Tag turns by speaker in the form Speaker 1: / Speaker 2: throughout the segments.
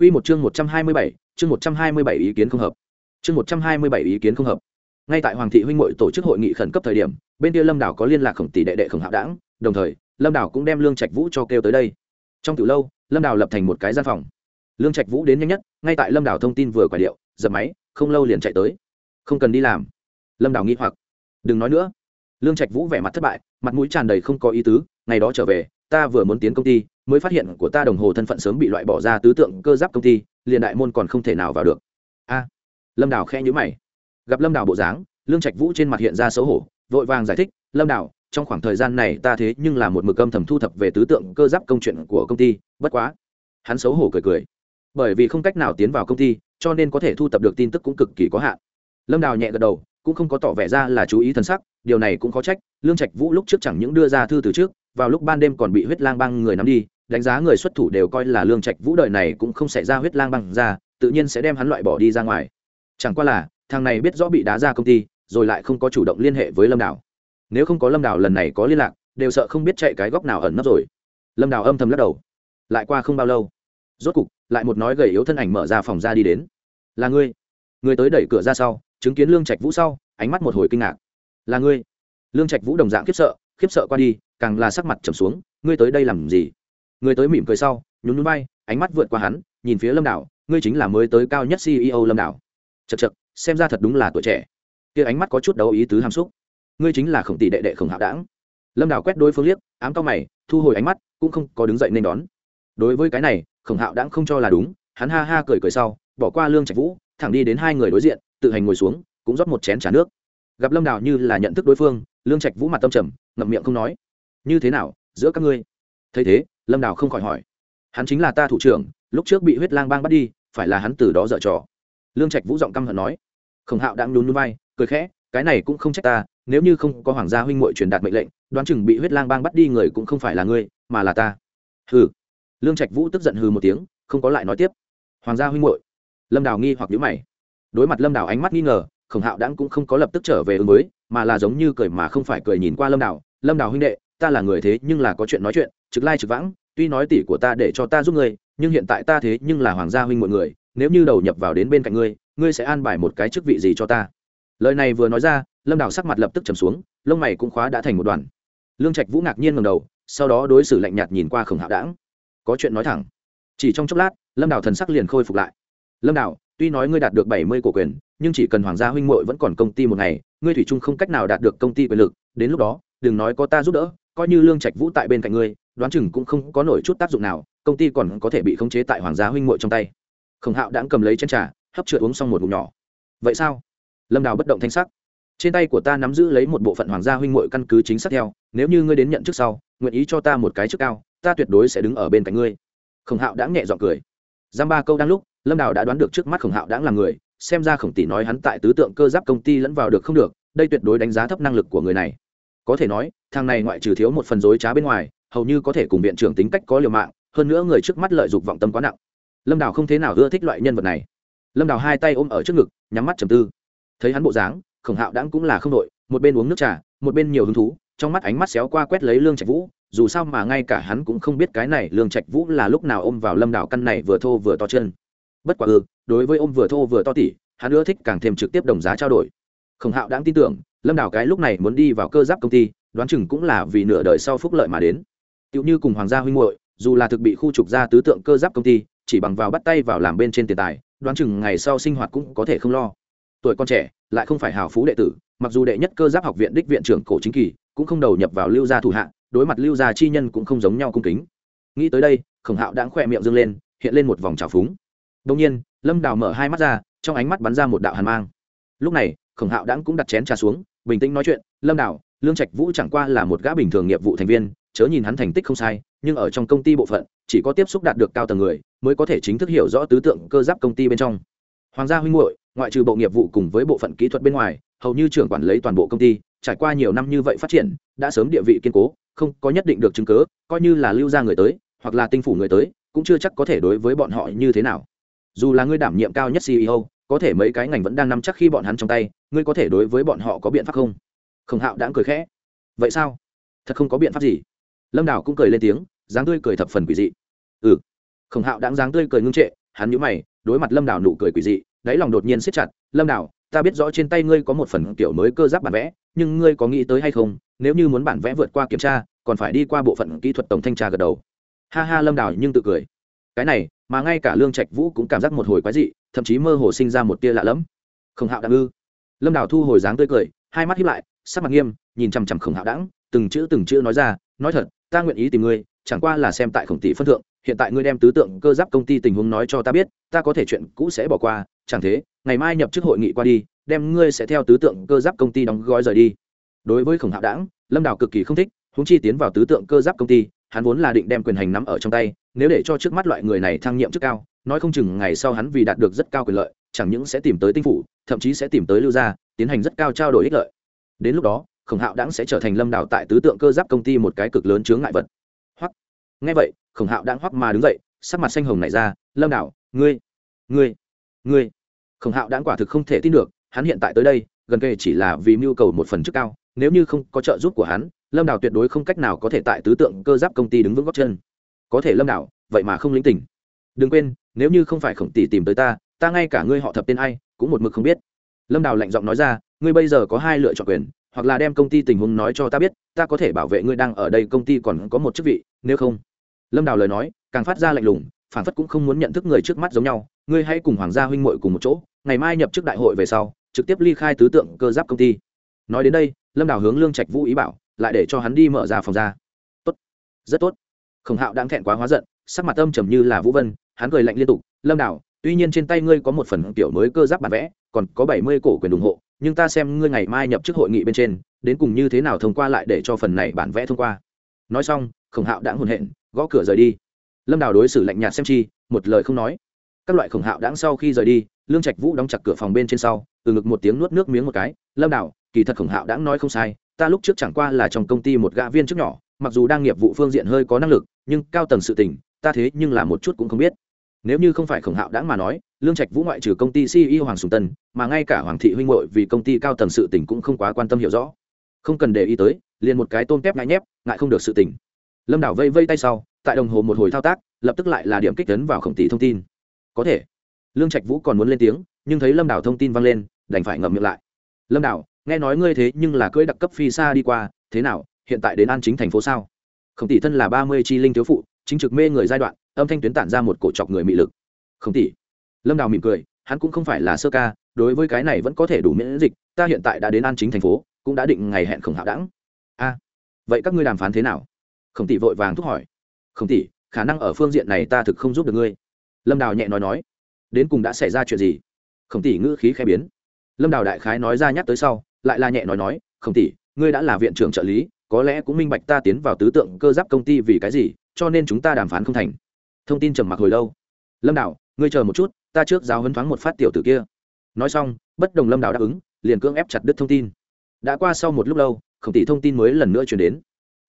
Speaker 1: Quy một chương 127, chương 127 ý kiến không hợp. Chương 127 ý kiến không hợp. Ngay tại Hoàng thị huynh muội tổ chức hội nghị khẩn cấp thời điểm, bên kia Lâm Đảo có liên lạc khổng tỷ đệ đệ khổng hạo đảng, đồng thời, Lâm Đảo cũng đem Lương Trạch Vũ cho kêu tới đây. Trong tiểu lâu, Lâm Đảo lập thành một cái gian phòng. Lương Trạch Vũ đến nhanh nhất, ngay tại Lâm Đảo thông tin vừa quả điệu, giật máy, không lâu liền chạy tới. Không cần đi làm. Lâm Đảo nghi hoặc, đừng nói nữa. Lương Trạch Vũ vẻ mặt thất bại, mặt mũi tràn đầy không có ý tứ, ngày đó trở về, ta vừa muốn tiến công ty, mới phát hiện của ta đồng hồ thân phận sớm bị loại bỏ ra tứ tượng cơ giáp công ty, liền đại môn còn không thể nào vào được. A. Lâm đào khe nhữ mày. Gặp lâm đào bộ dáng, lương trạch vũ trên mặt hiện ra xấu hổ, vội vàng giải thích, lâm đào, trong khoảng thời gian này ta thế nhưng là một mực âm thầm thu thập về tứ tượng cơ giáp công chuyện của công ty, bất quá. Hắn xấu hổ cười cười. Bởi vì không cách nào tiến vào công ty, cho nên có thể thu thập được tin tức cũng cực kỳ có hạn. Lâm đào nhẹ gật đầu, cũng không có tỏ vẻ ra là chú ý thân sắc, điều này cũng khó trách, lương trạch vũ lúc trước chẳng những đưa ra thư từ trước, vào lúc ban đêm còn bị huyết lang băng người nắm đi đánh giá người xuất thủ đều coi là lương trạch vũ đời này cũng không xảy ra huyết lang băng ra, tự nhiên sẽ đem hắn loại bỏ đi ra ngoài. Chẳng qua là, thằng này biết rõ bị đá ra công ty, rồi lại không có chủ động liên hệ với lâm đảo. Nếu không có lâm đảo lần này có liên lạc, đều sợ không biết chạy cái góc nào ẩn nấp rồi. Lâm đảo âm thầm lắc đầu. Lại qua không bao lâu, rốt cục, lại một nói gầy yếu thân ảnh mở ra phòng ra đi đến. Là ngươi. Ngươi tới đẩy cửa ra sau, chứng kiến lương trạch vũ sau, ánh mắt một hồi kinh ngạc. Là ngươi. Lương trạch vũ đồng dạng khiếp sợ khiếp sợ qua đi, càng là sắc mặt trầm xuống. Ngươi tới đây làm gì? Người tới mỉm cười sau, nhún núi bay ánh mắt vượt qua hắn, nhìn phía lâm đảo, ngươi chính là mới tới cao nhất ceo lâm đảo. Chật chật xem ra thật đúng là tuổi trẻ. Kia ánh mắt có chút đấu ý tứ hàm xúc. Ngươi chính là khổng tỷ đệ đệ khổng hạo đảng. Lâm đảo quét đôi phương liếc, ám cao mày, thu hồi ánh mắt, cũng không có đứng dậy nên đón. Đối với cái này, khổng hạo đảng không cho là đúng, hắn ha ha cười cười sau, bỏ qua lương trạch vũ, thẳng đi đến hai người đối diện, tự hành ngồi xuống, cũng rót một chén t nước. Gặp lâm đào như là nhận thức đối phương, lương trạch vũ mặt tâm trầm, ngậm miệng không nói. Như thế nào, giữa các ngươi? Thấy thế lâm đào không khỏi hỏi hắn chính là ta thủ trưởng lúc trước bị huyết lang bang bắt đi phải là hắn từ đó dở trò lương trạch vũ giọng căm hận nói khổng hạo đang nhún núi vai cười khẽ cái này cũng không trách ta nếu như không có hoàng gia huynh muội truyền đạt mệnh lệnh đoán chừng bị huyết lang bang bắt đi người cũng không phải là ngươi mà là ta hừ lương trạch vũ tức giận hừ một tiếng không có lại nói tiếp hoàng gia huynh muội lâm đào nghi hoặc nhíu mày đối mặt lâm đào ánh mắt nghi ngờ khổng hạo đãng cũng không có lập tức trở về ứng mới mà là giống như cười mà không phải cười nhìn qua lâm đào lâm đào huynh đệ ta là người thế nhưng là có chuyện nói chuyện trực lai trực vãng, tuy nói tỷ của ta để cho ta giúp ngươi, nhưng hiện tại ta thế nhưng là hoàng gia huynh mọi người, nếu như đầu nhập vào đến bên cạnh ngươi ngươi sẽ an bài một cái chức vị gì cho ta? Lời này vừa nói ra, lâm đào sắc mặt lập tức trầm xuống, lông mày cũng khóa đã thành một đoàn. Lương trạch vũ ngạc nhiên ngầm đầu, sau đó đối xử lạnh nhạt nhìn qua khổng hạo đảng có chuyện nói thẳng. Chỉ trong chốc lát, lâm đào thần sắc liền khôi phục lại. Lâm đào, tuy nói ngươi đạt được bảy mươi cổ quyền, nhưng chỉ cần hoàng gia huynh muội vẫn còn công ty một ngày, ngươi thủy trung không cách nào đạt được công ty quyền lực, đến lúc đó, đừng nói có ta giúp đỡ, coi như lương trạch vũ tại bên cạnh ngươi đoán chừng cũng không có nổi chút tác dụng nào, công ty còn có thể bị khống chế tại hoàng gia huynh muội trong tay. Khổng hạo đã cầm lấy chén trà, hấp trượt uống xong một ngụm nhỏ. Vậy sao? Lâm đào bất động thanh sắc. Trên tay của ta nắm giữ lấy một bộ phận hoàng gia huynh muội căn cứ chính xác theo, nếu như ngươi đến nhận trước sau, nguyện ý cho ta một cái chức cao, ta tuyệt đối sẽ đứng ở bên cạnh ngươi. Khổng hạo đã nhẹ dọn cười. Giam ba câu đang lúc, lâm đào đã đoán được trước mắt khổng hạo đã là người, xem ra khổng tỷ nói hắn tại tứ tượng cơ giáp công ty lẫn vào được không được, đây tuyệt đối đánh giá thấp năng lực của người này. Có thể nói, thằng này ngoại trừ thiếu một phần dối trá bên ngoài hầu như có thể cùng viện trưởng tính cách có liều mạng, hơn nữa người trước mắt lợi dụng vọng tâm quá nặng. Lâm đào không thế nào ưa thích loại nhân vật này. Lâm đào hai tay ôm ở trước ngực, nhắm mắt trầm tư. Thấy hắn bộ dáng, khổng hạo đãng cũng là không đội một bên uống nước trà, một bên nhiều hứng thú, trong mắt ánh mắt xéo qua quét lấy lương trạch vũ, dù sao mà ngay cả hắn cũng không biết cái này lương trạch vũ là lúc nào ôm vào lâm đào căn này vừa thô vừa to chân. Bất quả ư ừ, đối với ôm vừa thô vừa to tỉ, hắn ưa thích càng thêm trực tiếp đồng giá trao đổi. Khổng hạo đáng tin tưởng, lâm đào cái lúc này muốn đi vào cơ giáp công ty, đoán chừng cũng là vì nửa đời sau phúc lợi mà đến tựu như cùng hoàng gia huynh muội, dù là thực bị khu trục ra tứ tượng cơ giáp công ty chỉ bằng vào bắt tay vào làm bên trên tiền tài đoán chừng ngày sau sinh hoạt cũng có thể không lo. Tuổi con trẻ lại không phải hào phú đệ tử mặc dù đệ nhất cơ giáp học viện đích viện trưởng cổ chính kỳ cũng không đầu nhập vào lưu gia thủ hạ đối mặt lưu gia chi nhân cũng không giống nhau cung kính. Nghĩ tới đây khổng hạo đã khỏe miệng dâng lên hiện lên một vòng trào phúng. Đông nhiên lâm đào mở hai mắt ra trong ánh mắt bắn ra một đạo hàn mang. Lúc này khổng hạo đãng cũng đặt chén trà xuống bình tĩnh nói chuyện lâm đào lương trạch vũ chẳng qua là một gã bình thường nghiệp vụ thành viên, chớ nhìn hắn thành tích không sai, nhưng ở trong công ty bộ phận, chỉ có tiếp xúc đạt được cao tầng người, mới có thể chính thức hiểu rõ tứ tượng cơ giáp công ty bên trong. Hoàng gia huynh hội ngoại trừ bộ nghiệp vụ cùng với bộ phận kỹ thuật bên ngoài, hầu như trưởng quản lý toàn bộ công ty, trải qua nhiều năm như vậy phát triển, đã sớm địa vị kiên cố, không có nhất định được chứng cớ, coi như là lưu ra người tới, hoặc là tinh phủ người tới, cũng chưa chắc có thể đối với bọn họ như thế nào. Dù là ngươi đảm nhiệm cao nhất ceo có thể mấy cái ngành vẫn đang nắm chắc khi bọn hắn trong tay, ngươi có thể đối với bọn họ có biện pháp không? Khổng hạo đã cười khẽ. Vậy sao? Thật không có biện pháp gì? Lâm đào cũng cười lên tiếng, dáng tươi cười thập phần quỷ dị. Ừ. Khổng hạo đáng dáng tươi cười ngưng trệ, hắn nhũ mày, đối mặt lâm đảo nụ cười quỷ dị, đáy lòng đột nhiên siết chặt. Lâm đảo ta biết rõ trên tay ngươi có một phần kiểu mới cơ giáp bản vẽ, nhưng ngươi có nghĩ tới hay không? Nếu như muốn bản vẽ vượt qua kiểm tra, còn phải đi qua bộ phận kỹ thuật tổng thanh tra gật đầu. Ha ha, lâm đảo nhưng tự cười. Cái này, mà ngay cả lương trạch vũ cũng cảm giác một hồi quái dị, thậm chí mơ hồ sinh ra một tia lạ lẫm. Khổng hạo đặng ư. Lâm đảo thu hồi dáng tươi cười, hai mắt hiếp lại sắc mặt nghiêm nhìn chằm chằm khổng hạo đãng, từng chữ từng chữ nói ra nói thật ta nguyện ý tìm ngươi chẳng qua là xem tại khổng tỷ phân thượng hiện tại ngươi đem tứ tượng cơ giáp công ty tình huống nói cho ta biết ta có thể chuyện cũ sẽ bỏ qua chẳng thế ngày mai nhập chức hội nghị qua đi đem ngươi sẽ theo tứ tượng cơ giáp công ty đóng gói rời đi. Đối với khổng hạo đãng, lâm đào cực kỳ không thích húng chi tiến vào tứ tượng cơ giáp công ty hắn vốn là định đem quyền hành nắm ở trong tay nếu để cho trước mắt loại người này thăng nhiệm chức cao nói không chừng ngày sau hắn vì đạt được rất cao quyền lợi chẳng những sẽ tìm tới tinh phủ thậm chí sẽ tìm tới lưu gia tiến hành rất cao trao đổi ích lợi đến lúc đó, khổng hạo đãng sẽ trở thành lâm đảo tại tứ tượng cơ giáp công ty một cái cực lớn chướng ngại vật. Hoắc. Nghe vậy, khổng hạo đãng hoắc mà đứng dậy, sắc mặt xanh hồng này ra, lâm đảo, ngươi ngươi ngươi. Khổng hạo đãng quả thực không thể tin được, hắn hiện tại tới đây, gần kề chỉ là vì mưu cầu một phần chức cao, nếu như không có trợ giúp của hắn, lâm đảo tuyệt đối không cách nào có thể tại tứ tượng cơ giáp công ty đứng vững góc chân. Có thể lâm đảo, vậy mà không lĩnh tỉnh đừng quên, nếu như không phải khổng tỷ tìm tới ta ta ngay cả ngươi họ thập tên ai, cũng một mực không biết. Lâm đào lạnh giọng nói ra ngươi bây giờ có hai lựa chọn quyền, hoặc là đem công ty tình huống nói cho ta biết, ta có thể bảo vệ ngươi đang ở đây công ty còn có một chức vị, nếu không. Lâm đào lời nói, càng phát ra lạnh lùng phản phất cũng không muốn nhận thức người trước mắt giống nhau, ngươi hãy cùng hoàng gia huynh muội cùng một chỗ, ngày mai nhập chức đại hội về sau, trực tiếp ly khai tứ tượng cơ giáp công ty. Nói đến đây, lâm đào hướng lương trạch vũ ý bảo, lại để cho hắn đi mở ra phòng ra. Tốt, rất tốt. Khổng hạo đang thẹn quá hóa giận, sắc mặt âm trầm như là vũ vân, hắn cười lạnh liên tục, lâm đào, tuy nhiên trên tay ngươi có một phần tiểu mới cơ giáp bản vẽ, còn có bảy mươi cổ quyền ủng hộ nhưng ta xem ngươi ngày mai nhập chức hội nghị bên trên, đến cùng như thế nào thông qua lại để cho phần này bản vẽ thông qua. Nói xong, khổng hạo đã hồn hện, gõ cửa rời đi. Lâm đào đối xử lạnh nhạt xem chi, một lời không nói. Các loại khổng hạo đãng sau khi rời đi, lương trạch vũ đóng chặt cửa phòng bên trên sau, từ ngực một tiếng nuốt nước miếng một cái. Lâm đào, kỳ thật khổng hạo đãng nói không sai, ta lúc trước chẳng qua là trong công ty một gã viên chức nhỏ, mặc dù đang nghiệp vụ phương diện hơi có năng lực, nhưng cao tầng sự tình, ta thế nhưng là một chút cũng không biết. Nếu như không phải khổng hạo đãng mà nói lương trạch vũ ngoại trừ công ty ceo hoàng sùng tân, mà ngay cả hoàng thị huynh hội vì công ty cao tầng sự tỉnh cũng không quá quan tâm hiểu rõ. Không cần để ý tới, liền một cái tôm kép ngại nhép, ngại không được sự tỉnh lâm đảo vây vây tay sau, tại đồng hồ một hồi thao tác, lập tức lại là điểm kích tấn vào khổng tỷ thông tin. Có thể. Lương trạch vũ còn muốn lên tiếng, nhưng thấy lâm đảo thông tin vang lên, đành phải ngậm miệng lại. Lâm đảo, nghe nói ngươi thế nhưng là cưỡi đặc cấp phi xa đi qua, thế nào, hiện tại đến an chính thành phố sao? Khổng tỷ thân là ba mươi chi linh thiếu phụ, chính trực mê người giai đoạn, âm thanh tuyến tản ra một cổ chọc người mị lực. Khổng tỷ lâm đào mỉm cười hắn cũng không phải là sơ ca đối với cái này vẫn có thể đủ miễn dịch ta hiện tại đã đến an chính thành phố cũng đã định ngày hẹn khổng hạo đẳng a vậy các ngươi đàm phán thế nào? Khổng tỷ vội vàng thúc hỏi. Khổng tỷ khả năng ở phương diện này ta thực không giúp được ngươi. Lâm đào nhẹ nói nói. Đến cùng đã xảy ra chuyện gì? Khổng tỷ ngữ khí khai biến. Lâm đào đại khái nói ra nhắc tới sau lại là nhẹ nói nói. Khổng tỷ ngươi đã là viện trưởng trợ lý có lẽ cũng minh bạch ta tiến vào tứ tượng cơ giáp công ty vì cái gì cho nên chúng ta đàm phán không thành. Thông tin trầm mặc hồi lâu. Lâm Đào, ngươi chờ một chút ta trước giáo hấn thoáng một phát tiểu tử kia. Nói xong, bất đồng lâm đạo đáp ứng, liền cưỡng ép chặt đứt thông tin. Đã qua sau một lúc lâu, khổng tỷ thông tin mới lần nữa chuyển đến.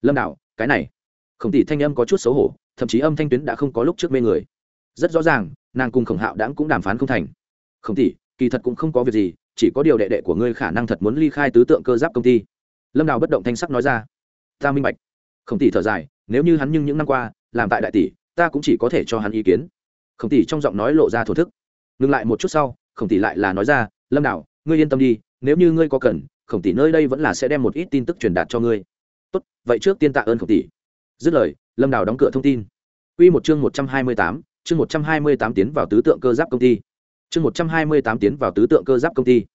Speaker 1: Lâm đạo cái này. Khổng tỷ thanh âm có chút xấu hổ, thậm chí âm thanh tuyến đã không có lúc trước mê người. Rất rõ ràng, nàng cùng khổng hạo đãng cũng đàm phán không thành. Khổng tỷ, kỳ thật cũng không có việc gì, chỉ có điều đệ đệ của ngươi khả năng thật muốn ly khai tứ tượng cơ giáp công ty. Lâm đào bất động thanh sắc nói ra. Ta minh bạch. Khổng tỷ thở dài, nếu như hắn nhưng những năm qua, làm tại đại tỷ, ta cũng chỉ có thể cho hắn ý kiến. Khổng tỷ trong giọng nói lộ ra thổ thức ngừng lại một chút sau khổng tỷ lại là nói ra lâm đảo, ngươi yên tâm đi nếu như ngươi có cần khổng tỷ nơi đây vẫn là sẽ đem một ít tin tức truyền đạt cho ngươi tốt vậy trước tiên tạ ơn khổng tỷ dứt lời lâm đảo đóng cửa thông tin Quy một chương một trăm hai mươi tám, chương một trăm hai mươi tám tiến vào tứ tượng cơ giáp công ty. Chương một trăm hai mươi tám tiến vào tứ tượng cơ giáp công ty.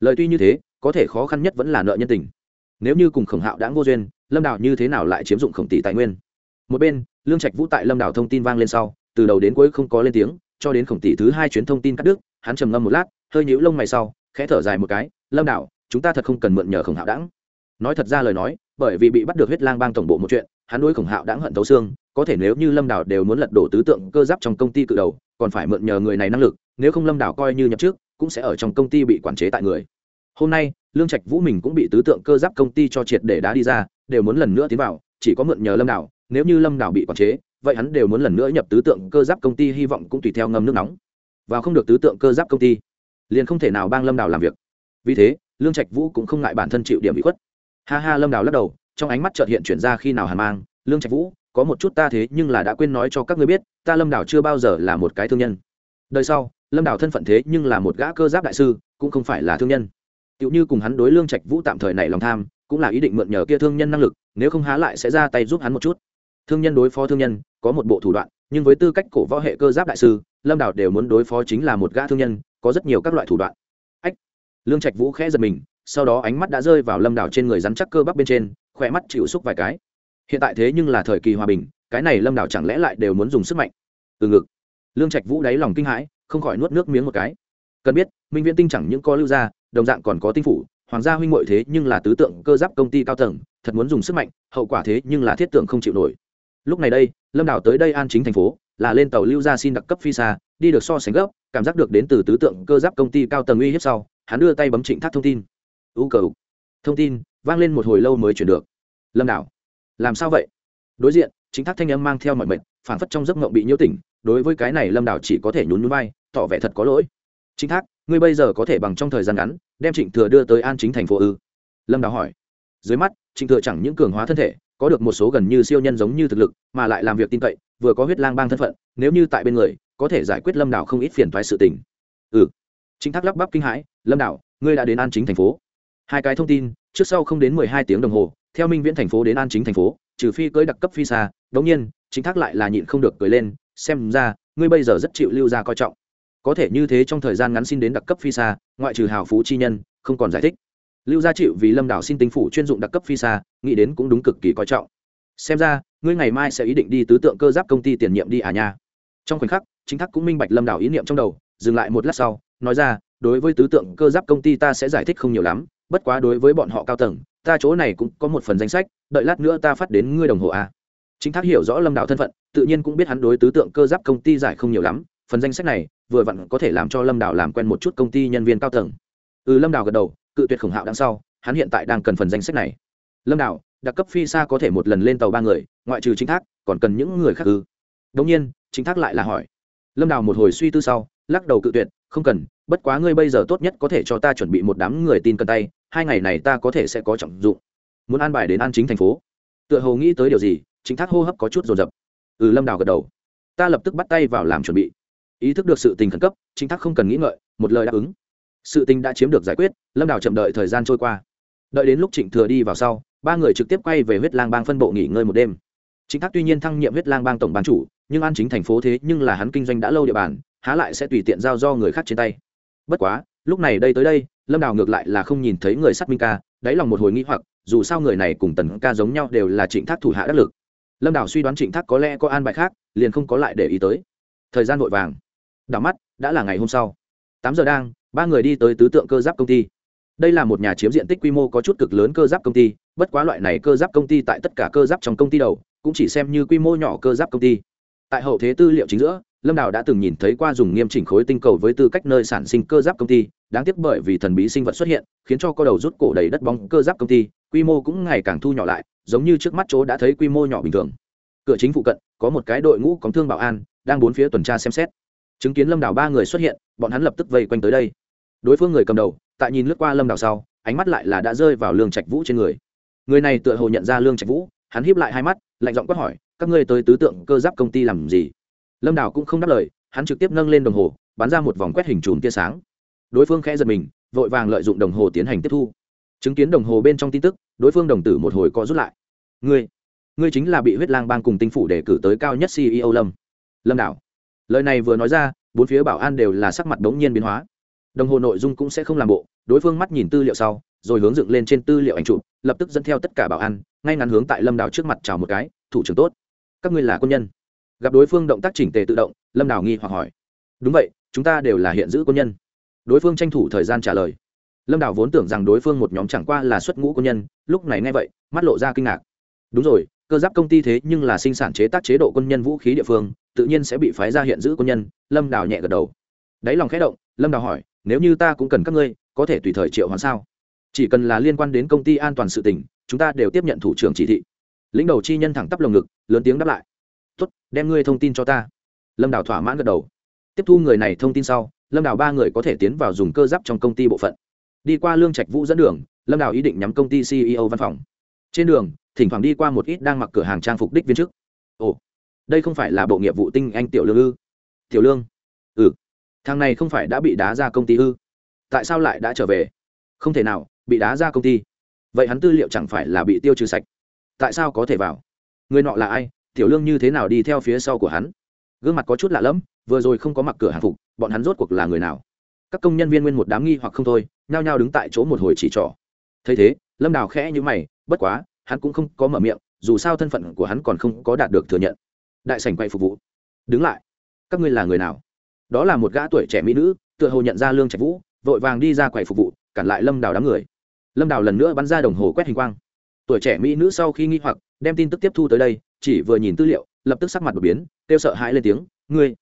Speaker 1: Lời tuy như thế, có thể khó khăn nhất vẫn là nợ nhân tình. Nếu như cùng Khổng Hạo đã vô duyên, Lâm đảo như thế nào lại chiếm dụng Khổng tỷ tài nguyên? Một bên, lương trạch vũ tại lâm đảo thông tin vang lên sau từ đầu đến cuối không có lên tiếng cho đến khổng tỷ thứ hai chuyến thông tin cắt đứt, hắn trầm ngâm một lát, hơi nhíu lông mày sau, khẽ thở dài một cái, lâm đảo chúng ta thật không cần mượn nhờ khổng hạo đãng. Nói thật ra lời nói, bởi vì bị bắt được huyết lang bang tổng bộ một chuyện, hắn đối khổng hạo đãng hận thấu xương, có thể nếu như lâm đảo đều muốn lật đổ tứ tượng cơ giáp trong công ty cự đầu, còn phải mượn nhờ người này năng lực, nếu không lâm đảo coi như nhập trước cũng sẽ ở trong công ty bị quản chế tại người. Hôm nay, lương trạch vũ mình cũng bị tứ tượng cơ giáp công ty cho triệt để đá đi ra, đều muốn lần nữa tiến vào, chỉ có mượn nhờ lâm đảo nếu như lâm đảo bị quản chế vậy hắn đều muốn lần nữa nhập tứ tượng cơ giáp công ty, hy vọng cũng tùy theo ngâm nước nóng. Và không được tứ tượng cơ giáp công ty, liền không thể nào bang lâm đảo làm việc. Vì thế, lương trạch vũ cũng không ngại bản thân chịu điểm bị khuất. Ha ha, lâm đảo lắc đầu, trong ánh mắt trợt hiện chuyển ra khi nào hàn mang, lương trạch vũ, có một chút ta thế nhưng là đã quên nói cho các ngươi biết, ta lâm đảo chưa bao giờ là một cái thương nhân. Đời sau, lâm đào thân phận thế nhưng là một gã cơ giáp đại sư, cũng không phải là thương nhân. Tựu như cùng hắn đối lương trạch vũ tạm thời này lòng tham, cũng là ý định mượn nhờ kia thương nhân năng lực, nếu không há lại sẽ ra tay giúp hắn một chút thương nhân đối phó thương nhân, có một bộ thủ đoạn, nhưng với tư cách cổ võ hệ cơ giáp đại sư, lâm đảo đều muốn đối phó chính là một gã thương nhân, có rất nhiều các loại thủ đoạn. Ách! Lương trạch vũ khẽ giật mình, sau đó ánh mắt đã rơi vào lâm đảo trên người rắn chắc cơ bắp bên trên, khỏe mắt chịu xúc vài cái. Hiện tại thế nhưng là thời kỳ hòa bình, cái này lâm đảo chẳng lẽ lại đều muốn dùng sức mạnh? Từ ngực. Lương trạch vũ đáy lòng kinh hãi, không khỏi nuốt nước miếng một cái. Cần biết, minh viễn tinh chẳng những có lưu gia, đồng dạng còn có tinh phủ, hoàng gia huynh ngội thế nhưng là tứ tượng cơ giáp công ty cao tầng, thật muốn dùng sức mạnh, hậu quả thế nhưng là thiết tượng không chịu nổi lúc này đây, lâm đảo tới đây an chính thành phố, là lên tàu lưu gia xin đặc cấp phi xa, đi được so sánh gấp, cảm giác được đến từ tứ tượng cơ giáp công ty cao tầng uy hiếp sau, hắn đưa tay bấm trịnh thác thông tin. U cầu thông tin, vang lên một hồi lâu mới chuyển được. Lâm đảo làm sao vậy? Đối diện chính thác thanh âm mang theo mọi mệnh phản phất trong giấc mộng bị nhiễu tỉnh, đối với cái này lâm đảo chỉ có thể nhún núi bay tỏ vẻ thật có lỗi. Chính thác, ngươi bây giờ có thể bằng trong thời gian ngắn, đem trịnh thừa đưa tới an chính thành phố ư? Lâm đảo hỏi. Dưới mắt, trịnh thừa chẳng những cường hóa thân thể có được một số gần như siêu nhân giống như thực lực, mà lại làm việc tin cậy, vừa có huyết lang bang thân phận, nếu như tại bên người, có thể giải quyết lâm đảo không ít phiền thoái sự tình. Ừ. Chính thác lắp bắp kinh hãi, lâm đảo, ngươi đã đến an chính thành phố. Hai cái thông tin, trước sau không đến mười hai tiếng đồng hồ, theo minh viễn thành phố đến an chính thành phố, trừ phi cưới đặc cấp phi xa, đống nhiên, chính thác lại là nhịn không được cười lên, xem ra, ngươi bây giờ rất chịu lưu ra coi trọng. Có thể như thế trong thời gian ngắn xin đến đặc cấp phi xa, ngoại trừ hào phú chi nhân, không còn giải thích lưu gia chịu vì lâm đảo xin tinh phủ chuyên dụng đặc cấp phi xa, nghĩ đến cũng đúng cực kỳ coi trọng. Xem ra, ngươi ngày mai sẽ ý định đi tứ tượng cơ giáp công ty tiền nhiệm đi à nha. Trong khoảnh khắc, chính thác cũng minh bạch lâm đảo ý niệm trong đầu, dừng lại một lát sau, nói ra, đối với tứ tượng cơ giáp công ty ta sẽ giải thích không nhiều lắm, bất quá đối với bọn họ cao tầng, ta chỗ này cũng có một phần danh sách, đợi lát nữa ta phát đến ngươi đồng hồ a chính thác hiểu rõ lâm đạo thân phận, tự nhiên cũng biết hắn đối tứ tượng cơ giáp công ty giải không nhiều lắm, phần danh sách này vừa vặn có thể làm cho lâm đào làm quen một chút công ty nhân viên cao tầng. Ừ lâm đào gật đầu cự tuyệt khổng hạo đằng sau, hắn hiện tại đang cần phần danh sách này. Lâm đào đặc cấp phi xa có thể một lần lên tàu ba người, ngoại trừ chính thác, còn cần những người khác ư? Đông nhiên, chính thác lại là hỏi. Lâm đào một hồi suy tư sau, lắc đầu cự tuyệt, không cần, bất quá ngươi bây giờ tốt nhất có thể cho ta chuẩn bị một đám người tin cần tay, hai ngày này ta có thể sẽ có trọng dụng. Muốn an bài đến an chính thành phố. Tựa hồ nghĩ tới điều gì, chính thác hô hấp có chút dồn dập. Ừ lâm đào gật đầu. Ta lập tức bắt tay vào làm chuẩn bị. Ý thức được sự tình khẩn cấp, chính thác không cần nghĩ ngợi, một lời đáp ứng sự tình đã chiếm được giải quyết, lâm đào chậm đợi thời gian trôi qua. Đợi đến lúc trịnh thừa đi vào sau, ba người trực tiếp quay về huyết lang bang phân bộ nghỉ ngơi một đêm. Chính thác tuy nhiên thăng nhiệm huyết lang bang tổng ban chủ, nhưng an chính thành phố thế nhưng là hắn kinh doanh đã lâu địa bàn, há lại sẽ tùy tiện giao do người khác trên tay. Bất quá, lúc này đây tới đây, lâm đào ngược lại là không nhìn thấy người sắt minh ca, đáy lòng một hồi nghĩ hoặc, dù sao người này cùng tần ca giống nhau đều là trịnh thác thủ hạ đắc lực. Lâm đào suy đoán trịnh thác có lẽ có an bài khác, liền không có lại để ý tới. Thời gian vội vàng. Đảo mắt, đã là ngày hôm sau. Tám giờ đang ba người đi tới tứ tượng cơ giáp công ty. Đây là một nhà chiếm diện tích quy mô có chút cực lớn cơ giáp công ty, bất quá loại này cơ giáp công ty tại tất cả cơ giáp trong công ty đầu, cũng chỉ xem như quy mô nhỏ cơ giáp công ty. Tại hậu thế tư liệu chính giữa, lâm đào đã từng nhìn thấy qua dùng nghiêm chỉnh khối tinh cầu với tư cách nơi sản sinh cơ giáp công ty, đáng tiếc bởi vì thần bí sinh vật xuất hiện, khiến cho co đầu rút cổ đầy đất bóng cơ giáp công ty, quy mô cũng ngày càng thu nhỏ lại, giống như trước mắt chỗ đã thấy quy mô nhỏ bình thường. Cửa chính phụ cận, có một cái đội ngũ cóng thương bảo an, đang bốn phía tuần tra xem xét. Chứng kiến lâm đào ba người xuất hiện, bọn hắn lập tức vây quanh tới đây đối phương người cầm đầu, tại nhìn lướt qua lâm đào sau, ánh mắt lại là đã rơi vào lương trạch vũ trên người. Người này tựa hồ nhận ra lương trạch vũ, hắn hiếp lại hai mắt, lạnh giọng quát hỏi, các ngươi tới tứ tượng cơ giáp công ty làm gì? Lâm đào cũng không đáp lời, hắn trực tiếp nâng lên đồng hồ, bắn ra một vòng quét hình chùm tia sáng. Đối phương khẽ giật mình, vội vàng lợi dụng đồng hồ tiến hành tiếp thu. Chứng kiến đồng hồ bên trong tin tức, đối phương đồng tử một hồi co rút lại. Ngươi ngươi chính là bị huyết lang bang cùng tinh phủ đề cử tới cao nhất ceo lâm. Lâm đảo lời này vừa nói ra, bốn phía bảo an đều là sắc mặt đống nhiên biến hóa đồng hồ nội dung cũng sẽ không làm bộ, đối phương mắt nhìn tư liệu sau, rồi hướng dựng lên trên tư liệu ảnh chụp, lập tức dẫn theo tất cả bảo an, ngay ngắn hướng tại lâm đảo trước mặt chào một cái, thủ trưởng tốt, các ngươi là quân nhân. Gặp đối phương động tác chỉnh tề tự động, lâm đào nghi hoặc hỏi, đúng vậy, chúng ta đều là hiện giữ quân nhân. Đối phương tranh thủ thời gian trả lời. Lâm đào vốn tưởng rằng đối phương một nhóm chẳng qua là xuất ngũ quân nhân, lúc này nghe vậy, mắt lộ ra kinh ngạc. Đúng rồi, cơ giáp công ty thế nhưng là sinh sản chế tác chế độ quân nhân vũ khí địa phương, tự nhiên sẽ bị phái ra hiện giữ quân nhân. Lâm đào nhẹ gật đầu đáy lòng khẽ động lâm đào hỏi nếu như ta cũng cần các ngươi có thể tùy thời triệu hoán sao? Chỉ cần là liên quan đến công ty an toàn sự tình, chúng ta đều tiếp nhận thủ trưởng chỉ thị. Lĩnh đầu chi nhân thẳng tắp lồng ngực lớn tiếng đáp lại tốt đem ngươi thông tin cho ta. Lâm đào thỏa mãn gật đầu. Tiếp thu người này thông tin sau lâm đào ba người có thể tiến vào dùng cơ giáp trong công ty bộ phận. Đi qua lương trạch vũ dẫn đường lâm đào ý định nhắm công ty ceo văn phòng. Trên đường thỉnh thoảng đi qua một ít đang mặc cửa hàng trang phục đích viên chức. Ồ đây không phải là bộ nghiệp vụ tinh anh tiểu lương ư? Tiểu lương. Ừ thằng này không phải đã bị đá ra công ty ư? Tại sao lại đã trở về? Không thể nào, bị đá ra công ty. Vậy hắn tư liệu chẳng phải là bị tiêu trừ sạch? Tại sao có thể vào? Người nọ là ai? Tiểu lương như thế nào đi theo phía sau của hắn? Gương mặt có chút lạ lẫm, vừa rồi không có mặc cửa hàng phục, bọn hắn rốt cuộc là người nào? Các công nhân viên nguyên một đám nghi hoặc không thôi, nhao nhao đứng tại chỗ một hồi chỉ trỏ. Thấy thế, lâm đào khẽ như mày, bất quá, hắn cũng không có mở miệng, dù sao thân phận của hắn còn không có đạt được thừa nhận. Đại sảnh quay phục vụ. Đứng lại. Các ngươi là người nào? Đó là một gã tuổi trẻ mỹ nữ, tựa hồ nhận ra lương trạch vũ, vội vàng đi ra quầy phục vụ, cản lại lâm đào đám người. Lâm đào lần nữa bắn ra đồng hồ quét hình quang. Tuổi trẻ mỹ nữ sau khi nghi hoặc, đem tin tức tiếp thu tới đây, chỉ vừa nhìn tư liệu, lập tức sắc mặt đột biến, kêu sợ hãi lên tiếng, ngươi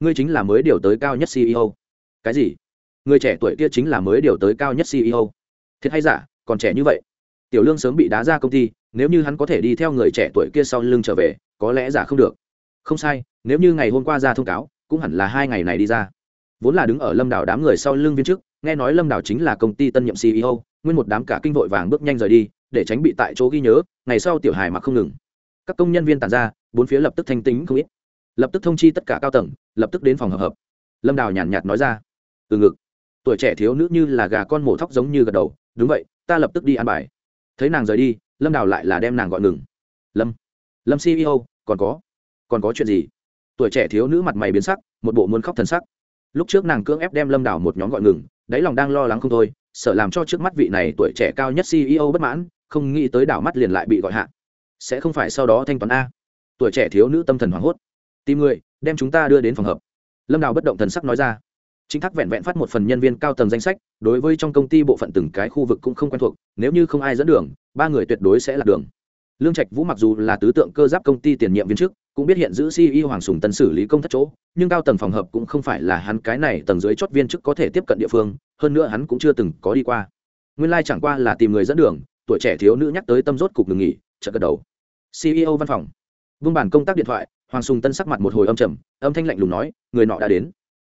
Speaker 1: ngươi chính là mới điều tới cao nhất ceo cái gì? Người trẻ tuổi kia chính là mới điều tới cao nhất ceo thiệt hay giả, còn trẻ như vậy? Tiểu lương sớm bị đá ra công ty, nếu như hắn có thể đi theo người trẻ tuổi kia sau lưng trở về, có lẽ giả không được. Không sai, nếu như ngày hôm qua ra thông cáo cũng hẳn là hai ngày này đi ra. Vốn là đứng ở lâm đảo đám người sau lưng viên chức, nghe nói lâm đảo chính là công ty tân nhậm ceo nguyên một đám cả kinh vội vàng bước nhanh rời đi, để tránh bị tại chỗ ghi nhớ, ngày sau tiểu hài mà không ngừng. Các công nhân viên tàn ra, bốn phía lập tức thanh tính không ít. Lập tức thông chi tất cả cao tầng, lập tức đến phòng hợp hợp lâm đào nhàn nhạt nói ra, từ ngực, tuổi trẻ thiếu nữ như là gà con mổ thóc giống như gật đầu, đúng vậy, ta lập tức đi ăn bài. Thấy nàng rời đi, lâm đào lại là đem nàng gọi ngừng. Lâm lâm ceo còn có còn có chuyện gì? Tuổi trẻ thiếu nữ mặt mày biến sắc, một bộ muốn khóc thần sắc. Lúc trước nàng cưỡng ép đem lâm đảo một nhóm gọi ngừng, đáy lòng đang lo lắng không thôi, sợ làm cho trước mắt vị này tuổi trẻ cao nhất ceo bất mãn, không nghĩ tới đảo mắt liền lại bị gọi hạ. Sẽ không phải sau đó thanh toán a. Tuổi trẻ thiếu nữ tâm thần hoảng hốt. Tìm người, đem chúng ta đưa đến phòng hợp. Lâm đào bất động thần sắc nói ra. Chính thác vẹn vẹn phát một phần nhân viên cao tầng danh sách, đối với trong công ty bộ phận từng cái khu vực cũng không quen thuộc, nếu như không ai dẫn đường, ba người tuyệt đối sẽ là đường. Lương trạch vũ mặc dù là tứ tượng cơ giáp công ty tiền nhiệm viên chức cũng biết hiện giữ ceo hoàng sùng tân xử lý công thất chỗ, nhưng cao tầng phòng hợp cũng không phải là hắn cái này tầng dưới chót viên chức có thể tiếp cận địa phương, hơn nữa hắn cũng chưa từng có đi qua. Nguyên lai chẳng qua là tìm người dẫn đường, tuổi trẻ thiếu nữ nhắc tới tâm rốt cục ngừng nghỉ, chợt gật đầu. Ceo văn phòng. Vương bản công tác điện thoại, hoàng sùng tân sắc mặt một hồi âm trầm, âm thanh lạnh lùng nói, người nọ đã đến.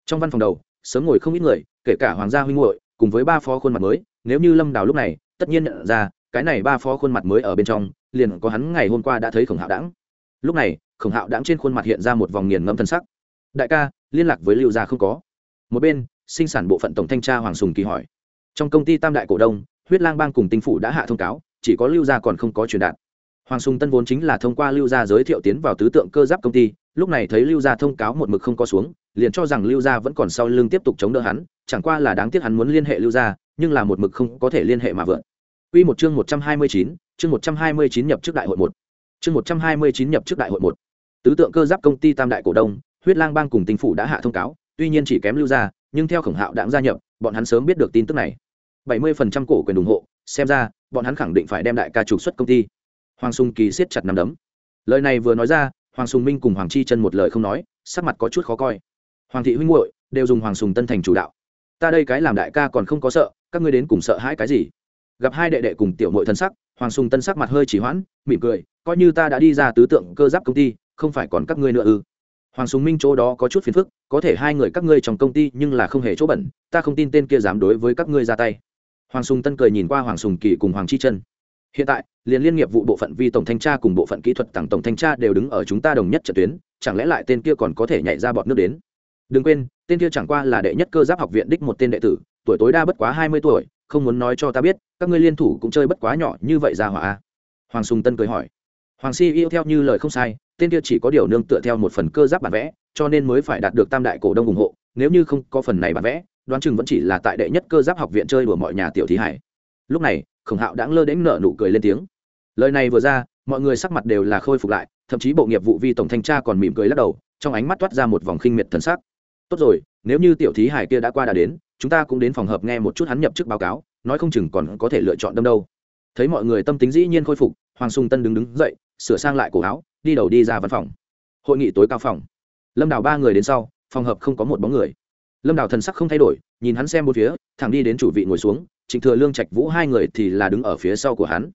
Speaker 1: Trong văn phòng đầu, sớm ngồi không ít người, kể cả hoàng gia huynh hội cùng với ba phó khuôn mặt mới, nếu như lâm đào lúc này, tất nhiên nhận ra, cái này ba phó khuôn mặt mới ở bên trong, liền có hắn ngày hôm qua đã thấy khổng hạo đãng lúc này khổng hạo đãng trên khuôn mặt hiện ra một vòng nghiền ngẫm thân sắc. Đại ca liên lạc với lưu gia không có. Một bên sinh sản bộ phận tổng thanh tra hoàng sùng kỳ hỏi. Trong công ty tam đại cổ đông huyết lang bang cùng tinh phủ đã hạ thông cáo chỉ có lưu gia còn không có truyền đạt. Hoàng sùng tân vốn chính là thông qua lưu gia giới thiệu tiến vào tứ tượng cơ giáp công ty lúc này thấy lưu gia thông cáo một mực không có xuống liền cho rằng lưu gia vẫn còn sau lưng tiếp tục chống đỡ hắn chẳng qua là đáng tiếc hắn muốn liên hệ lưu gia nhưng là một mực không có thể liên hệ mà vượn. Quy một chương 129, chương 129 nhập trước đại hội 1. Chương 129 nhập trước đại hội 1. Tứ tượng cơ giáp công ty tam đại cổ đông, Huyết Lang Bang cùng Tinh phủ đã hạ thông cáo, tuy nhiên chỉ kém lưu gia, nhưng theo Khổng Hạo đã gia nhập, bọn hắn sớm biết được tin tức này. 70% cổ quyền ủng hộ, xem ra, bọn hắn khẳng định phải đem đại ca trục xuất công ty. Hoàng Sung Kỳ siết chặt nắm đấm. Lời này vừa nói ra, Hoàng Sùng Minh cùng Hoàng Chi Chân một lời không nói, sắc mặt có chút khó coi. Hoàng thị huynh muội đều dùng Hoàng Sùng Tân thành chủ đạo. Ta đây cái làm đại ca còn không có sợ, các ngươi đến cùng sợ hãi cái gì? gặp hai đệ đệ cùng tiểu mội thân sắc hoàng sùng tân sắc mặt hơi chỉ hoãn, mỉm cười, coi như ta đã đi ra tứ tượng cơ giáp công ty, không phải còn các ngươi nữa ư? Hoàng sùng minh chỗ đó có chút phiền phức, có thể hai người các ngươi trong công ty nhưng là không hề chỗ bẩn, ta không tin tên kia dám đối với các ngươi ra tay. Hoàng sùng tân cười nhìn qua hoàng sùng kỳ cùng hoàng chi chân hiện tại, liền liên nghiệp vụ bộ phận vi tổng thanh tra cùng bộ phận kỹ thuật tặng tổng thanh tra đều đứng ở chúng ta đồng nhất trận tuyến, chẳng lẽ lại tên kia còn có thể nhảy ra bọt nước đến? Đừng quên, tên kia chẳng qua là đệ nhất cơ giáp học viện đích một tên đệ tử, tuổi tối đa bất quá hai mươi tuổi không muốn nói cho ta biết, các ngươi liên thủ cũng chơi bất quá nhỏ như vậy ra hỏa hoàng sùng tân cười hỏi. Hoàng si yêu theo như lời không sai, tên kia chỉ có điều nương tựa theo một phần cơ giáp bản vẽ, cho nên mới phải đạt được tam đại cổ đông ủng hộ, nếu như không có phần này bản vẽ, đoán chừng vẫn chỉ là tại đệ nhất cơ giáp học viện chơi đùa mọi nhà tiểu thí hải. Lúc này, khổng hạo đã lơ đến nợ nụ cười lên tiếng. Lời này vừa ra, mọi người sắc mặt đều là khôi phục lại, thậm chí bộ nghiệp vụ vi tổng thanh tra còn mỉm cười lắc đầu, trong ánh mắt toát ra một vòng khinh miệt thần sắc. Tốt rồi, nếu như tiểu thí hải kia đã qua đã đến chúng ta cũng đến phòng hợp nghe một chút hắn nhập chức báo cáo, nói không chừng còn có thể lựa chọn đâm đâu. Thấy mọi người tâm tính dĩ nhiên khôi phục, hoàng sùng tân đứng đứng dậy, sửa sang lại cổ áo, đi đầu đi ra văn phòng. Hội nghị tối cao phòng. Lâm đào ba người đến sau, phòng hợp không có một bóng người. Lâm đào thần sắc không thay đổi, nhìn hắn xem một phía, thẳng đi đến chủ vị ngồi xuống, trịnh thừa lương, trạch vũ hai người thì là đứng ở phía sau của hắn.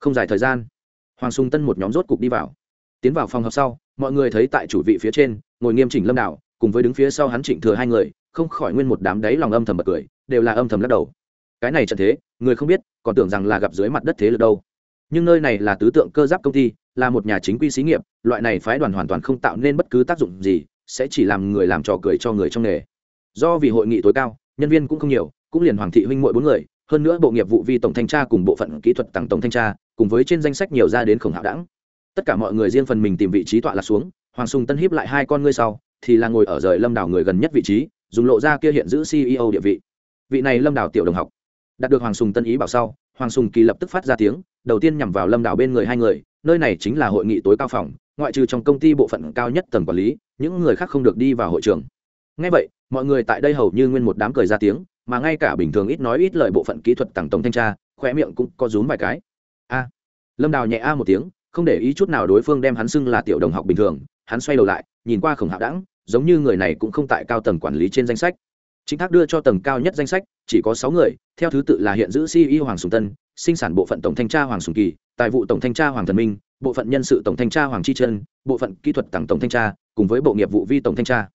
Speaker 1: Không dài thời gian, hoàng sùng tân một nhóm rốt cục đi vào. Tiến vào phòng hợp sau, mọi người thấy tại chủ vị phía trên, ngồi nghiêm chỉnh lâm đào, cùng với đứng phía sau hắn trịnh thừa hai người không khỏi nguyên một đám đáy lòng âm thầm bật cười, đều là âm thầm lắc đầu. Cái này trận thế, người không biết, còn tưởng rằng là gặp dưới mặt đất thế lực đâu. Nhưng nơi này là tứ tượng cơ giáp công ty, là một nhà chính quy xí nghiệp, loại này phái đoàn hoàn toàn không tạo nên bất cứ tác dụng gì, sẽ chỉ làm người làm trò cười cho người trong nghề. Do vì hội nghị tối cao, nhân viên cũng không nhiều, cũng liền hoàng thị huynh mỗi bốn người, hơn nữa bộ nghiệp vụ vi tổng thanh tra cùng bộ phận kỹ thuật tặng tổng thanh tra, cùng với trên danh sách nhiều ra đến khổng hạo đẳng. Tất cả mọi người riêng phần mình tìm vị trí tọa lạc xuống, hoàng sùng tân hiếp lại hai con ngươi sau, thì là ngồi ở rời lâm đảo người gần nhất vị trí dùng lộ ra kia hiện giữ ceo địa vị. Vị này lâm đảo tiểu đồng học. Đạt được hoàng sùng tân ý bảo sau, hoàng sùng kỳ lập tức phát ra tiếng, đầu tiên nhằm vào lâm đảo bên người hai người, nơi này chính là hội nghị tối cao phòng, ngoại trừ trong công ty bộ phận cao nhất tầng quản lý, những người khác không được đi vào hội trường. Ngay vậy, mọi người tại đây hầu như nguyên một đám cười ra tiếng, mà ngay cả bình thường ít nói ít lời bộ phận kỹ thuật tặng tổng thanh tra khỏe miệng cũng có rúm vài cái. A. Lâm đào nhẹ a một tiếng, không để ý chút nào đối phương đem hắn xưng là tiểu đồng học bình thường, hắn xoay đầu lại, nhìn qua khổng hạo đẳng giống như người này cũng không tại cao tầng quản lý trên danh sách. Chính thác đưa cho tầng cao nhất danh sách, chỉ có sáu người, theo thứ tự là hiện giữ ceo hoàng sùng tân, sinh sản bộ phận tổng thanh tra hoàng sùng kỳ, tài vụ tổng thanh tra hoàng thần minh, bộ phận nhân sự tổng thanh tra hoàng chi trân, bộ phận kỹ thuật tặng tổng thanh tra, cùng với bộ nghiệp vụ vi tổng thanh tra.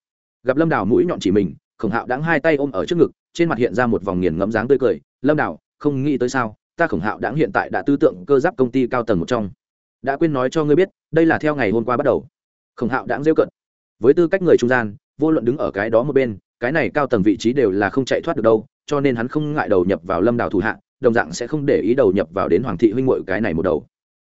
Speaker 1: Gặp lâm đào mũi nhọn chỉ mình, khổng hạo đáng hai tay ôm ở trước ngực, trên mặt hiện ra một vòng nghiền ngẫm dáng tươi cười, lâm đào, không nghĩ tới sao, ta khổng hạo đáng hiện tại đã tư tưởng cơ giáp công ty cao tầng một trong. Đã quên nói cho ngươi biết, đây là theo ngày hôm qua bắt đầu. Khổng hạo đáng rêu cận với tư cách người trung gian, vô luận đứng ở cái đó một bên, cái này cao tầng vị trí đều là không chạy thoát được đâu, cho nên hắn không ngại đầu nhập vào lâm đào thủ hạ, đồng dạng sẽ không để ý đầu nhập vào đến hoàng thị huynh mội cái này một đầu.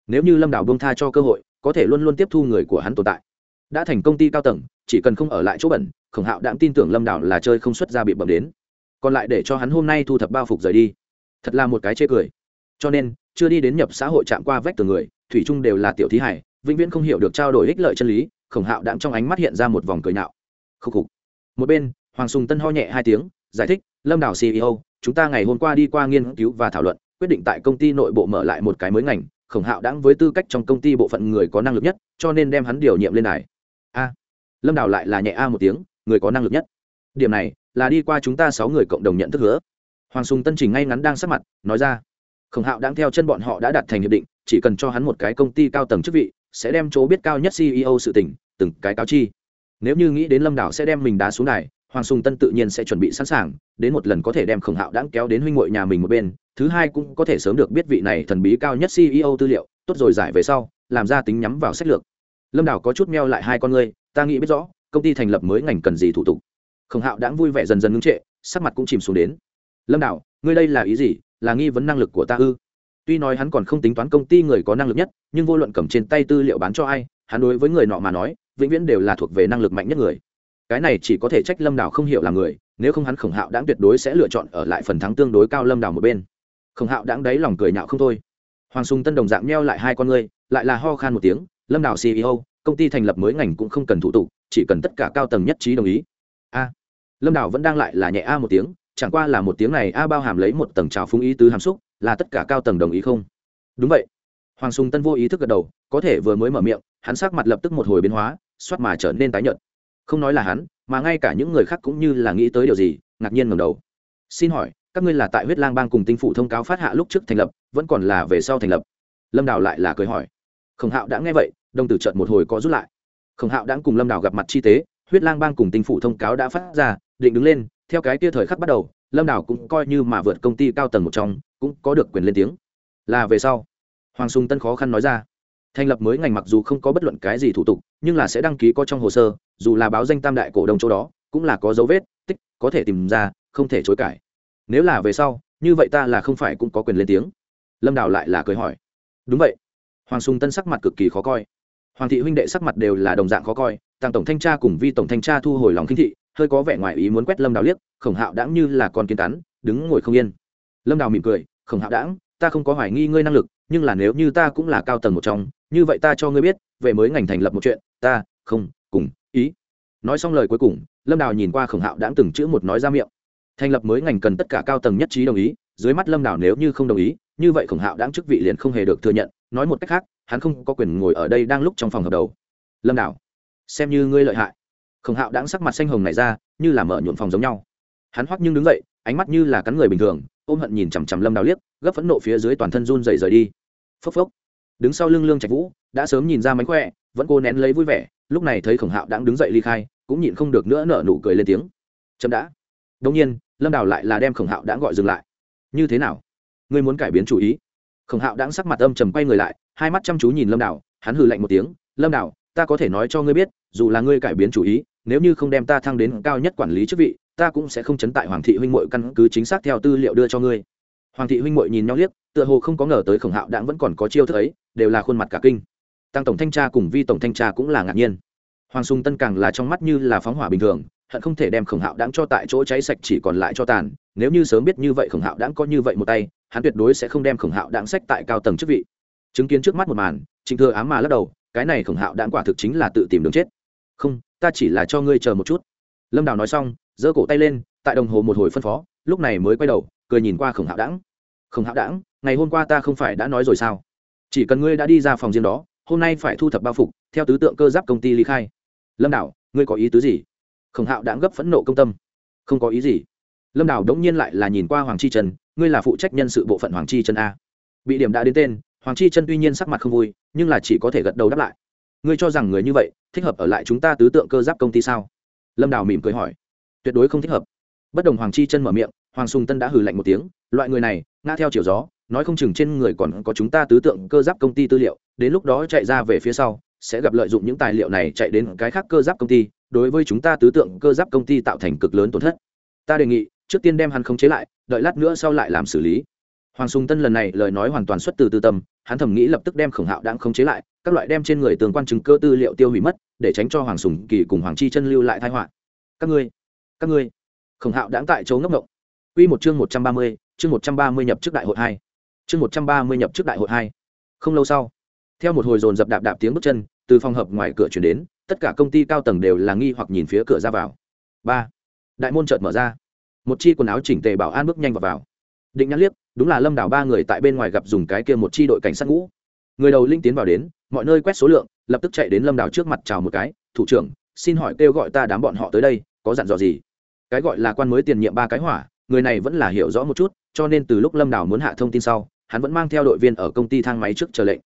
Speaker 1: Nếu như lâm đào bông tha cho cơ hội, có thể luôn luôn tiếp thu người của hắn tồn tại. Đã thành công ty cao tầng, chỉ cần không ở lại chỗ bẩn, khổng hạo đã tin tưởng lâm đào là chơi không xuất ra bị bẩm đến. Còn lại để cho hắn hôm nay thu thập bao phục rời đi. Thật là một cái chê cười. Cho nên, chưa đi đến nhập xã hội chạm qua vách tường người, thủy chung đều là tiểu thí hải, vĩnh viễn không hiểu được trao đổi ích lợi chân lý khổng hạo đạm trong ánh mắt hiện ra một vòng cười nạo. Khúc khục. Một bên, hoàng sùng tân ho nhẹ hai tiếng, giải thích, lâm Đảo ceo chúng ta ngày hôm qua đi qua nghiên cứu và thảo luận, quyết định tại công ty nội bộ mở lại một cái mới ngành, khổng hạo đãng với tư cách trong công ty bộ phận người có năng lực nhất, cho nên đem hắn điều nhiệm lên này. a. Lâm Đảo lại là nhẹ a một tiếng, người có năng lực nhất. Điểm này, là đi qua chúng ta sáu người cộng đồng nhận thức hứa. Hoàng sùng tân trình ngay ngắn đang sắp mặt, nói ra, khổng hạo đang theo chân bọn họ đã đặt thành hiệp định, chỉ cần cho hắn một cái công ty cao tầng chức vị sẽ đem chỗ biết cao nhất ceo sự tỉnh từng cái cáo chi. Nếu như nghĩ đến lâm đảo sẽ đem mình đá xuống đài, hoàng sùng tân tự nhiên sẽ chuẩn bị sẵn sàng, đến một lần có thể đem khổng hạo đáng kéo đến huynh ngội nhà mình một bên, thứ hai cũng có thể sớm được biết vị này thần bí cao nhất ceo tư liệu, tốt rồi giải về sau, làm ra tính nhắm vào sách lược. Lâm đảo có chút meo lại hai con ngươi, ta nghĩ biết rõ, công ty thành lập mới ngành cần gì thủ tục. Khổng hạo đáng vui vẻ dần dần ngưng trệ, sắc mặt cũng chìm xuống đến. Lâm đảo, ngươi đây là ý gì? Là nghi vấn năng lực của ta ư? Tuy nói hắn còn không tính toán công ty người có năng lực nhất, nhưng vô luận cầm trên tay tư liệu bán cho ai, hắn đối với người nọ mà nói, vĩnh viễn đều là thuộc về năng lực mạnh nhất người. Cái này chỉ có thể trách lâm đào không hiểu là người, nếu không hắn khổng hạo đáng tuyệt đối sẽ lựa chọn ở lại phần thắng tương đối cao lâm đào một bên. Khổng hạo đáng đáy lòng cười nhạo không thôi. Hoàng sùng tân đồng dạng meo lại hai con ngươi, lại là ho khan một tiếng, lâm đào ceo công ty thành lập mới ngành cũng không cần thủ tục, chỉ cần tất cả cao tầng nhất trí đồng ý. A. Lâm đào vẫn đang lại là nhẹ a một tiếng, chẳng qua là một tiếng này a bao hàm lấy một tầng trào phúng ý tứ hàm xúc là tất cả cao tầng đồng ý không? Đúng vậy. Hoàng sùng tân vô ý thức gật đầu, có thể vừa mới mở miệng, hắn sắc mặt lập tức một hồi biến hóa, xoát mà trở nên tái nhợt. Không nói là hắn, mà ngay cả những người khác cũng như là nghĩ tới điều gì, ngạc nhiên ngầm đầu. Xin hỏi, các ngươi là tại huyết lang bang cùng tinh phủ thông cáo phát hạ lúc trước thành lập, vẫn còn là về sau thành lập? Lâm đào lại là cười hỏi. Khổng hạo đã nghe vậy, đồng tử trận một hồi có rút lại. Khổng hạo đã cùng lâm đào gặp mặt chi tế, huyết lang bang cùng tinh phủ thông cáo đã phát ra, định đứng lên, theo cái kia thời khắc bắt đầu, lâm đào cũng coi như mà vượt công ty cao tầng một trong cũng có được quyền lên tiếng. Là về sau, hoàng sùng tân khó khăn nói ra, thành lập mới ngành mặc dù không có bất luận cái gì thủ tục, nhưng là sẽ đăng ký có trong hồ sơ, dù là báo danh tam đại cổ đông chỗ đó, cũng là có dấu vết, tích, có thể tìm ra, không thể chối cãi. Nếu là về sau, như vậy ta là không phải cũng có quyền lên tiếng. Lâm đào lại là cười hỏi. Đúng vậy. Hoàng sùng tân sắc mặt cực kỳ khó coi. Hoàng thị huynh đệ sắc mặt đều là đồng dạng khó coi tăng tổng thanh tra cùng vi tổng thanh tra thu hồi lòng kinh thị, hơi có vẻ ngoài ý muốn quét lâm đào liếc, khổng hạo đãng như là con kiến cắn, đứng ngồi không yên. Lâm đào mỉm cười khổng hạo đãng ta không có hoài nghi ngươi năng lực, nhưng là nếu như ta cũng là cao tầng một trong, như vậy ta cho ngươi biết, về mới ngành thành lập một chuyện, ta, không, cùng, ý. Nói xong lời cuối cùng, lâm đào nhìn qua khổng hạo đãng từng chữ một nói ra miệng. Thành lập mới ngành cần tất cả cao tầng nhất trí đồng ý, dưới mắt lâm đào nếu như không đồng ý, như vậy khổng hạo đãng chức vị liền không hề được thừa nhận, nói một cách khác, hắn không có quyền ngồi ở đây đang lúc trong phòng hợp đầu. Lâm đào, xem như ngươi lợi hại. Khổng hạo đãng sắc mặt xanh hồng này ra, như là mở nhuộm phòng giống nhau. Hắn hoắc nhưng đứng dậy, ánh mắt như là cắn người bình thường ôm hận nhìn chằm chằm lâm đào liếc, gấp phẫn nộ phía dưới toàn thân run rẩy rời đi. Phốc phốc. Đứng sau lưng lương trạch vũ, đã sớm nhìn ra mánh khỏe, vẫn cố nén lấy vui vẻ, lúc này thấy khổng hạo đang đứng dậy ly khai, cũng nhịn không được nữa nở nụ cười lên tiếng. Chậm đã. Đông nhiên, lâm đào lại là đem khổng hạo đã gọi dừng lại. Như thế nào? Ngươi muốn cải biến chủ ý? Khổng hạo đang sắc mặt âm trầm quay người lại, hai mắt chăm chú nhìn lâm đào, hắn hừ lạnh một tiếng. Lâm đào, ta có thể nói cho ngươi biết, dù là ngươi cải biến chủ ý, nếu như không đem ta thăng đến cao nhất quản lý chức vị ta cũng sẽ không chấn tại hoàng thị huynh mội căn cứ chính xác theo tư liệu đưa cho ngươi. Hoàng thị huynh mội nhìn nhau liếc, tựa hồ không có ngờ tới khổng hạo đãng vẫn còn có chiêu thức ấy, đều là khuôn mặt cả kinh. Tăng tổng thanh tra cùng vi tổng thanh tra cũng là ngạc nhiên. Hoàng sùng tân càng là trong mắt như là phóng hỏa bình thường, hận không thể đem khổng hạo đãng cho tại chỗ cháy sạch chỉ còn lại cho tàn, nếu như sớm biết như vậy khổng hạo đãng có như vậy một tay, hắn tuyệt đối sẽ không đem khổng hạo đãng sách tại cao tầng chức vị. Chứng kiến trước mắt một màn, trịnh thừa ám mà lắc đầu, cái này khổng hạo đãng quả thực chính là tự tìm đường chết. Không, ta chỉ là cho ngươi chờ một chút lâm đào nói xong, giơ cổ tay lên, tại đồng hồ một hồi phân phó, lúc này mới quay đầu, cười nhìn qua khổng hạo đãng. Khổng hạo đãng, ngày hôm qua ta không phải đã nói rồi sao? Chỉ cần ngươi đã đi ra phòng riêng đó, hôm nay phải thu thập bao phục, theo tứ tượng cơ giáp công ty ly khai. Lâm đảo ngươi có ý tứ gì? Khổng hạo đãng gấp phẫn nộ công tâm. Không có ý gì. Lâm đảo đống nhiên lại là nhìn qua hoàng chi trần, ngươi là phụ trách nhân sự bộ phận hoàng chi trần a. Bị điểm đã đến tên, hoàng chi Trân tuy nhiên sắc mặt không vui, nhưng là chỉ có thể gật đầu đáp lại. Ngươi cho rằng người như vậy, thích hợp ở lại chúng ta tứ tượng cơ giáp công ty sao? Lâm đào mỉm cười hỏi, tuyệt đối không thích hợp. Bất đồng hoàng chi chân mở miệng, hoàng sùng tân đã hừ lạnh một tiếng, loại người này, ngã theo chiều gió, nói không chừng trên người còn có chúng ta tứ tượng cơ giáp công ty tư liệu, đến lúc đó chạy ra về phía sau, sẽ gặp lợi dụng những tài liệu này chạy đến cái khác cơ giáp công ty, đối với chúng ta tứ tượng cơ giáp công ty tạo thành cực lớn tổn thất. Ta đề nghị, trước tiên đem hắn khống chế lại, đợi lát nữa sau lại làm xử lý hoàng sùng tân lần này lời nói hoàn toàn xuất từ tư tâm hắn thầm nghĩ lập tức đem khổng hạo đang khống chế lại các loại đem trên người tường quan chứng cơ tư liệu tiêu hủy mất để tránh cho hoàng sùng kỳ cùng hoàng chi chân lưu lại thái họa các ngươi các ngươi khổng hạo đáng tại chỗ ngốc ngộng Quy một chương một trăm ba mươi, chương một trăm ba mươi nhập trước đại hội hai. Chương một trăm ba mươi nhập trước đại hội hai. Không lâu sau, theo một hồi dồn dập đạp đạp tiếng bước chân, từ phòng hợp ngoài cửa truyền đến, tất cả công ty cao tầng đều là nghi hoặc nhìn phía cửa ra vào. Ba, Đại môn chợt mở ra. Một chi quần áo chỉnh tề bảo an bước nhanh vào vào. Định nhãn liếc, đúng là Lâm Đảo ba người tại bên ngoài gặp dùng cái kia một chi đội cảnh sát ngũ. Người đầu linh tiến vào đến, mọi nơi quét số lượng, lập tức chạy đến Lâm Đảo trước mặt chào một cái, "Thủ trưởng, xin hỏi kêu gọi ta đám bọn họ tới đây, có dặn dò gì?" Cái gọi là quan mới tiền nhiệm ba cái hỏa, người này vẫn là hiểu rõ một chút cho nên từ lúc lâm đảo muốn hạ thông tin sau hắn vẫn mang theo đội viên ở công ty thang máy trước chờ lệnh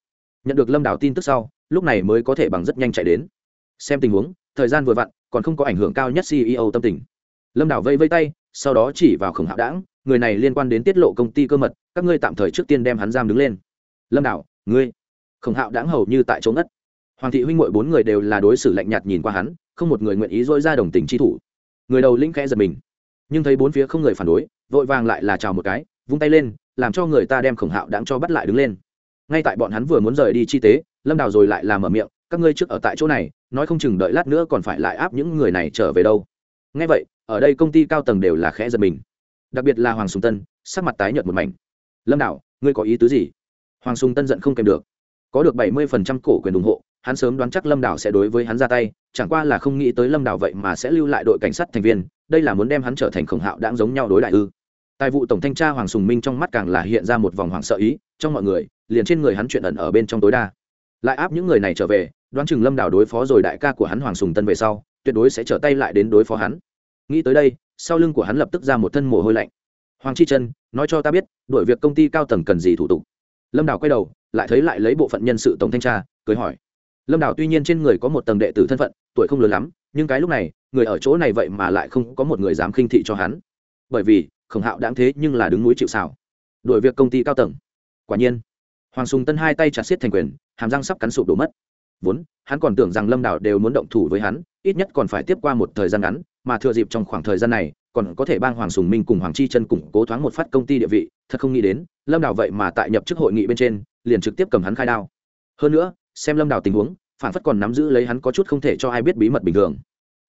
Speaker 1: nhận được lâm đảo tin tức sau lúc này mới có thể bằng rất nhanh chạy đến xem tình huống thời gian vừa vặn còn không có ảnh hưởng cao nhất ceo tâm tình lâm đảo vây vây tay sau đó chỉ vào khổng hạo đảng người này liên quan đến tiết lộ công ty cơ mật, các ngươi tạm thời trước tiên đem hắn giam đứng lên. Lâm đào ngươi, khổng hạo đáng hầu như tại chỗ ngất. Hoàng thị huynh m bốn người đều là đối xử lạnh nhạt nhìn qua hắn, không một người nguyện ý dỗi ra đồng tình chi thủ. Người đầu linh khẽ giật mình, nhưng thấy bốn phía không người phản đối, vội vàng lại là chào một cái, vung tay lên, làm cho người ta đem khổng hạo đáng cho bắt lại đứng lên. Ngay tại bọn hắn vừa muốn rời đi chi tế, lâm đào rồi lại làm mở miệng, các ngươi trước ở tại chỗ này, nói không chừng đợi lát nữa còn phải lại áp những người này trở về đâu. Ngay vậy, ở đây công ty cao tầng đều là khẽ giật mình đặc biệt là hoàng sùng tân sắc mặt tái nhợt một mảnh lâm đảo ngươi có ý tứ gì hoàng sùng tân giận không kèm được có được bảy mươi phần trăm cổ quyền ủng hộ hắn sớm đoán chắc lâm đảo sẽ đối với hắn ra tay chẳng qua là không nghĩ tới lâm đảo vậy mà sẽ lưu lại đội cảnh sát thành viên đây là muốn đem hắn trở thành khổng hạo đáng giống nhau đối đại ư tài vụ tổng thanh tra hoàng sùng minh trong mắt càng là hiện ra một vòng hoảng sợ ý trong mọi người liền trên người hắn chuyện ẩn ở bên trong tối đa lại áp những người này trở về đoán chừng lâm đảo đối phó rồi đại ca của hắn hoàng sùng tân về sau tuyệt đối sẽ trở tay lại đến đối phó hắn nghĩ tới đây sau lưng của hắn lập tức ra một thân mồ hôi lạnh. Hoàng chi chân nói cho ta biết đổi việc công ty cao tầng cần gì thủ tục? Lâm đảo quay đầu, lại thấy lại lấy bộ phận nhân sự tổng thanh tra, cười hỏi. Lâm đảo tuy nhiên trên người có một tầng đệ tử thân phận, tuổi không lớn lắm, nhưng cái lúc này, người ở chỗ này vậy mà lại không có một người dám khinh thị cho hắn. Bởi vì, khổng hạo đáng thế nhưng là đứng núi chịu xào đổi việc công ty cao tầng. Quả nhiên, hoàng sùng tân hai tay chặt xiết thành quyền, hàm răng sắp cắn sụp đổ mất. Vốn, hắn còn tưởng rằng lâm đảo đều muốn động thủ với hắn, ít nhất còn phải tiếp qua một thời gian ngắn mà thừa dịp trong khoảng thời gian này, còn có thể bang hoàng sùng minh cùng hoàng chi chân củng cố thoáng một phát công ty địa vị, thật không nghĩ đến, lâm đảo vậy mà tại nhập chức hội nghị bên trên, liền trực tiếp cầm hắn khai đao. Hơn nữa, xem lâm đảo tình huống, phản phất còn nắm giữ lấy hắn có chút không thể cho ai biết bí mật bình thường.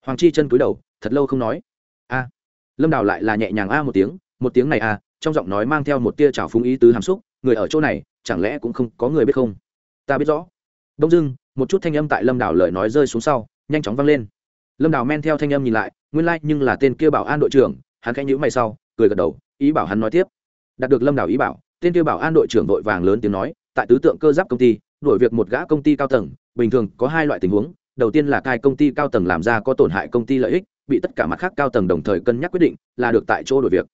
Speaker 1: Hoàng chi chân cúi đầu, thật lâu không nói. A. Lâm đào lại là nhẹ nhàng a một tiếng một tiếng này a, trong giọng nói mang theo một tia trào phúng ý tứ hàm xúc, người ở chỗ này, chẳng lẽ cũng không có người biết không? Ta biết rõ. Đông dưng một chút thanh âm tại lâm đào lời nói rơi xuống sau, nhanh chóng vang lên lâm đào men theo thanh âm nhìn lại, nguyên lai、like、nhưng là tên kia bảo an đội trưởng, hắn khẽ nhữ mày sau, cười gật đầu, ý bảo hắn nói tiếp. Đạt được lâm đào ý bảo, tên kia bảo an đội trưởng vội vàng lớn tiếng nói, tại tứ tượng cơ giáp công ty đổi việc một gã công ty cao tầng, bình thường có hai loại tình huống, đầu tiên là cai công ty cao tầng làm ra có tổn hại công ty lợi ích, bị tất cả mặt khác cao tầng đồng thời cân nhắc quyết định, là được tại chỗ đổi việc.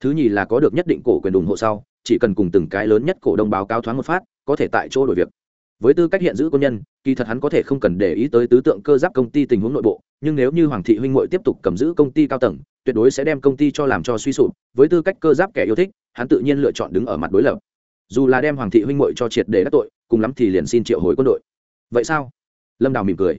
Speaker 1: Thứ nhì là có được nhất định cổ quyền ủng hộ sau, chỉ cần cùng từng cái lớn nhất cổ đông báo cáo thoáng một phát, có thể tại chỗ đổi việc với tư cách hiện giữ quân nhân kỳ thật hắn có thể không cần để ý tới tứ tượng cơ giáp công ty tình huống nội bộ nhưng nếu như hoàng thị huynh hội tiếp tục cầm giữ công ty cao tầng tuyệt đối sẽ đem công ty cho làm cho suy sụp. Với tư cách cơ giáp kẻ yêu thích hắn tự nhiên lựa chọn đứng ở mặt đối lập. Dù là đem hoàng thị huynh hội cho triệt để các tội cùng lắm thì liền xin triệu hồi quân đội. Vậy sao? Lâm đào mỉm cười.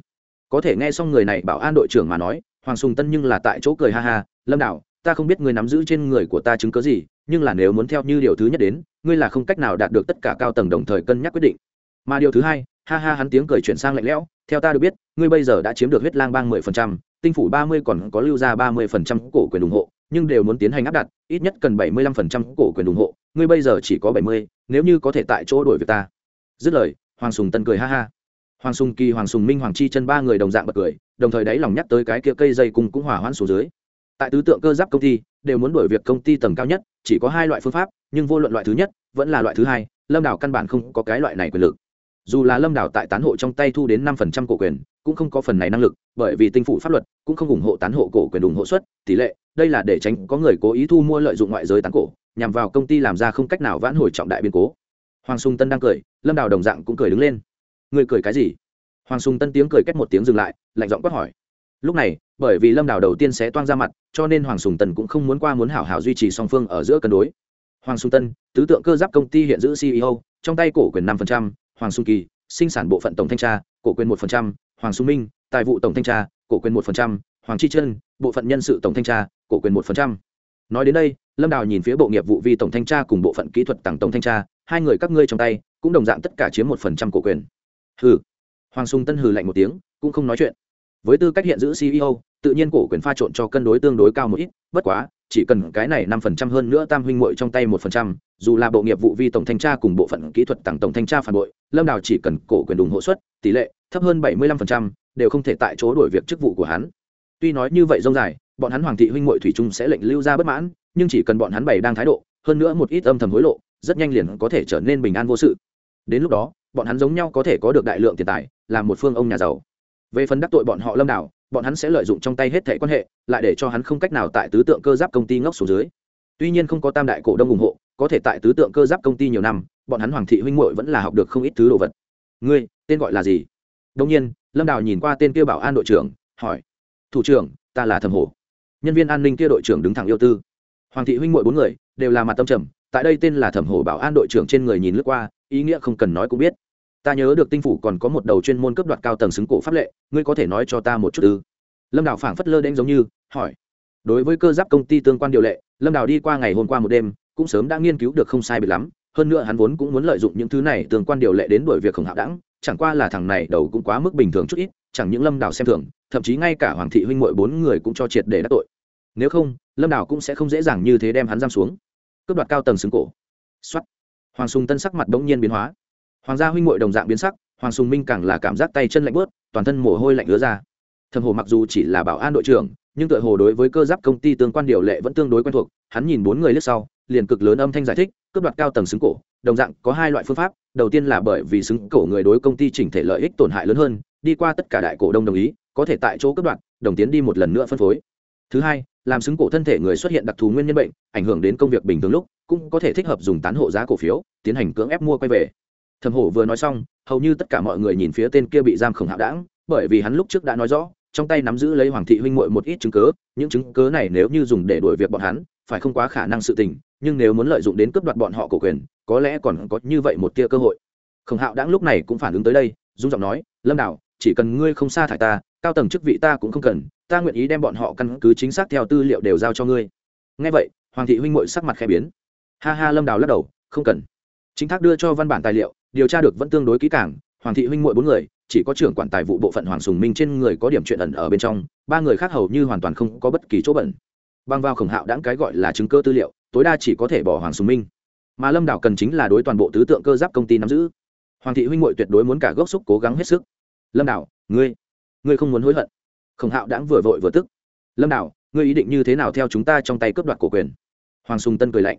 Speaker 1: Có thể nghe xong người này bảo an đội trưởng mà nói hoàng sùng tân nhưng là tại chỗ cười ha ha lâm Đào, ta không biết ngươi nắm giữ trên người của ta chứng cớ gì nhưng là nếu muốn theo như điều thứ nhất đến ngươi là không cách nào đạt được tất cả cao tầng đồng thời cân nhắc quyết định mà điều thứ hai, ha ha hắn tiếng cười chuyển sang lạnh lẽo, theo ta được biết, ngươi bây giờ đã chiếm được huyết lang bang mười phần trăm, tinh phủ ba mươi còn có lưu ra ba mươi phần trăm cổ quyền ủng hộ, nhưng đều muốn tiến hành áp đặt, ít nhất cần bảy mươi lăm phần trăm cổ quyền ủng hộ, ngươi bây giờ chỉ có bảy mươi, nếu như có thể tại chỗ đổi việc ta. Dứt lời, hoàng sùng tân cười ha ha. Hoàng sùng kỳ, hoàng sùng minh, hoàng chi chân ba người đồng dạng bật cười, đồng thời đáy lòng nhắc tới cái kia cây dây cung cũng hỏa hoãn xuống dưới. Tại tứ tượng cơ giáp công ty, đều muốn đổi việc công ty tầng cao nhất, chỉ có hai loại phương pháp, nhưng vô luận loại thứ nhất vẫn là loại thứ hai, lâm đảo căn bản không có cái loại này quyền lực dù là lâm đảo tại tán hộ trong tay thu đến năm phần trăm cổ quyền, cũng không có phần này năng lực, bởi vì tinh phủ pháp luật cũng không ủng hộ tán hộ cổ quyền ủng hộ suất, tỷ lệ, đây là để tránh có người cố ý thu mua lợi dụng ngoại giới tán cổ, nhằm vào công ty làm ra không cách nào vãn hồi trọng đại biến cố. Hoàng sùng tân đang cười, lâm đào đồng dạng cũng cười đứng lên. Người cười cái gì? Hoàng sùng tân tiếng cười cách một tiếng dừng lại, lạnh giọng quát hỏi. Lúc này, bởi vì lâm đào đầu tiên sẽ toang ra mặt, cho nên hoàng sùng tân cũng không muốn qua muốn hảo hảo duy trì song phương ở giữa cân đối. Hoàng sùng tân, tứ tượng cơ giáp công ty hiện giữ ceo trong tay cổ quyền năm hoàng Xuân kỳ sinh sản bộ phận tổng thanh tra cổ quyền một hoàng Xuân minh tài vụ tổng thanh tra cổ quyền một hoàng chi Trân, bộ phận nhân sự tổng thanh tra cổ quyền một nói đến đây lâm đào nhìn phía bộ nghiệp vụ vi tổng thanh tra cùng bộ phận kỹ thuật tặng tổng thanh tra hai người các ngươi trong tay cũng đồng dạng tất cả chiếm một phần trăm cổ quyền. Hừ. Hoàng Xuân tân hừ lạnh một tiếng cũng không nói chuyện. Với tư cách hiện giữ ceo tự nhiên cổ quyền pha trộn cho cân đối tương đối cao một ít bất quá chỉ cần cái này năm phần trăm hơn nữa tam huynh muội trong tay một phần trăm, dù là bộ nghiệp vụ vi tổng thanh tra cùng bộ phận kỹ thuật tặng tổng thanh tra phản bội, lâm đào chỉ cần cổ quyền ủng hộ suất, tỷ lệ thấp hơn bảy mươi lăm phần trăm, đều không thể tại chỗ đổi việc chức vụ của hắn. Tuy nói như vậy dông dài, bọn hắn hoàng thị huynh muội thủy trung sẽ lệnh lưu ra bất mãn, nhưng chỉ cần bọn hắn bày đang thái độ, hơn nữa một ít âm thầm hối lộ, rất nhanh liền có thể trở nên bình an vô sự. Đến lúc đó, bọn hắn giống nhau có thể có được đại lượng tiền tài, làm một phương ông nhà giàu. Về phần đắc tội bọn họ lâm đảo bọn hắn sẽ lợi dụng trong tay hết thẻ quan hệ, lại để cho hắn không cách nào tại tứ tượng cơ giáp công ty ngốc xuống dưới. Tuy nhiên không có tam đại cổ đông ủng hộ, có thể tại tứ tượng cơ giáp công ty nhiều năm, bọn hắn hoàng thị huynh muội vẫn là học được không ít thứ đồ vật. Ngươi, tên gọi là gì? Đông nhiên, lâm đào nhìn qua tên kia bảo an đội trưởng, hỏi. Thủ trưởng, ta là thẩm hổ. Nhân viên an ninh kia đội trưởng đứng thẳng yêu tư. Hoàng thị huynh muội bốn người, đều là mặt tâm trầm, tại đây tên là thẩm hổ bảo an đội trưởng trên người nhìn lướt qua, ý nghĩa không cần nói cũng biết ta nhớ được tinh phủ còn có một đầu chuyên môn cấp đoạt cao tầng xứng cổ pháp lệ, ngươi có thể nói cho ta một chút ư? Lâm đào phảng phất lơ đen giống như, hỏi. Đối với cơ giáp công ty tương quan điều lệ, lâm đào đi qua ngày hôm qua một đêm, cũng sớm đã nghiên cứu được không sai biệt lắm, hơn nữa hắn vốn cũng muốn lợi dụng những thứ này tương quan điều lệ đến đổi việc khổng hạo đẳng, chẳng qua là thằng này đầu cũng quá mức bình thường chút ít, chẳng những lâm đào xem thường, thậm chí ngay cả hoàng thị huynh mội bốn người cũng cho triệt để đắc tội. Nếu không, lâm đào cũng sẽ không dễ dàng như thế đem hắn giam xuống. Cướp đoạt cao tầng xứng cổ. Xuất hoàng sùng tân sắc mặt bỗng nhiên biến hóa hoàng gia huynh mội đồng dạng biến sắc, hoàng sùng minh càng là cảm giác tay chân lạnh bớt, toàn thân mồ hôi lạnh ứa ra. Thầm hồ mặc dù chỉ là bảo an đội trưởng, nhưng tựa hồ đối với cơ giáp công ty tương quan điều lệ vẫn tương đối quen thuộc, hắn nhìn bốn người lướt sau, liền cực lớn âm thanh giải thích, cướp đoạt cao tầng xứng cổ, đồng dạng có hai loại phương pháp, đầu tiên là bởi vì xứng cổ người đối công ty chỉnh thể lợi ích tổn hại lớn hơn, đi qua tất cả đại cổ đông đồng ý, có thể tại chỗ cướp đoạt, đồng tiến đi một lần nữa phân phối. Thứ hai, làm xứng cổ thân thể người xuất hiện đặc thù nguyên nhân bệnh, ảnh hưởng đến công việc bình thường lúc, cũng có thể thích hợp dùng tán hộ giá cổ phiếu, tiến hành cưỡng ép mua quay về thẩm hổ vừa nói xong, hầu như tất cả mọi người nhìn phía tên kia bị giam khổng hạo đảng bởi vì hắn lúc trước đã nói rõ, trong tay nắm giữ lấy hoàng thị huynh muội một ít chứng cớ, những chứng cớ này nếu như dùng để đuổi việc bọn hắn, phải không quá khả năng sự tình, nhưng nếu muốn lợi dụng đến cướp đoạt bọn họ cổ quyền, có lẽ còn có như vậy một tia cơ hội. Khổng hạo đãng lúc này cũng phản ứng tới đây dung giọng nói, lâm đảo chỉ cần ngươi không sa thải ta, cao tầng chức vị ta cũng không cần, ta nguyện ý đem bọn họ căn cứ chính xác theo tư liệu đều giao cho ngươi. Ngay vậy, hoàng thị huynh mội sắc mặt khẽ biến. Ha ha, lâm đào lắc đầu, không cần. Chính thác đưa cho văn bản tài liệu điều tra được vẫn tương đối kỹ càng, hoàng thị huynh mội bốn người, chỉ có trưởng quản tài vụ bộ phận hoàng sùng minh trên người có điểm chuyện ẩn ở bên trong, ba người khác hầu như hoàn toàn không có bất kỳ chỗ bẩn. Băng vào khổng hạo đáng cái gọi là chứng cơ tư liệu, tối đa chỉ có thể bỏ hoàng sùng minh. Mà lâm đảo cần chính là đối toàn bộ tứ tượng cơ giáp công ty nắm giữ. Hoàng thị huynh Muội tuyệt đối muốn cả gốc xúc cố gắng hết sức. Lâm đảo, ngươi ngươi không muốn hối hận. Khổng hạo đáng vừa vội vừa tức. Lâm đảo, ngươi ý định như thế nào theo chúng ta trong tay cướp đoạt cổ quyền? Hoàng sùng tân cười lạnh.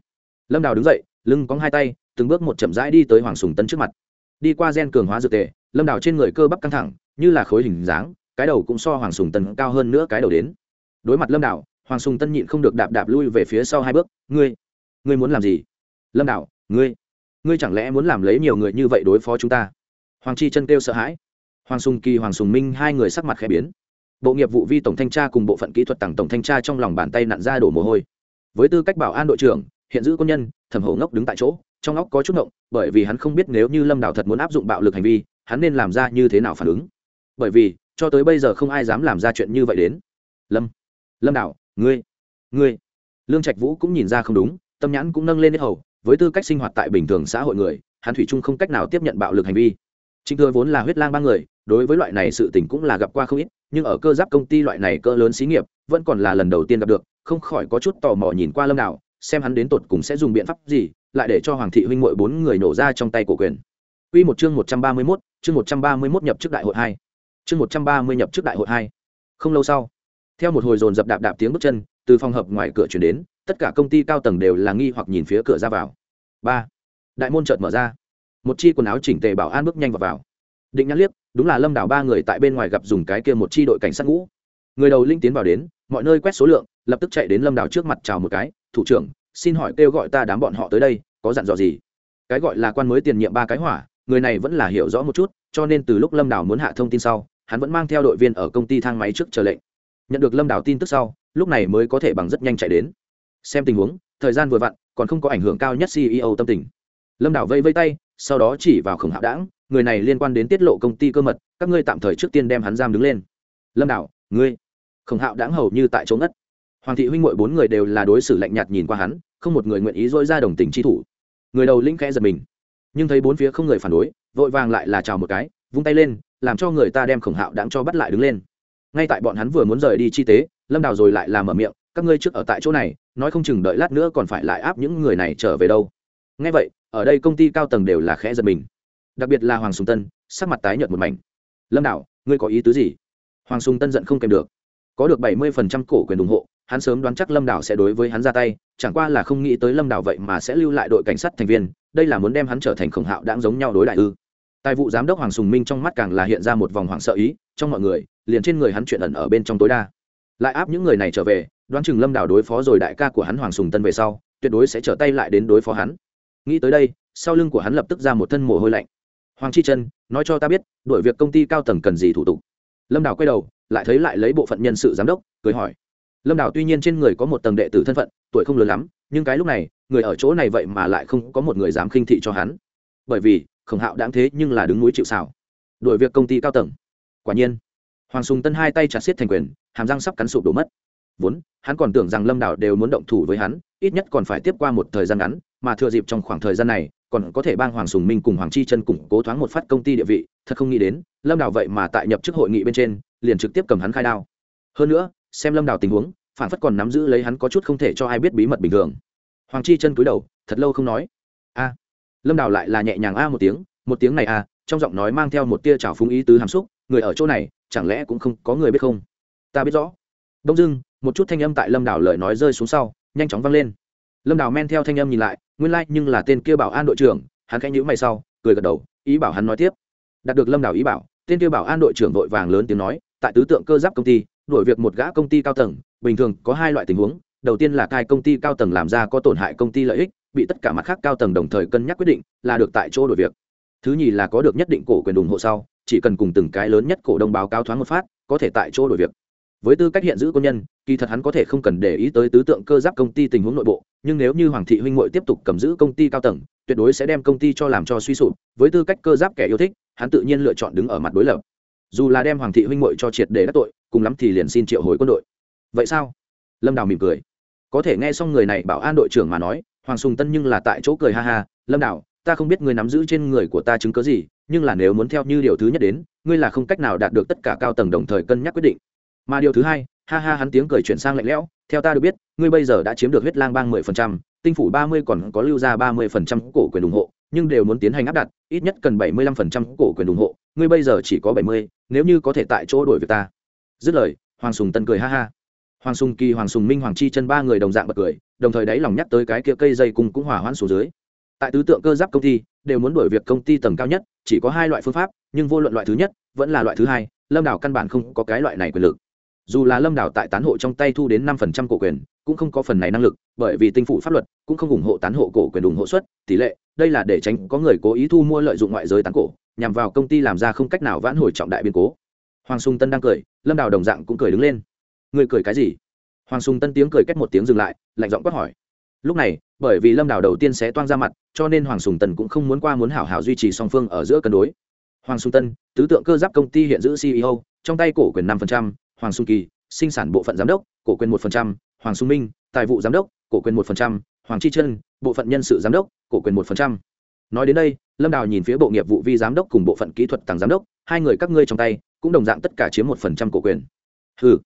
Speaker 1: Lâm đảo đứng dậy, lưng cóng hai tay từng bước một chậm rãi đi tới hoàng sùng tân trước mặt. Đi qua gen cường hóa dược tề, lâm đảo trên người cơ bắp căng thẳng, như là khối hình dáng, cái đầu cũng so hoàng sùng tân cao hơn nữa cái đầu đến. Đối mặt lâm đảo hoàng sùng tân nhịn không được đạp đạp lui về phía sau hai bước. Ngươi ngươi muốn làm gì? Lâm đảo ngươi ngươi chẳng lẽ muốn làm lấy nhiều người như vậy đối phó chúng ta? Hoàng chi chân kêu sợ hãi. Hoàng sùng kỳ, hoàng sùng minh, hai người sắc mặt khẽ biến. Bộ nghiệp vụ vi tổng thanh tra cùng bộ phận kỹ thuật tặng tổng thanh tra trong lòng bàn tay nặn ra đổ mồ hôi. Với tư cách bảo an đội trưởng, hiện giữ quân nhân, thẩm hậu ngốc đứng tại chỗ trong óc có chút ngộng, bởi vì hắn không biết nếu như lâm đào thật muốn áp dụng bạo lực hành vi, hắn nên làm ra như thế nào phản ứng. Bởi vì, cho tới bây giờ không ai dám làm ra chuyện như vậy đến. Lâm lâm đào, ngươi ngươi. Lương trạch vũ cũng nhìn ra không đúng, tâm nhãn cũng nâng lên hết hầu, với tư cách sinh hoạt tại bình thường xã hội người, hắn thủy trung không cách nào tiếp nhận bạo lực hành vi. Chính thừa vốn là huyết lang ba người, đối với loại này sự tình cũng là gặp qua không ít, nhưng ở cơ giáp công ty loại này cỡ lớn xí nghiệp, vẫn còn là lần đầu tiên gặp được, không khỏi có chút tò mò nhìn qua lâm đào, xem hắn đến tột cùng sẽ dùng biện pháp gì lại để cho hoàng thị huynh muội bốn người nổ ra trong tay cổ quyền Quy một chương 131, chương 131 nhập chức đại hội 2. Chương 130 nhập chức đại hội 2. Không lâu sau, theo một hồi dồn dập đạp đạp tiếng bước chân, từ phòng hợp ngoài cửa truyền đến, tất cả công ty cao tầng đều là nghi hoặc nhìn phía cửa ra vào. 3. Đại môn chợt mở ra. Một chi quần áo chỉnh tề bảo an bước nhanh vào vào. Định nhãn liếc, đúng là Lâm Đảo ba người tại bên ngoài gặp dùng cái kia một chi đội cảnh sát ngũ. Người đầu linh tiến vào đến, mọi nơi quét số lượng, lập tức chạy đến Lâm Đảo trước mặt chào một cái, "Thủ trưởng, xin hỏi kêu gọi ta đám bọn họ tới đây, có dặn dò gì?" Cái gọi là quan mới tiền nhiệm ba cái hỏa, người này vẫn là hiểu rõ một chút cho nên từ lúc lâm đảo muốn hạ thông tin sau hắn vẫn mang theo đội viên ở công ty thang máy trước chờ lệnh. Nhận được lâm đảo tin tức sau lúc này mới có thể bằng rất nhanh chạy đến. Xem tình huống thời gian vừa vặn còn không có ảnh hưởng cao nhất ceo tâm tình. Lâm đảo vây vây tay sau đó chỉ vào khổng hạo đảng người này liên quan đến tiết lộ công ty cơ mật các ngươi tạm thời trước tiên đem hắn giam đứng lên. Lâm đảo ngươi. Khổng hạo đảng hầu như tại chỗ ngất hoàng thị huynh m bốn người đều là đối xử lạnh nhạt nhìn qua hắn, không một người nguyện ý dỗi ra đồng tình chi thủ. Người đầu linh khẽ giật mình, nhưng thấy bốn phía không người phản đối, vội vàng lại là chào một cái, vung tay lên, làm cho người ta đem khổng hạo đáng cho bắt lại đứng lên. Ngay tại bọn hắn vừa muốn rời đi chi tế, lâm đào rồi lại làm mở miệng, các ngươi trước ở tại chỗ này, nói không chừng đợi lát nữa còn phải lại áp những người này trở về đâu. Ngay vậy, ở đây công ty cao tầng đều là khẽ giật mình. Đặc biệt là hoàng sùng tân, sắc mặt tái nhợt một mảnh. Lâm đào, ngươi có ý tứ gì? Hoàng sùng tân giận không kèm được. Có được bảy mươi phần trăm cổ quyền ủng hộ hắn sớm đoán chắc lâm đảo sẽ đối với hắn ra tay, chẳng qua là không nghĩ tới lâm đảo vậy mà sẽ lưu lại đội cảnh sát thành viên, đây là muốn đem hắn trở thành khổng hạo đáng giống nhau đối đại ư. Tài vụ giám đốc hoàng sùng minh trong mắt càng là hiện ra một vòng hoảng sợ ý, trong mọi người, liền trên người hắn chuyện ẩn ở bên trong tối đa. Lại áp những người này trở về, đoán chừng lâm đảo đối phó rồi đại ca của hắn hoàng sùng tân về sau, tuyệt đối sẽ trở tay lại đến đối phó hắn. Nghĩ tới đây, sau lưng của hắn lập tức ra một thân mồ hôi lạnh. Hoàng chi chân nói cho ta biết đổi việc công ty cao tầng cần gì thủ tục. Lâm đảo quay đầu, lại thấy lại lấy bộ phận nhân sự giám đốc, cười hỏi lâm đảo tuy nhiên trên người có một tầng đệ tử thân phận, tuổi không lớn lắm, nhưng cái lúc này, người ở chỗ này vậy mà lại không có một người dám khinh thị cho hắn. Bởi vì, khổng hạo đáng thế nhưng là đứng núi chịu xảo đổi việc công ty cao tầng. Quả nhiên, hoàng sùng tân hai tay chặt xiết thành quyền, hàm răng sắp cắn sụp đổ mất. Vốn, hắn còn tưởng rằng lâm đảo đều muốn động thủ với hắn, ít nhất còn phải tiếp qua một thời gian ngắn, mà thừa dịp trong khoảng thời gian này, còn có thể bang hoàng sùng minh cùng hoàng chi chân củng cố thoáng một phát công ty địa vị, thật không nghĩ đến, lâm đảo vậy mà tại nhập chức hội nghị bên trên, liền trực tiếp cầm hắn khai đao. Hơn nữa xem lâm đảo tình huống phản phất còn nắm giữ lấy hắn có chút không thể cho ai biết bí mật bình thường. Hoàng chi chân cúi đầu, thật lâu không nói. A. Lâm đào lại là nhẹ nhàng a một tiếng một tiếng này a, trong giọng nói mang theo một tia trào phúng ý tứ hàm xúc, người ở chỗ này, chẳng lẽ cũng không có người biết không? Ta biết rõ. Đông dưng một chút thanh âm tại lâm đào lời nói rơi xuống sau, nhanh chóng vang lên. Lâm đào men theo thanh âm nhìn lại, nguyên lai、like、nhưng là tên kia bảo an đội trưởng, hắn khẽ nhữ mày sau, cười gật đầu, ý bảo hắn nói tiếp. Đạt được lâm đào ý bảo, tên kia bảo an đội trưởng vội vàng lớn tiếng nói, tại tứ tượng cơ giáp công ty đổi việc một gã công ty cao tầng, bình thường có hai loại tình huống. Đầu tiên là cai công ty cao tầng làm ra có tổn hại công ty lợi ích, bị tất cả mặt khác cao tầng đồng thời cân nhắc quyết định, là được tại chỗ đổi việc. Thứ nhì là có được nhất định cổ quyền ủng hộ sau, chỉ cần cùng từng cái lớn nhất cổ đông báo cáo thoáng một phát, có thể tại chỗ đổi việc. Với tư cách hiện giữ quân nhân, kỳ thật hắn có thể không cần để ý tới tứ tượng cơ giáp công ty tình huống nội bộ, nhưng nếu như hoàng thị huynh hội tiếp tục cầm giữ công ty cao tầng, tuyệt đối sẽ đem công ty cho làm cho suy sụp. Với tư cách cơ giáp kẻ yêu thích, hắn tự nhiên lựa chọn đứng ở mặt đối lập. Dù là đem hoàng thị huynh hội cho triệt để các tội cùng lắm thì liền xin triệu hồi quân đội. Vậy sao? Lâm đào mỉm cười. Có thể nghe xong người này bảo an đội trưởng mà nói, hoàng sùng tân nhưng là tại chỗ cười ha ha, lâm đào, ta không biết ngươi nắm giữ trên người của ta chứng cớ gì, nhưng là nếu muốn theo như điều thứ nhất đến, ngươi là không cách nào đạt được tất cả cao tầng đồng thời cân nhắc quyết định. Mà điều thứ hai, ha ha hắn tiếng cười chuyển sang lạnh lẽo, theo ta được biết, ngươi bây giờ đã chiếm được huyết lang bang mười phần trăm, tinh phủ ba mươi còn có lưu ra ba mươi phần trăm cổ quyền ủng hộ, nhưng đều muốn tiến hành áp đặt, ít nhất cần bảy mươi lăm phần trăm cổ quyền ủng hộ, ngươi bây giờ chỉ có bảy mươi, nếu như có thể tại chỗ đổi việc ta dứt lời, hoàng sùng tân cười ha ha. Hoàng sùng kỳ, hoàng sùng minh, hoàng chi chân ba người đồng dạng bật cười, đồng thời đáy lòng nhắc tới cái kia cây dây cùng cũng hỏa hoãn xuống dưới. Tại tứ tượng cơ giáp công ty, đều muốn đổi việc công ty tầng cao nhất, chỉ có hai loại phương pháp, nhưng vô luận loại thứ nhất, vẫn là loại thứ hai, lâm đảo căn bản không có cái loại này quyền lực. Dù là lâm đảo tại tán hộ trong tay thu đến năm phần trăm cổ quyền, cũng không có phần này năng lực, bởi vì tinh phủ pháp luật, cũng không ủng hộ tán hộ cổ quyền ủng hộ suất, tỷ lệ, đây là để tránh có người cố ý thu mua lợi dụng ngoại giới tán cổ, nhằm vào công ty làm ra không cách nào vãn hồi trọng đại biến cố hoàng sùng tân đang cười lâm đào đồng dạng cũng cười đứng lên. Người cười cái gì? Hoàng sùng tân tiếng cười cách một tiếng dừng lại lạnh giọng quát hỏi. Lúc này bởi vì lâm đào đầu tiên sẽ toang ra mặt cho nên hoàng sùng tân cũng không muốn qua muốn hảo hảo duy trì song phương ở giữa cân đối. Hoàng sùng tân tứ tượng cơ giáp công ty hiện giữ ceo trong tay cổ quyền năm hoàng sùng kỳ sinh sản bộ phận giám đốc cổ quyền một hoàng xuân minh tài vụ giám đốc cổ quyền một phần trăm hoàng chi Trân, bộ phận nhân sự giám đốc cổ quyền một phần trăm. Nói đến đây lâm đào nhìn phía bộ nghiệp vụ vi giám đốc cùng bộ phận kỹ thuật tàng giám đốc hai người các ngươi trong tay cũng đồng dạng tất cả chiếm một phần trăm cổ quyền. Hừ.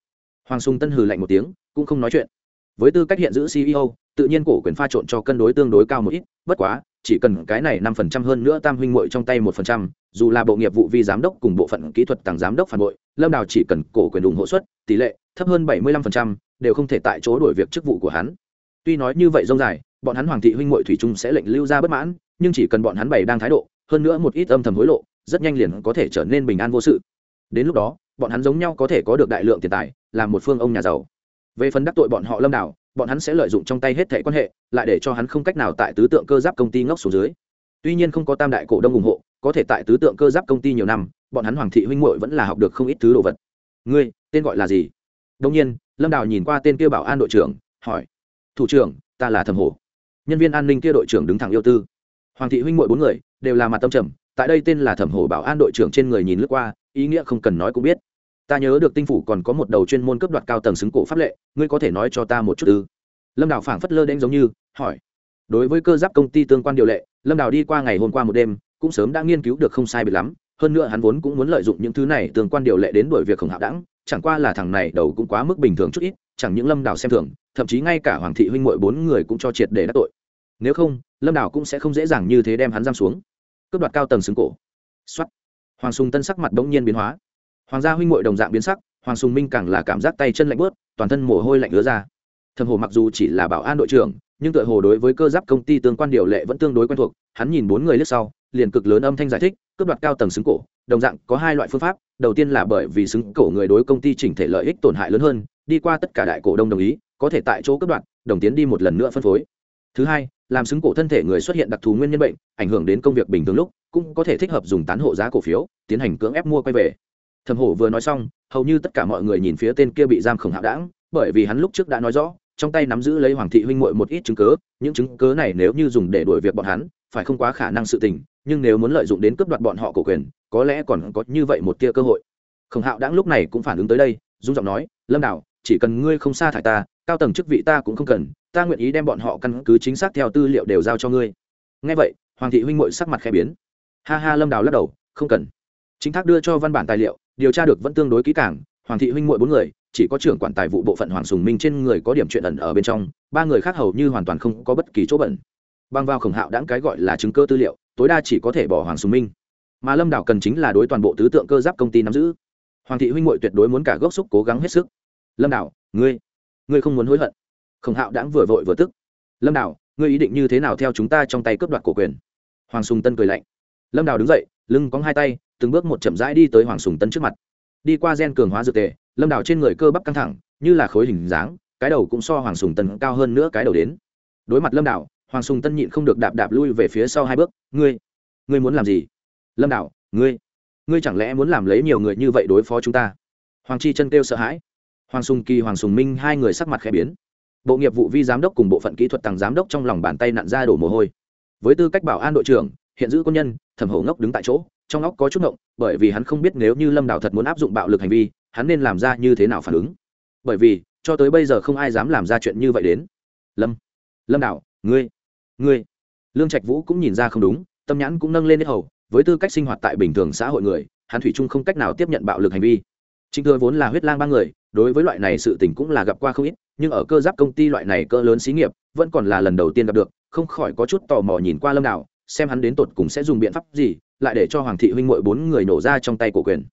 Speaker 1: Hoàng sùng tân hừ lạnh một tiếng, cũng không nói chuyện. Với tư cách hiện giữ ceo tự nhiên cổ quyền pha trộn cho cân đối tương đối cao một ít, bất quá, chỉ cần cái này năm phần trăm hơn nữa tam huynh muội trong tay một phần trăm, dù là bộ nghiệp vụ vi giám đốc cùng bộ phận kỹ thuật tàng giám đốc phản bội, lâm đào chỉ cần cổ quyền ủng hộ suất, tỷ lệ thấp hơn bảy mươi lăm phần trăm, đều không thể tại chỗ đổi việc chức vụ của hắn. Tuy nói như vậy dông dài, bọn hắn hoàng thị huynh muội thủy trung sẽ lệnh lưu ra bất mãn, nhưng chỉ cần bọn hắn bày đang thái độ, hơn nữa một ít âm thầm hối lộ rất nhanh liền có thể trở nên bình an vô sự. Đến lúc đó, bọn hắn giống nhau có thể có được đại lượng tiền tài, làm một phương ông nhà giàu. Về phần đắc tội bọn họ lâm đảo, bọn hắn sẽ lợi dụng trong tay hết thẻ quan hệ, lại để cho hắn không cách nào tại tứ tượng cơ giáp công ty ngốc xuống dưới. Tuy nhiên không có tam đại cổ đông ủng hộ, có thể tại tứ tượng cơ giáp công ty nhiều năm, bọn hắn hoàng thị huynh muội vẫn là học được không ít thứ đồ vật. Ngươi, tên gọi là gì? Đông nhiên, lâm đào nhìn qua tên kia bảo an đội trưởng, hỏi. Thủ trưởng, ta là thẩm hổ. Nhân viên an ninh kia đội trưởng đứng thẳng yêu tư. Hoàng thị huynh muội bốn người, đều là mặt tâm trầm tại đây tên là thẩm hổ bảo an đội trưởng trên người nhìn lướt qua, ý nghĩa không cần nói cũng biết. Ta nhớ được tinh phủ còn có một đầu chuyên môn cấp đoạt cao tầng xứng cổ pháp lệ, ngươi có thể nói cho ta một chút ư? Lâm đào phảng phất lơ đen giống như, hỏi. Đối với cơ giáp công ty tương quan điều lệ, lâm đào đi qua ngày hôm qua một đêm, cũng sớm đã nghiên cứu được không sai biệt lắm, hơn nữa hắn vốn cũng muốn lợi dụng những thứ này tương quan điều lệ đến đổi việc khổng hạo đẳng, chẳng qua là thằng này đầu cũng quá mức bình thường chút ít, chẳng những lâm đào xem thường, thậm chí ngay cả hoàng thị huynh mội bốn người cũng cho triệt để đắc tội. Nếu không, lâm đào cũng sẽ không dễ dàng như thế đem hắn giam xuống cướp đoạt cao tầng xứng cổ. Xuất hoàng sùng tân sắc mặt bỗng nhiên biến hóa. Hoàng gia huynh mội đồng dạng biến sắc, hoàng sùng minh càng là cảm giác tay chân lạnh bớt, toàn thân mồ hôi lạnh ứa ra. Thầm hồ mặc dù chỉ là bảo an đội trưởng, nhưng tựa hồ đối với cơ giáp công ty tương quan điều lệ vẫn tương đối quen thuộc, hắn nhìn bốn người lướt sau, liền cực lớn âm thanh giải thích, cướp đoạt cao tầng xứng cổ, đồng dạng có hai loại phương pháp, đầu tiên là bởi vì xứng cổ người đối công ty chỉnh thể lợi ích tổn hại lớn hơn, đi qua tất cả đại cổ đông đồng ý, có thể tại chỗ cướp đoạt, đồng tiến đi một lần nữa phân phối. Thứ hai làm xứng cổ thân thể người xuất hiện đặc thù nguyên nhân bệnh ảnh hưởng đến công việc bình thường lúc cũng có thể thích hợp dùng tán hộ giá cổ phiếu tiến hành cưỡng ép mua quay về. Thẩm hổ vừa nói xong hầu như tất cả mọi người nhìn phía tên kia bị giam khổng hạo đảng bởi vì hắn lúc trước đã nói rõ trong tay nắm giữ lấy hoàng thị huynh muội một ít chứng cớ những chứng cớ này nếu như dùng để đuổi việc bọn hắn phải không quá khả năng sự tình nhưng nếu muốn lợi dụng đến cướp đoạt bọn họ cổ quyền có lẽ còn có như vậy một tia cơ hội. Khổng hạo đãng lúc này cũng phản ứng tới đây dung giọng nói lâm đảo, chỉ cần ngươi không xa thải ta cao tầng chức vị ta cũng không cần, ta nguyện ý đem bọn họ căn cứ chính xác theo tư liệu đều giao cho ngươi. Nghe vậy, hoàng thị huynh mội sắc mặt khẽ biến. Ha ha, lâm đào lắc đầu, không cần. Chính thác đưa cho văn bản tài liệu, điều tra được vẫn tương đối kỹ càng, hoàng thị huynh mội bốn người, chỉ có trưởng quản tài vụ bộ phận hoàng sùng minh trên người có điểm chuyện ẩn ở bên trong, ba người khác hầu như hoàn toàn không có bất kỳ chỗ bẩn. Băng vào khổng hạo đáng cái gọi là chứng cơ tư liệu, tối đa chỉ có thể bỏ hoàng sùng minh. Mà lâm đảo cần chính là đối toàn bộ tứ tượng cơ giáp công ty nắm giữ. Hoàng thị huynh mội tuyệt đối muốn cả gốc xúc cố gắng hết sức. Lâm đảo ngươi ngươi không muốn hối hận. Khổng hạo đãng vừa vội vừa tức. Lâm Đào, ngươi ý định như thế nào theo chúng ta trong tay cướp đoạt cổ quyền? Hoàng sùng tân cười lạnh. Lâm Đào đứng dậy lưng cóng hai tay từng bước một chậm rãi đi tới hoàng sùng tân trước mặt. Đi qua gen cường hóa dược tề lâm Đào trên người cơ bắp căng thẳng như là khối hình dáng cái đầu cũng so hoàng sùng tân cao hơn nữa cái đầu đến. Đối mặt lâm Đào, hoàng sùng tân nhịn không được đạp đạp lui về phía sau hai bước. Ngươi ngươi muốn làm gì? Lâm Đào, ngươi ngươi chẳng lẽ muốn làm lấy nhiều người như vậy đối phó chúng ta? Hoàng chi chân kêu sợ hãi hoàng sùng kỳ, hoàng sùng minh, hai người sắc mặt khẽ biến. Bộ nghiệp vụ vi giám đốc cùng bộ phận kỹ thuật tàng giám đốc trong lòng bàn tay nặn ra đổ mồ hôi. Với tư cách bảo an đội trưởng, hiện giữ quân nhân, thẩm hổ ngốc đứng tại chỗ, trong óc có chút ngộng, bởi vì hắn không biết nếu như lâm đảo thật muốn áp dụng bạo lực hành vi, hắn nên làm ra như thế nào phản ứng. Bởi vì, cho tới bây giờ không ai dám làm ra chuyện như vậy đến. Lâm lâm đảo ngươi ngươi. Lương trạch vũ cũng nhìn ra không đúng, tâm nhãn cũng nâng lên hết hầu, với tư cách sinh hoạt tại bình thường xã hội người, hắn thủy trung không cách nào tiếp nhận bạo lực hành vi trịnh thừa vốn là huyết lang ba người đối với loại này sự tình cũng là gặp qua không ít nhưng ở cơ giáp công ty loại này cỡ lớn xí nghiệp vẫn còn là lần đầu tiên gặp được không khỏi có chút tò mò nhìn qua lâm Đào, xem hắn đến tột cùng sẽ dùng biện pháp gì lại để cho hoàng thị huynh muội bốn người nổ ra trong tay cổ quyền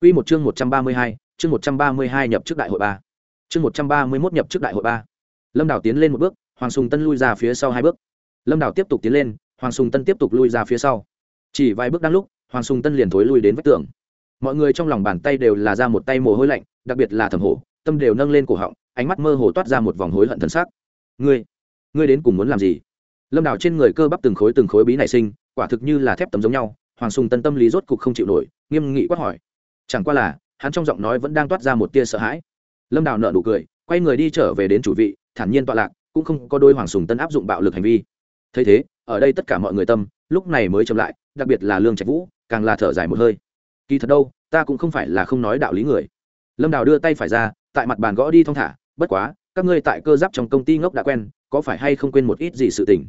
Speaker 1: Quy một chương 132, chương 132 nhập trước đại hội ba. Chương 131 nhập trước đại hội ba. Lâm Đào tiến lên một bước, Hoàng Sùng Tân lui ra phía sau hai bước. Lâm Đào tiếp tục tiến lên, Hoàng Sùng Tân tiếp tục lui ra phía sau. Chỉ vài bước đang lúc, Hoàng Sùng Tân liền thối lui đến vách tường. Mọi người trong lòng bàn tay đều là ra một tay mồ hôi lạnh, đặc biệt là Thẩm Hổ, tâm đều nâng lên cổ họng, ánh mắt mơ hồ toát ra một vòng hối hận thần sắc. Ngươi, ngươi đến cùng muốn làm gì? Lâm Đào trên người cơ bắp từng khối từng khối bí nảy sinh, quả thực như là thép tấm giống nhau. Hoàng Sùng Tân tâm lý rốt cục không chịu nổi, nghiêm nghị quát hỏi. Chẳng qua là, hắn trong giọng nói vẫn đang toát ra một tia sợ hãi. Lâm Đào nở nụ cười, quay người đi trở về đến chủ vị, thản nhiên tọa lạc, cũng không có đôi Hoàng Sùng Tân áp dụng bạo lực hành vi. Thấy thế, ở đây tất cả mọi người tâm, lúc này mới chậm lại, đặc biệt là Lương Trạch Vũ, càng là thở dài một hơi. Kỳ thật đâu, ta cũng không phải là không nói đạo lý người. Lâm Đào đưa tay phải ra, tại mặt bàn gõ đi thong thả, bất quá, các ngươi tại cơ giáp trong công ty ngốc đã quen có phải hay không quên một ít gì sự tình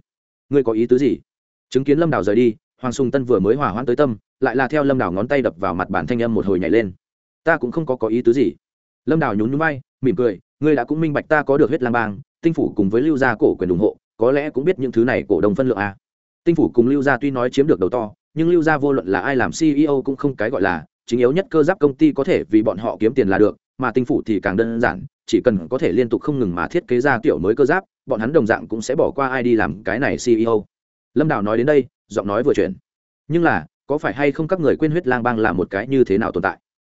Speaker 1: ngươi có ý tứ gì chứng kiến lâm đào rời đi hoàng sùng tân vừa mới hỏa hoãn tới tâm lại là theo lâm đào ngón tay đập vào mặt bàn thanh âm một hồi nhảy lên ta cũng không có có ý tứ gì lâm đào nhún nhún bay mỉm cười ngươi đã cũng minh bạch ta có được huyết lang bang tinh phủ cùng với lưu gia cổ quyền ủng hộ có lẽ cũng biết những thứ này cổ đồng phân lượng à. tinh phủ cùng lưu gia tuy nói chiếm được đầu to nhưng lưu gia vô luận là ai làm ceo cũng không cái gọi là, chính yếu nhất cơ giáp công ty có thể vì bọn họ kiếm tiền là được, mà tinh phủ thì càng đơn giản, chỉ cần có thể liên tục không ngừng mà thiết kế ra kiểu mới cơ giáp, bọn hắn đồng dạng cũng sẽ bỏ qua ai đi làm cái này ceo lâm đào nói đến đây, giọng nói vừa chuyển. Nhưng là, có phải hay không các người quên huyết lang bang là một cái như thế nào tồn tại?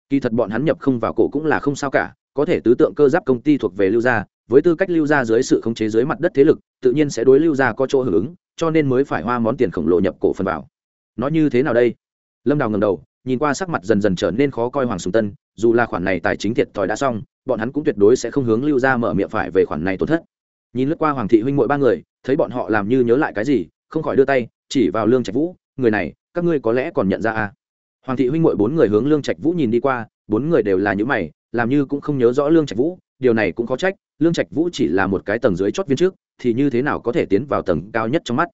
Speaker 1: Kỳ thật bọn hắn nhập không vào cổ cũng là không sao cả, có thể tứ tượng cơ giáp công ty thuộc về lưu gia, với tư cách lưu gia dưới sự khống chế dưới mặt đất thế lực, tự nhiên sẽ đối lưu gia có chỗ hưởng ứng, cho nên mới phải hoa món tiền khổng lồ nhập cổ phần vào nói như thế nào đây? Lâm đào ngầm đầu, nhìn qua sắc mặt dần dần trở nên khó coi hoàng sùng tân, dù là khoản này tài chính thiệt thòi đã xong, bọn hắn cũng tuyệt đối sẽ không hướng lưu gia mở miệng phải về khoản này tổn thất. Nhìn lướt qua hoàng thị huynh mỗi ba người, thấy bọn họ làm như nhớ lại cái gì, không khỏi đưa tay, chỉ vào lương trạch vũ, người này, các ngươi có lẽ còn nhận ra à? Hoàng thị huynh mỗi bốn người hướng lương trạch vũ nhìn đi qua, bốn người đều là những mày, làm như cũng không nhớ rõ lương trạch vũ, điều này cũng có trách, lương trạch vũ chỉ là một cái tầng dưới chót viên trước, thì như thế nào có thể tiến vào tầng cao nhất trong mắt?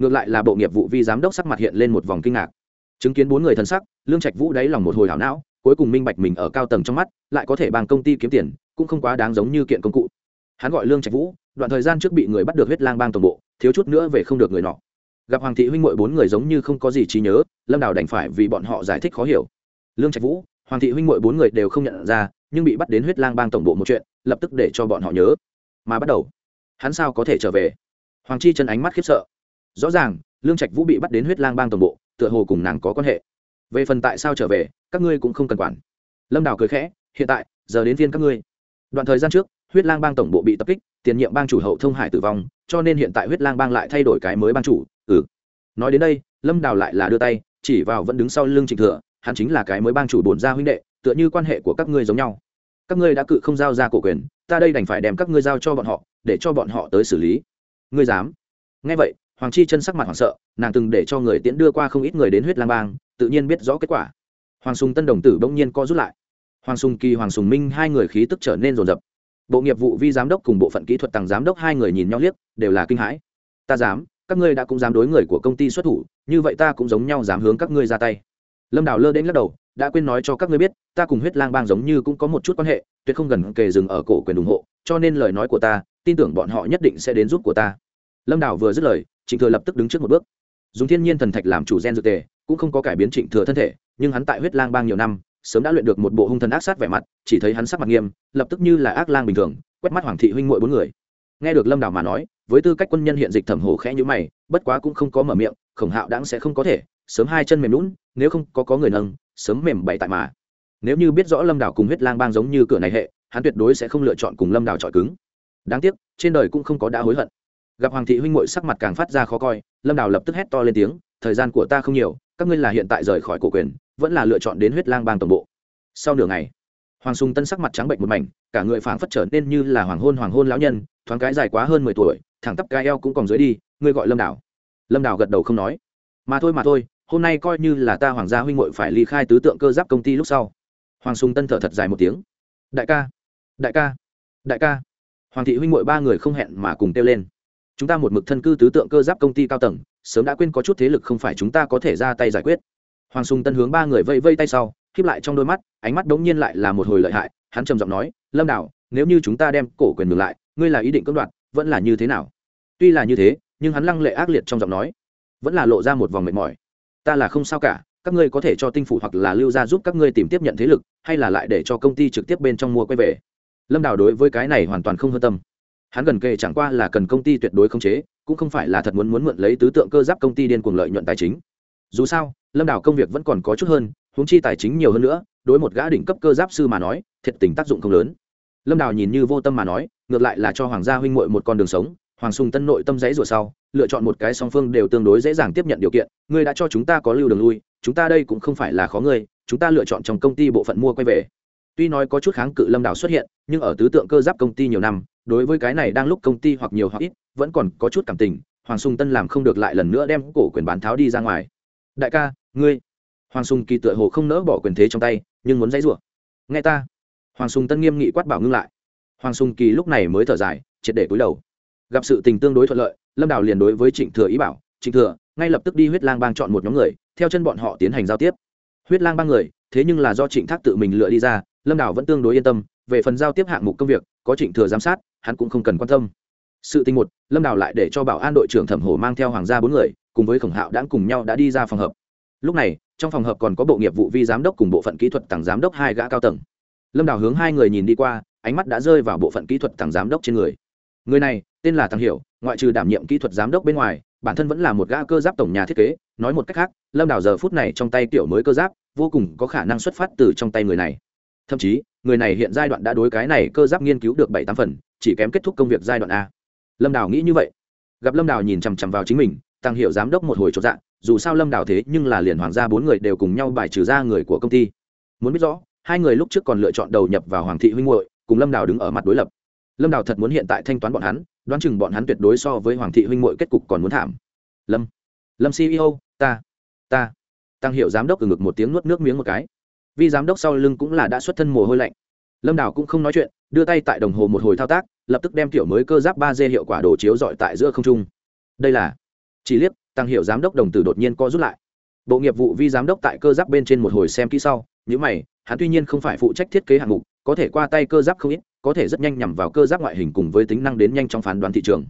Speaker 1: Ngược lại là bộ nghiệp vụ vi giám đốc sắc mặt hiện lên một vòng kinh ngạc. Chứng kiến bốn người thân sắc, lương trạch vũ đáy lòng một hồi hảo não, cuối cùng minh bạch mình ở cao tầng trong mắt, lại có thể bằng công ty kiếm tiền, cũng không quá đáng giống như kiện công cụ. Hắn gọi lương trạch vũ, đoạn thời gian trước bị người bắt được huyết lang bang tổng bộ, thiếu chút nữa về không được người nọ. Gặp hoàng thị huynh mội bốn người giống như không có gì trí nhớ, lâm đào đành phải vì bọn họ giải thích khó hiểu. Lương trạch vũ, hoàng thị huynh mội bốn người đều không nhận ra, nhưng bị bắt đến huyết lang bang tổng bộ một chuyện, lập tức để cho bọn họ nhớ. Mà bắt đầu, hắn sao có thể trở về? Hoàng chi chân ánh mắt khiếp sợ rõ ràng, lương trạch vũ bị bắt đến huyết lang bang toàn bộ, tựa hồ cùng nàng có quan hệ. Về phần tại sao trở về, các ngươi cũng không cần quản. Lâm đào cười khẽ, hiện tại, giờ đến phiên các ngươi. Đoạn thời gian trước, huyết lang bang tổng bộ bị tập kích, tiền nhiệm bang chủ hậu thông hải tử vong, cho nên hiện tại huyết lang bang lại thay đổi cái mới bang chủ ừ. Nói đến đây, lâm đào lại là đưa tay, chỉ vào vẫn đứng sau lưng trịnh thừa, hắn chính là cái mới bang chủ bổn gia huynh đệ, tựa như quan hệ của các ngươi giống nhau. Các ngươi đã cự không giao ra cổ quyền, ta đây đành phải đem các ngươi giao cho bọn họ, để cho bọn họ tới xử lý. Ngươi dám? Nghe vậy hoàng chi chân sắc mặt hoảng sợ, nàng từng để cho người tiễn đưa qua không ít người đến huyết lang bang, tự nhiên biết rõ kết quả. Hoàng sùng tân đồng tử bỗng nhiên co rút lại. Hoàng sùng kỳ, hoàng sùng minh, hai người khí tức trở nên rồn rập. Bộ nghiệp vụ vi giám đốc cùng bộ phận kỹ thuật tàng giám đốc hai người nhìn nhau liếc, đều là kinh hãi. Ta dám, các ngươi đã cũng dám đối người của công ty xuất thủ, như vậy ta cũng giống nhau dám hướng các ngươi ra tay. Lâm đào lơ đến lắc đầu, đã quên nói cho các ngươi biết, ta cùng huyết lang bang giống như cũng có một chút quan hệ, tuyệt không gần kề dừng ở cổ quyền ủng hộ, cho nên lời nói của ta, tin tưởng bọn họ nhất định sẽ đến giúp của ta. Lâm đào vừa dứt lời trịnh thừa lập tức đứng trước một bước. Dùng thiên nhiên thần thạch làm chủ gen dược tề, cũng không có cải biến trịnh thừa thân thể, nhưng hắn tại huyết lang bang nhiều năm, sớm đã luyện được một bộ hung thần ác sát vẻ mặt, chỉ thấy hắn sắc mặt nghiêm, lập tức như là ác lang bình thường, quét mắt hoàng thị huynh muội bốn người. Nghe được lâm đào mà nói, với tư cách quân nhân hiện dịch thẩm hổ khẽ như mày, bất quá cũng không có mở miệng, khổng hạo đáng sẽ không có thể, sớm hai chân mềm lún nếu không có có người nâng, sớm mềm bậy tại mà. Nếu như biết rõ lâm đào cùng huyết lang bang giống như cửa này hệ, hắn tuyệt đối sẽ không lựa chọn cùng lâm đào chọi cứng. Đáng tiếc, trên đời cũng không có đã hối hận gặp hoàng thị huynh muội sắc mặt càng phát ra khó coi, lâm đào lập tức hét to lên tiếng, thời gian của ta không nhiều, các ngươi là hiện tại rời khỏi cổ quyền, vẫn là lựa chọn đến huyết lang bang tổng bộ. Sau nửa ngày, hoàng sùng tân sắc mặt trắng bệnh một mảnh, cả người phảng phất trở nên như là hoàng hôn hoàng hôn lão nhân, thoáng cái dài quá hơn mười tuổi, thẳng tắp cái eo cũng còn dưới đi, ngươi gọi lâm đảo lâm đảo gật đầu không nói. Mà thôi mà thôi, hôm nay coi như là ta hoàng gia huynh muội phải ly khai tứ tượng cơ giáp công ty lúc sau. Hoàng sùng tân thở thật dài một tiếng. Đại ca đại ca đại ca. Hoàng thị huynh muội ba người không hẹn mà cùng kêu lên chúng ta một mực thân cư tứ tượng cơ giáp công ty cao tầng, sớm đã quên có chút thế lực không phải chúng ta có thể ra tay giải quyết. Hoàng sùng tân hướng ba người vây vây tay sau khiếp lại trong đôi mắt, ánh mắt đống nhiên lại là một hồi lợi hại, hắn trầm giọng nói, lâm đảo, nếu như chúng ta đem cổ quyền ngược lại, ngươi là ý định cưỡng đoạt, vẫn là như thế nào? Tuy là như thế, nhưng hắn lăng lệ ác liệt trong giọng nói, vẫn là lộ ra một vòng mệt mỏi. Ta là không sao cả, các ngươi có thể cho tinh phủ hoặc là lưu ra giúp các ngươi tìm tiếp nhận thế lực, hay là lại để cho công ty trực tiếp bên trong mua quay về? Lâm đào đối với cái này hoàn toàn không hơn tâm hắn gần kề chẳng qua là cần công ty tuyệt đối khống chế, cũng không phải là thật muốn muốn mượn lấy tứ tượng cơ giáp công ty điên cuồng lợi nhuận tài chính. Dù sao, lâm đảo công việc vẫn còn có chút hơn, huống chi tài chính nhiều hơn nữa, đối một gã đỉnh cấp cơ giáp sư mà nói, thiệt tình tác dụng không lớn. Lâm đảo nhìn như vô tâm mà nói, ngược lại là cho hoàng gia huynh muội một con đường sống, hoàng sùng tân nội tâm giấy rủa sau, lựa chọn một cái song phương đều tương đối dễ dàng tiếp nhận điều kiện, ngươi đã cho chúng ta có lưu đường lui, chúng ta đây cũng không phải là khó ngươi, chúng ta lựa chọn trong công ty bộ phận mua quay về. Tuy nói có chút kháng cự lâm đảo xuất hiện, nhưng ở tứ tượng cơ giáp công ty nhiều năm đối với cái này đang lúc công ty hoặc nhiều hoặc ít, vẫn còn có chút cảm tình, hoàng sùng tân làm không được lại lần nữa đem cổ quyền bán tháo đi ra ngoài. Đại ca, ngươi. Hoàng sùng kỳ tựa hồ không nỡ bỏ quyền thế trong tay, nhưng muốn dãy rủa. Nghe ta. Hoàng sùng tân nghiêm nghị quát bảo ngưng lại. Hoàng sùng kỳ lúc này mới thở dài, triệt để cúi đầu. Gặp sự tình tương đối thuận lợi, lâm đào liền đối với trịnh thừa ý bảo, trịnh thừa, ngay lập tức đi huyết lang bang chọn một nhóm người, theo chân bọn họ tiến hành giao tiếp. Huyết lang bang người, thế nhưng là do trịnh thác tự mình lựa đi ra, lâm đào vẫn tương đối yên tâm về phần giao tiếp hạng mục công việc, có trịnh thừa giám sát, hắn cũng không cần quan tâm. Sự tình một, lâm đào lại để cho bảo an đội trưởng thẩm hổ mang theo hoàng gia bốn người, cùng với khổng hạo đã cùng nhau đã đi ra phòng hợp lúc này, trong phòng hợp còn có bộ nghiệp vụ vi giám đốc cùng bộ phận kỹ thuật tặng giám đốc hai gã cao tầng. Lâm đào hướng hai người nhìn đi qua, ánh mắt đã rơi vào bộ phận kỹ thuật tặng giám đốc trên người. Người này, tên là thằng hiểu, ngoại trừ đảm nhiệm kỹ thuật giám đốc bên ngoài, bản thân vẫn là một gã cơ giáp tổng nhà thiết kế. Nói một cách khác, lâm đào giờ phút này trong tay tiểu mới cơ giáp, vô cùng có khả năng xuất phát từ trong tay người này. Thậm chí người này hiện giai đoạn đã đối cái này cơ giáp nghiên cứu được bảy tám phần, chỉ kém kết thúc công việc giai đoạn a. Lâm đào nghĩ như vậy. Gặp lâm đào nhìn chằm chằm vào chính mình, tăng hiệu giám đốc một hồi chột dạ dù sao lâm đào thế nhưng là liền hoàng gia bốn người đều cùng nhau bài trừ ra người của công ty. Muốn biết rõ, hai người lúc trước còn lựa chọn đầu nhập vào hoàng thị huynh hội cùng lâm đào đứng ở mặt đối lập. Lâm đào thật muốn hiện tại thanh toán bọn hắn, đoán chừng bọn hắn tuyệt đối so với hoàng thị huynh hội kết cục còn muốn thảm. Lâm. Lâm ceo ta. Ta. Tăng hiệu giám đốc từ ngực một tiếng nuốt nước miếng một cái. Vi giám đốc sau lưng cũng là đã xuất thân mồ hôi lạnh. Lâm đào cũng không nói chuyện, đưa tay tại đồng hồ một hồi thao tác, lập tức đem kiểu mới cơ giáp ba d hiệu quả đồ chiếu dọi tại giữa không trung. Đây là, chỉ liếc, tăng hiệu giám đốc đồng tử đột nhiên co rút lại. Bộ nghiệp vụ vi giám đốc tại cơ giáp bên trên một hồi xem kỹ sau nhữ mày, hắn tuy nhiên không phải phụ trách thiết kế hạng mục, có thể qua tay cơ giáp không ít, có thể rất nhanh nhằm vào cơ giáp ngoại hình cùng với tính năng đến nhanh trong phán đoán thị trường.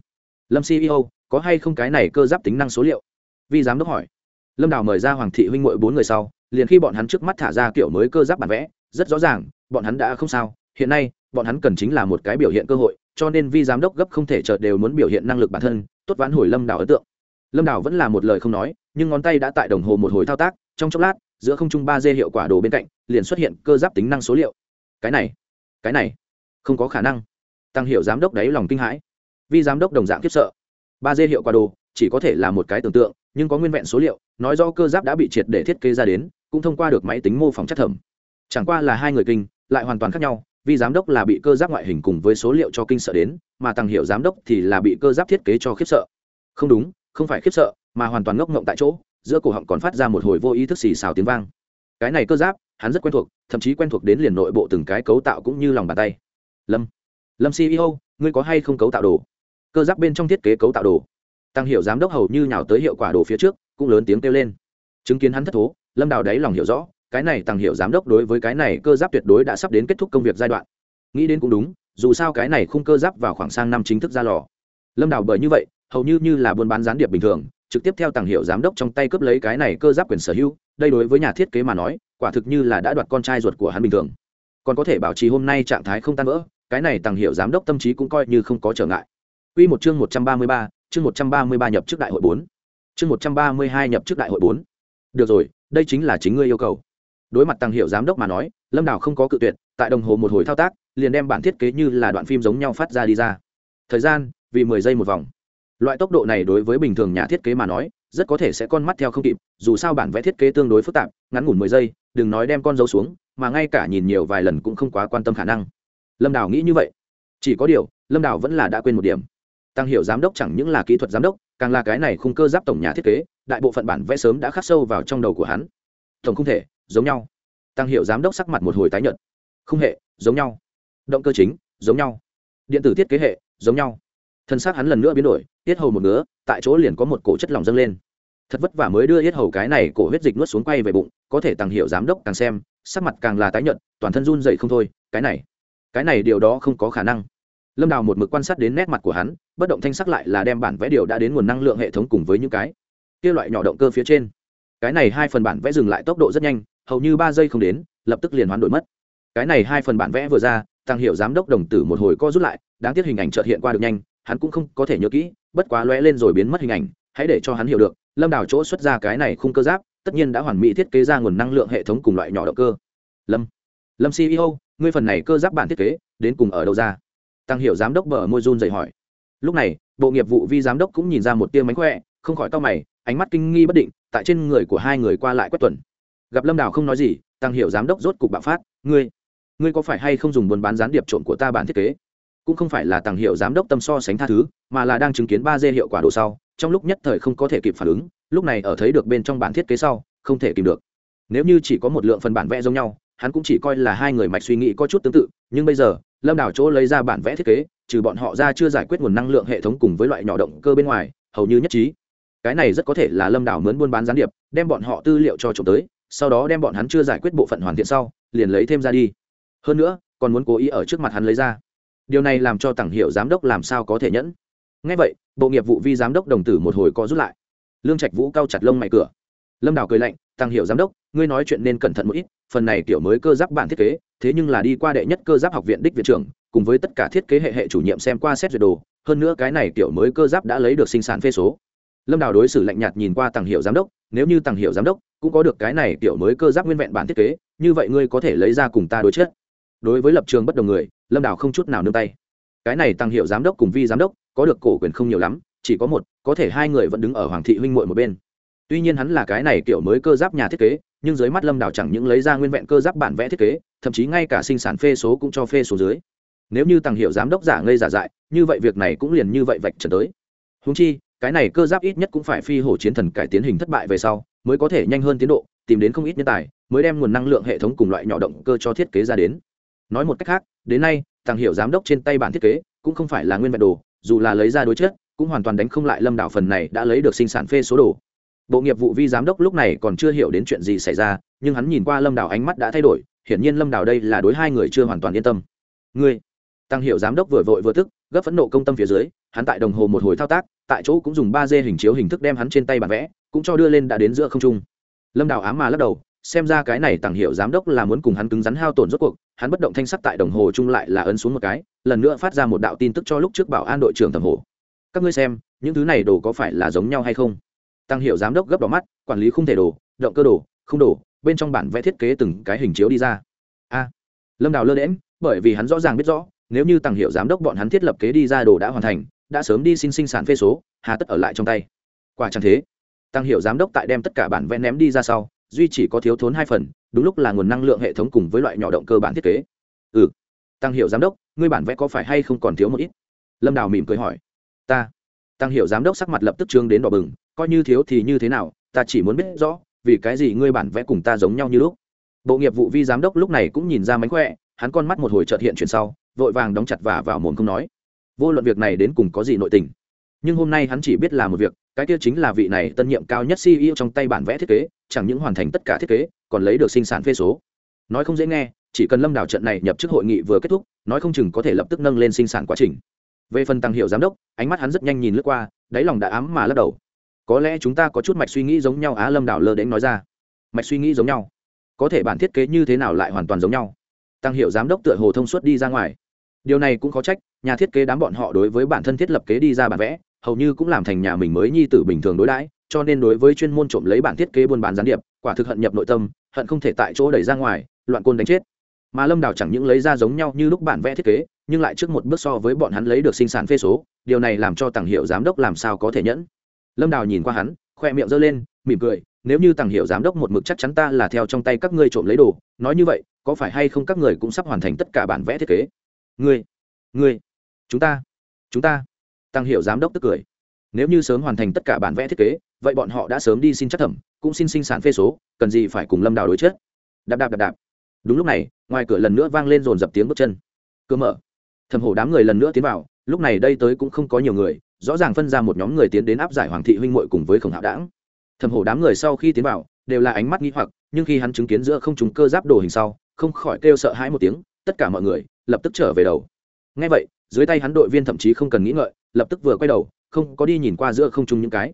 Speaker 1: Lâm ceo có hay không cái này cơ giáp tính năng số liệu? Vi giám đốc hỏi. Lâm đào mời ra hoàng thị huynh mội bốn người sau liền khi bọn hắn trước mắt thả ra kiểu mới cơ giáp bản vẽ, rất rõ ràng, bọn hắn đã không sao. Hiện nay, bọn hắn cần chính là một cái biểu hiện cơ hội, cho nên vi giám đốc gấp không thể chờ đều muốn biểu hiện năng lực bản thân, tốt vãn hồi lâm đào ấn tượng. Lâm đào vẫn là một lời không nói, nhưng ngón tay đã tại đồng hồ một hồi thao tác, trong chốc lát, giữa không trung ba d hiệu quả đồ bên cạnh, liền xuất hiện cơ giáp tính năng số liệu. Cái này cái này, không có khả năng. Tăng hiệu giám đốc đáy lòng kinh hãi. Vi giám đốc đồng dạng khiếp sợ. ba d hiệu quả đồ chỉ có thể là một cái tưởng tượng, nhưng có nguyên vẹn số liệu, nói do cơ giáp đã bị triệt để thiết kế ra đến cũng thông qua được máy tính mô phỏng chất thẩm. Chẳng qua là hai người kinh, lại hoàn toàn khác nhau, vì giám đốc là bị cơ giáp ngoại hình cùng với số liệu cho kinh sợ đến, mà tăng hiệu giám đốc thì là bị cơ giáp thiết kế cho khiếp sợ. Không đúng, không phải khiếp sợ, mà hoàn toàn ngốc ngộng tại chỗ, giữa cổ họng còn phát ra một hồi vô ý thức xì xào tiếng vang. Cái này cơ giáp, hắn rất quen thuộc, thậm chí quen thuộc đến liền nội bộ từng cái cấu tạo cũng như lòng bàn tay. Lâm lâm ceo ngươi có hay không cấu tạo đồ? Cơ giáp bên trong thiết kế cấu tạo đồ. Tăng hiệu giám đốc hầu như nhào tới hiệu quả đồ phía trước, cũng lớn tiếng kêu lên. Chứng kiến hắn thất thố lâm đào đáy lòng hiểu rõ cái này tăng hiệu giám đốc đối với cái này cơ giáp tuyệt đối đã sắp đến kết thúc công việc giai đoạn nghĩ đến cũng đúng dù sao cái này khung cơ giáp vào khoảng sang năm chính thức ra lò lâm đào bởi như vậy hầu như như là buôn bán gián điệp bình thường trực tiếp theo tàng hiệu giám đốc trong tay cướp lấy cái này cơ giáp quyền sở hữu đây đối với nhà thiết kế mà nói quả thực như là đã đoạt con trai ruột của hắn bình thường còn có thể bảo trì hôm nay trạng thái không tan vỡ cái này tàng hiệu giám đốc tâm trí cũng coi như không có trở ngại Quy một chương 133, chương 133 nhập chức đại hội 4. Chương 132 nhập chức đại hội 4. Được rồi, đây chính là chính ngươi yêu cầu. Đối mặt tăng hiệu giám đốc mà nói, Lâm Đào không có cự tuyệt, tại đồng hồ một hồi thao tác, liền đem bản thiết kế như là đoạn phim giống nhau phát ra đi ra. Thời gian, vì 10 giây một vòng loại tốc độ này đối với bình thường nhà thiết kế mà nói rất có thể sẽ con mắt theo không kịp dù sao bản vẽ thiết kế tương đối phức tạp ngắn ngủn mười giây đừng nói đem con dấu xuống mà ngay cả nhìn nhiều vài lần cũng không quá quan tâm khả năng lâm đào nghĩ như vậy chỉ có điều lâm đào vẫn là đã quên một điểm tăng hiệu giám đốc chẳng những là kỹ thuật giám đốc càng là cái này khung cơ giáp tổng nhà thiết kế, đại bộ phận bản vẽ sớm đã khắc sâu vào trong đầu của hắn. Tổng không thể, giống nhau. Tăng hiệu giám đốc sắc mặt một hồi tái nhợt. Không hệ, giống nhau. Động cơ chính, giống nhau. Điện tử thiết kế hệ, giống nhau. Thân xác hắn lần nữa biến đổi, tiết hầu một ngứa, tại chỗ liền có một cổ chất lỏng dâng lên. Thật vất vả mới đưa yết hầu cái này cổ huyết dịch nuốt xuống quay về bụng, có thể tăng hiệu giám đốc càng xem, sắc mặt càng là tái nhợt, toàn thân run dậy không thôi. Cái này cái này điều đó không có khả năng. Lâm đào một mực quan sát đến nét mặt của hắn bất động thanh sắc lại là đem bản vẽ điều đã đến nguồn năng lượng hệ thống cùng với những cái kia loại nhỏ động cơ phía trên. Cái này hai phần bản vẽ dừng lại tốc độ rất nhanh, hầu như ba giây không đến, lập tức liền hoán đổi mất. Cái này hai phần bản vẽ vừa ra, tăng hiệu giám đốc đồng tử một hồi co rút lại, đáng tiếc hình ảnh trợt hiện qua được nhanh, hắn cũng không có thể nhớ kỹ, bất quá lóe lên rồi biến mất hình ảnh, hãy để cho hắn hiểu được, lâm đào chỗ xuất ra cái này khung cơ giáp, tất nhiên đã hoàn mỹ thiết kế ra nguồn năng lượng hệ thống cùng loại nhỏ động cơ. Lâm lâm ceo ngươi phần này cơ giáp bản thiết kế, đến cùng ở đâu ra? Tăng hiệu giám đốc bờ môi run dày hỏi lúc này, bộ nghiệp vụ vi giám đốc cũng nhìn ra một tiêu mánh khỏe, không khỏi to mày, ánh mắt kinh nghi bất định, tại trên người của hai người qua lại quét tuần. Gặp lâm đào không nói gì, tăng hiệu giám đốc rốt cục bạo phát, ngươi ngươi có phải hay không dùng buôn bán gián điệp trộm của ta bản thiết kế? Cũng không phải là tăng hiệu giám đốc tâm so sánh tha thứ, mà là đang chứng kiến ba d hiệu quả đồ sau, trong lúc nhất thời không có thể kịp phản ứng, lúc này ở thấy được bên trong bản thiết kế sau, không thể kìm được. Nếu như chỉ có một lượng phần bản vẽ giống nhau, hắn cũng chỉ coi là hai người mạch suy nghĩ có chút tương tự, nhưng bây giờ, lâm đảo chỗ lấy ra bản vẽ thiết kế trừ bọn họ ra chưa giải quyết nguồn năng lượng hệ thống cùng với loại nhỏ động cơ bên ngoài, hầu như nhất trí. Cái này rất có thể là lâm đảo mướn buôn bán gián điệp, đem bọn họ tư liệu cho trộm tới, sau đó đem bọn hắn chưa giải quyết bộ phận hoàn thiện sau, liền lấy thêm ra đi. Hơn nữa, còn muốn cố ý ở trước mặt hắn lấy ra. Điều này làm cho tặng hiệu giám đốc làm sao có thể nhẫn. Ngay vậy, bộ nghiệp vụ vi giám đốc đồng tử một hồi có rút lại. Lương trạch vũ cao chặt lông mày cửa. Lâm đào cười lạnh tăng hiệu giám đốc, ngươi nói chuyện nên cẩn thận một ít, phần này kiểu mới cơ giáp bản thiết kế, thế nhưng là đi qua đệ nhất cơ giáp học viện đích viện trưởng cùng với tất cả thiết kế hệ hệ chủ nhiệm xem qua xét duyệt đồ, hơn nữa cái này kiểu mới cơ giáp đã lấy được sinh sản phê số. Lâm đào đối xử lạnh nhạt nhìn qua tăng hiệu giám đốc, nếu như tăng hiệu giám đốc cũng có được cái này kiểu mới cơ giáp nguyên vẹn bản thiết kế, như vậy ngươi có thể lấy ra cùng ta đối chất. Đối với lập trường bất đồng người, lâm đào không chút nào nương tay. Cái này tăng hiệu giám đốc cùng vi giám đốc có được cổ quyền không nhiều lắm, chỉ có một, có thể hai người vẫn đứng ở hoàng thị huynh muội một bên. Tuy nhiên hắn là cái này kiểu mới cơ giáp nhà thiết kế, nhưng dưới mắt lâm đào chẳng những lấy ra nguyên vẹn cơ giáp bản vẽ thiết kế, thậm chí ngay cả sinh sản phê số cũng cho phê số dưới nếu như tàng hiệu giám đốc giả ngây giả dại, như vậy việc này cũng liền như vậy vạch trần tới. Húng chi, cái này cơ giáp ít nhất cũng phải phi hổ chiến thần cải tiến hình thất bại về sau, mới có thể nhanh hơn tiến độ, tìm đến không ít nhân tài, mới đem nguồn năng lượng hệ thống cùng loại nhỏ động cơ cho thiết kế ra đến. Nói một cách khác, đến nay tàng hiệu giám đốc trên tay bản thiết kế cũng không phải là nguyên vẹn đồ, dù là lấy ra đối chất, cũng hoàn toàn đánh không lại lâm đạo phần này đã lấy được sinh sản phê số đồ. Bộ nghiệp vụ vi giám đốc lúc này còn chưa hiểu đến chuyện gì xảy ra, nhưng hắn nhìn qua lâm đào ánh mắt đã thay đổi, hiển nhiên lâm đào đây là đối hai người chưa hoàn toàn yên tâm. Ngươi tăng hiệu giám đốc vừa vội vừa tức, gấp phẫn nộ công tâm phía dưới, hắn tại đồng hồ một hồi thao tác, tại chỗ cũng dùng ba d hình chiếu hình thức đem hắn trên tay bản vẽ, cũng cho đưa lên đã đến giữa không trung. Lâm đào ám mà lắc đầu, xem ra cái này tăng hiệu giám đốc là muốn cùng hắn cứng rắn hao tổn rốt cuộc, hắn bất động thanh sắc tại đồng hồ chung lại là ấn xuống một cái, lần nữa phát ra một đạo tin tức cho lúc trước bảo an đội trưởng tầm hồ. Các ngươi xem, những thứ này đồ có phải là giống nhau hay không? Tăng hiệu giám đốc gấp đỏ mắt, quản lý không thể đồ, động cơ đồ không đồ, bên trong bản vẽ thiết kế từng cái hình chiếu đi ra. A, lâm đào lơ đễm bởi vì hắn rõ ràng biết rõ nếu như tăng hiệu giám đốc bọn hắn thiết lập kế đi ra đồ đã hoàn thành, đã sớm đi xin sinh sản phê số, hà tất ở lại trong tay. Quả chẳng thế. Tăng hiệu giám đốc tại đem tất cả bản vẽ ném đi ra sau, duy chỉ có thiếu thốn hai phần, đúng lúc là nguồn năng lượng hệ thống cùng với loại nhỏ động cơ bản thiết kế. Ừ. Tăng hiệu giám đốc, ngươi bản vẽ có phải hay không còn thiếu một ít? Lâm đào mỉm cười hỏi. Ta. Tăng hiệu giám đốc sắc mặt lập tức trương đến đỏ bừng, coi như thiếu thì như thế nào, ta chỉ muốn biết rõ, vì cái gì ngươi bản vẽ cùng ta giống nhau như lúc? Bộ nghiệp vụ vi giám đốc lúc này cũng nhìn ra mánh khỏe, hắn con mắt một hồi trợt hiện chuyển sau vội vàng đóng chặt và vào mồm không nói. Vô luận việc này đến cùng có gì nội tình. Nhưng hôm nay hắn chỉ biết là một việc, cái kia chính là vị này tân nhiệm cao nhất ceo trong tay bản vẽ thiết kế, chẳng những hoàn thành tất cả thiết kế, còn lấy được sinh sản phê số. Nói không dễ nghe, chỉ cần lâm đảo trận này nhập chức hội nghị vừa kết thúc, nói không chừng có thể lập tức nâng lên sinh sản quá trình. Về phần tăng hiệu giám đốc, ánh mắt hắn rất nhanh nhìn lướt qua, đáy lòng đã ám mà lắc đầu. Có lẽ chúng ta có chút mạch suy nghĩ giống nhau á, lâm đảo lơ đến nói ra. Mạch suy nghĩ giống nhau. Có thể bản thiết kế như thế nào lại hoàn toàn giống nhau tăng hiệu giám đốc tựa hồ thông suốt đi ra ngoài. Điều này cũng có trách, nhà thiết kế đám bọn họ đối với bản thân thiết lập kế đi ra bản vẽ, hầu như cũng làm thành nhà mình mới nhi tử bình thường đối đãi, cho nên đối với chuyên môn trộm lấy bản thiết kế buôn bán gián điệp, quả thực hận nhập nội tâm, hận không thể tại chỗ đẩy ra ngoài, loạn côn đánh chết. Mà lâm đào chẳng những lấy ra giống nhau như lúc bản vẽ thiết kế, nhưng lại trước một bước so với bọn hắn lấy được sinh sản phê số, điều này làm cho tàng hiệu giám đốc làm sao có thể nhẫn. Lâm đào nhìn qua hắn, khoe miệng giơ lên, mỉm cười, nếu như tàng hiệu giám đốc một mực chắc chắn ta là theo trong tay các ngươi trộm lấy đồ, nói như vậy có phải hay không các người cũng sắp hoàn thành tất cả bản vẽ thiết kế? Ngươi ngươi, chúng ta chúng ta. Tăng hiệu giám đốc tức cười. Nếu như sớm hoàn thành tất cả bản vẽ thiết kế, vậy bọn họ đã sớm đi xin chắc thẩm, cũng xin sinh sản phê số, cần gì phải cùng lâm đào đối chết đạp đạp đạp đạp. Đúng lúc này, ngoài cửa lần nữa vang lên dồn dập tiếng bước chân. Cửa mở. Thẩm hổ đám người lần nữa tiến vào, lúc này đây tới cũng không có nhiều người, rõ ràng phân ra một nhóm người tiến đến áp giải hoàng thị huynh muội cùng với khổng hạo đảng thẩm hổ đám người sau khi tiến vào, đều là ánh mắt nghi hoặc, nhưng khi hắn chứng kiến giữa không chúng cơ giáp đồ hình sau không khỏi kêu sợ hãi một tiếng, tất cả mọi người lập tức trở về đầu. Ngay vậy, dưới tay hắn đội viên thậm chí không cần nghĩ ngợi, lập tức vừa quay đầu, không có đi nhìn qua giữa không trung những cái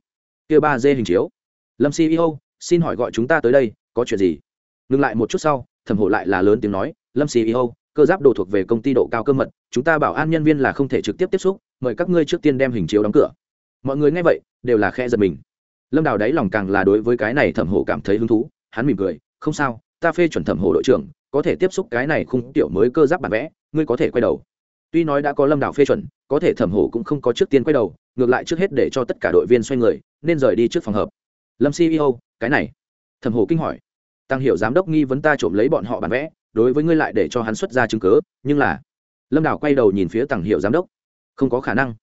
Speaker 1: kia ba d hình chiếu. Lâm ceo xin hỏi gọi chúng ta tới đây, có chuyện gì? Ngừng lại một chút sau, thẩm hộ lại là lớn tiếng nói, lâm ceo cơ giáp đồ thuộc về công ty độ cao cơ mật, chúng ta bảo an nhân viên là không thể trực tiếp tiếp xúc, mời các ngươi trước tiên đem hình chiếu đóng cửa. Mọi người nghe vậy, đều là khe giật mình. Lâm đào đáy lòng càng là đối với cái này thẩm hộ cảm thấy hứng thú, hắn mỉm cười, không sao, ta phê chuẩn thẩm hộ đội trưởng có thể tiếp xúc cái này khung tiểu mới cơ giáp bản vẽ, ngươi có thể quay đầu. Tuy nói đã có lâm đảo phê chuẩn, có thể thẩm hổ cũng không có trước tiên quay đầu, ngược lại trước hết để cho tất cả đội viên xoay người, nên rời đi trước phòng hợp lâm ceo cái này. Thẩm hổ kinh hỏi. Tăng hiểu giám đốc nghi vấn ta trộm lấy bọn họ bản vẽ, đối với ngươi lại để cho hắn xuất ra chứng cớ nhưng là. Lâm đảo quay đầu nhìn phía tăng hiểu giám đốc. Không có khả năng.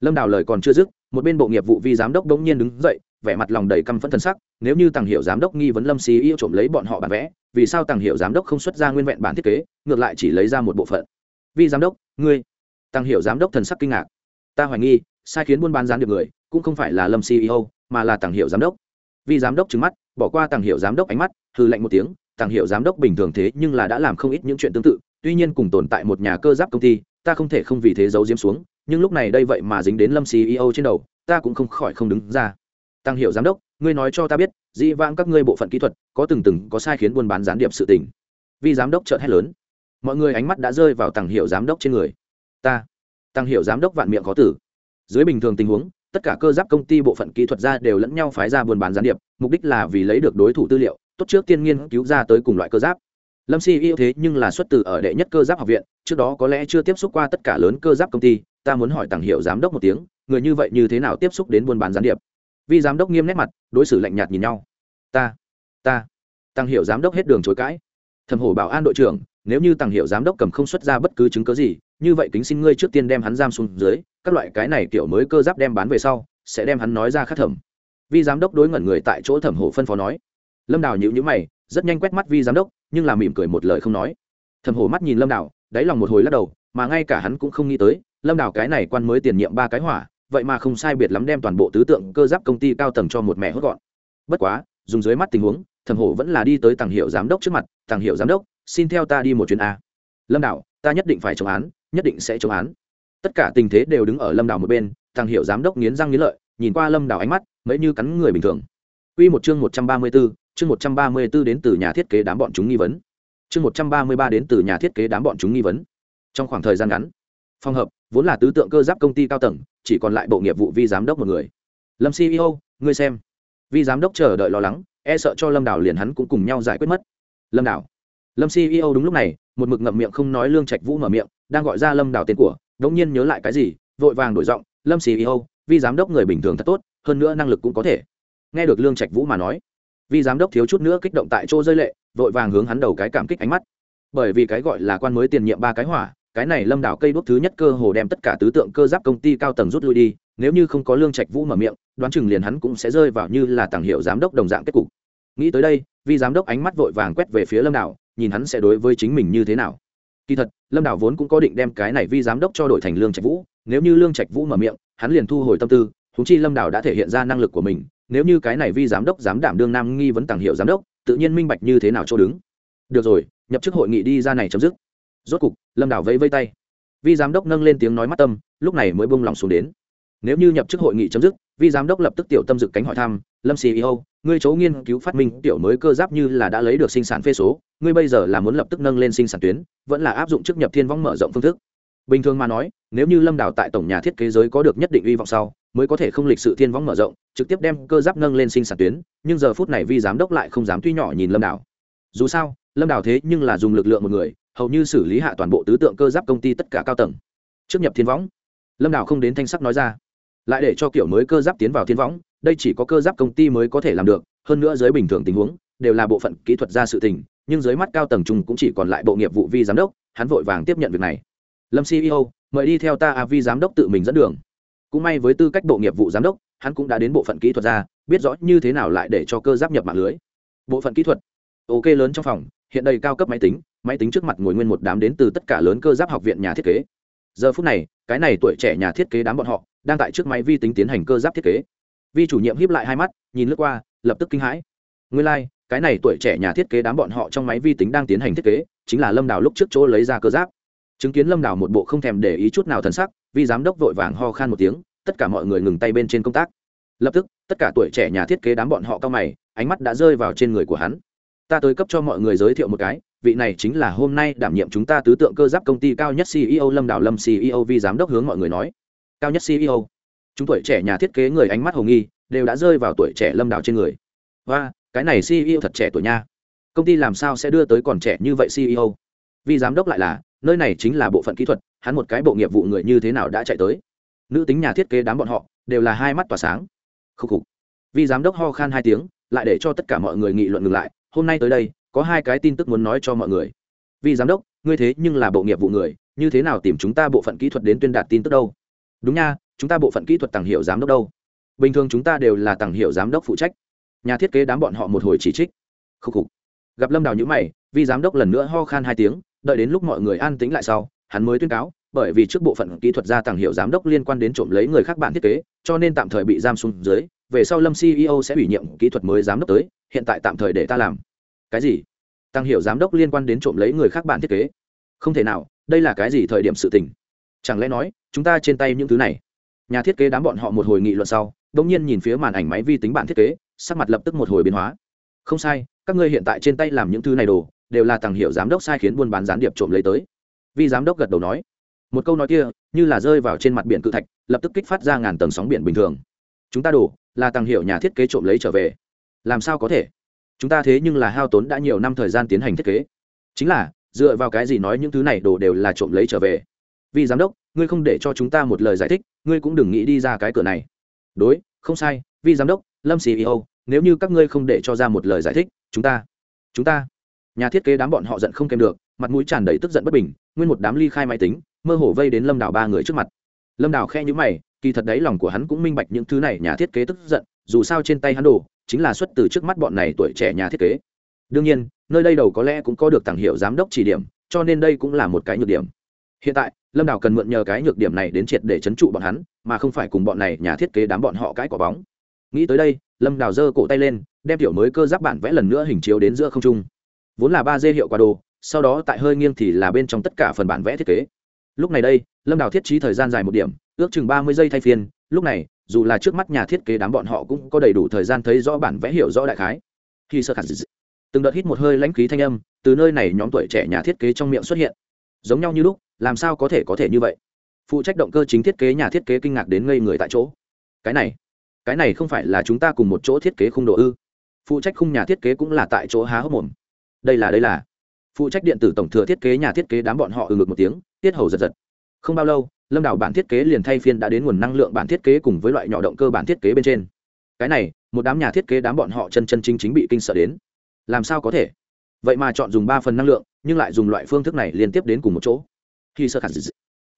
Speaker 1: Lâm đảo lời còn chưa dứt, một bên bộ nghiệp vụ vi giám đốc đống nhiên đứng dậy, vẻ mặt lòng đầy căm phẫn thân sắc, nếu như tăng hiểu giám đốc nghi vấn lâm ceo trộm lấy bọn họ bản vẽ vì sao tăng hiệu giám đốc không xuất ra nguyên vẹn bản thiết kế, ngược lại chỉ lấy ra một bộ phận? Vi giám đốc, ngươi. Tăng hiệu giám đốc thần sắc kinh ngạc. Ta hoài nghi, sai khiến buôn bán gián điệp người, cũng không phải là lâm ceo mà là tàng hiệu giám đốc. Vi giám đốc trứng mắt, bỏ qua tàng hiệu giám đốc ánh mắt hư lạnh một tiếng tàng hiệu giám đốc bình thường thế nhưng là đã làm không ít những chuyện tương tự, tuy nhiên cùng tồn tại một nhà cơ giáp công ty, ta không thể không vì thế giấu diếm xuống, nhưng lúc này đây vậy mà dính đến lâm ceo trên đầu, ta cũng không khỏi không đứng ra. Tăng hiệu giám đốc ngươi nói cho ta biết, dĩ vãng các ngươi bộ phận kỹ thuật có từng từng có sai khiến buôn bán gián điệp sự tình. Vì giám đốc trợn hét lớn. Mọi người ánh mắt đã rơi vào tăng hiệu giám đốc trên người. Ta tăng hiệu giám đốc vạn miệng khó tử. Dưới bình thường tình huống, tất cả cơ giáp công ty bộ phận kỹ thuật ra đều lẫn nhau phái ra buôn bán gián điệp, mục đích là vì lấy được đối thủ tư liệu, tốt trước tiên nghiên cứu ra tới cùng loại cơ giáp. Lâm si yêu thế nhưng là xuất từ ở đệ nhất cơ giáp học viện, trước đó có lẽ chưa tiếp xúc qua tất cả lớn cơ giáp công ty, ta muốn hỏi tàng hiệu giám đốc một tiếng, người như vậy như thế nào tiếp xúc đến buôn bán gián điệp? Vi giám đốc nghiêm nét mặt, đối xử lạnh nhạt nhìn nhau. Ta ta, tăng hiệu giám đốc hết đường chối cãi. Thẩm hổ bảo an đội trưởng, nếu như tăng hiệu giám đốc cầm không xuất ra bất cứ chứng cớ gì, như vậy kính xin ngươi trước tiên đem hắn giam xuống dưới, các loại cái này kiểu mới cơ giáp đem bán về sau, sẽ đem hắn nói ra khắc thẩm. Vi giám đốc đối ngẩn người tại chỗ thẩm hổ phân phó nói. Lâm đào nhữ nhữ mày, rất nhanh quét mắt vi giám đốc, nhưng là mỉm cười một lời không nói. Thẩm hổ mắt nhìn lâm đào, đáy lòng một hồi lắc đầu, mà ngay cả hắn cũng không nghĩ tới, lâm đào cái này quan mới tiền nhiệm ba cái hỏa vậy mà không sai biệt lắm đem toàn bộ tứ tượng cơ giáp công ty cao tầng cho một mẹ hốt gọn bất quá dùng dưới mắt tình huống thẩm hổ vẫn là đi tới tàng hiệu giám đốc trước mặt tàng hiệu giám đốc xin theo ta đi một chuyến a lâm đảo, ta nhất định phải chống án nhất định sẽ chống án tất cả tình thế đều đứng ở lâm đảo một bên thằng hiệu giám đốc nghiến răng nghiến lợi nhìn qua lâm đảo ánh mắt mấy như cắn người bình thường Quy một chương một trăm ba mươi 134, chương một trăm ba mươi 134 đến từ nhà thiết kế đám bọn chúng nghi vấn. Chương một trăm ba mươi ba đến từ nhà thiết kế đám bọn chúng nghi vấn. Trong khoảng thời gian ngắn, phong hợp vốn là tứ tượng cơ giáp công ty cao tầng, chỉ còn lại bộ nghiệp vụ vi giám đốc một người. Lâm CEO, ngươi xem. Vi giám đốc chờ đợi lo lắng, e sợ cho Lâm Đào liền hắn cũng cùng nhau giải quyết mất. Lâm Đào. Lâm CEO đúng lúc này, một mực ngậm miệng không nói lương trạch vũ mở miệng, đang gọi ra Lâm Đào tên của, đống nhiên nhớ lại cái gì vội vàng đổi giọng lâm ceo vi giám đốc người bình thường thật tốt hơn nữa năng lực cũng có thể nghe được lương trạch vũ mà nói vi giám đốc thiếu chút nữa kích động tại chỗ rơi lệ vội vàng hướng hắn đầu cái cảm kích ánh mắt bởi vì cái gọi là quan mới tiền nhiệm ba cái hỏa cái này lâm đảo cây đuốc thứ nhất cơ hồ đem tất cả tứ tượng cơ giáp công ty cao tầng rút lui đi, nếu như không có lương trạch vũ mở miệng, đoán chừng liền hắn cũng sẽ rơi vào như là tàng hiệu giám đốc đồng dạng kết cục. Nghĩ tới đây vi giám đốc ánh mắt vội vàng quét về phía lâm đảo, nhìn hắn sẽ đối với chính mình như thế nào. Kỳ thật, lâm đảo vốn cũng có định đem cái này vi giám đốc cho đổi thành lương trạch vũ, nếu như lương trạch vũ mở miệng, hắn liền thu hồi tâm tư húng chi lâm đảo đã thể hiện ra năng lực của mình, nếu như cái này vi giám đốc dám đảm đương nam nghi vấn tàng hiệu giám đốc, tự nhiên minh bạch như thế nào chỗ đứng. Được rồi, nhập chức hội nghị đi ra này chấm dứt rốt cục, lâm đảo vẫy vây tay. Vi giám đốc nâng lên tiếng nói mắt tâm, lúc này mới bông lòng xuống đến. Nếu như nhập chức hội nghị chấm dứt, vi giám đốc lập tức tiểu tâm dự cánh hỏi thăm, lâm ceo ngươi chấu nghiên cứu phát minh tiểu mới cơ giáp như là đã lấy được sinh sản phê số, ngươi bây giờ là muốn lập tức nâng lên sinh sản tuyến, vẫn là áp dụng chức nhập thiên vong mở rộng phương thức? Bình thường mà nói, nếu như lâm đảo tại tổng nhà thiết kế giới có được nhất định uy vọng sau, mới có thể không lịch sự thiên vong mở rộng, trực tiếp đem cơ giáp nâng lên sinh sản tuyến, nhưng giờ phút này vi giám đốc lại không dám tuy nhỏ nhìn lâm đảo. Dù sao, lâm đảo thế nhưng là dùng lực lượng một người hầu như xử lý hạ toàn bộ tứ tượng cơ giáp công ty tất cả cao tầng. Trước nhập thiên võng, lâm đào không đến thanh sắc nói ra. Lại để cho kiểu mới cơ giáp tiến vào thiên võng, đây chỉ có cơ giáp công ty mới có thể làm được, hơn nữa dưới bình thường tình huống, đều là bộ phận kỹ thuật ra sự tình, nhưng dưới mắt cao tầng trung cũng chỉ còn lại bộ nghiệp vụ vi giám đốc, hắn vội vàng tiếp nhận việc này. Lâm ceo mời đi theo ta a vi giám đốc tự mình dẫn đường. Cũng may với tư cách bộ nghiệp vụ giám đốc, hắn cũng đã đến bộ phận kỹ thuật ra, biết rõ như thế nào lại để cho cơ giáp nhập mạng lưới. Bộ phận kỹ thuật, ok lớn trong phòng, hiện đây cao cấp máy tính máy tính trước mặt ngồi nguyên một đám đến từ tất cả lớn cơ giáp học viện nhà thiết kế. Giờ phút này cái này tuổi trẻ nhà thiết kế đám bọn họ đang tại trước máy vi tính tiến hành cơ giáp thiết kế. Vi chủ nhiệm hiếp lại hai mắt nhìn lướt qua lập tức kinh hãi. Nguyên lai、like, cái này tuổi trẻ nhà thiết kế đám bọn họ trong máy vi tính đang tiến hành thiết kế chính là lâm đào lúc trước chỗ lấy ra cơ giáp. Chứng kiến lâm đào một bộ không thèm để ý chút nào thần sắc vi giám đốc vội vàng ho khan một tiếng tất cả mọi người ngừng tay bên trên công tác. Lập tức tất cả tuổi trẻ nhà thiết kế đám bọn họ cao mày ánh mắt đã rơi vào trên người của hắn. Ta tới cấp cho mọi người giới thiệu một cái vị này chính là hôm nay đảm nhiệm chúng ta tứ tượng cơ giáp công ty cao nhất ceo lâm đào lâm ceo vi giám đốc hướng mọi người nói. Cao nhất ceo chúng tuổi trẻ nhà thiết kế người ánh mắt hồ nghi, đều đã rơi vào tuổi trẻ lâm đào trên người. Và cái này ceo thật trẻ tuổi nha. Công ty làm sao sẽ đưa tới còn trẻ như vậy ceo Vi giám đốc lại là, nơi này chính là bộ phận kỹ thuật, hắn một cái bộ nghiệp vụ người như thế nào đã chạy tới? Nữ tính nhà thiết kế đám bọn họ, đều là hai mắt tỏa sáng. Khúc khục. Vi giám đốc ho khan hai tiếng, lại để cho tất cả mọi người nghị luận ngừng lại. Hôm nay tới đây có hai cái tin tức muốn nói cho mọi người. Vì giám đốc, ngươi thế nhưng là bộ nghiệp vụ người, như thế nào tìm chúng ta bộ phận kỹ thuật đến tuyên đạt tin tức đâu? Đúng nha, chúng ta bộ phận kỹ thuật tàng hiệu giám đốc đâu? Bình thường chúng ta đều là tàng hiệu giám đốc phụ trách. Nhà thiết kế đám bọn họ một hồi chỉ trích. Khúc khục. Gặp lâm đào nhữ mày vì giám đốc lần nữa ho khan hai tiếng, đợi đến lúc mọi người an tĩnh lại sau, hắn mới tuyên cáo, bởi vì trước bộ phận kỹ thuật gia tàng hiệu giám đốc liên quan đến trộm lấy người khác bản thiết kế, cho nên tạm thời bị giam xuống dưới, về sau lâm ceo sẽ ủy nhiệm kỹ thuật mới giám đốc tới, hiện tại tạm thời để ta làm cái gì? Tăng hiệu giám đốc liên quan đến trộm lấy người khác bản thiết kế. Không thể nào, đây là cái gì thời điểm sự tình? Chẳng lẽ nói, chúng ta trên tay những thứ này? Nhà thiết kế đám bọn họ một hồi nghị luận sau đông nhiên nhìn phía màn ảnh máy vi tính bản thiết kế, sắc mặt lập tức một hồi biến hóa. Không sai, các ngươi hiện tại trên tay làm những thứ này đồ, đều là tàng hiệu giám đốc sai khiến buôn bán gián điệp trộm lấy tới. Vì giám đốc gật đầu nói. Một câu nói kia, như là rơi vào trên mặt biển cự thạch, lập tức kích phát ra ngàn tầng sóng biển bình thường. Chúng ta đổ là tàng hiệu nhà thiết kế trộm lấy trở về. Làm sao có thể? Chúng ta thế nhưng là hao tốn đã nhiều năm thời gian tiến hành thiết kế. Chính là, dựa vào cái gì nói những thứ này đồ đều là trộm lấy trở về? Vì giám đốc, ngươi không để cho chúng ta một lời giải thích, ngươi cũng đừng nghĩ đi ra cái cửa này. Đối, không sai, vì giám đốc, lâm ceo nếu như các ngươi không để cho ra một lời giải thích, chúng ta chúng ta, nhà thiết kế đám bọn họ giận không kèm được, mặt mũi tràn đầy tức giận bất bình, nguyên một đám ly khai máy tính, mơ hồ vây đến lâm đào ba người trước mặt. Lâm đào khe nhữ mày, kỳ thật đấy lòng của hắn cũng minh bạch những thứ này nhà thiết kế tức giận, dù sao trên tay hắn đồ chính là xuất từ trước mắt bọn này tuổi trẻ nhà thiết kế. Đương nhiên, nơi đây đầu có lẽ cũng có được tặng hiệu giám đốc chỉ điểm, cho nên đây cũng là một cái nhược điểm. Hiện tại, lâm đào cần mượn nhờ cái nhược điểm này đến triệt để chấn trụ bọn hắn, mà không phải cùng bọn này nhà thiết kế đám bọn họ cái quả bóng. Nghĩ tới đây, lâm đào giơ cổ tay lên, đem tiểu mới cơ giáp bản vẽ lần nữa hình chiếu đến giữa không trung. Vốn là ba d hiệu quả đồ, sau đó tại hơi nghiêng thì là bên trong tất cả phần bản vẽ thiết kế. Lúc này đây, lâm đào thiết trí thời gian dài một điểm, ước chừng ba mươi giây thay phiên, lúc này dù là trước mắt nhà thiết kế đám bọn họ cũng có đầy đủ thời gian thấy rõ bản vẽ hiểu rõ đại khái. Khi sơ khả từng đợt hít một hơi lãnh khí thanh âm từ nơi này nhóm tuổi trẻ nhà thiết kế trong miệng xuất hiện. Giống nhau như lúc, làm sao có thể có thể như vậy? Phụ trách động cơ chính thiết kế nhà thiết kế kinh ngạc đến ngây người tại chỗ. Cái này cái này không phải là chúng ta cùng một chỗ thiết kế khung độ ư? Phụ trách khung nhà thiết kế cũng là tại chỗ há hốc mồm. Đây là đây là. Phụ trách điện tử tổng thừa thiết kế nhà thiết kế đám bọn họ ừ ngực một tiếng, tiết hầu giật giật. Không bao lâu lâm đảo bản thiết kế liền thay phiên đã đến nguồn năng lượng bản thiết kế cùng với loại nhỏ động cơ bản thiết kế bên trên. Cái này, một đám nhà thiết kế đám bọn họ chân chân chính chính bị kinh sợ đến. Làm sao có thể? Vậy mà chọn dùng ba phần năng lượng, nhưng lại dùng loại phương thức này liên tiếp đến cùng một chỗ. Khi sơ khẳng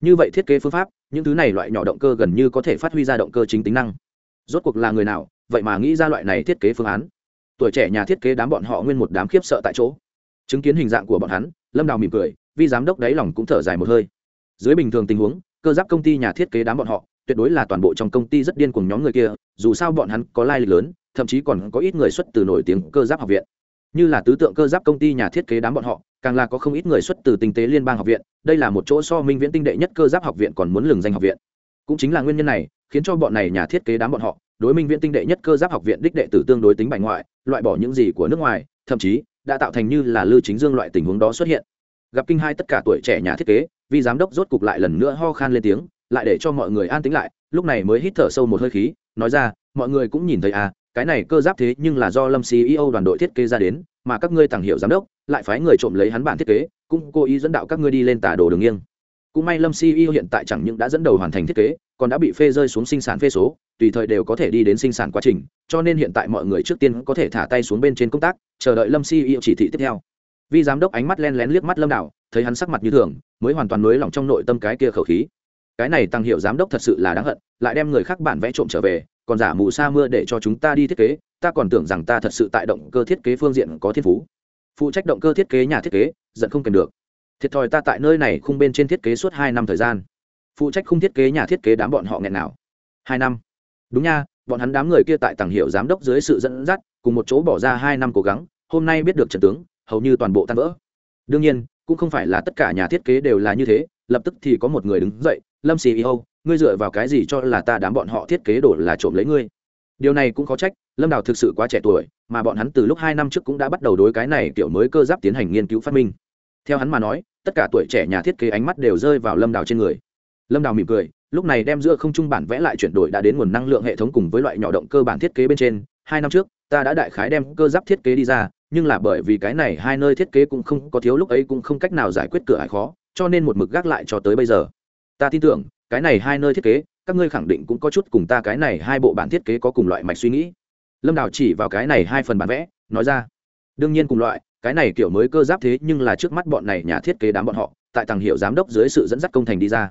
Speaker 1: như vậy thiết kế phương pháp, những thứ này loại nhỏ động cơ gần như có thể phát huy ra động cơ chính tính năng. Rốt cuộc là người nào, vậy mà nghĩ ra loại này thiết kế phương án? Tuổi trẻ nhà thiết kế đám bọn họ nguyên một đám khiếp sợ tại chỗ. Chứng kiến hình dạng của bọn hắn, lâm đào mỉm cười vi giám đốc đáy lòng cũng thở dài một hơi. Dưới bình thường tình huống cơ giáp công ty nhà thiết kế đám bọn họ, tuyệt đối là toàn bộ trong công ty rất điên cùng nhóm người kia, dù sao bọn hắn có lai lịch lớn, thậm chí còn có ít người xuất từ nổi tiếng cơ giáp học viện. Như là tứ tượng cơ giáp công ty nhà thiết kế đám bọn họ, càng là có không ít người xuất từ tinh tế liên bang học viện, đây là một chỗ so minh viễn tinh đệ nhất cơ giáp học viện còn muốn lừng danh học viện. Cũng chính là nguyên nhân này, khiến cho bọn này nhà thiết kế đám bọn họ, đối minh viễn tinh đệ nhất cơ giáp học viện đích đệ tử tương đối tính bài ngoại, loại bỏ những gì của nước ngoài, thậm chí đã tạo thành như là lưu chính dương loại tình huống đó xuất hiện gặp kinh hai tất cả tuổi trẻ nhà thiết kế, vì giám đốc rốt cục lại lần nữa ho khan lên tiếng, lại để cho mọi người an tính lại, lúc này mới hít thở sâu một hơi khí, nói ra, mọi người cũng nhìn thấy à cái này cơ giáp thế nhưng là do lâm ceo đoàn đội thiết kế ra đến, mà các ngươi tàng hiệu giám đốc, lại phái người trộm lấy hắn bản thiết kế, cũng cố ý dẫn đạo các ngươi đi lên tà đồ đường nghiêng. Cũng may lâm ceo hiện tại chẳng những đã dẫn đầu hoàn thành thiết kế, còn đã bị phê rơi xuống sinh sản phê số, tùy thời đều có thể đi đến sinh sản quá trình, cho nên hiện tại mọi người trước tiên có thể thả tay xuống bên trên công tác, chờ đợi lâm ceo chỉ thị tiếp theo. Vi giám đốc ánh mắt len lén liếc mắt lâm đảo thấy hắn sắc mặt như thường, mới hoàn toàn nới lỏng trong nội tâm cái kia khẩu khí. Cái này tăng hiệu giám đốc thật sự là đáng hận, lại đem người khác bản vẽ trộm trở về, còn giả mù sa mưa để cho chúng ta đi thiết kế, ta còn tưởng rằng ta thật sự tại động cơ thiết kế phương diện có thiên phú. Phụ trách động cơ thiết kế nhà thiết kế, giận không kèm được. Thiệt thòi ta tại nơi này khung bên trên thiết kế suốt hai năm thời gian. Phụ trách khung thiết kế nhà thiết kế đám bọn họ nghẹn nào hai năm? Đúng nha, bọn hắn đám người kia tại tàng hiệu giám đốc dưới sự dẫn dắt, cùng một chỗ bỏ ra hai năm cố gắng, hôm nay biết được trận tướng hầu như toàn bộ tan vỡ. Đương nhiên, cũng không phải là tất cả nhà thiết kế đều là như thế, lập tức thì có một người đứng dậy, lâm ceo ngươi dựa vào cái gì cho là ta đám bọn họ thiết kế đổ là trộm lấy ngươi? Điều này cũng có trách, lâm đào thực sự quá trẻ tuổi, mà bọn hắn từ lúc hai năm trước cũng đã bắt đầu đối cái này kiểu mới cơ giáp tiến hành nghiên cứu phát minh. Theo hắn mà nói, tất cả tuổi trẻ nhà thiết kế ánh mắt đều rơi vào lâm đào trên người. Lâm đào mỉm cười, lúc này đem giữa không trung bản vẽ lại chuyển đổi đã đến nguồn năng lượng hệ thống cùng với loại nhỏ động cơ bản thiết kế bên trên. Hai năm trước, ta đã đại khái đem cơ giáp thiết kế đi ra nhưng là bởi vì cái này hai nơi thiết kế cũng không có thiếu lúc ấy cũng không cách nào giải quyết cửa hải khó, cho nên một mực gác lại cho tới bây giờ. Ta tin tưởng, cái này hai nơi thiết kế, các ngươi khẳng định cũng có chút cùng ta cái này hai bộ bản thiết kế có cùng loại mạch suy nghĩ. Lâm đào chỉ vào cái này hai phần bản vẽ, nói ra, đương nhiên cùng loại, cái này kiểu mới cơ giáp thế nhưng là trước mắt bọn này nhà thiết kế đám bọn họ, tại tàng hiệu giám đốc dưới sự dẫn dắt công thành đi ra.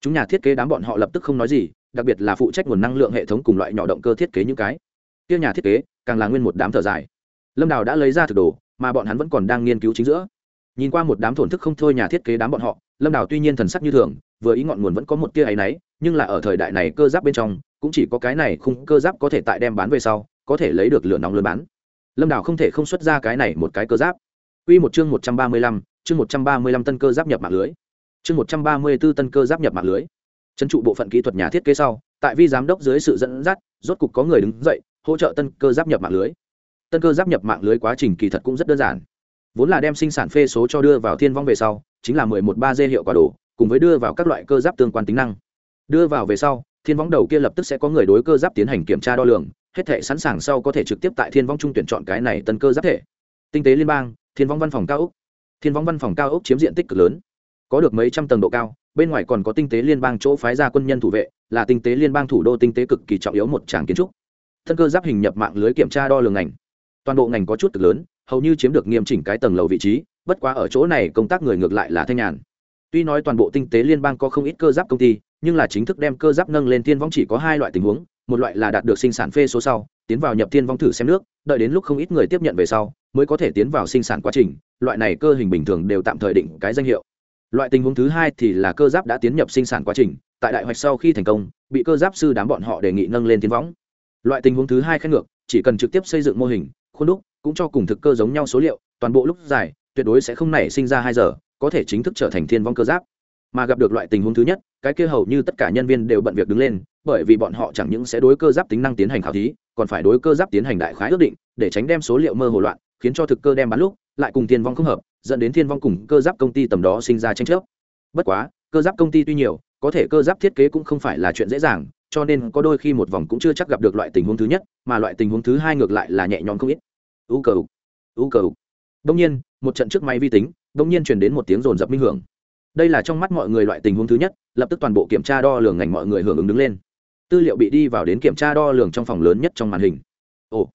Speaker 1: Chúng nhà thiết kế đám bọn họ lập tức không nói gì, đặc biệt là phụ trách nguồn năng lượng hệ thống cùng loại nhỏ động cơ thiết kế những cái. Tiêu nhà thiết kế, càng là nguyên một đám thở dài lâm đào đã lấy ra thực đồ mà bọn hắn vẫn còn đang nghiên cứu chính giữa nhìn qua một đám thổn thức không thôi nhà thiết kế đám bọn họ lâm đào tuy nhiên thần sắc như thường vừa ý ngọn nguồn vẫn có một tia áy náy nhưng là ở thời đại này cơ giáp bên trong cũng chỉ có cái này khung cơ giáp có thể tại đem bán về sau có thể lấy được lửa nóng lớn bán lâm đào không thể không xuất ra cái này một cái cơ giáp Quy một chương một trăm ba mươi lăm, chương một trăm ba mươi lăm tân cơ giáp nhập mạng lưới. Chương một trăm ba mươi 134 tân cơ giáp nhập mạng lưới. Trấn trụ bộ phận kỹ thuật nhà thiết kế sau, tại vi giám đốc dưới sự dẫn dắt, rốt cục có người đứng dậy, hỗ trợ tân cơ giáp nhập mạng lưới. Tân cơ giáp nhập mạng lưới quá trình kỳ thật cũng rất đơn giản. Vốn là đem sinh sản phê số cho đưa vào thiên vong về sau, chính là mười một ba d hiệu quả đồ, cùng với đưa vào các loại cơ giáp tương quan tính năng. Đưa vào về sau, thiên vong đầu kia lập tức sẽ có người đối cơ giáp tiến hành kiểm tra đo lường, hết thể sẵn sàng sau có thể trực tiếp tại thiên vong trung tuyển chọn cái này tân cơ giáp thể. Tinh tế liên bang, thiên vong văn phòng cao ốc thiên vong văn phòng cao ốc chiếm diện tích cực lớn có được mấy trăm tầng độ cao bên ngoài còn có tinh tế liên bang chỗ phái ra quân nhân thủ vệ là tinh tế liên bang thủ đô tinh tế cực kỳ trọng yếu một tràng kiến trúc thân cơ giáp hình nhập mạng lưới kiểm tra đo lường ngành toàn bộ ngành có chút cực lớn, hầu như chiếm được nghiêm chỉnh cái tầng lầu vị trí, bất quá ở chỗ này công tác người ngược lại là thanh nhàn. Tuy nói toàn bộ tinh tế liên bang có không ít cơ giáp công ty, nhưng là chính thức đem cơ giáp nâng lên thiên vong chỉ có hai loại tình huống, một loại là đạt được sinh sản phê số sau, tiến vào nhập thiên vong thử xem nước, đợi đến lúc không ít người tiếp nhận về sau, mới có thể tiến vào sinh sản quá trình, loại này cơ hình bình thường đều tạm thời định cái danh hiệu. Loại tình huống thứ hai thì là cơ giáp đã tiến nhập sinh sản quá trình, tại đại hoạch sau khi thành công, bị cơ giáp sư đám bọn họ đề nghị nâng lên tiến võng loại tình huống thứ hai khác ngược, chỉ cần trực tiếp xây dựng mô hình khuôn đúc cũng cho cùng thực cơ giống nhau số liệu, toàn bộ lúc dài, tuyệt đối sẽ không nảy sinh ra hai giờ, có thể chính thức trở thành thiên vong cơ giáp. Mà gặp được loại tình huống thứ nhất, cái kia hầu như tất cả nhân viên đều bận việc đứng lên, bởi vì bọn họ chẳng những sẽ đối cơ giáp tính năng tiến hành khảo thí, còn phải đối cơ giáp tiến hành đại khái ước định, để tránh đem số liệu mơ hồ loạn, khiến cho thực cơ đem bán lúc, lại cùng thiên vong không hợp, dẫn đến thiên vong cùng cơ giáp công ty tầm đó sinh ra tranh chấp. Bất quá, cơ giáp công ty tuy nhiều, có thể cơ giáp thiết kế cũng không phải là chuyện dễ dàng cho nên có đôi khi một vòng cũng chưa chắc gặp được loại tình huống thứ nhất mà loại tình huống thứ hai ngược lại là nhẹ nhõm không ít. U cầu, u cầu. đông nhiên một trận trước máy vi tính đông nhiên truyền đến một tiếng rồn rập minh hưởng. Đây là trong mắt mọi người loại tình huống thứ nhất lập tức toàn bộ kiểm tra đo lường ngành mọi người hưởng ứng đứng lên. Tư liệu bị đi vào đến kiểm tra đo lường trong phòng lớn nhất trong màn hình. Ồ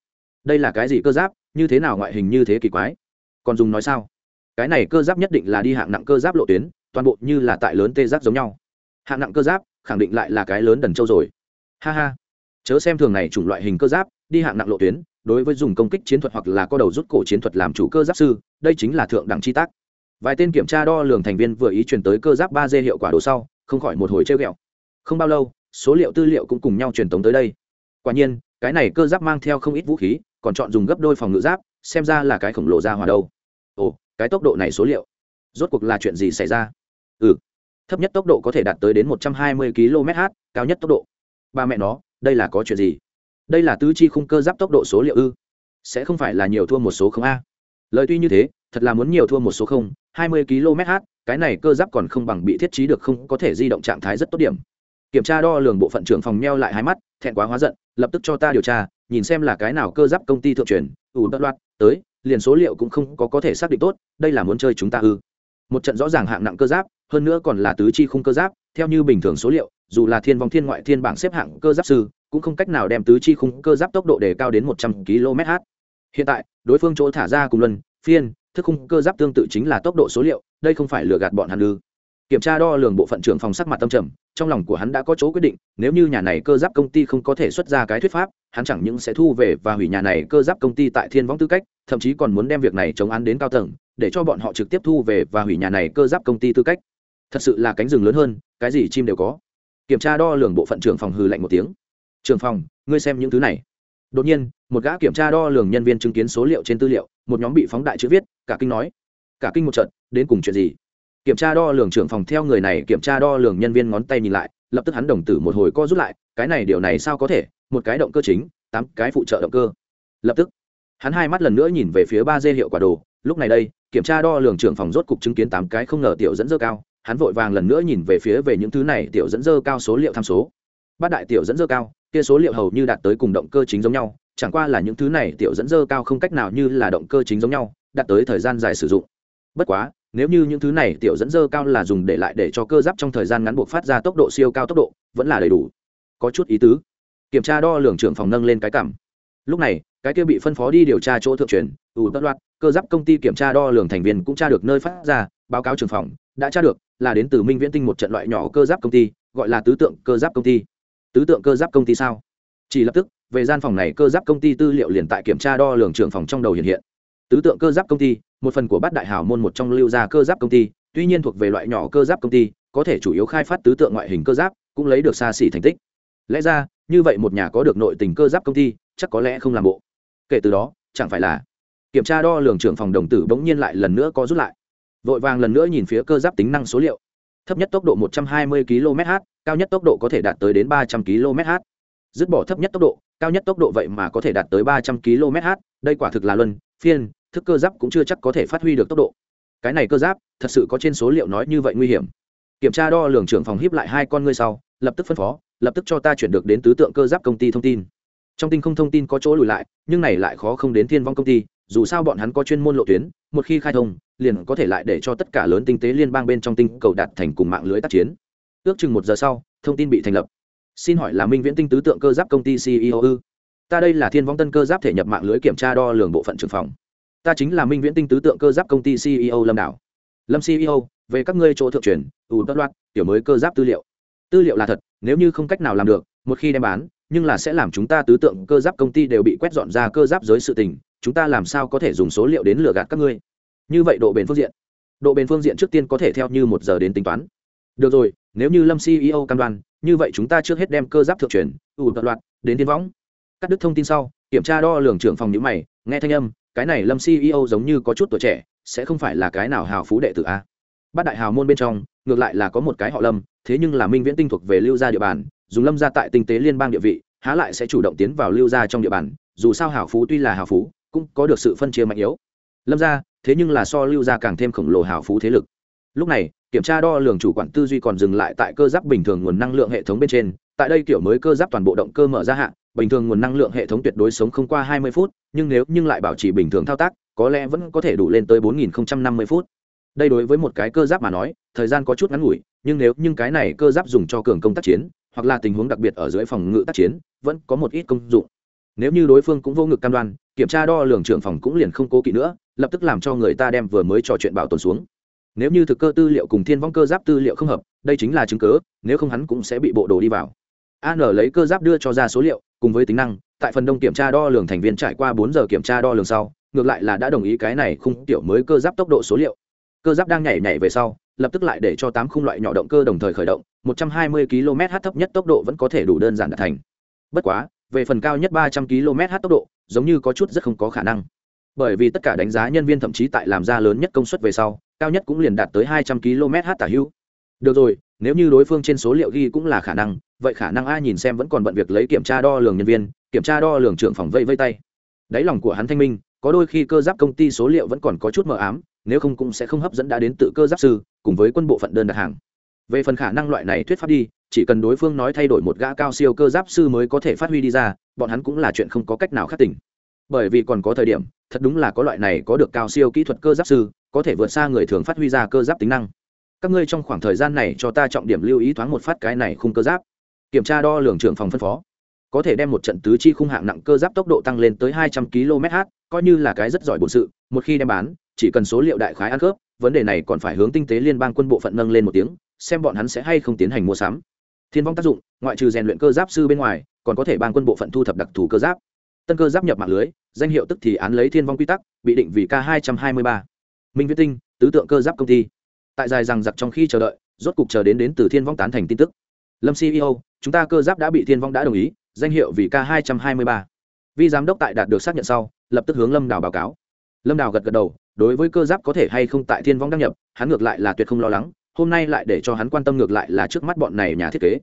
Speaker 1: đây là cái gì cơ giáp như thế nào ngoại hình như thế kỳ quái? Còn dùng nói sao? Cái này cơ giáp nhất định là đi hạng nặng cơ giáp lộ tuyến toàn bộ như là tại lớn tê giác giống nhau. Hạng nặng cơ giáp khẳng định lại là cái lớn đần châu rồi. Ha ha. Chớ xem thường này chủng loại hình cơ giáp, đi hạng nặng lộ tuyến, đối với dùng công kích chiến thuật hoặc là có đầu rút cổ chiến thuật làm chủ cơ giáp sư, đây chính là thượng đẳng chi tác. Vài tên kiểm tra đo lường thành viên vừa ý chuyển tới cơ giáp ba d hiệu quả đồ sau, không khỏi một hồi treo ghẹo. Không bao lâu, số liệu tư liệu cũng cùng nhau truyền tống tới đây. Quả nhiên, cái này cơ giáp mang theo không ít vũ khí, còn chọn dùng gấp đôi phòng ngự giáp, xem ra là cái khổng lồ ra hòa đâu. Ồ, cái tốc độ này số liệu, rốt cuộc là chuyện gì xảy ra? Ừ thấp nhất tốc độ có thể đạt tới đến một trăm hai mươi km/h cao nhất tốc độ. Ba mẹ nó, đây là có chuyện gì? Đây là tứ chi khung cơ giáp tốc độ số liệu ư? Sẽ không phải là nhiều thua một số không a? Lời tuy như thế, thật là muốn nhiều thua một số không, hai mươi km/h cái này cơ giáp còn không bằng bị thiết trí được không có thể di động trạng thái rất tốt điểm. Kiểm tra đo lường bộ phận trưởng phòng meo lại hai mắt, thẹn quá hóa giận, lập tức cho ta điều tra, nhìn xem là cái nào cơ giáp công ty thượng truyền, ủ đất loạt, tới, liền số liệu cũng không có có thể xác định tốt, đây là muốn chơi chúng ta ư? Một trận rõ ràng hạng nặng cơ giáp hơn nữa còn là tứ chi khung cơ giáp, theo như bình thường số liệu, dù là thiên vong thiên ngoại thiên bảng xếp hạng cơ giáp sư, cũng không cách nào đem tứ chi khung cơ giáp tốc độ đề cao đến một trăm km/h hiện tại, đối phương chỗ thả ra cùng luân, phiên, thức khung cơ giáp tương tự chính là tốc độ số liệu, đây không phải lừa gạt bọn hắn ư. Kiểm tra đo lường bộ phận trưởng phòng sắc mặt tâm trầm, trong lòng của hắn đã có chỗ quyết định, nếu như nhà này cơ giáp công ty không có thể xuất ra cái thuyết pháp, hắn chẳng những sẽ thu về và hủy nhà này cơ giáp công ty tại thiên võng tư cách, thậm chí còn muốn đem việc này chống án đến cao tầng, để cho bọn họ trực tiếp thu về và hủy nhà này cơ giáp công ty tư cách thật sự là cánh rừng lớn hơn, cái gì chim đều có. Kiểm tra đo lường bộ phận trưởng phòng hừ lạnh một tiếng. Trưởng phòng, ngươi xem những thứ này. Đột nhiên, một gã kiểm tra đo lường nhân viên chứng kiến số liệu trên tư liệu, một nhóm bị phóng đại chữ viết, cả kinh nói, cả kinh một trận, đến cùng chuyện gì? Kiểm tra đo lường trưởng phòng theo người này kiểm tra đo lường nhân viên ngón tay nhìn lại, lập tức hắn đồng tử một hồi co rút lại, cái này điều này sao có thể? Một cái động cơ chính, tám cái phụ trợ động cơ. Lập tức, hắn hai mắt lần nữa nhìn về phía ba d hiệu quả đồ, lúc này đây, kiểm tra đo lường trưởng phòng rốt cục chứng kiến tám cái không ngờ tiểu dẫn dơ cao hắn vội vàng lần nữa nhìn về phía về những thứ này, tiểu dẫn dơ cao số liệu tham số. Bát đại tiểu dẫn dơ cao, kia số liệu hầu như đạt tới cùng động cơ chính giống nhau, chẳng qua là những thứ này tiểu dẫn dơ cao không cách nào như là động cơ chính giống nhau, đạt tới thời gian dài sử dụng. Bất quá, nếu như những thứ này tiểu dẫn dơ cao là dùng để lại để cho cơ giáp trong thời gian ngắn buộc phát ra tốc độ siêu cao tốc độ, vẫn là đầy đủ. Có chút ý tứ. Kiểm tra đo lường trưởng phòng nâng lên cái cảm. Lúc này, cái kia bị phân phó đi điều tra chỗ thượng truyền, ủ tất loạt cơ giáp công ty kiểm tra đo lường thành viên cũng tra được nơi phát ra, báo cáo trưởng phòng, đã tra được là đến từ minh viễn tinh một trận loại nhỏ cơ giáp công ty, gọi là tứ tượng cơ giáp công ty. Tứ tượng cơ giáp công ty sao? Chỉ lập tức, về gian phòng này cơ giáp công ty tư liệu liền tại kiểm tra đo lường trưởng phòng trong đầu hiện hiện. Tứ tượng cơ giáp công ty, một phần của bát đại hào môn một trong lưu gia cơ giáp công ty, tuy nhiên thuộc về loại nhỏ cơ giáp công ty, có thể chủ yếu khai phát tứ tượng ngoại hình cơ giáp, cũng lấy được xa xỉ thành tích. Lẽ ra, như vậy một nhà có được nội tình cơ giáp công ty, chắc có lẽ không làm bộ. Kể từ đó, chẳng phải là kiểm tra đo lường trưởng phòng đồng tử bỗng nhiên lại lần nữa có rút lại vội vàng lần nữa nhìn phía cơ giáp tính năng số liệu. Thấp nhất tốc độ 120 km/h cao nhất tốc độ có thể đạt tới đến 300 km/h dứt bỏ thấp nhất tốc độ, cao nhất tốc độ vậy mà có thể đạt tới 300 km/h đây quả thực là luân, phiên, thức cơ giáp cũng chưa chắc có thể phát huy được tốc độ. Cái này cơ giáp, thật sự có trên số liệu nói như vậy nguy hiểm. Kiểm tra đo lường trưởng phòng hiếp lại hai con ngươi sau, lập tức phân phó, lập tức cho ta chuyển được đến tứ tượng cơ giáp công ty thông tin. Trong tinh không thông tin có chỗ lùi lại, nhưng này lại khó không đến thiên vong công ty dù sao bọn hắn có chuyên môn lộ tuyến, một khi khai thông, liền có thể lại để cho tất cả lớn tinh tế liên bang bên trong tinh cầu đạt thành cùng mạng lưới tác chiến. Ước chừng một giờ sau, thông tin bị thành lập. Xin hỏi là minh viễn tinh tứ tượng cơ giáp công ty ceo ư? Ta đây là thiên vong tân cơ giáp thể nhập mạng lưới kiểm tra đo lường bộ phận trưởng phòng. Ta chính là minh viễn tinh tứ tượng cơ giáp công ty ceo lâm đảo. Lâm ceo về các ngươi chỗ thượng truyền, ủ tất loạt tiểu mới cơ giáp tư liệu. Tư liệu là thật, nếu như không cách nào làm được, một khi đem bán, nhưng là sẽ làm chúng ta tứ tượng cơ giáp công ty đều bị quét dọn ra cơ giáp giới sự tình chúng ta làm sao có thể dùng số liệu đến lừa gạt các ngươi? Như vậy độ bền phương diện, độ bền phương diện trước tiên có thể theo như một giờ đến tính toán. Được rồi, nếu như lâm ceo cam đoan, như vậy chúng ta trước hết đem cơ giáp thượng truyền ủ tật loạt đến tiên võng. Cắt đứt thông tin sau, kiểm tra đo lường trưởng phòng nhữ mày, nghe thanh âm, cái này lâm ceo giống như có chút tuổi trẻ, sẽ không phải là cái nào hào phú đệ tử a. Bát đại hào môn bên trong, ngược lại là có một cái họ lâm, thế nhưng là minh viễn tinh thuộc về lưu gia địa bàn, dùng lâm gia tại tinh tế liên bang địa vị, há lại sẽ chủ động tiến vào lưu gia trong địa bàn, dù sao hào phú tuy là hào phú cũng có được sự phân chia mạnh yếu. Lâm gia, thế nhưng là so lưu gia càng thêm khổng lồ hào phú thế lực. Lúc này, kiểm tra đo lường chủ quản tư duy còn dừng lại tại cơ giáp bình thường nguồn năng lượng hệ thống bên trên. Tại đây kiểu mới cơ giáp toàn bộ động cơ mở ra hạn bình thường nguồn năng lượng hệ thống tuyệt đối sống không qua 20 phút, nhưng nếu nhưng lại bảo trì bình thường thao tác, có lẽ vẫn có thể đủ lên tới 4050 phút. Đây đối với một cái cơ giáp mà nói, thời gian có chút ngắn ngủi, nhưng nếu nhưng cái này cơ giáp dùng cho cường công tác chiến, hoặc là tình huống đặc biệt ở dưới phòng ngự tác chiến, vẫn có một ít công dụng nếu như đối phương cũng vô ngực cam đoan, kiểm tra đo lường trưởng phòng cũng liền không cố kỵ nữa, lập tức làm cho người ta đem vừa mới trò chuyện bảo tồn xuống. Nếu như thực cơ tư liệu cùng thiên vong cơ giáp tư liệu không hợp, đây chính là chứng cớ, nếu không hắn cũng sẽ bị bộ đồ đi vào. An lấy cơ giáp đưa cho ra số liệu, cùng với tính năng, tại phần đông kiểm tra đo lường thành viên trải qua bốn giờ kiểm tra đo lường sau, ngược lại là đã đồng ý cái này khung tiểu mới cơ giáp tốc độ số liệu. Cơ giáp đang nhảy nhảy về sau, lập tức lại để cho tám khung loại nhỏ động cơ đồng thời khởi động 120 km/h thấp nhất tốc độ vẫn có thể đủ đơn giản đạt thành. Bất quá về phần cao nhất 300 km/h tốc độ, giống như có chút rất không có khả năng. Bởi vì tất cả đánh giá nhân viên thậm chí tại làm ra lớn nhất công suất về sau, cao nhất cũng liền đạt tới 200 km/h tả hữu. Được rồi, nếu như đối phương trên số liệu ghi cũng là khả năng, vậy khả năng ai nhìn xem vẫn còn bận việc lấy kiểm tra đo lường nhân viên, kiểm tra đo lường trưởng phòng vây vây tay. Đáy lòng của hắn thanh minh, có đôi khi cơ giáp công ty số liệu vẫn còn có chút mờ ám, nếu không cũng sẽ không hấp dẫn đã đến tự cơ giáp sư, cùng với quân bộ phận đơn đặt hàng. Về phần khả năng loại này thuyết pháp đi chỉ cần đối phương nói thay đổi một gã cao siêu cơ giáp sư mới có thể phát huy đi ra, bọn hắn cũng là chuyện không có cách nào khác tỉnh bởi vì còn có thời điểm, thật đúng là có loại này có được cao siêu kỹ thuật cơ giáp sư, có thể vượt xa người thường phát huy ra cơ giáp tính năng. Các ngươi trong khoảng thời gian này cho ta trọng điểm lưu ý thoáng một phát cái này khung cơ giáp. Kiểm tra đo lường trưởng phòng phân phó. Có thể đem một trận tứ chi khung hạng nặng cơ giáp tốc độ tăng lên tới hai trăm km/h coi như là cái rất giỏi bổn sự, một khi đem bán, chỉ cần số liệu đại khái ăn khớp, vấn đề này còn phải hướng tinh tế liên bang quân bộ phận nâng lên một tiếng, xem bọn hắn sẽ hay không tiến hành mua sắm thiên vong tác dụng, ngoại trừ rèn luyện cơ giáp sư bên ngoài, còn có thể ban quân bộ phận thu thập đặc thù cơ giáp. Tân cơ giáp nhập mạng lưới, danh hiệu tức thì án lấy thiên vong quy tắc, bị định vì k hai trăm hai mươi ba. Minh viết tinh, tứ tượng cơ giáp công ty. Tại dài rằng giặc trong khi chờ đợi, rốt cục chờ đến đến từ thiên vong tán thành tin tức. Lâm ceo chúng ta cơ giáp đã bị thiên vong đã đồng ý, danh hiệu vì k hai trăm hai mươi ba. Vi giám đốc tại đạt được xác nhận sau, lập tức hướng lâm đào báo cáo. Lâm đào gật gật đầu, đối với cơ giáp có thể hay không tại thiên vong đăng nhập, hắn ngược lại là tuyệt không lo lắng hôm nay lại để cho hắn quan tâm ngược lại là trước mắt bọn này nhà thiết kế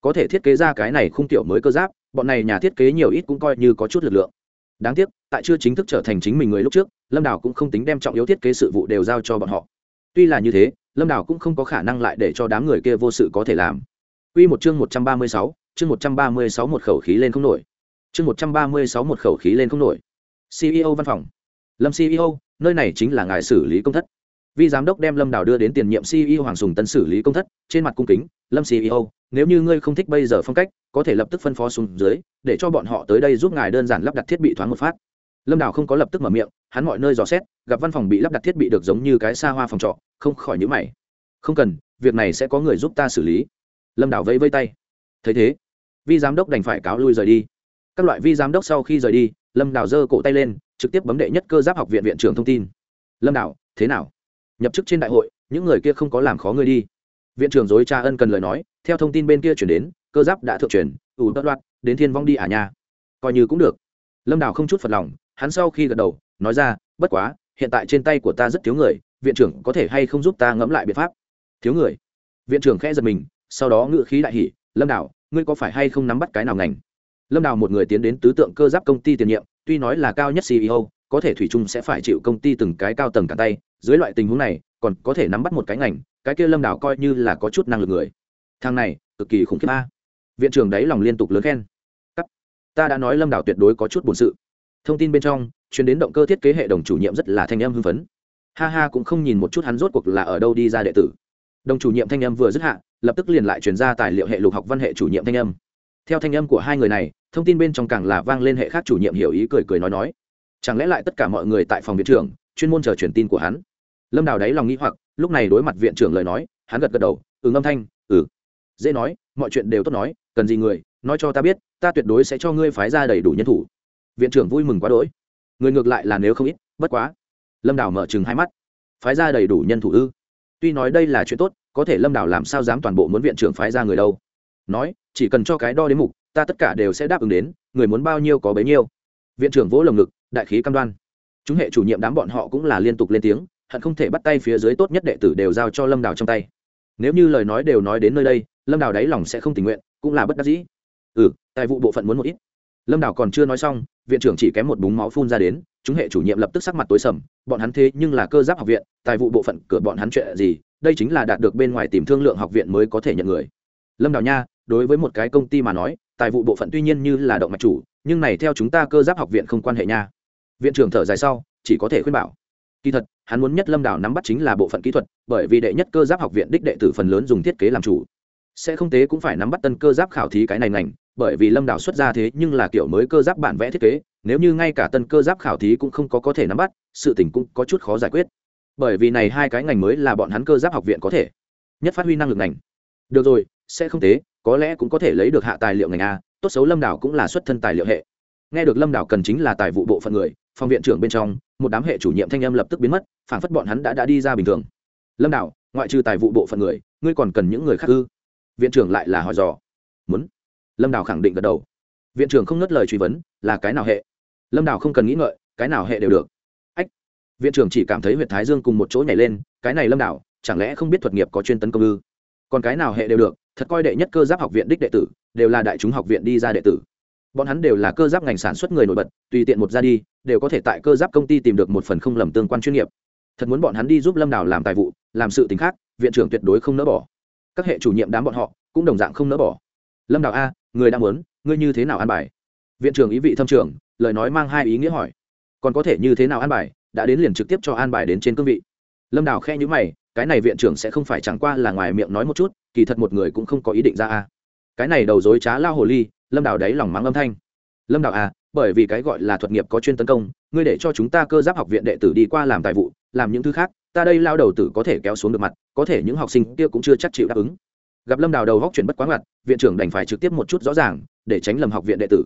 Speaker 1: có thể thiết kế ra cái này khung tiểu mới cơ giáp bọn này nhà thiết kế nhiều ít cũng coi như có chút lực lượng đáng tiếc tại chưa chính thức trở thành chính mình người lúc trước lâm đào cũng không tính đem trọng yếu thiết kế sự vụ đều giao cho bọn họ tuy là như thế lâm đào cũng không có khả năng lại để cho đám người kia vô sự có thể làm Quy một chương một trăm ba mươi sáu, chương một trăm ba mươi sáu một khẩu khí lên không nổi. Chương một trăm ba mươi sáu một khẩu khí lên không nổi. CEO văn phòng. Lâm CEO, nơi này chính là ngài xử lý công thất vi giám đốc đem lâm đào đưa đến tiền nhiệm ceo hoàng sùng tân xử lý công thất, trên mặt cung kính, lâm ceo nếu như ngươi không thích bây giờ phong cách, có thể lập tức phân phó xuống dưới, để cho bọn họ tới đây giúp ngài đơn giản lắp đặt thiết bị thoáng một phát. Lâm đào không có lập tức mở miệng, hắn mọi nơi dò xét, gặp văn phòng bị lắp đặt thiết bị được giống như cái xa hoa phòng trọ, không khỏi nhữ mày. Không cần, việc này sẽ có người giúp ta xử lý. Lâm đào vẫy vây tay. Thấy thế, vi giám đốc đành phải cáo lui rời đi. Các loại vi giám đốc sau khi rời đi, lâm đào giơ cổ tay lên, trực tiếp bấm đệ nhất cơ giáp học viện viện trưởng thông tin. Lâm đào, thế nào? Nhập chức trên đại hội, những người kia không có làm khó ngươi đi. Viện trưởng dối cha ân cần lời nói, theo thông tin bên kia chuyển đến, cơ giáp đã thượng truyền, ủ tất đoạt, đến thiên vong đi à nha. Coi như cũng được. Lâm đào không chút phật lòng, hắn sau khi gật đầu, nói ra, bất quá, hiện tại trên tay của ta rất thiếu người, viện trưởng có thể hay không giúp ta ngẫm lại biện pháp? Thiếu người. Viện trưởng khẽ giật mình, sau đó ngự khí đại hỷ lâm đào, ngươi có phải hay không nắm bắt cái nào ngành? Lâm đào một người tiến đến tứ tượng cơ giáp công ty tiền nhiệm, tuy nói là cao nhất ceo có thể thủy chung sẽ phải chịu công ty từng cái cao tầng cả tay, dưới loại tình huống này, còn có thể nắm bắt một cái ngành, cái kia lâm đào coi như là có chút năng lực người. Thằng này, cực kỳ khủng khiếp a. Viện trưởng đấy lòng liên tục lớn khen. Cắt. ta đã nói lâm đào tuyệt đối có chút bổn sự. Thông tin bên trong chuyến đến động cơ thiết kế hệ đồng chủ nhiệm rất là thanh âm hưng phấn. Ha ha, cũng không nhìn một chút hắn rốt cuộc là ở đâu đi ra đệ tử. Đồng chủ nhiệm thanh âm vừa dứt hạ, lập tức liền lại chuyển ra tài liệu hệ lục học văn hệ chủ nhiệm thanh âm. Theo thanh âm của hai người này, thông tin bên trong càng là vang lên hệ khác chủ nhiệm hiểu ý cười cười nói nói chẳng lẽ lại tất cả mọi người tại phòng viện trưởng, chuyên môn chờ truyền tin của hắn? Lâm đào đáy lòng nghĩ hoặc, lúc này đối mặt viện trưởng lời nói, hắn gật gật đầu ừ âm thanh ừ. Dễ nói, mọi chuyện đều tốt nói, cần gì người, nói cho ta biết, ta tuyệt đối sẽ cho ngươi phái ra đầy đủ nhân thủ. Viện trưởng vui mừng quá đỗi. Người ngược lại là nếu không ít, bất quá. Lâm đào mở chừng hai mắt. Phái ra đầy đủ nhân thủ ư? Tuy nói đây là chuyện tốt, có thể lâm đào làm sao dám toàn bộ muốn viện trưởng phái ra người đâu. Nói, chỉ cần cho cái đo đến mục, ta tất cả đều sẽ đáp ứng đến, người muốn bao nhiêu có bấy nhiêu. Viện trưởng vỗ lồng ngực đại khí cam đoan. Chúng hệ chủ nhiệm đám bọn họ cũng là liên tục lên tiếng, hận không thể bắt tay phía dưới tốt nhất đệ tử đều giao cho lâm đào trong tay. Nếu như lời nói đều nói đến nơi đây, lâm đào đáy lòng sẽ không tình nguyện, cũng là bất đắc dĩ. Ừ tài vụ bộ phận muốn một ít. Lâm đào còn chưa nói xong, viện trưởng chỉ kém một búng máu phun ra đến, chúng hệ chủ nhiệm lập tức sắc mặt tối sầm, bọn hắn thế nhưng là cơ giáp học viện, tài vụ bộ phận cửa bọn hắn chuyện gì, đây chính là đạt được bên ngoài tìm thương lượng học viện mới có thể nhận người. Lâm đào nha, đối với một cái công ty mà nói, tài vụ bộ phận tuy nhiên như là động mạch chủ, nhưng này theo chúng ta cơ giáp học viện không quan hệ nha viện trưởng thở dài sau, chỉ có thể khuyên bảo. Kỳ thật, hắn muốn nhất lâm đảo nắm bắt chính là bộ phận kỹ thuật, bởi vì đệ nhất cơ giáp học viện đích đệ tử phần lớn dùng thiết kế làm chủ. Sẽ không tế cũng phải nắm bắt tân cơ giáp khảo thí cái này ngành, bởi vì lâm đảo xuất ra thế nhưng là kiểu mới cơ giáp bản vẽ thiết kế, nếu như ngay cả tân cơ giáp khảo thí cũng không có có thể nắm bắt, sự tình cũng có chút khó giải quyết. Bởi vì này hai cái ngành mới là bọn hắn cơ giáp học viện có thể nhất phát huy năng lực ngành. Được rồi, sẽ không tế, có lẽ cũng có thể lấy được hạ tài liệu ngành a, tốt xấu lâm đảo cũng là xuất thân tài liệu hệ. Nghe được lâm đảo cần chính là tài vụ bộ phận người phòng viện trưởng bên trong một đám hệ chủ nhiệm thanh âm lập tức biến mất phản phất bọn hắn đã, đã đi ra bình thường. Lâm đảo ngoại trừ tài vụ bộ phận người ngươi còn cần những người khác ư? Viện trưởng lại là hỏi dò. Muốn. Lâm đảo khẳng định gật đầu. Viện trưởng không ngất lời truy vấn là cái nào hệ? Lâm đảo không cần nghĩ ngợi cái nào hệ đều được. Ách. Viện trưởng chỉ cảm thấy huyện thái dương cùng một chỗ nhảy lên cái này lâm đảo chẳng lẽ không biết thuật nghiệp có chuyên tấn công ư? Còn cái nào hệ đều được thật coi đệ nhất cơ giáp học viện đích đệ tử đều là đại chúng học viện đi ra đệ tử bọn hắn đều là cơ giáp ngành sản xuất người nổi bật, tùy tiện một ra đi, đều có thể tại cơ giáp công ty tìm được một phần không lầm tương quan chuyên nghiệp. Thật muốn bọn hắn đi giúp lâm đào làm tài vụ, làm sự t ì n h khác, viện trưởng tuyệt đối không nỡ bỏ. Các hệ chủ nhiệm đám bọn họ cũng đồng dạng không nỡ bỏ. Lâm đào a, người đang muốn, ngươi như thế nào an bài? Viện trưởng ý vị thâm trưởng lời nói mang hai ý nghĩa hỏi. Còn có thể như thế nào an bài, đã đến liền trực tiếp cho an bài đến trên cương vị. Lâm đào khe nhữ mày, cái này viện trưởng sẽ không phải chẳng qua là ngoài miệng nói một chút, kỳ thật một người cũng không có ý định ra a. Cái này đầu dối trá lao hồ ly lâm đào đáy lòng mắng âm thanh. Lâm đào à bởi vì cái gọi là thuật nghiệp có chuyên tấn công, ngươi để cho chúng ta cơ giáp học viện đệ tử đi qua làm tài vụ, làm những thứ khác, ta đây lao đầu tử có thể kéo xuống được mặt, có thể những học sinh kia cũng chưa chắc chịu đáp ứng. Gặp lâm đào đầu góc chuyển bất quá ngặt viện trưởng đành phải trực tiếp một chút rõ ràng, để tránh lầm học viện đệ tử.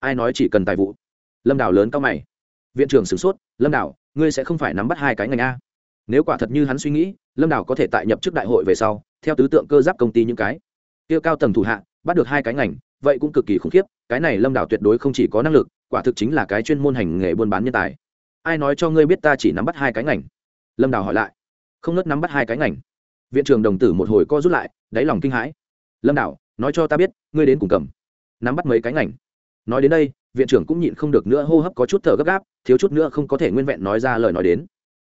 Speaker 1: Ai nói chỉ cần tài vụ? Lâm đào lớn cao mày. Viện trưởng sửng sốt, lâm đào, ngươi sẽ không phải nắm bắt hai cái ngành a. Nếu quả thật như hắn suy nghĩ, lâm đào có thể tại nhập chức đại hội về sau, theo tứ tượng cơ giáp công ty những cái. Kia cao tầng thủ hạ, bắt được hai cái ngành vậy cũng cực kỳ khủng khiếp, cái này lâm đảo tuyệt đối không chỉ có năng lực, quả thực chính là cái chuyên môn hành nghề buôn bán nhân tài. Ai nói cho ngươi biết ta chỉ nắm bắt hai cái ngành? Lâm đảo hỏi lại. Không nớt nắm bắt hai cái ngành. Viện trưởng đồng tử một hồi co rút lại, đáy lòng kinh hãi. Lâm đảo nói cho ta biết, ngươi đến cùng cầm. Nắm bắt mấy cái ngành? Nói đến đây, viện trưởng cũng nhịn không được nữa hô hấp có chút thở gấp gáp, thiếu chút nữa không có thể nguyên vẹn nói ra lời nói đến.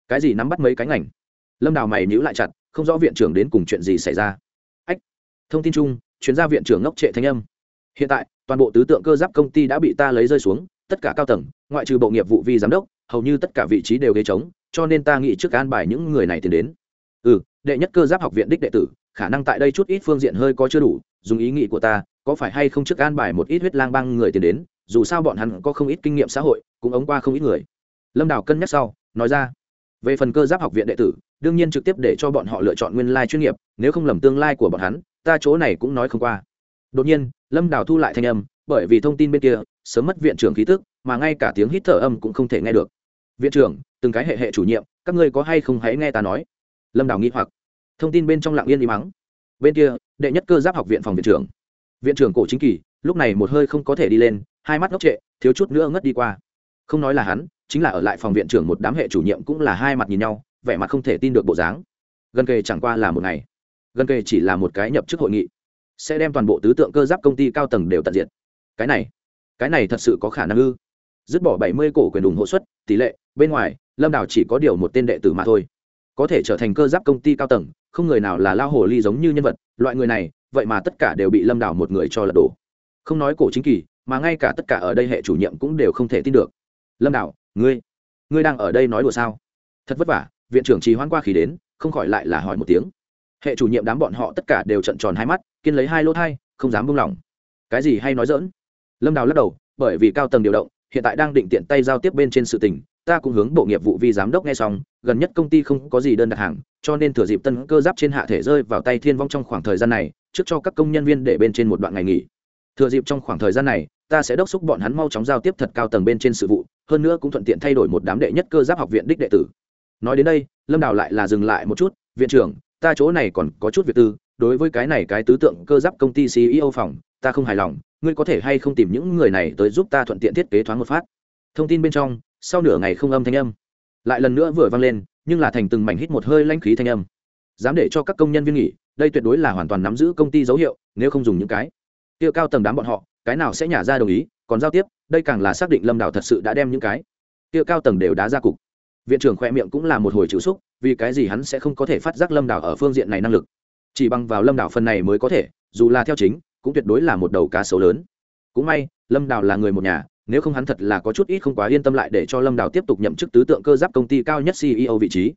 Speaker 1: Cái gì nắm bắt mấy cái ngành? Lâm đào mày nhữ lại chặt, không rõ viện trưởng đến cùng chuyện gì xảy ra. Ách, thông tin chung, chuyên gia viện trưởng ngốc trệ thanh âm hiện tại, toàn bộ tứ tượng cơ giáp công ty đã bị ta lấy rơi xuống, tất cả cao tầng, ngoại trừ bộ nghiệp vụ vi giám đốc, hầu như tất cả vị trí đều ghế trống, cho nên ta nghĩ trước an bài những người này tiến đến. Ừ đệ nhất cơ giáp học viện đích đệ tử, khả năng tại đây chút ít phương diện hơi có chưa đủ, dùng ý nghĩ của ta, có phải hay không trước an bài một ít huyết lang băng người tiến đến, dù sao bọn hắn có không ít kinh nghiệm xã hội, cũng ống qua không ít người. Lâm đào cân nhắc sau, nói ra. Về phần cơ giáp học viện đệ tử, đương nhiên trực tiếp để cho bọn họ lựa chọn nguyên lai chuyên nghiệp, nếu không lầm tương lai của bọn hắn, ta chỗ này cũng nói không qua đột nhiên, lâm đào thu lại thanh âm, bởi vì thông tin bên kia, sớm mất viện trưởng khí tức, mà ngay cả tiếng hít thở âm cũng không thể nghe được. Viện trưởng, từng cái hệ hệ chủ nhiệm, các ngươi có hay không hãy nghe ta nói? Lâm đào nghĩ hoặc. Thông tin bên trong lặng yên đi mắng bên kia, đệ nhất cơ giáp học viện phòng viện trưởng. Viện trưởng cổ chính kỳ, lúc này một hơi không có thể đi lên, hai mắt ngốc trệ, thiếu chút nữa ngất đi qua. Không nói là hắn, chính là ở lại phòng viện trưởng một đám hệ chủ nhiệm cũng là hai mặt nhìn nhau, vẻ mặt không thể tin được bộ dáng. Gần kề chẳng qua là một ngày, gần kề chỉ là một cái nhập chức hội nghị sẽ đem toàn bộ tứ tượng cơ giáp công ty cao tầng đều tận diệt. Cái này cái này thật sự có khả năng ư? Dứt bỏ bảy mươi cổ quyền ủng hộ suất tỷ lệ bên ngoài lâm đảo chỉ có điều một tên đệ tử mà thôi. Có thể trở thành cơ giáp công ty cao tầng không người nào là lao hồ ly giống như nhân vật loại người này vậy mà tất cả đều bị lâm đảo một người cho lật đổ. Không nói cổ chính kỳ mà ngay cả tất cả ở đây hệ chủ nhiệm cũng đều không thể tin được. Lâm đảo, ngươi ngươi đang ở đây nói đùa sao? Thật vất vả viện trưởng trì hoãn qua khi đến không khỏi lại là hỏi một tiếng. Hệ chủ nhiệm đám bọn họ tất cả đều trận tròn hai mắt kiên lấy hai lỗ thai, không dám buông lỏng. Cái gì hay nói dỡn lâm đào lắc đầu, bởi vì cao tầng điều động, hiện tại đang định tiện tay giao tiếp bên trên sự tình, ta cũng hướng bộ nghiệp vụ vi giám đốc nghe xong, gần nhất công ty không có gì đơn đặt hàng, cho nên thừa dịp tân cơ giáp trên hạ thể rơi vào tay thiên vong trong khoảng thời gian này, trước cho các công nhân viên để bên trên một đoạn ngày nghỉ. Thừa dịp trong khoảng thời gian này, ta sẽ đốc xúc bọn hắn mau chóng giao tiếp thật cao tầng bên trên sự vụ, hơn nữa cũng thuận tiện thay đổi một đám đệ nhất cơ giáp học viện đích đệ tử. Nói đến đây, lâm đào lại là dừng lại một chút, viện trưởng, ta chỗ này còn có chút việc tư đối với cái này cái tứ tượng cơ giáp công ty ceo phòng, ta không hài lòng, ngươi có thể hay không tìm những người này tới giúp ta thuận tiện thiết kế thoáng một phát. Thông tin bên trong, sau nửa ngày không âm thanh âm. Lại lần nữa vừa vang lên, nhưng là thành từng mảnh hít một hơi lanh khí thanh âm. Dám để cho các công nhân viên nghỉ, đây tuyệt đối là hoàn toàn nắm giữ công ty dấu hiệu, nếu không dùng những cái tiêu cao tầng đám bọn họ, cái nào sẽ nhả ra đồng ý, còn giao tiếp, đây càng là xác định lâm đảo thật sự đã đem những cái tiêu cao tầng đều đá ra cục. Viện trưởng khoe miệng cũng là một hồi chịu xúc vì cái gì hắn sẽ không có thể phát giác lâm đảo ở phương diện này năng lực chỉ bằng vào lâm đảo phần này mới có thể, dù là theo chính, cũng tuyệt đối là một đầu cá sấu lớn. Cũng may, lâm đảo là người một nhà, nếu không hắn thật là có chút ít không quá yên tâm lại để cho lâm đảo tiếp tục nhậm chức tứ tượng cơ giáp công ty cao nhất ceo vị trí.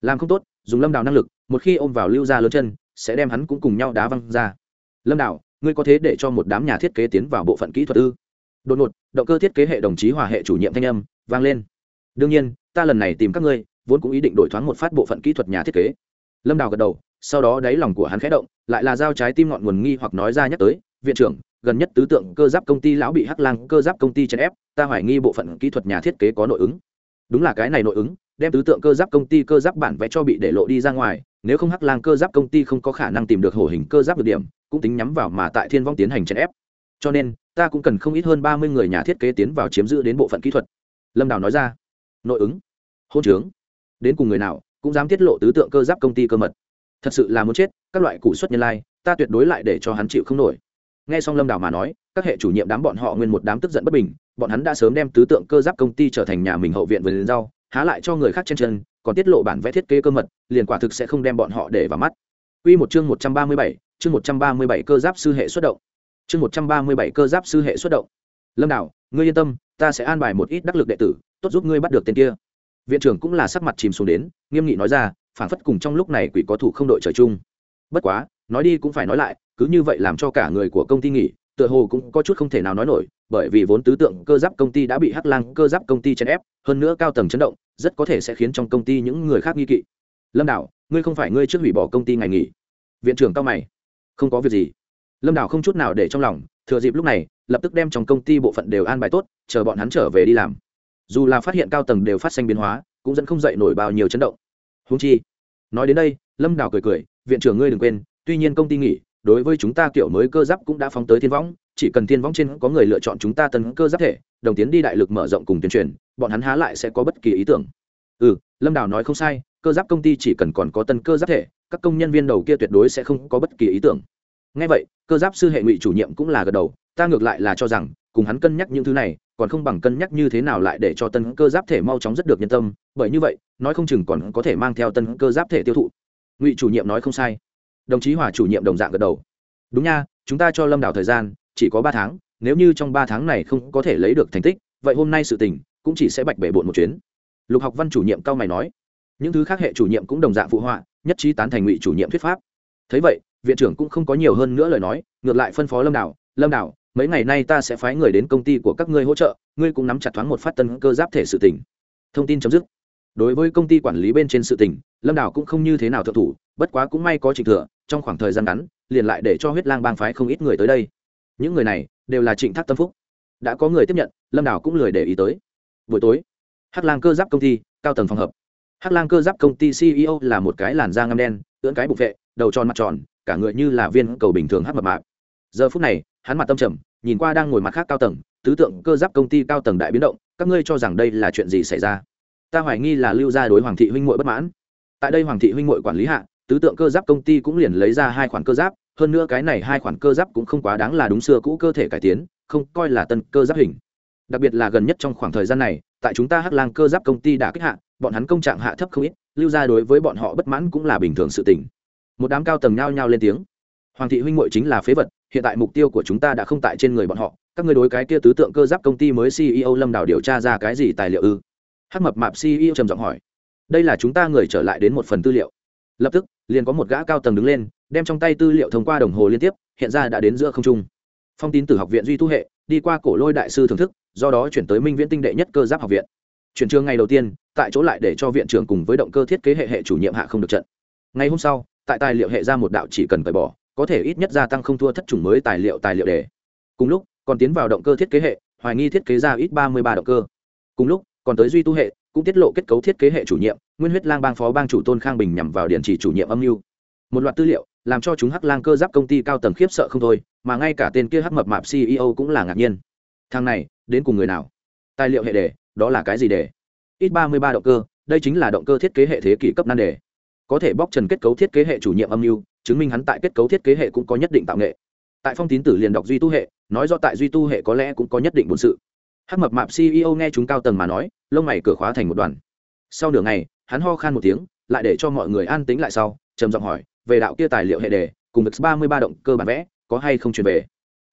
Speaker 1: Làm không tốt, dùng lâm đảo năng lực, một khi ôm vào lưu ra lớn chân, sẽ đem hắn cũng cùng nhau đá văng ra. Lâm đảo ngươi có thế để cho một đám nhà thiết kế tiến vào bộ phận kỹ thuật ư? Đột ngột, động cơ thiết kế hệ đồng chí hòa hệ chủ nhiệm thanh âm vang lên. Đương nhiên, ta lần này tìm các ngươi, vốn cũng ý định đổi thoáng một phát bộ phận kỹ thuật nhà thiết kế. Lâm đào gật đầu sau đó đáy lòng của hắn khẽ động, lại là giao trái tim ngọn nguồn nghi hoặc nói ra nhắc tới, viện trưởng, gần nhất tứ tượng cơ giáp công ty lão bị hắc lang cơ giáp công ty chèn ép, ta hoài nghi bộ phận kỹ thuật nhà thiết kế có nội ứng. Đúng là cái này nội ứng, đem tứ tượng cơ giáp công ty cơ giáp bản vẽ cho bị để lộ đi ra ngoài, nếu không hắc lang cơ giáp công ty không có khả năng tìm được hổ hình cơ giáp được điểm, cũng tính nhắm vào mà tại thiên vong tiến hành chèn ép. Cho nên, ta cũng cần không ít hơn ba mươi người nhà thiết kế tiến vào chiếm giữ đến bộ phận kỹ thuật. Lâm đào nói ra. Nội ứng? Hôn trướng đến cùng người nào cũng dám tiết lộ tứ tượng cơ giáp công ty cơ mật thật sự là muốn chết các loại cụ xuất nhân lai ta tuyệt đối lại để cho hắn chịu không nổi nghe xong lâm đào mà nói các hệ chủ nhiệm đám bọn họ nguyên một đám tức giận bất bình bọn hắn đã sớm đem tứ tượng cơ giáp công ty trở thành nhà mình hậu viện với liền rau há lại cho người khác trên chân còn tiết lộ bản vẽ thiết kế cơ mật liền quả thực sẽ không đem bọn họ để vào mắt Quy một chương 137, chương 137 cơ giáp sư hệ xuất động. Chương 137 cơ giáp sư hệ xuất động. Lâm Đào, ngươi yên tâm, ta sẽ an bài một ít đắc lực đệ tử, tốt giúp ngươi bắt được tên kia. Viện trưởng cũng là sắc mặt chìm xuống đến, nghiêm nghị nói ra, phản phất cùng trong lúc này quỷ có thủ không đội trời chung. Bất quá, nói đi cũng phải nói lại, cứ như vậy làm cho cả người của công ty nghỉ, tựa hồ cũng có chút không thể nào nói nổi, bởi vì vốn tứ tượng cơ giáp công ty đã bị Hắc Lang cơ giáp công ty chèn ép, hơn nữa cao tầng chấn động, rất có thể sẽ khiến trong công ty những người khác nghi kỵ. Lâm Đảo, ngươi không phải ngươi trước hủy bỏ công ty ngày nghỉ? Viện trưởng cao mày, không có việc gì. Lâm Đảo không chút nào để trong lòng, thừa dịp lúc này, lập tức đem trong công ty bộ phận đều an bài tốt, chờ bọn hắn trở về đi làm. Dù là phát hiện cao tầng đều phát sinh biến hóa, cũng dẫn không dậy nổi bao nhiêu chấn động. Huống chi, nói đến đây, Lâm Đào cười cười, viện trưởng ngươi đừng quên, tuy nhiên công ty nghỉ, đối với chúng ta kiểu mới cơ giáp cũng đã phóng tới thiên võng chỉ cần thiên võng trên có người lựa chọn chúng ta tân cơ giáp thể đồng tiến đi đại lực mở rộng cùng tuyên truyền bọn hắn há lại sẽ có bất kỳ ý tưởng. Ừ lâm đào nói không sai cơ giáp công ty chỉ cần còn có tân cơ giáp thể các công nhân viên đầu kia tuyệt đối sẽ không có bất kỳ ý tưởng. Ngay vậy cơ giáp sư hệ ngụy chủ nhiệm cũng là gật đầu, ta ngược lại là cho rằng, cùng hắn cân nhắc những thứ này, còn không bằng cân nhắc như thế nào lại để cho tân cơ giáp thể mau chóng rất được nhân tâm, bởi như vậy, nói không chừng còn có thể mang theo tân cơ giáp thể tiêu thụ. Ngụy chủ nhiệm nói không sai. Đồng chí hòa chủ nhiệm đồng dạng gật đầu. Đúng nha, chúng ta cho lâm đảo thời gian, chỉ có ba tháng, nếu như trong ba tháng này không có thể lấy được thành tích, vậy hôm nay sự tình, cũng chỉ sẽ bạch bể bộn một chuyến. Lục học văn chủ nhiệm cao mày nói. Những thứ khác hệ chủ nhiệm cũng đồng dạng phụ họa, nhất trí tán thành ngụy chủ nhiệm thuyết pháp. Thấy vậy viện trưởng cũng không có nhiều hơn nữa lời nói, ngược lại phân phó lâm đảo lâm đảo mấy ngày nay ta sẽ phái người đến công ty của các ngươi hỗ trợ, ngươi cũng nắm chặt thoáng một phát tân cơ giáp thể sự tỉnh thông tin chấm dứt. Đối với công ty quản lý bên trên sự tỉnh lâm đảo cũng không như thế nào thượng thủ, bất quá cũng may có trịnh thừa, trong khoảng thời gian ngắn, liền lại để cho huyết lang bang phái không ít người tới đây. Những người này đều là trịnh thác tâm phúc. Đã có người tiếp nhận, lâm đảo cũng lười để ý tới. Buổi tối, hắc lang cơ giáp công ty, cao tầng phòng hợp hắc lang cơ giáp công ty ceo là một cái làn da ngâm đen, ưỡn cái bụng vệ, đầu tròn mặt tròn cả người như là viên cầu bình thường hát mập mạp. Giờ phút này, hắn mặt tâm trầm, nhìn qua đang ngồi mặt khác cao tầng, tứ tượng cơ giáp công ty cao tầng đại biến động, các ngươi cho rằng đây là chuyện gì xảy ra? Ta hoài nghi là lưu gia đối hoàng thị huynh muội bất mãn. Tại đây hoàng thị huynh muội quản lý hạ, tứ tượng cơ giáp công ty cũng liền lấy ra hai khoản cơ giáp, hơn nữa cái này hai khoản cơ giáp cũng không quá đáng là đúng xưa cũ cơ thể cải tiến, không coi là tân cơ giáp hình. Đặc biệt là gần nhất trong khoảng thời gian này, tại chúng ta hắc lang cơ giáp công ty đã kích hạ, bọn hắn công trạng hạ thấp không ít, lưu ra đối với bọn họ bất mãn cũng là bình thường sự tình một đám cao tầng nhao nhao lên tiếng. Hoàng thị huynh muội chính là phế vật, hiện tại mục tiêu của chúng ta đã không tại trên người bọn họ. Các người đối cái kia tứ tượng cơ giáp công ty mới ceo lâm đào điều tra ra cái gì tài liệu ư? Hắc mập mạp ceo trầm giọng hỏi. Đây là chúng ta người trở lại đến một phần tư liệu. Lập tức, liền có một gã cao tầng đứng lên, đem trong tay tư liệu thông qua đồng hồ liên tiếp, hiện ra đã đến giữa không trung. Phong tín từ học viện duy tu hệ, đi qua cổ lôi đại sư thưởng thức, do đó chuyển tới minh viễn tinh đệ nhất cơ giáp học viện. Chuyển trường ngày đầu tiên, tại chỗ lại để cho viện trưởng cùng với động cơ thiết kế hệ hệ chủ nhiệm hạ không được trận. Ngày hôm sau tại tài liệu hệ ra một đạo chỉ cần phải bỏ, có thể ít nhất gia tăng không thua thất chủng mới tài liệu tài liệu đề. Cùng lúc, còn tiến vào động cơ thiết kế hệ, hoài nghi thiết kế ra ít ba mươi ba động cơ. Cùng lúc, còn tới duy tu hệ, cũng tiết lộ kết cấu thiết kế hệ chủ nhiệm, nguyên huyết lang bang phó bang chủ tôn khang bình nhằm vào điện chỉ chủ nhiệm âm mưu. Một loạt tư liệu, làm cho chúng hắc lang cơ giáp công ty cao tầng khiếp sợ không thôi, mà ngay cả tên kia hắc mập mạp ceo cũng là ngạc nhiên. Thằng này, đến cùng người nào? Tài liệu hệ đề, đó là cái gì đề? Ít ba mươi ba động cơ, đây chính là động cơ thiết kế hệ thế kỷ cấp nan đề có thể bóc trần kết cấu thiết kế hệ chủ nhiệm âm mưu, chứng minh hắn tại kết cấu thiết kế hệ cũng có nhất định tạo nghệ. Tại phong tín tử liền đọc duy tu hệ, nói do tại duy tu hệ có lẽ cũng có nhất định bổn sự. Hắc mập mạp ceo nghe chúng cao tầng mà nói, lông mày cửa khóa thành một đoàn. Sau nửa ngày, hắn ho khan một tiếng, lại để cho mọi người an tính lại sau, trầm giọng hỏi, về đạo kia tài liệu hệ đề, cùng x ba mươi ba động cơ bản vẽ, có hay không truyền về?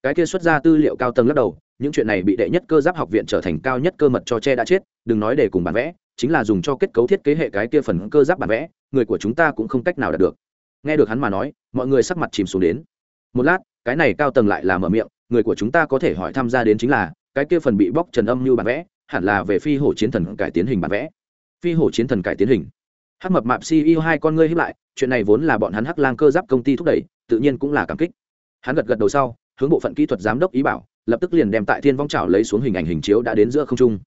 Speaker 1: Cái kia xuất ra tư liệu cao tầng lắc đầu, những chuyện này bị đệ nhất cơ giáp học viện trở thành cao nhất cơ mật cho che đã chết, đừng nói để cùng bản vẽ chính là dùng cho kết cấu thiết kế hệ cái kia phần cơ giáp bản vẽ, người của chúng ta cũng không cách nào đạt được. Nghe được hắn mà nói, mọi người sắc mặt chìm xuống đến. Một lát, cái này cao tầng lại là mở miệng, người của chúng ta có thể hỏi tham gia đến chính là, cái kia phần bị bóc trần âm như bản vẽ, hẳn là về phi hổ chiến thần cải tiến hình bản vẽ. Phi hổ chiến thần cải tiến hình. Hắc mập mạp ceo hai con ngươi hiếp lại, chuyện này vốn là bọn hắn hắc lang cơ giáp công ty thúc đẩy, tự nhiên cũng là cảm kích. Hắn gật gật đầu sau, hướng bộ phận kỹ thuật giám đốc ý bảo, lập tức liền đem tại thiên vong trảo lấy xuống hình ảnh hình chiếu đã đến giữa không trung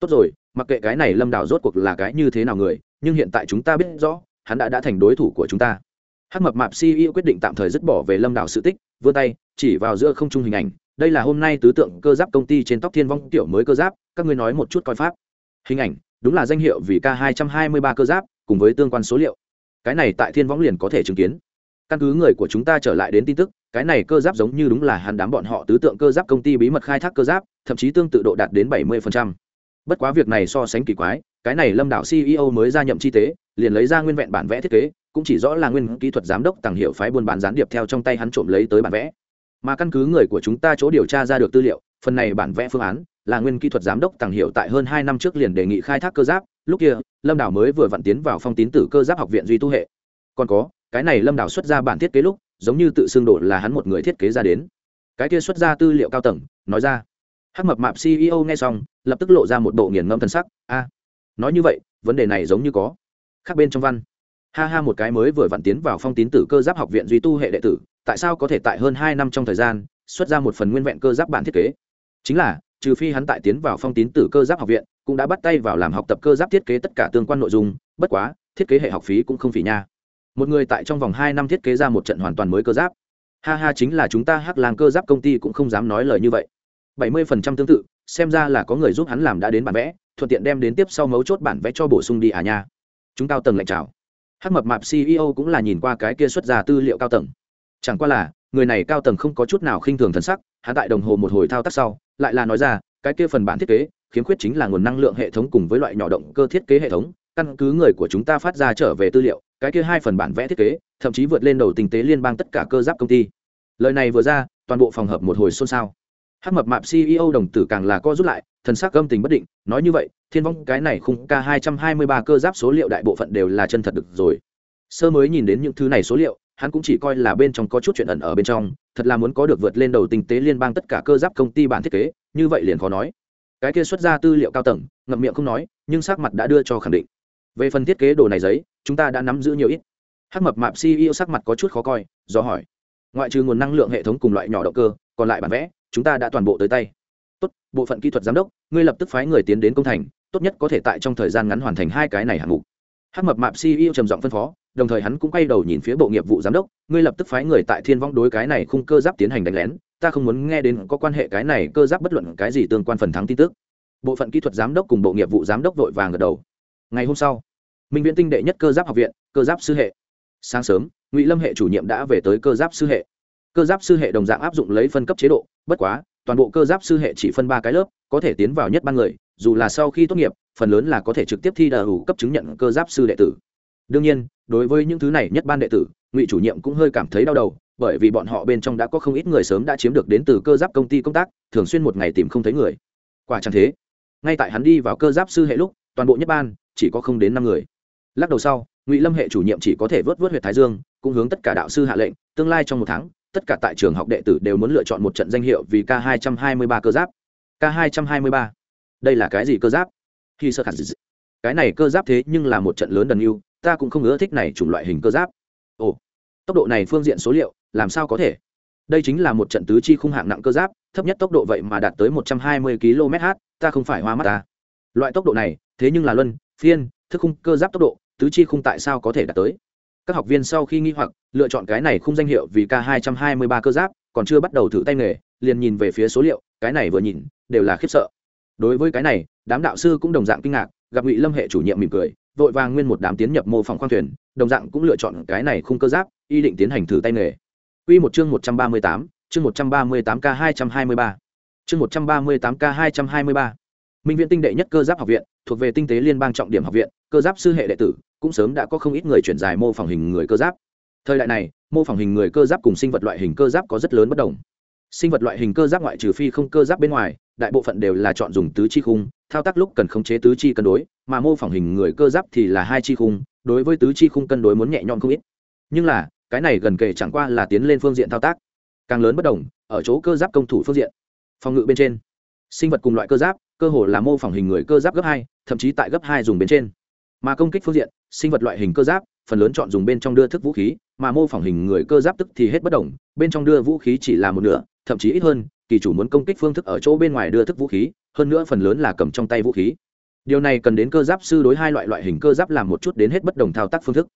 Speaker 1: tốt rồi, mặc kệ cái này lâm đào rốt cuộc là cái như thế nào người, nhưng hiện tại chúng ta biết rõ, hắn đã đã thành đối thủ của chúng ta. Hắc mập mạp ceo quyết định tạm thời dứt bỏ về lâm đào sự tích, vươn tay, chỉ vào giữa không trung hình ảnh. Đây là hôm nay tứ tượng cơ giáp công ty trên tóc thiên vong tiểu mới cơ giáp, các ngươi nói một chút coi pháp. Hình ảnh, đúng là danh hiệu vì k 223 cơ giáp, cùng với tương quan số liệu. Cái này tại thiên Vong liền có thể chứng kiến. Căn cứ người của chúng ta trở lại đến tin tức, cái này cơ giáp giống như đúng là hắn đám bọn họ tứ tượng cơ giáp công ty bí mật khai thác cơ giáp, thậm chí tương tự độ đạt đến 70% bất quá việc này so sánh kỳ quái, cái này lâm đảo ceo mới ra nhậm chi tế, liền lấy ra nguyên vẹn bản vẽ thiết kế, cũng chỉ rõ là nguyên kỹ thuật giám đốc tàng hiệu phái buôn bán gián điệp theo trong tay hắn trộm lấy tới bản vẽ. Mà căn cứ người của chúng ta chỗ điều tra ra được tư liệu, phần này bản vẽ phương án là nguyên kỹ thuật giám đốc tàng hiệu tại hơn hai năm trước liền đề nghị khai thác cơ giáp, lúc kia, lâm đảo mới vừa vặn tiến vào phong tín tử cơ giáp học viện duy tu hệ. Còn có, cái này lâm đảo xuất ra bản thiết kế lúc, giống như tự xưng đổ là hắn một người thiết kế ra đến. Cái kia xuất ra tư liệu cao tầng, nói ra hắc mập mạp ceo nghe xong, lập tức lộ ra một bộ nghiền ngẫm thân sắc. A, nói như vậy, vấn đề này giống như có khác bên trong văn. Ha ha, một cái mới vừa vặn tiến vào phong tín tử cơ giáp học viện duy tu hệ đệ tử, tại sao có thể tại hơn hai năm trong thời gian, xuất ra một phần nguyên vẹn cơ giáp bản thiết kế? Chính là, trừ phi hắn tại tiến vào phong tín tử cơ giáp học viện, cũng đã bắt tay vào làm học tập cơ giáp thiết kế tất cả tương quan nội dung, bất quá, thiết kế hệ học phí cũng không phí nha. Một người tại trong vòng hai năm thiết kế ra một trận hoàn toàn mới cơ giáp. Ha ha, chính là chúng ta hắc làng cơ giáp công ty cũng không dám nói lời như vậy bảy mươi phần trăm tương tự, xem ra là có người giúp hắn làm đã đến bản vẽ, thuận tiện đem đến tiếp sau mấu chốt bản vẽ cho bổ sung đi à nha. Chúng cao tầng lạnh chào. Hắc mập mạp ceo cũng là nhìn qua cái kia xuất ra tư liệu cao tầng. Chẳng qua là, người này cao tầng không có chút nào khinh thường thần sắc, hắn tại đồng hồ một hồi thao tác sau, lại là nói ra, cái kia phần bản thiết kế, khiếm khuyết chính là nguồn năng lượng hệ thống cùng với loại nhỏ động cơ thiết kế hệ thống, căn cứ người của chúng ta phát ra trở về tư liệu, cái kia hai phần bản vẽ thiết kế, thậm chí vượt lên đầu tình tế liên bang tất cả cơ giáp công ty. Lời này vừa ra, toàn bộ phòng hợp một hồi xôn xao hắc mập mạp ceo đồng tử càng là co rút lại, thần sắc âm tình bất định, nói như vậy, thiên vong cái này khung k hai trăm hai mươi ba cơ giáp số liệu đại bộ phận đều là chân thật được rồi. Sơ mới nhìn đến những thứ này số liệu, hắn cũng chỉ coi là bên trong có chút chuyện ẩn ở bên trong, thật là muốn có được vượt lên đầu tinh tế liên bang tất cả cơ giáp công ty bản thiết kế, như vậy liền khó nói. Cái kia xuất ra tư liệu cao tầng, ngậm miệng không nói, nhưng sắc mặt đã đưa cho khẳng định. Về phần thiết kế đồ này giấy, chúng ta đã nắm giữ nhiều ít. Hắc mập mạp ceo sắc mặt có chút khó coi, do hỏi. Ngoại trừ nguồn năng lượng hệ thống cùng loại nhỏ động cơ, còn lại bản vẽ? Chúng ta đã toàn bộ tới tay. Tốt, bộ phận kỹ thuật giám đốc, ngươi lập tức phái người tiến đến công thành, tốt nhất có thể tại trong thời gian ngắn hoàn thành hai cái này hạng mục. Hát mập mạp ceo trầm giọng phân phó, đồng thời hắn cũng quay đầu nhìn phía bộ nghiệp vụ giám đốc, ngươi lập tức phái người tại thiên vong đối cái này khung cơ giáp tiến hành đánh lén, ta không muốn nghe đến có quan hệ cái này cơ giáp bất luận cái gì tương quan phần thắng tin tức. Bộ phận kỹ thuật giám đốc cùng bộ nghiệp vụ giám đốc vội vàng gật đầu. Ngày hôm sau, minh viễn tinh đệ nhất cơ giáp học viện, cơ giáp sư hệ. Sáng sớm, ngụy lâm hệ chủ nhiệm đã về tới cơ giáp sư hệ cơ giáp sư hệ đồng dạng áp dụng lấy phân cấp chế độ, bất quá, toàn bộ cơ giáp sư hệ chỉ phân ba cái lớp, có thể tiến vào nhất ban người, dù là sau khi tốt nghiệp, phần lớn là có thể trực tiếp thi đờ hủ cấp chứng nhận cơ giáp sư đệ tử. Đương nhiên, đối với những thứ này nhất ban đệ tử, ngụy chủ nhiệm cũng hơi cảm thấy đau đầu, bởi vì bọn họ bên trong đã có không ít người sớm đã chiếm được đến từ cơ giáp công ty công tác, thường xuyên một ngày tìm không thấy người. Quả chẳng thế, ngay tại hắn đi vào cơ giáp sư hệ lúc, toàn bộ nhất ban chỉ có không đến năm người. Lắc đầu sau, ngụy lâm hệ chủ nhiệm chỉ có thể vớt vớt huyện thái dương, cũng hướng tất cả đạo sư hạ lệnh, tương lai trong một tháng tất cả tại trường học đệ tử đều muốn lựa chọn một trận danh hiệu vì k 223 cơ giáp. K 223 đây là cái gì cơ giáp? Khi sơ khẳng cái này cơ giáp thế nhưng là một trận lớn đần yêu ta cũng không ưa thích này chủng loại hình cơ giáp. Ồ, tốc độ này phương diện số liệu, làm sao có thể? Đây chính là một trận tứ chi khung hạng nặng cơ giáp, thấp nhất tốc độ vậy mà đạt tới một trăm hai mươi km/h ta không phải hoa mắt ta. Loại tốc độ này, thế nhưng là luân, phiên, thức khung cơ giáp tốc độ, tứ chi khung tại sao có thể đạt tới? Các học viên sau khi nghi hoặc lựa chọn cái này khung danh hiệu vì k 223 cơ giáp còn chưa bắt đầu thử tay nghề liền nhìn về phía số liệu cái này vừa nhìn đều là khiếp sợ. Đối với cái này đám đạo sư cũng đồng dạng kinh ngạc gặp ngụy lâm hệ chủ nhiệm mỉm cười vội vàng nguyên một đám tiến nhập mô phỏng khoang thuyền đồng dạng cũng lựa chọn cái này khung cơ giáp y định tiến hành thử tay nghề. Quy một chương 138, chương 138 k 223 chương 138 k 223 minh viện tinh đệ nhất cơ giáp học viện thuộc về tinh tế liên bang trọng điểm học viện, cơ giáp sư hệ đệ tử, cũng sớm đã có không ít người chuyển dài mô phỏng hình người cơ giáp. Thời đại này, mô phỏng hình người cơ giáp cùng sinh vật loại hình cơ giáp có rất lớn bất đồng. Sinh vật loại hình cơ giáp ngoại trừ phi không cơ giáp bên ngoài, đại bộ phận đều là chọn dùng tứ chi khung, thao tác lúc cần khống chế tứ chi cân đối, mà mô phỏng hình người cơ giáp thì là hai chi khung, đối với tứ chi khung cân đối muốn nhẹ nhõm không ít. Nhưng là, cái này gần kể chẳng qua là tiến lên phương diện thao tác. Càng lớn bất đồng, ở chỗ cơ giáp công thủ phương diện. Phòng ngự bên trên, sinh vật cùng loại cơ giáp, cơ hồ là mô phỏng hình người cơ giáp gấp hai thậm chí tại gấp hai dùng bên trên. Mà công kích phương diện, sinh vật loại hình cơ giáp, phần lớn chọn dùng bên trong đưa thức vũ khí, mà mô phỏng hình người cơ giáp tức thì hết bất đồng, bên trong đưa vũ khí chỉ là một nửa, thậm chí ít hơn, kỳ chủ muốn công kích phương thức ở chỗ bên ngoài đưa thức vũ khí, hơn nữa phần lớn là cầm trong tay vũ khí. Điều này cần đến cơ giáp sư đối hai loại loại hình cơ giáp làm một chút đến hết bất đồng thao tác phương thức.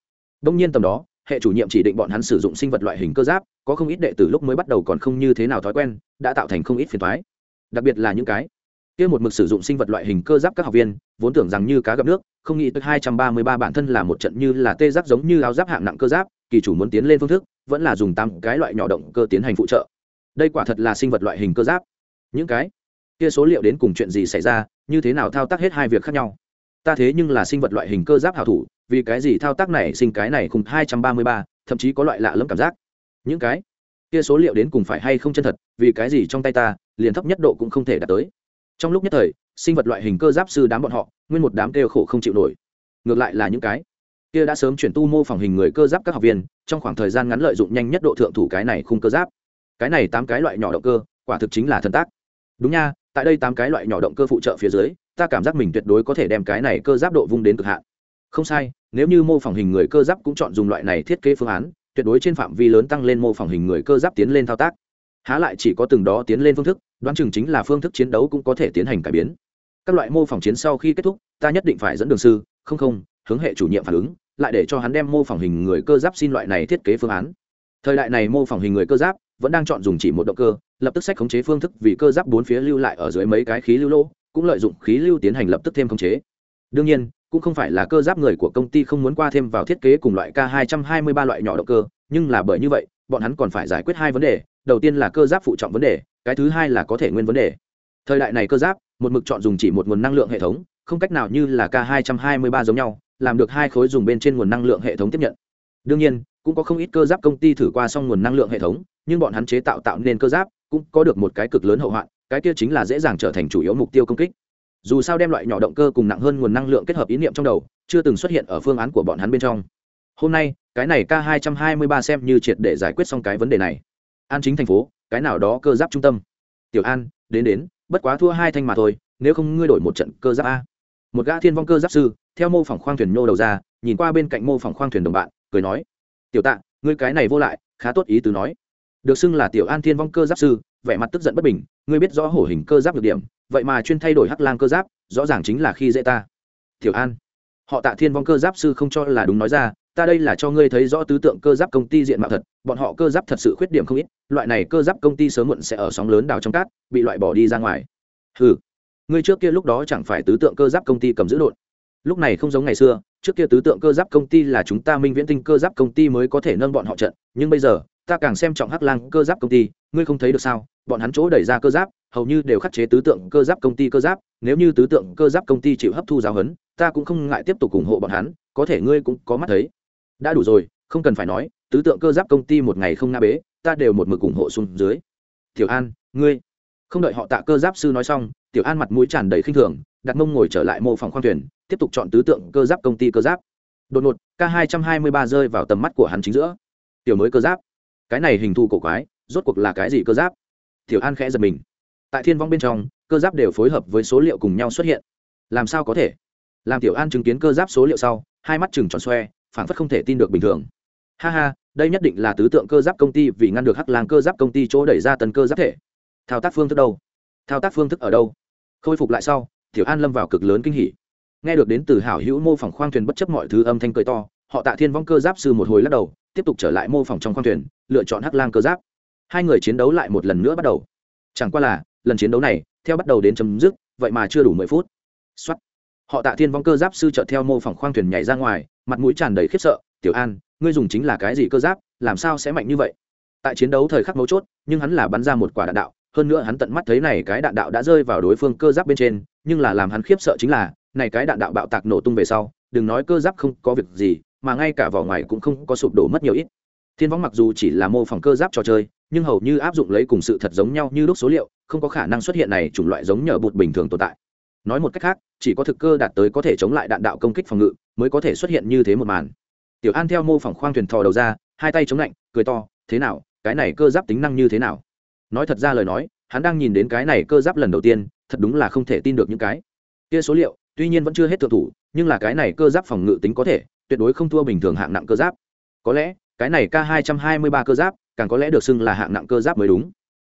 Speaker 1: Đông nhiên tầm đó, hệ chủ nhiệm chỉ định bọn hắn sử dụng sinh vật loại hình cơ giáp, có không ít đệ tử lúc mới bắt đầu còn không như thế nào thói quen, đã tạo thành không ít phiền thoái đặc biệt là những cái kia một mực sử dụng sinh vật loại hình cơ giáp các học viên, vốn tưởng rằng như cá gặp nước, không nghĩ tới hai trăm ba mươi ba bản thân là một trận như là tê giáp giống như áo giáp hạng nặng cơ giáp, kỳ chủ muốn tiến lên phương thức, vẫn là dùng tám cái loại nhỏ động cơ tiến hành phụ trợ. Đây quả thật là sinh vật loại hình cơ giáp. Những cái kia số liệu đến cùng chuyện gì xảy ra, như thế nào thao tác hết hai việc khác nhau? Ta thế nhưng là sinh vật loại hình cơ giáp hảo thủ, vì cái gì thao tác này sinh cái này cùng hai trăm ba mươi ba, thậm chí có loại lạ lẫm cảm giác. Những cái kia số liệu đến cùng phải hay không chân thật, vì cái gì trong tay ta, liền thấp nhất độ cũng không thể đạt tới trong lúc nhất thời, sinh vật loại hình cơ giáp sư đám bọn họ, nguyên một đám kêu khổ không chịu nổi. Ngược lại là những cái kia đã sớm chuyển tu mô phỏng hình người cơ giáp các học viên, trong khoảng thời gian ngắn lợi dụng nhanh nhất độ thượng thủ cái này khung cơ giáp. Cái này tám cái loại nhỏ động cơ, quả thực chính là thần tác. Đúng nha, tại đây tám cái loại nhỏ động cơ phụ trợ phía dưới, ta cảm giác mình tuyệt đối có thể đem cái này cơ giáp độ vung đến cực hạn. Không sai, nếu như mô phỏng hình người cơ giáp cũng chọn dùng loại này thiết kế phương án, tuyệt đối trên phạm vi lớn tăng lên mô phỏng hình người cơ giáp tiến lên thao tác. Há lại chỉ có từng đó tiến lên phương thức đoán chừng chính là phương thức chiến đấu cũng có thể tiến hành cải biến. Các loại mô phỏng chiến sau khi kết thúc, ta nhất định phải dẫn đường sư, không không, hướng hệ chủ nhiệm phản ứng, lại để cho hắn đem mô phỏng hình người cơ giáp xin loại này thiết kế phương án. Thời đại này mô phỏng hình người cơ giáp vẫn đang chọn dùng chỉ một động cơ, lập tức sách khống chế phương thức vì cơ giáp bốn phía lưu lại ở dưới mấy cái khí lưu lô, cũng lợi dụng khí lưu tiến hành lập tức thêm khống chế. Đương nhiên, cũng không phải là cơ giáp người của công ty không muốn qua thêm vào thiết kế cùng loại k 223 loại nhỏ động cơ, nhưng là bởi như vậy, bọn hắn còn phải giải quyết hai vấn đề. Đầu tiên là cơ giáp phụ trọng vấn đề cái thứ hai là có thể nguyên vấn đề. Thời đại này cơ giáp, một mực chọn dùng chỉ một nguồn năng lượng hệ thống, không cách nào như là k 223 giống nhau, làm được hai khối dùng bên trên nguồn năng lượng hệ thống tiếp nhận. Đương nhiên, cũng có không ít cơ giáp công ty thử qua xong nguồn năng lượng hệ thống, nhưng bọn hắn chế tạo tạo nên cơ giáp cũng có được một cái cực lớn hậu hoạn, cái kia chính là dễ dàng trở thành chủ yếu mục tiêu công kích. Dù sao đem loại nhỏ động cơ cùng nặng hơn nguồn năng lượng kết hợp ý niệm trong đầu, chưa từng xuất hiện ở phương án của bọn hắn bên trong. Hôm nay, cái này k 223 xem như triệt để giải quyết xong cái vấn đề này. An chính thành phố cái nào đó cơ giáp trung tâm. Tiểu an, đến đến, bất quá thua hai thanh mà thôi, nếu không ngươi đổi một trận cơ giáp a. Một gã thiên vong cơ giáp sư, theo mô phỏng khoang thuyền nhô đầu ra, nhìn qua bên cạnh mô phỏng khoang thuyền đồng bạn, cười nói, tiểu tạ, ngươi cái này vô lại, khá tốt ý tứ nói. Được xưng là tiểu an thiên vong cơ giáp sư, vẻ mặt tức giận bất bình, ngươi biết rõ hổ hình cơ giáp được điểm, vậy mà chuyên thay đổi hắc lang cơ giáp, rõ ràng chính là khi dễ ta. Tiểu an, họ tạ thiên vong cơ giáp sư không cho là đúng nói ra ta đây là cho ngươi thấy rõ tứ tượng cơ giáp công ty diện mạo thật, bọn họ cơ giáp thật sự khuyết điểm không ít, loại này cơ giáp công ty sớm muộn sẽ ở sóng lớn đào trong cát, bị loại bỏ đi ra ngoài. Ừ ngươi trước kia lúc đó chẳng phải tứ tượng cơ giáp công ty cầm giữ đột lúc này không giống ngày xưa, trước kia tứ tượng cơ giáp công ty là chúng ta minh viễn tinh cơ giáp công ty mới có thể nâng bọn họ trận, nhưng bây giờ, ta càng xem trọng hắc lang cơ giáp công ty, ngươi không thấy được sao? Bọn hắn chỗ đẩy ra cơ giáp, hầu như đều khắc chế tứ tượng cơ giáp công ty cơ giáp, nếu như tứ tượng cơ giáp công ty chịu hấp thu giáo huấn, ta cũng không ngại tiếp tục ủng hộ bọn hắn, có thể ngươi cũng có mắt thấy đã đủ rồi, không cần phải nói, tứ tượng cơ giáp công ty một ngày không nga bế, ta đều một mực ủng hộ xuống dưới. Tiểu an, ngươi. Không đợi họ tạ cơ giáp sư nói xong, tiểu an mặt mũi tràn đầy khinh thường, đặt mông ngồi trở lại mô phòng khoang thuyền, tiếp tục chọn tứ tượng cơ giáp công ty cơ giáp. Đột ngột, k hai trăm hai mươi ba rơi vào tầm mắt của hắn chính giữa. Tiểu mới cơ giáp. Cái này hình thù cổ quái, rốt cuộc là cái gì cơ giáp? Tiểu an khẽ giật mình. Tại thiên vong bên trong, cơ giáp đều phối hợp với số liệu cùng nhau xuất hiện. Làm sao có thể? Làm tiểu an chứng kiến cơ giáp số liệu sau, hai mắt chừng tròn xoe phản phất không thể tin được bình thường. Ha ha, đây nhất định là tứ tượng cơ giáp công ty vì ngăn được hắc lang cơ giáp công ty chỗ đẩy ra tần cơ giáp thể. Thao tác phương thức đâu? Thao tác phương thức ở đâu? Khôi phục lại sau, tiểu an lâm vào cực lớn kinh hỉ. Nghe được đến từ hảo hữu mô phỏng khoang thuyền bất chấp mọi thứ âm thanh cười to, họ tạ thiên vong cơ giáp sư một hồi lắc đầu, tiếp tục trở lại mô phỏng trong khoang thuyền, lựa chọn hắc lang cơ giáp. Hai người chiến đấu lại một lần nữa bắt đầu. Chẳng qua là, lần chiến đấu này, theo bắt đầu đến chấm dứt, vậy mà chưa đủ mười phút. Xuất họ tạ thiên vong cơ giáp sư chợt theo mô phỏng khoang thuyền nhảy ra ngoài mặt mũi tràn đầy khiếp sợ, tiểu an, ngươi dùng chính là cái gì cơ giáp, làm sao sẽ mạnh như vậy? Tại chiến đấu thời khắc mấu chốt, nhưng hắn là bắn ra một quả đạn đạo, hơn nữa hắn tận mắt thấy này cái đạn đạo đã rơi vào đối phương cơ giáp bên trên, nhưng là làm hắn khiếp sợ chính là, này cái đạn đạo bạo tạc nổ tung về sau, đừng nói cơ giáp không có việc gì, mà ngay cả vỏ ngoài cũng không có sụp đổ mất nhiều ít. Thiên võng mặc dù chỉ là mô phỏng cơ giáp trò chơi, nhưng hầu như áp dụng lấy cùng sự thật giống nhau như lúc số liệu, không có khả năng xuất hiện này chủng loại giống nhờ bụt bình thường tồn tại nói một cách khác, chỉ có thực cơ đạt tới có thể chống lại đạn đạo công kích phòng ngự, mới có thể xuất hiện như thế một màn. Tiểu an theo mô phỏng khoang thuyền thò đầu ra, hai tay chống lạnh, cười to, thế nào, cái này cơ giáp tính năng như thế nào? Nói thật ra lời nói, hắn đang nhìn đến cái này cơ giáp lần đầu tiên, thật đúng là không thể tin được những cái. Kia số liệu, tuy nhiên vẫn chưa hết thượng thủ, nhưng là cái này cơ giáp phòng ngự tính có thể, tuyệt đối không thua bình thường hạng nặng cơ giáp. Có lẽ, cái này k 223 cơ giáp, càng có lẽ được xưng là hạng nặng cơ giáp mới đúng.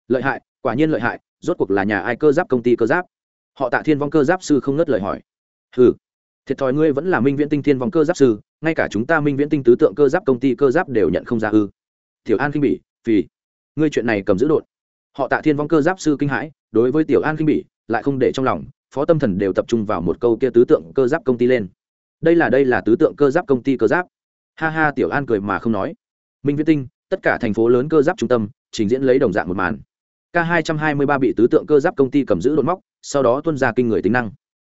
Speaker 1: Lợi hại, quả nhiên lợi hại, rốt cuộc là nhà ai cơ giáp công ty cơ giáp họ tạ thiên vong cơ giáp sư không ngớt lời hỏi. Ừ thiệt thòi ngươi vẫn là minh viễn tinh thiên vong cơ giáp sư, ngay cả chúng ta minh viễn tinh tứ tượng cơ giáp công ty cơ giáp đều nhận không ra ư? Tiểu an kinh bỉ vì ngươi chuyện này cầm giữ đột. Họ tạ thiên vong cơ giáp sư kinh hãi, đối với tiểu an kinh bỉ, lại không để trong lòng, phó tâm thần đều tập trung vào một câu kia tứ tượng cơ giáp công ty lên. Đây là đây là tứ tượng cơ giáp công ty cơ giáp. Ha ha, tiểu an cười mà không nói. Minh viễn tinh, tất cả thành phố lớn cơ giáp trung tâm, trình diễn lấy đồng dạng một màn k 223 bị tứ tượng cơ giáp công ty cầm giữ đột móc, sau đó tuân ra kinh người tính năng.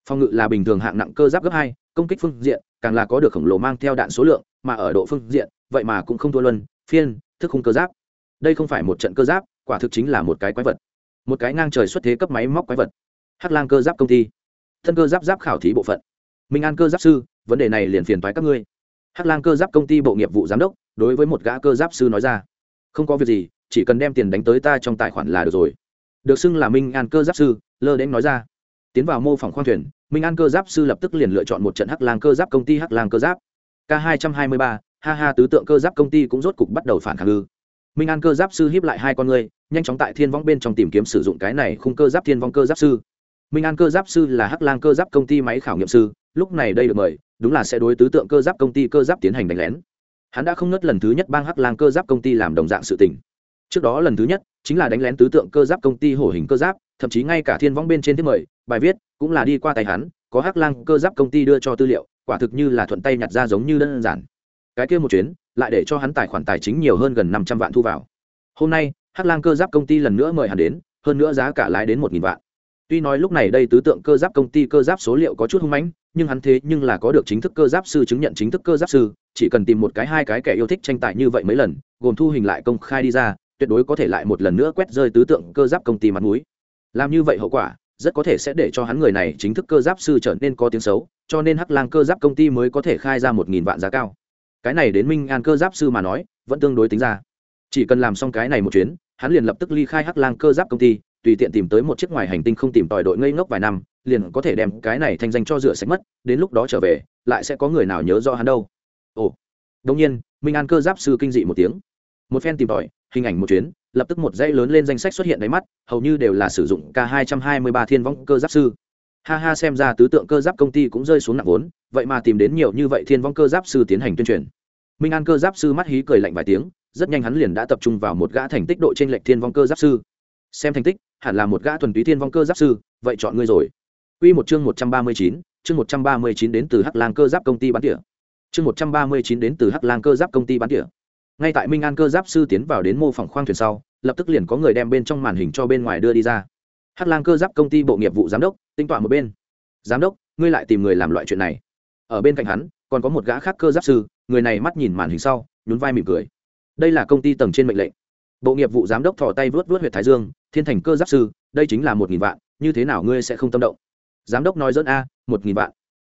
Speaker 1: Phòng ngự là bình thường hạng nặng cơ giáp gấp hai, công kích phương diện, càng là có được khổng lồ mang theo đạn số lượng, mà ở độ phương diện, vậy mà cũng không thua luân phiên, thức khung cơ giáp. Đây không phải một trận cơ giáp, quả thực chính là một cái quái vật. Một cái ngang trời xuất thế cấp máy móc quái vật. Hắc lang cơ giáp công ty. Thân cơ giáp giáp khảo thí bộ phận. Minh an cơ giáp sư, vấn đề này liền phiền toái các ngươi. Hắc lang cơ giáp công ty bộ nghiệp vụ giám đốc, đối với một gã cơ giáp sư nói ra. Không có việc gì chỉ cần đem tiền đánh tới ta trong tài khoản là được rồi. Được xưng là minh an cơ giáp sư, lơ đến nói ra. Tiến vào mô phỏng khoang thuyền, minh an cơ giáp sư lập tức liền lựa chọn một trận hắc lang cơ giáp công ty hắc lang cơ giáp. K hai trăm hai mươi ba, ha ha, tứ tượng cơ giáp công ty cũng rốt cục bắt đầu phản kháng ư. Minh an cơ giáp sư hiếp lại hai con người, nhanh chóng tại thiên vong bên trong tìm kiếm sử dụng cái này khung cơ giáp thiên vong cơ giáp sư. Minh an cơ giáp sư là hắc lang cơ giáp công ty máy khảo nghiệm sư, lúc này đây được mời, đúng là sẽ đối tứ tượng cơ giáp công ty cơ giáp tiến hành đánh lén. Hắn đã không ngất lần thứ nhất bang hắc lang cơ giáp công ty làm đồng dạng sự tình trước đó lần thứ nhất, chính là đánh lén tứ tượng cơ giáp công ty hổ hình cơ giáp, thậm chí ngay cả thiên vong bên trên thiết mời, bài viết, cũng là đi qua tay hắn, có hắc lang cơ giáp công ty đưa cho tư liệu, quả thực như là thuận tay nhặt ra giống như đơn giản. Cái kia một chuyến, lại để cho hắn tài khoản tài chính nhiều hơn gần năm trăm vạn thu vào. Hôm nay, hắc lang cơ giáp công ty lần nữa mời hắn đến, hơn nữa giá cả lái đến một nghìn vạn. Tuy nói lúc này đây tứ tượng cơ giáp công ty cơ giáp số liệu có chút hung mãnh, nhưng hắn thế nhưng là có được chính thức cơ giáp sư chứng nhận chính thức cơ giáp sư, chỉ cần tìm một cái hai cái kẻ yêu thích tranh tài như vậy mấy lần, gồm thu hình lại công khai đi ra tuyệt đối có thể lại một lần nữa quét rơi tứ tượng cơ giáp công ty mặt mũi. Làm như vậy hậu quả, rất có thể sẽ để cho hắn người này chính thức cơ giáp sư trở nên có tiếng xấu, cho nên hắc lang cơ giáp công ty mới có thể khai ra một nghìn vạn giá cao. Cái này đến minh an cơ giáp sư mà nói, vẫn tương đối tính ra. Chỉ cần làm xong cái này một chuyến, hắn liền lập tức ly khai hắc lang cơ giáp công ty, tùy tiện tìm tới một chiếc ngoài hành tinh không tìm tòi đội ngây ngốc vài năm, liền có thể đem cái này thanh danh cho rửa sạch mất, đến lúc đó trở về, lại sẽ có người nào nhớ rõ hắn đâu. Ồ đương nhiên, minh an cơ giáp sư kinh dị một tiếng. Một phen tìm tòi hình ảnh một chuyến lập tức một dãy lớn lên danh sách xuất hiện đáy mắt hầu như đều là sử dụng k 223 thiên võng cơ giáp sư ha ha xem ra tứ tượng cơ giáp công ty cũng rơi xuống nặng vốn vậy mà tìm đến nhiều như vậy thiên vong cơ giáp sư tiến hành tuyên truyền minh an cơ giáp sư mắt hí cười lạnh vài tiếng rất nhanh hắn liền đã tập trung vào một gã thành tích độ trên lệch thiên vong cơ giáp sư xem thành tích hẳn là một gã thuần túy thiên vong cơ giáp sư vậy chọn ngươi rồi Quy một chương 139, chương 139 đến từ Hắc Lang cơ giáp công ty bán tỉa. Chương 139 đến từ Hắc Lang cơ giáp công ty bán tỉa. Ngay tại Minh An cơ giáp sư tiến vào đến mô phỏng khoang thuyền sau, lập tức liền có người đem bên trong màn hình cho bên ngoài đưa đi ra. Hắc Lang cơ giáp công ty bộ nghiệp vụ giám đốc, tinh tọa một bên. Giám đốc, ngươi lại tìm người làm loại chuyện này. Ở bên cạnh hắn, còn có một gã khác cơ giáp sư, người này mắt nhìn màn hình sau, nhún vai mỉm cười. Đây là công ty tầng trên mệnh lệnh. Bộ nghiệp vụ giám đốc thò tay vớt vớt huyệt thái dương, thiên thành cơ giáp sư, đây chính là một nghìn vạn, như thế nào ngươi sẽ không tâm động? giám đốc nói dẫn a một nghìn vạn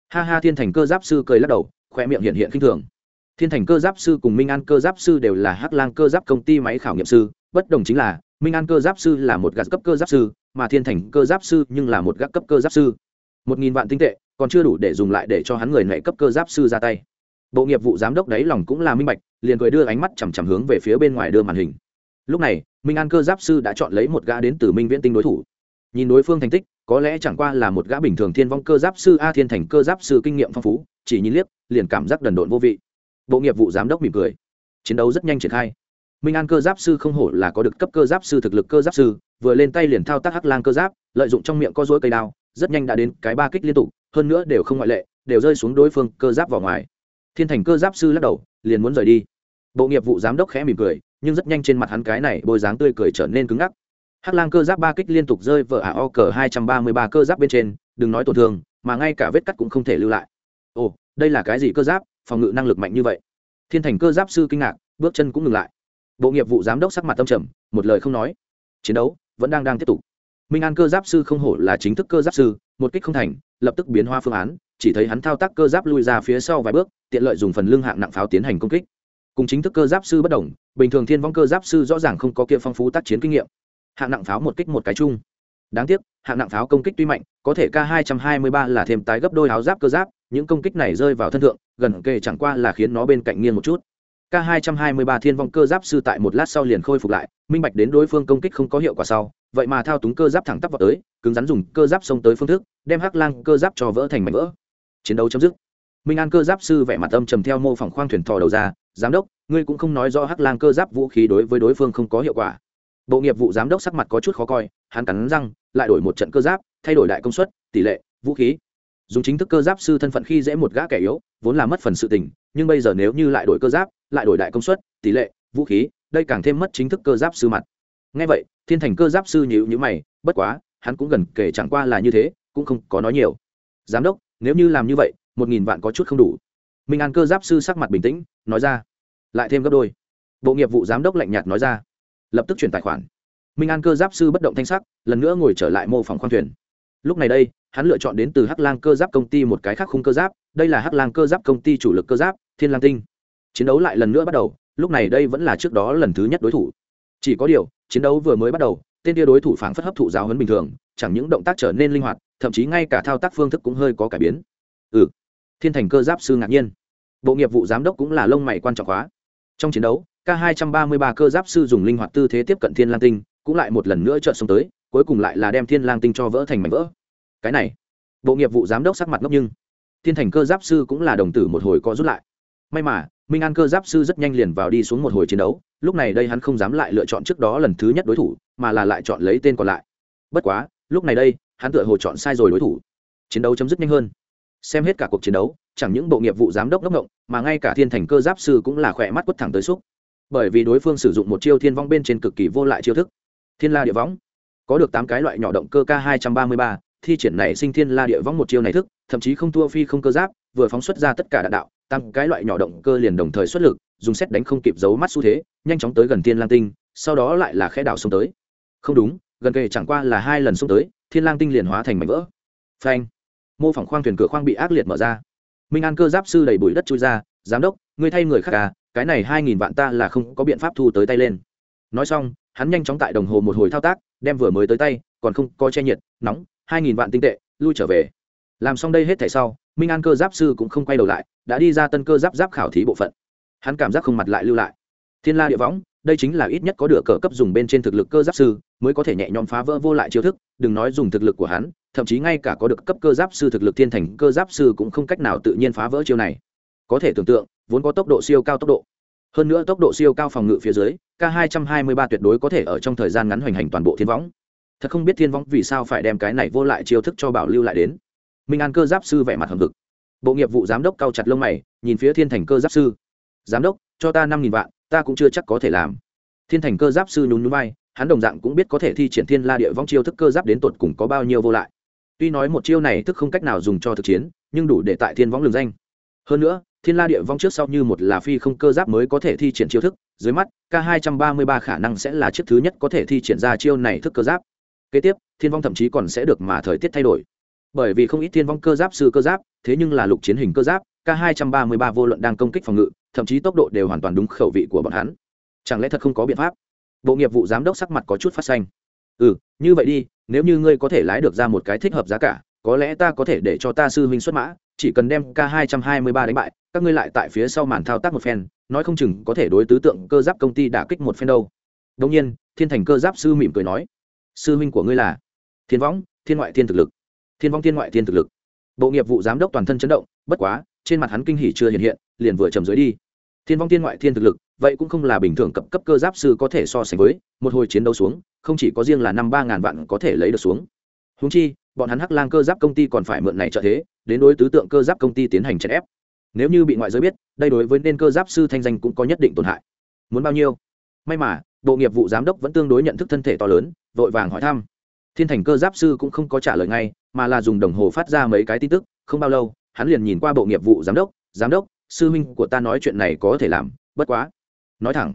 Speaker 1: ha ha thiên thành cơ giáp sư cười lắc đầu khoe miệng hiện hiện khinh thường thiên thành cơ giáp sư cùng minh an cơ giáp sư đều là hắc lang cơ giáp công ty máy khảo nghiệm sư, bất đồng chính là, minh an cơ giáp sư là một gạt cấp cơ giáp sư, mà thiên thành cơ giáp sư nhưng là một gác cấp cơ giáp sư. Một nghìn vạn tinh tệ, còn chưa đủ để dùng lại để cho hắn người nệ cấp cơ giáp sư ra tay. Bộ nghiệp vụ giám đốc đấy lòng cũng là minh bạch, liền cười đưa ánh mắt chằm chằm hướng về phía bên ngoài đưa màn hình. Lúc này, minh an cơ giáp sư đã chọn lấy một gã đến từ minh viễn tinh đối thủ. Nhìn đối phương thành tích, có lẽ chẳng qua là một gã bình thường thiên vong cơ giáp sư a thiên thành cơ giáp sư kinh nghiệm phong phú, chỉ nhìn liếc, liền cảm giác đần độn vô vị bộ nghiệp vụ giám đốc mỉm cười. Chiến đấu rất nhanh triển khai. Minh an cơ giáp sư không hổ là có được cấp cơ giáp sư thực lực cơ giáp sư, vừa lên tay liền thao tác hắc lang cơ giáp, lợi dụng trong miệng có dối cây đao, rất nhanh đã đến cái ba kích liên tục, hơn nữa đều không ngoại lệ, đều rơi xuống đối phương cơ giáp vào ngoài. Thiên thành cơ giáp sư lắc đầu, liền muốn rời đi. Bộ nghiệp vụ giám đốc khẽ mỉm cười, nhưng rất nhanh trên mặt hắn cái này bôi dáng tươi cười trở nên cứng ngắc. Hắc lang cơ giáp ba kích liên tục rơi vỡ ả o cờ hai trăm ba mươi ba cơ giáp bên trên, đừng nói tổn thương, mà ngay cả vết cắt cũng không thể lưu lại. Ồ, đây là cái gì cơ giáp? Phòng ngự năng lực mạnh như vậy. Thiên thành cơ giáp sư kinh ngạc, bước chân cũng ngừng lại. Bộ nghiệp vụ giám đốc sắc mặt tâm trầm, một lời không nói. Chiến đấu vẫn đang đang tiếp tục. Minh an cơ giáp sư không hổ là chính thức cơ giáp sư, một kích không thành, lập tức biến hoa phương án, chỉ thấy hắn thao tác cơ giáp lui ra phía sau vài bước, tiện lợi dùng phần lưng hạng nặng pháo tiến hành công kích. Cùng chính thức cơ giáp sư bất đồng, bình thường thiên vong cơ giáp sư rõ ràng không có kia phong phú tác chiến kinh nghiệm. Hạng nặng pháo một kích một cái chung. Đáng tiếc, hạng nặng pháo công kích tuy mạnh, có thể k 223 là thêm tái gấp đôi áo giáp cơ giáp, những công kích này rơi vào thân thượng gần kề chẳng qua là khiến nó bên cạnh nghiêng một chút. K 223 thiên vong cơ giáp sư tại một lát sau liền khôi phục lại, minh bạch đến đối phương công kích không có hiệu quả sau, vậy mà thao túng cơ giáp thẳng tắp vào tới, cứng rắn dùng cơ giáp xông tới phương thức, đem hắc lang cơ giáp cho vỡ thành mảnh vỡ. Chiến đấu chấm dứt. Minh an cơ giáp sư vẻ mặt âm trầm theo mô phỏng khoang thuyền thò đầu ra, giám đốc, ngươi cũng không nói rõ hắc lang cơ giáp vũ khí đối với đối phương không có hiệu quả. Bộ nghiệp vụ giám đốc sắc mặt có chút khó coi, hắn cắn răng, lại đổi một trận cơ giáp, thay đổi đại công suất, tỷ lệ, vũ khí dùng chính thức cơ giáp sư thân phận khi dễ một gã kẻ yếu, vốn là mất phần sự tình, nhưng bây giờ nếu như lại đổi cơ giáp, lại đổi đại công suất, tỷ lệ, vũ khí, đây càng thêm mất chính thức cơ giáp sư mặt. Ngay vậy, thiên thành cơ giáp sư nhịu nhữ mày, bất quá, hắn cũng gần kể chẳng qua là như thế, cũng không có nói nhiều. Giám đốc, nếu như làm như vậy, một nghìn vạn có chút không đủ. Minh an cơ giáp sư sắc mặt bình tĩnh, nói ra. Lại thêm gấp đôi. Bộ nghiệp vụ giám đốc lạnh nhạt nói ra. Lập tức chuyển tài khoản. Minh an cơ giáp sư bất động thanh sắc, lần nữa ngồi trở lại mô phỏng khoang thuyền lúc này đây, hắn lựa chọn đến từ hắc lang cơ giáp công ty một cái khác khung cơ giáp, đây là hắc lang cơ giáp công ty chủ lực cơ giáp, thiên lang tinh. Chiến đấu lại lần nữa bắt đầu, lúc này đây vẫn là trước đó lần thứ nhất đối thủ. Chỉ có điều, chiến đấu vừa mới bắt đầu, tên tia đối thủ phản phất hấp thụ giáo hấn bình thường, chẳng những động tác trở nên linh hoạt, thậm chí ngay cả thao tác phương thức cũng hơi có cải biến. Ừ. Thiên thành cơ giáp sư ngạc nhiên. Bộ nghiệp vụ giám đốc cũng là lông mày quan trọng hóa trong chiến đấu, k 233 cơ giáp sư dùng linh hoạt tư thế tiếp cận thiên lang tinh, cũng lại một lần nữa trợn xuống tới cuối cùng lại là đem thiên lang tinh cho vỡ thành mảnh vỡ. Cái này, bộ nghiệp vụ giám đốc sắc mặt ngốc nhưng, thiên thành cơ giáp sư cũng là đồng tử một hồi co rút lại. May mà, minh an cơ giáp sư rất nhanh liền vào đi xuống một hồi chiến đấu, lúc này đây hắn không dám lại lựa chọn trước đó lần thứ nhất đối thủ, mà là lại chọn lấy tên còn lại. Bất quá, lúc này đây, hắn tựa hồ chọn sai rồi đối thủ. Chiến đấu chấm dứt nhanh hơn. Xem hết cả cuộc chiến đấu, chẳng những bộ nghiệp vụ giám đốc ngốc ngộng, mà ngay cả thiên thành cơ giáp sư cũng là khỏe mắt quất thẳng tới xúc. Bởi vì đối phương sử dụng một chiêu thiên vong bên trên cực kỳ vô lại chiêu thức. Thiên la địa võng có được tám cái loại nhỏ động cơ k hai trăm ba mươi ba, thi triển này sinh thiên la địa võng một chiêu này thức, thậm chí không thua phi không cơ giáp, vừa phóng xuất ra tất cả đạn đạo tăng cái loại nhỏ động cơ liền đồng thời xuất lực, dùng xét đánh không kịp giấu mắt xu thế, nhanh chóng tới gần thiên lang tinh, sau đó lại là khe đảo xông tới. Không đúng, gần kề chẳng qua là hai lần xông tới, thiên lang tinh liền hóa thành mảnh vỡ. Phanh! Mô phỏng khoang thuyền cửa khoang bị ác liệt mở ra. Minh an cơ giáp sư đầy bụi đất chui ra, giám đốc, ngươi thay người khác à cái này hai nghìn vạn ta là không có biện pháp thu tới tay lên. Nói xong, hắn nhanh chóng tại đồng hồ một hồi thao tác đem vừa mới tới tay, còn không, có che nhiệt, nóng, hai nghìn vạn tinh tệ, lui trở về. Làm xong đây hết thảy sau, minh an cơ giáp sư cũng không quay đầu lại, đã đi ra tân cơ giáp giáp khảo thí bộ phận. Hắn cảm giác không mặt lại lưu lại. Thiên la địa võng, đây chính là ít nhất có được cờ cấp dùng bên trên thực lực cơ giáp sư, mới có thể nhẹ nhõm phá vỡ vô lại chiêu thức, đừng nói dùng thực lực của hắn, thậm chí ngay cả có được cấp cơ giáp sư thực lực thiên thành cơ giáp sư cũng không cách nào tự nhiên phá vỡ chiêu này. Có thể tưởng tượng, vốn có tốc độ siêu cao tốc độ. Hơn nữa tốc độ siêu cao phòng ngự phía dưới k 223 tuyệt đối có thể ở trong thời gian ngắn hoành hành toàn bộ thiên võng. Thật không biết thiên võng vì sao phải đem cái này vô lại chiêu thức cho bảo lưu lại đến. Minh an cơ giáp sư vẻ mặt hầm vực bộ nghiệp vụ giám đốc cao chặt lông mày, nhìn phía thiên thành cơ giáp sư. Giám đốc, cho ta năm nghìn vạn, ta cũng chưa chắc có thể làm. Thiên thành cơ giáp sư nhún nhún vai, hắn đồng dạng cũng biết có thể thi triển thiên la địa vong chiêu thức cơ giáp đến tột cùng có bao nhiêu vô lại. Tuy nói một chiêu này thức không cách nào dùng cho thực chiến, nhưng đủ để tại thiên võng lường danh. Hơn nữa thiên la địa vong trước sau như một là phi không cơ giáp mới có thể thi triển chiêu thức, dưới mắt, k 233 khả năng sẽ là chiếc thứ nhất có thể thi triển ra chiêu này thức cơ giáp. Kế tiếp, thiên vong thậm chí còn sẽ được mà thời tiết thay đổi. Bởi vì không ít thiên vong cơ giáp sư cơ giáp, thế nhưng là lục chiến hình cơ giáp, k 233 vô luận đang công kích phòng ngự, thậm chí tốc độ đều hoàn toàn đúng khẩu vị của bọn hắn. Chẳng lẽ thật không có biện pháp? Bộ nghiệp vụ giám đốc sắc mặt có chút phát xanh. Ừ như vậy đi, nếu như ngươi có thể lái được ra một cái thích hợp giá cả, có lẽ ta có thể để cho ta sư huynh xuất mã, chỉ cần đem k 223 đánh bại các ngươi lại tại phía sau màn thao tác một phen, nói không chừng có thể đối tứ tượng cơ giáp công ty đả kích một phen đâu. Đông nhiên, thiên thành cơ giáp sư mỉm cười nói, sư huynh của ngươi là thiên võng, thiên ngoại thiên thực lực. Thiên vong thiên ngoại thiên thực lực. Bộ nghiệp vụ giám đốc toàn thân chấn động, bất quá, trên mặt hắn kinh hỉ chưa hiện hiện, liền vừa trầm dưới đi. Thiên vong thiên ngoại thiên thực lực, vậy cũng không là bình thường cấp cấp cơ giáp sư có thể so sánh với, một hồi chiến đấu xuống, không chỉ có riêng là năm ba ngàn vạn có thể lấy được xuống. Húng chi, bọn hắn hắc lang cơ giáp công ty còn phải mượn này trợ thế, đến đối tứ tượng cơ giáp công ty tiến hành chèn ép nếu như bị ngoại giới biết, đây đối với nên cơ giáp sư thanh danh cũng có nhất định tổn hại. Muốn bao nhiêu? May mà, bộ nghiệp vụ giám đốc vẫn tương đối nhận thức thân thể to lớn, vội vàng hỏi thăm. Thiên thành cơ giáp sư cũng không có trả lời ngay, mà là dùng đồng hồ phát ra mấy cái tin tức, không bao lâu, hắn liền nhìn qua bộ nghiệp vụ giám đốc giám đốc, sư huynh của ta nói chuyện này có thể làm, bất quá. Nói thẳng,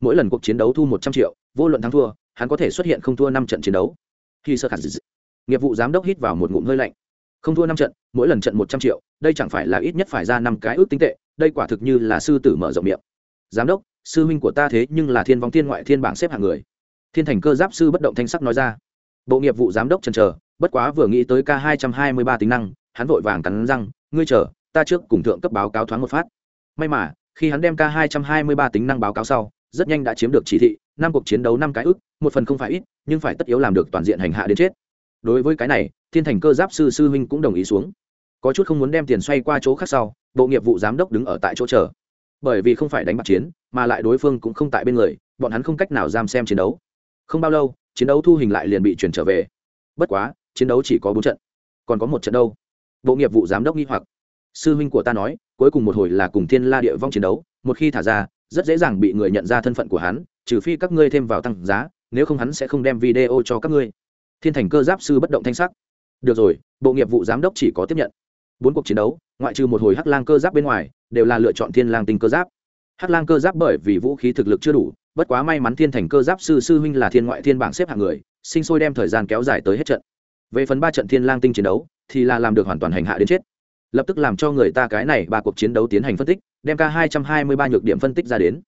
Speaker 1: mỗi lần cuộc chiến đấu thu một trăm triệu, vô luận thắng thua, hắn có thể xuất hiện không thua năm trận chiến đấu. Khi sơ khẳng nghiệp vụ giám đốc hít vào một ngụm hơi lạnh không thua năm trận, mỗi lần trận một trăm triệu, đây chẳng phải là ít nhất phải ra năm cái ước tính tệ, đây quả thực như là sư tử mở rộng miệng. Giám đốc, sư huynh của ta thế nhưng là thiên vong thiên ngoại thiên bảng xếp hạng người. Thiên thành cơ giáp sư bất động thanh sắc nói ra. Bộ nghiệp vụ giám đốc trần chờ, bất quá vừa nghĩ tới k hai trăm hai mươi ba tính năng, hắn vội vàng cắn răng, ngươi chờ, ta trước cùng thượng cấp báo cáo thoáng một phát. May mà, khi hắn đem k hai trăm hai mươi ba tính năng báo cáo sau, rất nhanh đã chiếm được chỉ thị, năm cuộc chiến đấu năm cái ước, một phần không phải ít, nhưng phải tất yếu làm được toàn diện hành hạ đến chết đối với cái này, thiên thành cơ giáp sư sư huynh cũng đồng ý xuống. Có chút không muốn đem tiền xoay qua chỗ khác sau, bộ nghiệp vụ giám đốc đứng ở tại chỗ chờ. Bởi vì không phải đánh bạc chiến, mà lại đối phương cũng không tại bên người, bọn hắn không cách nào giam xem chiến đấu. Không bao lâu, chiến đấu thu hình lại liền bị chuyển trở về. Bất quá, chiến đấu chỉ có bốn trận, còn có một trận đâu. Bộ nghiệp vụ giám đốc nghi hoặc. Sư huynh của ta nói, cuối cùng một hồi là cùng thiên la địa vong chiến đấu, một khi thả ra, rất dễ dàng bị người nhận ra thân phận của hắn, trừ phi các ngươi thêm vào tăng giá, nếu không hắn sẽ không đem video cho các ngươi thiên thành cơ giáp sư bất động thanh sắc. Được rồi, bộ nghiệp vụ giám đốc chỉ có tiếp nhận. Bốn cuộc chiến đấu, ngoại trừ một hồi hắc lang cơ giáp bên ngoài, đều là lựa chọn thiên lang tinh cơ giáp. Hắc lang cơ giáp bởi vì vũ khí thực lực chưa đủ, bất quá may mắn thiên thành cơ giáp sư sư huynh là thiên ngoại thiên bảng xếp hạng người, sinh sôi đem thời gian kéo dài tới hết trận. Về phần ba trận thiên lang tinh chiến đấu, thì là làm được hoàn toàn hành hạ đến chết. Lập tức làm cho người ta cái này ba cuộc chiến đấu tiến hành phân tích, đem k hai trăm hai mươi ba nhược điểm phân tích ra đến.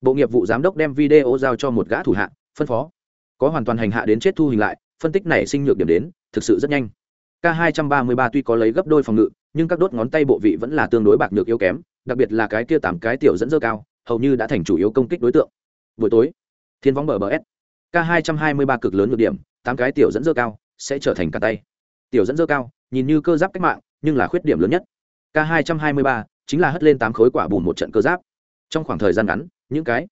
Speaker 1: Bộ nghiệp vụ giám đốc đem video giao cho một gã thủ hạ, phân phó. Có hoàn toàn hành hạ đến chết thu hình lại phân tích này sinh nhược điểm đến, thực sự rất nhanh. K 233 tuy có lấy gấp đôi phòng ngự, nhưng các đốt ngón tay bộ vị vẫn là tương đối bạc nhược yếu kém, đặc biệt là cái kia tám cái tiểu dẫn dơ cao, hầu như đã thành chủ yếu công kích đối tượng. Buổi tối, thiên võng bờ bờ s. K 223 cực lớn nhược điểm, tám cái tiểu dẫn dơ cao sẽ trở thành cả tay. Tiểu dẫn dơ cao, nhìn như cơ giáp cách mạng, nhưng là khuyết điểm lớn nhất. K 223 chính là hất lên tám khối quả bùn một trận cơ giáp. Trong khoảng thời gian ngắn, những cái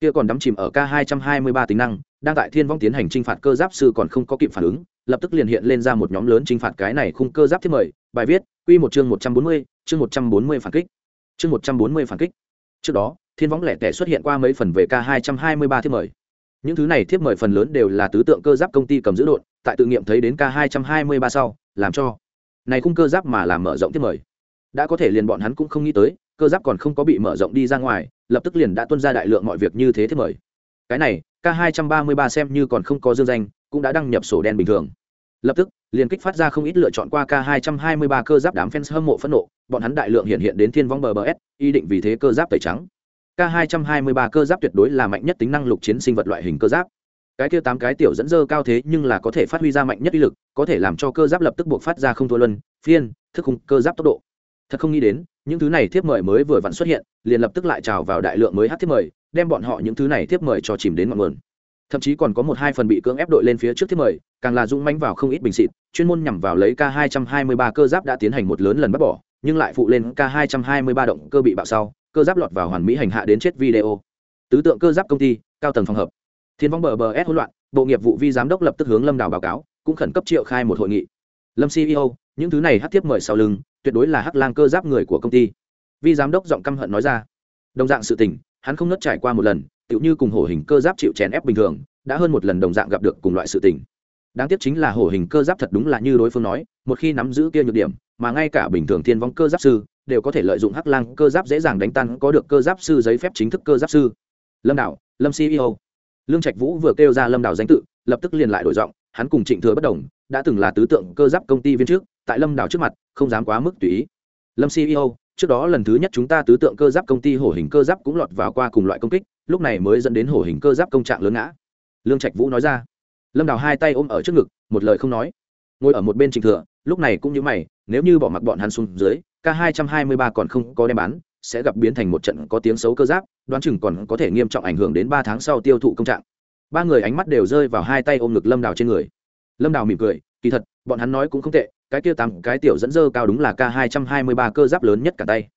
Speaker 1: kia còn đắm chìm ở k 223 tính năng đang tại thiên vong tiến hành t r i n h phạt cơ giáp sư còn không có kịp phản ứng, lập tức liền hiện lên ra một nhóm lớn t r i n h phạt cái này khung cơ giáp thiết mời, bài viết q một chương một trăm bốn mươi, chương một trăm bốn mươi phản kích. Chương một trăm bốn mươi phản kích. Trước đó, thiên võng lẻ tẻ xuất hiện qua mấy phần về k hai trăm hai mươi ba thiết mời. Những thứ này thiết mời phần lớn đều là tứ tượng cơ giáp công ty cầm giữ đột tại tự nghiệm thấy đến k hai trăm hai mươi ba sau, làm cho này khung cơ giáp mà làm mở rộng thiết mời. Đã có thể liền bọn hắn cũng không nghĩ tới, cơ giáp còn không có bị mở rộng đi ra ngoài, lập tức liền đã tuân ra đại lượng mọi việc như thế thiết mời cái này, k 233 xem như còn không có dương danh, cũng đã đăng nhập sổ đen bình thường. Lập tức, liền kích phát ra không ít lựa chọn qua k 223 cơ giáp đám fans hâm mộ phẫn nộ, bọn hắn đại lượng hiện hiện đến thiên vong bờ bờ s, ý định vì thế cơ giáp tẩy trắng. K 223 cơ giáp tuyệt đối là mạnh nhất tính năng lục chiến sinh vật loại hình cơ giáp. Cái kia tám cái tiểu dẫn dơ cao thế nhưng là có thể phát huy ra mạnh nhất uy lực, có thể làm cho cơ giáp lập tức buộc phát ra không thua luân, phiên, thức khung cơ giáp tốc độ. Thật không nghĩ đến, những thứ này thiếp mời mới vừa vặn xuất hiện, liền lập tức lại trào vào đại lượng mới hát thiếp mời đem bọn họ những thứ này tiếp mời cho chìm đến ngọn nguồn. Thậm chí còn có một hai phần bị cưỡng ép đội lên phía trước tiếp mời, càng là dũng manh vào không ít bình xịt, chuyên môn nhằm vào lấy k 223 cơ giáp đã tiến hành một lớn lần bắt bỏ, nhưng lại phụ lên k 223 động cơ bị bạo sau, cơ giáp lọt vào hoàn mỹ hành hạ đến chết video. Tứ tượng cơ giáp công ty, cao tầng phòng hợp. Thiên vong bờ bờ s hỗn loạn, bộ nghiệp vụ vi giám đốc lập tức hướng lâm đào báo cáo, cũng khẩn cấp triệu khai một hội nghị. Lâm ceo những thứ này hát tiếp mời sau lưng, tuyệt đối là hắc lang cơ giáp người của công ty. Vi giám đốc giọng căm hận nói ra. Đồng dạng sự tình hắn không nớt trải qua một lần, tựu như cùng hổ hình cơ giáp chịu chèn ép bình thường, đã hơn một lần đồng dạng gặp được cùng loại sự tình. Đáng tiếc chính là hổ hình cơ giáp thật đúng là như đối phương nói, một khi nắm giữ kia nhược điểm, mà ngay cả bình thường thiên vong cơ giáp sư, đều có thể lợi dụng hắc lang cơ giáp dễ dàng đánh tan, có được cơ giáp sư giấy phép chính thức cơ giáp sư. Lâm đạo, lâm ceo lương trạch vũ vừa kêu ra lâm đảo danh tự, lập tức liền lại đổi giọng, hắn cùng trịnh thừa bất đồng, đã từng là tứ tượng cơ giáp công ty viên trước, tại lâm đảo trước mặt, không dám quá mức tùy ý. Lâm ceo trước đó lần thứ nhất chúng ta tứ tượng cơ giáp công ty hổ hình cơ giáp cũng lọt vào qua cùng loại công kích, lúc này mới dẫn đến hổ hình cơ giáp công trạng lớn ngã. Lương trạch vũ nói ra. Lâm đào hai tay ôm ở trước ngực, một lời không nói. Ngồi ở một bên trình thừa, lúc này cũng như mày, nếu như bỏ mặc bọn hắn xuống dưới, k hai trăm hai mươi ba còn không có đem bán, sẽ gặp biến thành một trận có tiếng xấu cơ giáp, đoán chừng còn có thể nghiêm trọng ảnh hưởng đến ba tháng sau tiêu thụ công trạng. Ba người ánh mắt đều rơi vào hai tay ôm ngực lâm đào trên người. Lâm đào mỉm cười, kỳ thật, bọn hắn nói cũng không tệ cái kia tám cái tiểu dẫn dơ cao đúng là k hai trăm hai mươi ba cơ giáp lớn nhất cả tay.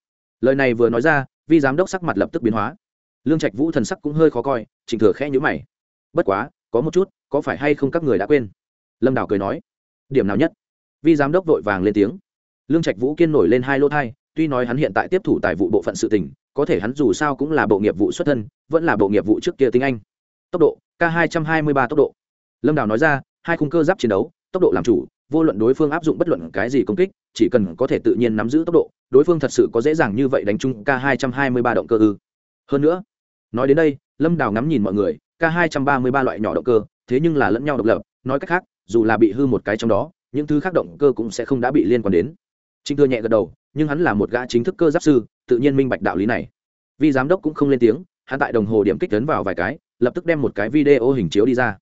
Speaker 1: Lời này vừa nói ra, vi giám đốc sắc mặt lập tức biến hóa. Lương trạch vũ thần sắc cũng hơi khó coi trịnh thừa khẽ nhữ mày. Bất quá, có một chút, có phải hay không các người đã quên? Lâm đào cười nói. Điểm nào nhất? Vi giám đốc vội vàng lên tiếng. Lương trạch vũ kiên nổi lên hai lô thai, tuy nói hắn hiện tại tiếp thủ tài vụ bộ phận sự tình, có thể hắn dù sao cũng là bộ nghiệp vụ xuất thân, vẫn là bộ nghiệp vụ trước kia tiếng anh. Tốc độ k 223 tốc độ. Lâm đào nói ra, hai khung cơ giáp chiến đấu, tốc độ làm chủ vô luận đối phương áp dụng bất luận cái gì công kích, chỉ cần có thể tự nhiên nắm giữ tốc độ, đối phương thật sự có dễ dàng như vậy đánh chung k 223 động cơ ư. Hơn nữa, nói đến đây, lâm đào ngắm nhìn mọi người, k 233 loại nhỏ động cơ, thế nhưng là lẫn nhau độc lập, nói cách khác, dù là bị hư một cái trong đó, những thứ khác động cơ cũng sẽ không đã bị liên quan đến. Trinh thưa nhẹ gật đầu, nhưng hắn là một gã chính thức cơ giáp sư, tự nhiên minh bạch đạo lý này. Vì giám đốc cũng không lên tiếng, hắn tại đồng hồ điểm kích tấn vào vài cái, lập tức đem một cái video hình chiếu đi ra.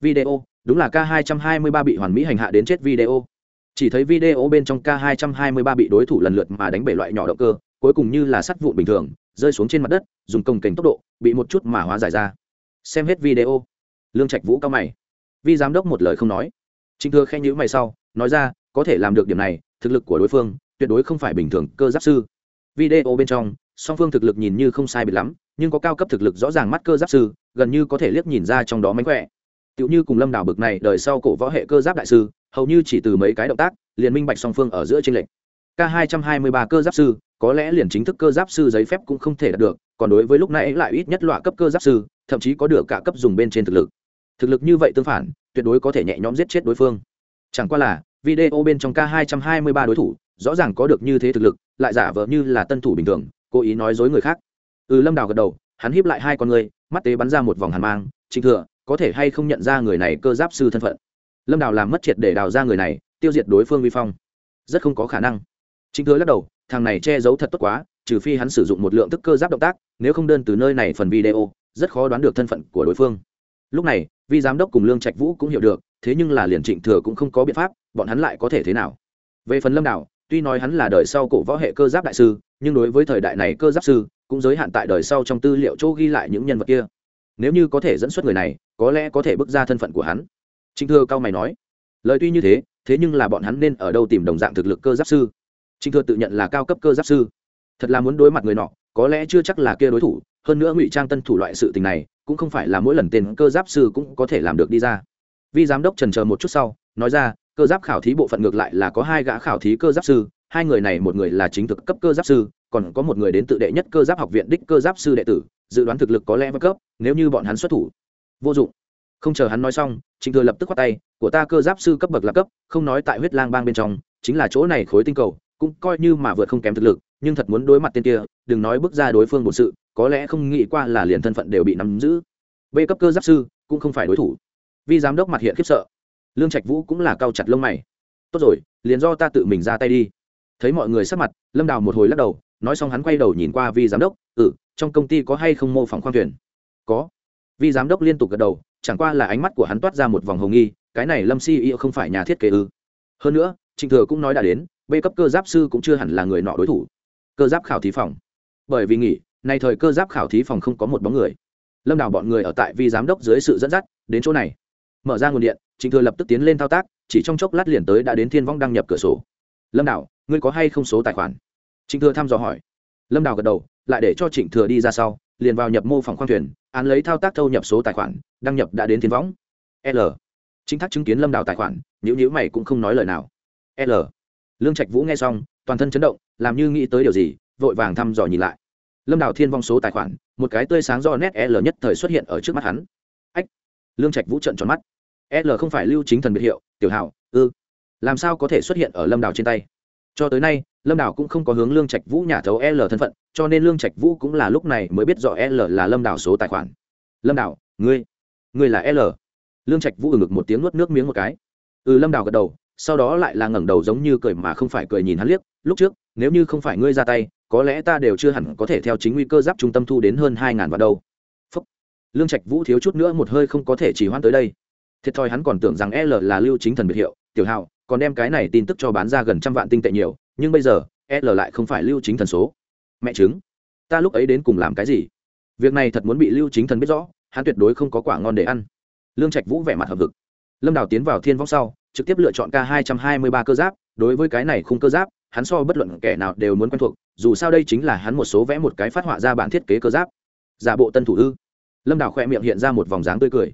Speaker 1: Video đúng là k 223 bị hoàn mỹ hành hạ đến chết video. Chỉ thấy video bên trong k 223 bị đối thủ lần lượt mà đánh bể loại nhỏ động cơ, cuối cùng như là sắt vụn bình thường, rơi xuống trên mặt đất, dùng công kềnh tốc độ, bị một chút mà hóa giải ra. Xem hết video. Lương trạch vũ cao mày. Vi giám đốc một lời không nói. Trịnh thừa khen nhữ mày sau, nói ra, có thể làm được điểm này, thực lực của đối phương, tuyệt đối không phải bình thường cơ giáp sư. Video bên trong, song phương thực lực nhìn như không sai biệt lắm, nhưng có cao cấp thực lực rõ ràng mắt cơ giáp sư, gần như có thể liếc nhìn ra trong đó mánh khỏe tựu như cùng lâm đảo bực này, đời sau cổ võ hệ cơ giáp đại sư, hầu như chỉ từ mấy cái động tác, liền minh bạch song phương ở giữa trên lệnh k 223 cơ giáp sư, có lẽ liền chính thức cơ giáp sư giấy phép cũng không thể đạt được, còn đối với lúc nãy lại ít nhất loại cấp cơ giáp sư, thậm chí có được cả cấp dùng bên trên thực lực. Thực lực như vậy tương phản, tuyệt đối có thể nhẹ nhõm giết chết đối phương. Chẳng qua là, video bên trong k 223 đối thủ, rõ ràng có được như thế thực lực, lại giả vờ như là tân thủ bình thường, cố ý nói dối người khác. Ừ lâm đào gật đầu, hắn híp lại hai con người, mắt tế bắn ra một vòng hàn mang, trịnh thừa có thể hay không nhận ra người này cơ giáp sư thân phận. Lâm đào làm mất triệt để đào ra người này, tiêu diệt đối phương vi phong. Rất không có khả năng. Chính thừa lắc đầu, thằng này che giấu thật tốt quá, trừ phi hắn sử dụng một lượng tức cơ giáp động tác, nếu không đơn từ nơi này phần video, rất khó đoán được thân phận của đối phương. Lúc này, vi giám đốc cùng lương trạch vũ cũng hiểu được, thế nhưng là liền trịnh thừa cũng không có biện pháp, bọn hắn lại có thể thế nào? Về phần lâm đảo tuy nói hắn là đời sau cổ võ hệ cơ giáp đại sư, nhưng đối với thời đại này cơ giáp sư, cũng giới hạn tại đời sau trong tư liệu chỗ ghi lại những nhân vật kia nếu như có thể dẫn xuất người này, có lẽ có thể bước ra thân phận của hắn. Trịnh thừa cao mày nói, lời tuy như thế thế nhưng là bọn hắn nên ở đâu tìm đồng dạng thực lực cơ giáp sư? Trịnh thừa tự nhận là cao cấp cơ giáp sư. Thật là muốn đối mặt người nọ, có lẽ chưa chắc là kia đối thủ, hơn nữa ngụy trang tân thủ loại sự tình này, cũng không phải là mỗi lần tên cơ giáp sư cũng có thể làm được đi ra. Vi giám đốc trần chờ một chút sau, nói ra, cơ giáp khảo thí bộ phận ngược lại là có hai gã khảo thí cơ giáp sư, hai người này một người là chính thực cấp cơ giáp sư, còn có một người đến tự đệ nhất cơ giáp học viện đích cơ giáp sư đệ tử dự đoán thực lực có lẽ vượt cấp, nếu như bọn hắn xuất thủ. Vô dụng. Không chờ hắn nói xong, trịnh thừa lập tức khoát tay, của ta cơ giáp sư cấp bậc là cấp, không nói tại huyết lang bang bên trong, chính là chỗ này khối tinh cầu, cũng coi như mà vượt không kém thực lực, nhưng thật muốn đối mặt tên kia, đừng nói bước ra đối phương một sự, có lẽ không nghĩ qua là liền thân phận đều bị nắm giữ. B cấp cơ giáp sư, cũng không phải đối thủ. Vì giám đốc mặt hiện khiếp sợ. Lương trạch vũ cũng là cao chặt lông mày. Tốt rồi, liền do ta tự mình ra tay đi. Thấy mọi người sắp mặt, lâm đào một hồi lắc đầu, nói xong hắn quay đầu nhìn qua vi giám đốc ừ trong công ty có hay không mô phỏng khoang thuyền? Có. Vì giám đốc liên tục gật đầu, chẳng qua là ánh mắt của hắn toát ra một vòng hồng nghi, cái này lâm si yêu không phải nhà thiết kế ư? Hơn nữa, trịnh thừa cũng nói đã đến, b cấp cơ giáp sư cũng chưa hẳn là người nọ đối thủ. Cơ giáp khảo thí phòng. Bởi vì nghỉ, nay thời cơ giáp khảo thí phòng không có một bóng người. Lâm đào bọn người ở tại vi giám đốc dưới sự dẫn dắt, đến chỗ này. Mở ra nguồn điện, trịnh thừa lập tức tiến lên thao tác, chỉ trong chốc lát liền tới đã đến thiên vong đăng nhập cửa sổ. Lâm đào, ngươi có hay không số tài khoản? Trịnh thừa thăm dò hỏi. Lâm đào gật đầu lại để cho trịnh thừa đi ra sau, liền vào nhập mô phỏng khoang thuyền, án lấy thao tác thâu nhập số tài khoản, đăng nhập đã đến thiên võng. L. Chính thác chứng kiến lâm đào tài khoản nhữ nhữ mày cũng không nói lời nào. L. Lương trạch vũ nghe xong, toàn thân chấn động, làm như nghĩ tới điều gì, vội vàng thăm dò nhìn lại. Lâm đào thiên vong số tài khoản, một cái tươi sáng do nét l nhất thời xuất hiện ở trước mắt hắn. Ách! Lương trạch vũ trận tròn mắt. L không phải lưu chính thần biệt hiệu, tiểu hảo, ư. Làm sao có thể xuất hiện ở lâm đào trên tay? Cho tới nay lâm đảo cũng không có hướng lương trạch vũ nhà thấu l thân phận cho nên lương trạch vũ cũng là lúc này mới biết rõ l là lâm đảo số tài khoản. Lâm đảo, ngươi ngươi là l? Lương trạch vũ ừng ngực một tiếng nuốt nước miếng một cái. Ừ lâm đảo gật đầu sau đó lại là ngẩng đầu giống như cười mà không phải cười nhìn hắn liếc. Lúc trước nếu như không phải ngươi ra tay có lẽ ta đều chưa hẳn có thể theo chính nguy cơ giáp trung tâm thu đến hơn hai ngàn vào đâu. Phúc. lương trạch vũ thiếu chút nữa một hơi không có thể chỉ hoãn tới đây. Thiệt thòi hắn còn tưởng rằng l là lưu chính thần biệt hiệu tiểu hào còn đem cái này tin tức cho bán ra gần trăm vạn tinh tệ nhiều, nhưng bây giờ, l lại không phải lưu chính thần số. Mẹ chứng ta lúc ấy đến cùng làm cái gì? Việc này thật muốn bị lưu chính thần biết rõ, hắn tuyệt đối không có quả ngon để ăn. Lương trạch vũ vẻ mặt hợp vực lâm đào tiến vào thiên vong sau, trực tiếp lựa chọn k hai trăm hai mươi ba cơ giáp, đối với cái này khung cơ giáp, hắn so bất luận kẻ nào đều muốn quen thuộc, dù sao đây chính là hắn một số vẽ một cái phát họa ra bản thiết kế cơ giáp. Giả bộ tân thủ ư? Lâm đào khoe miệng hiện ra một vòng dáng tươi cười.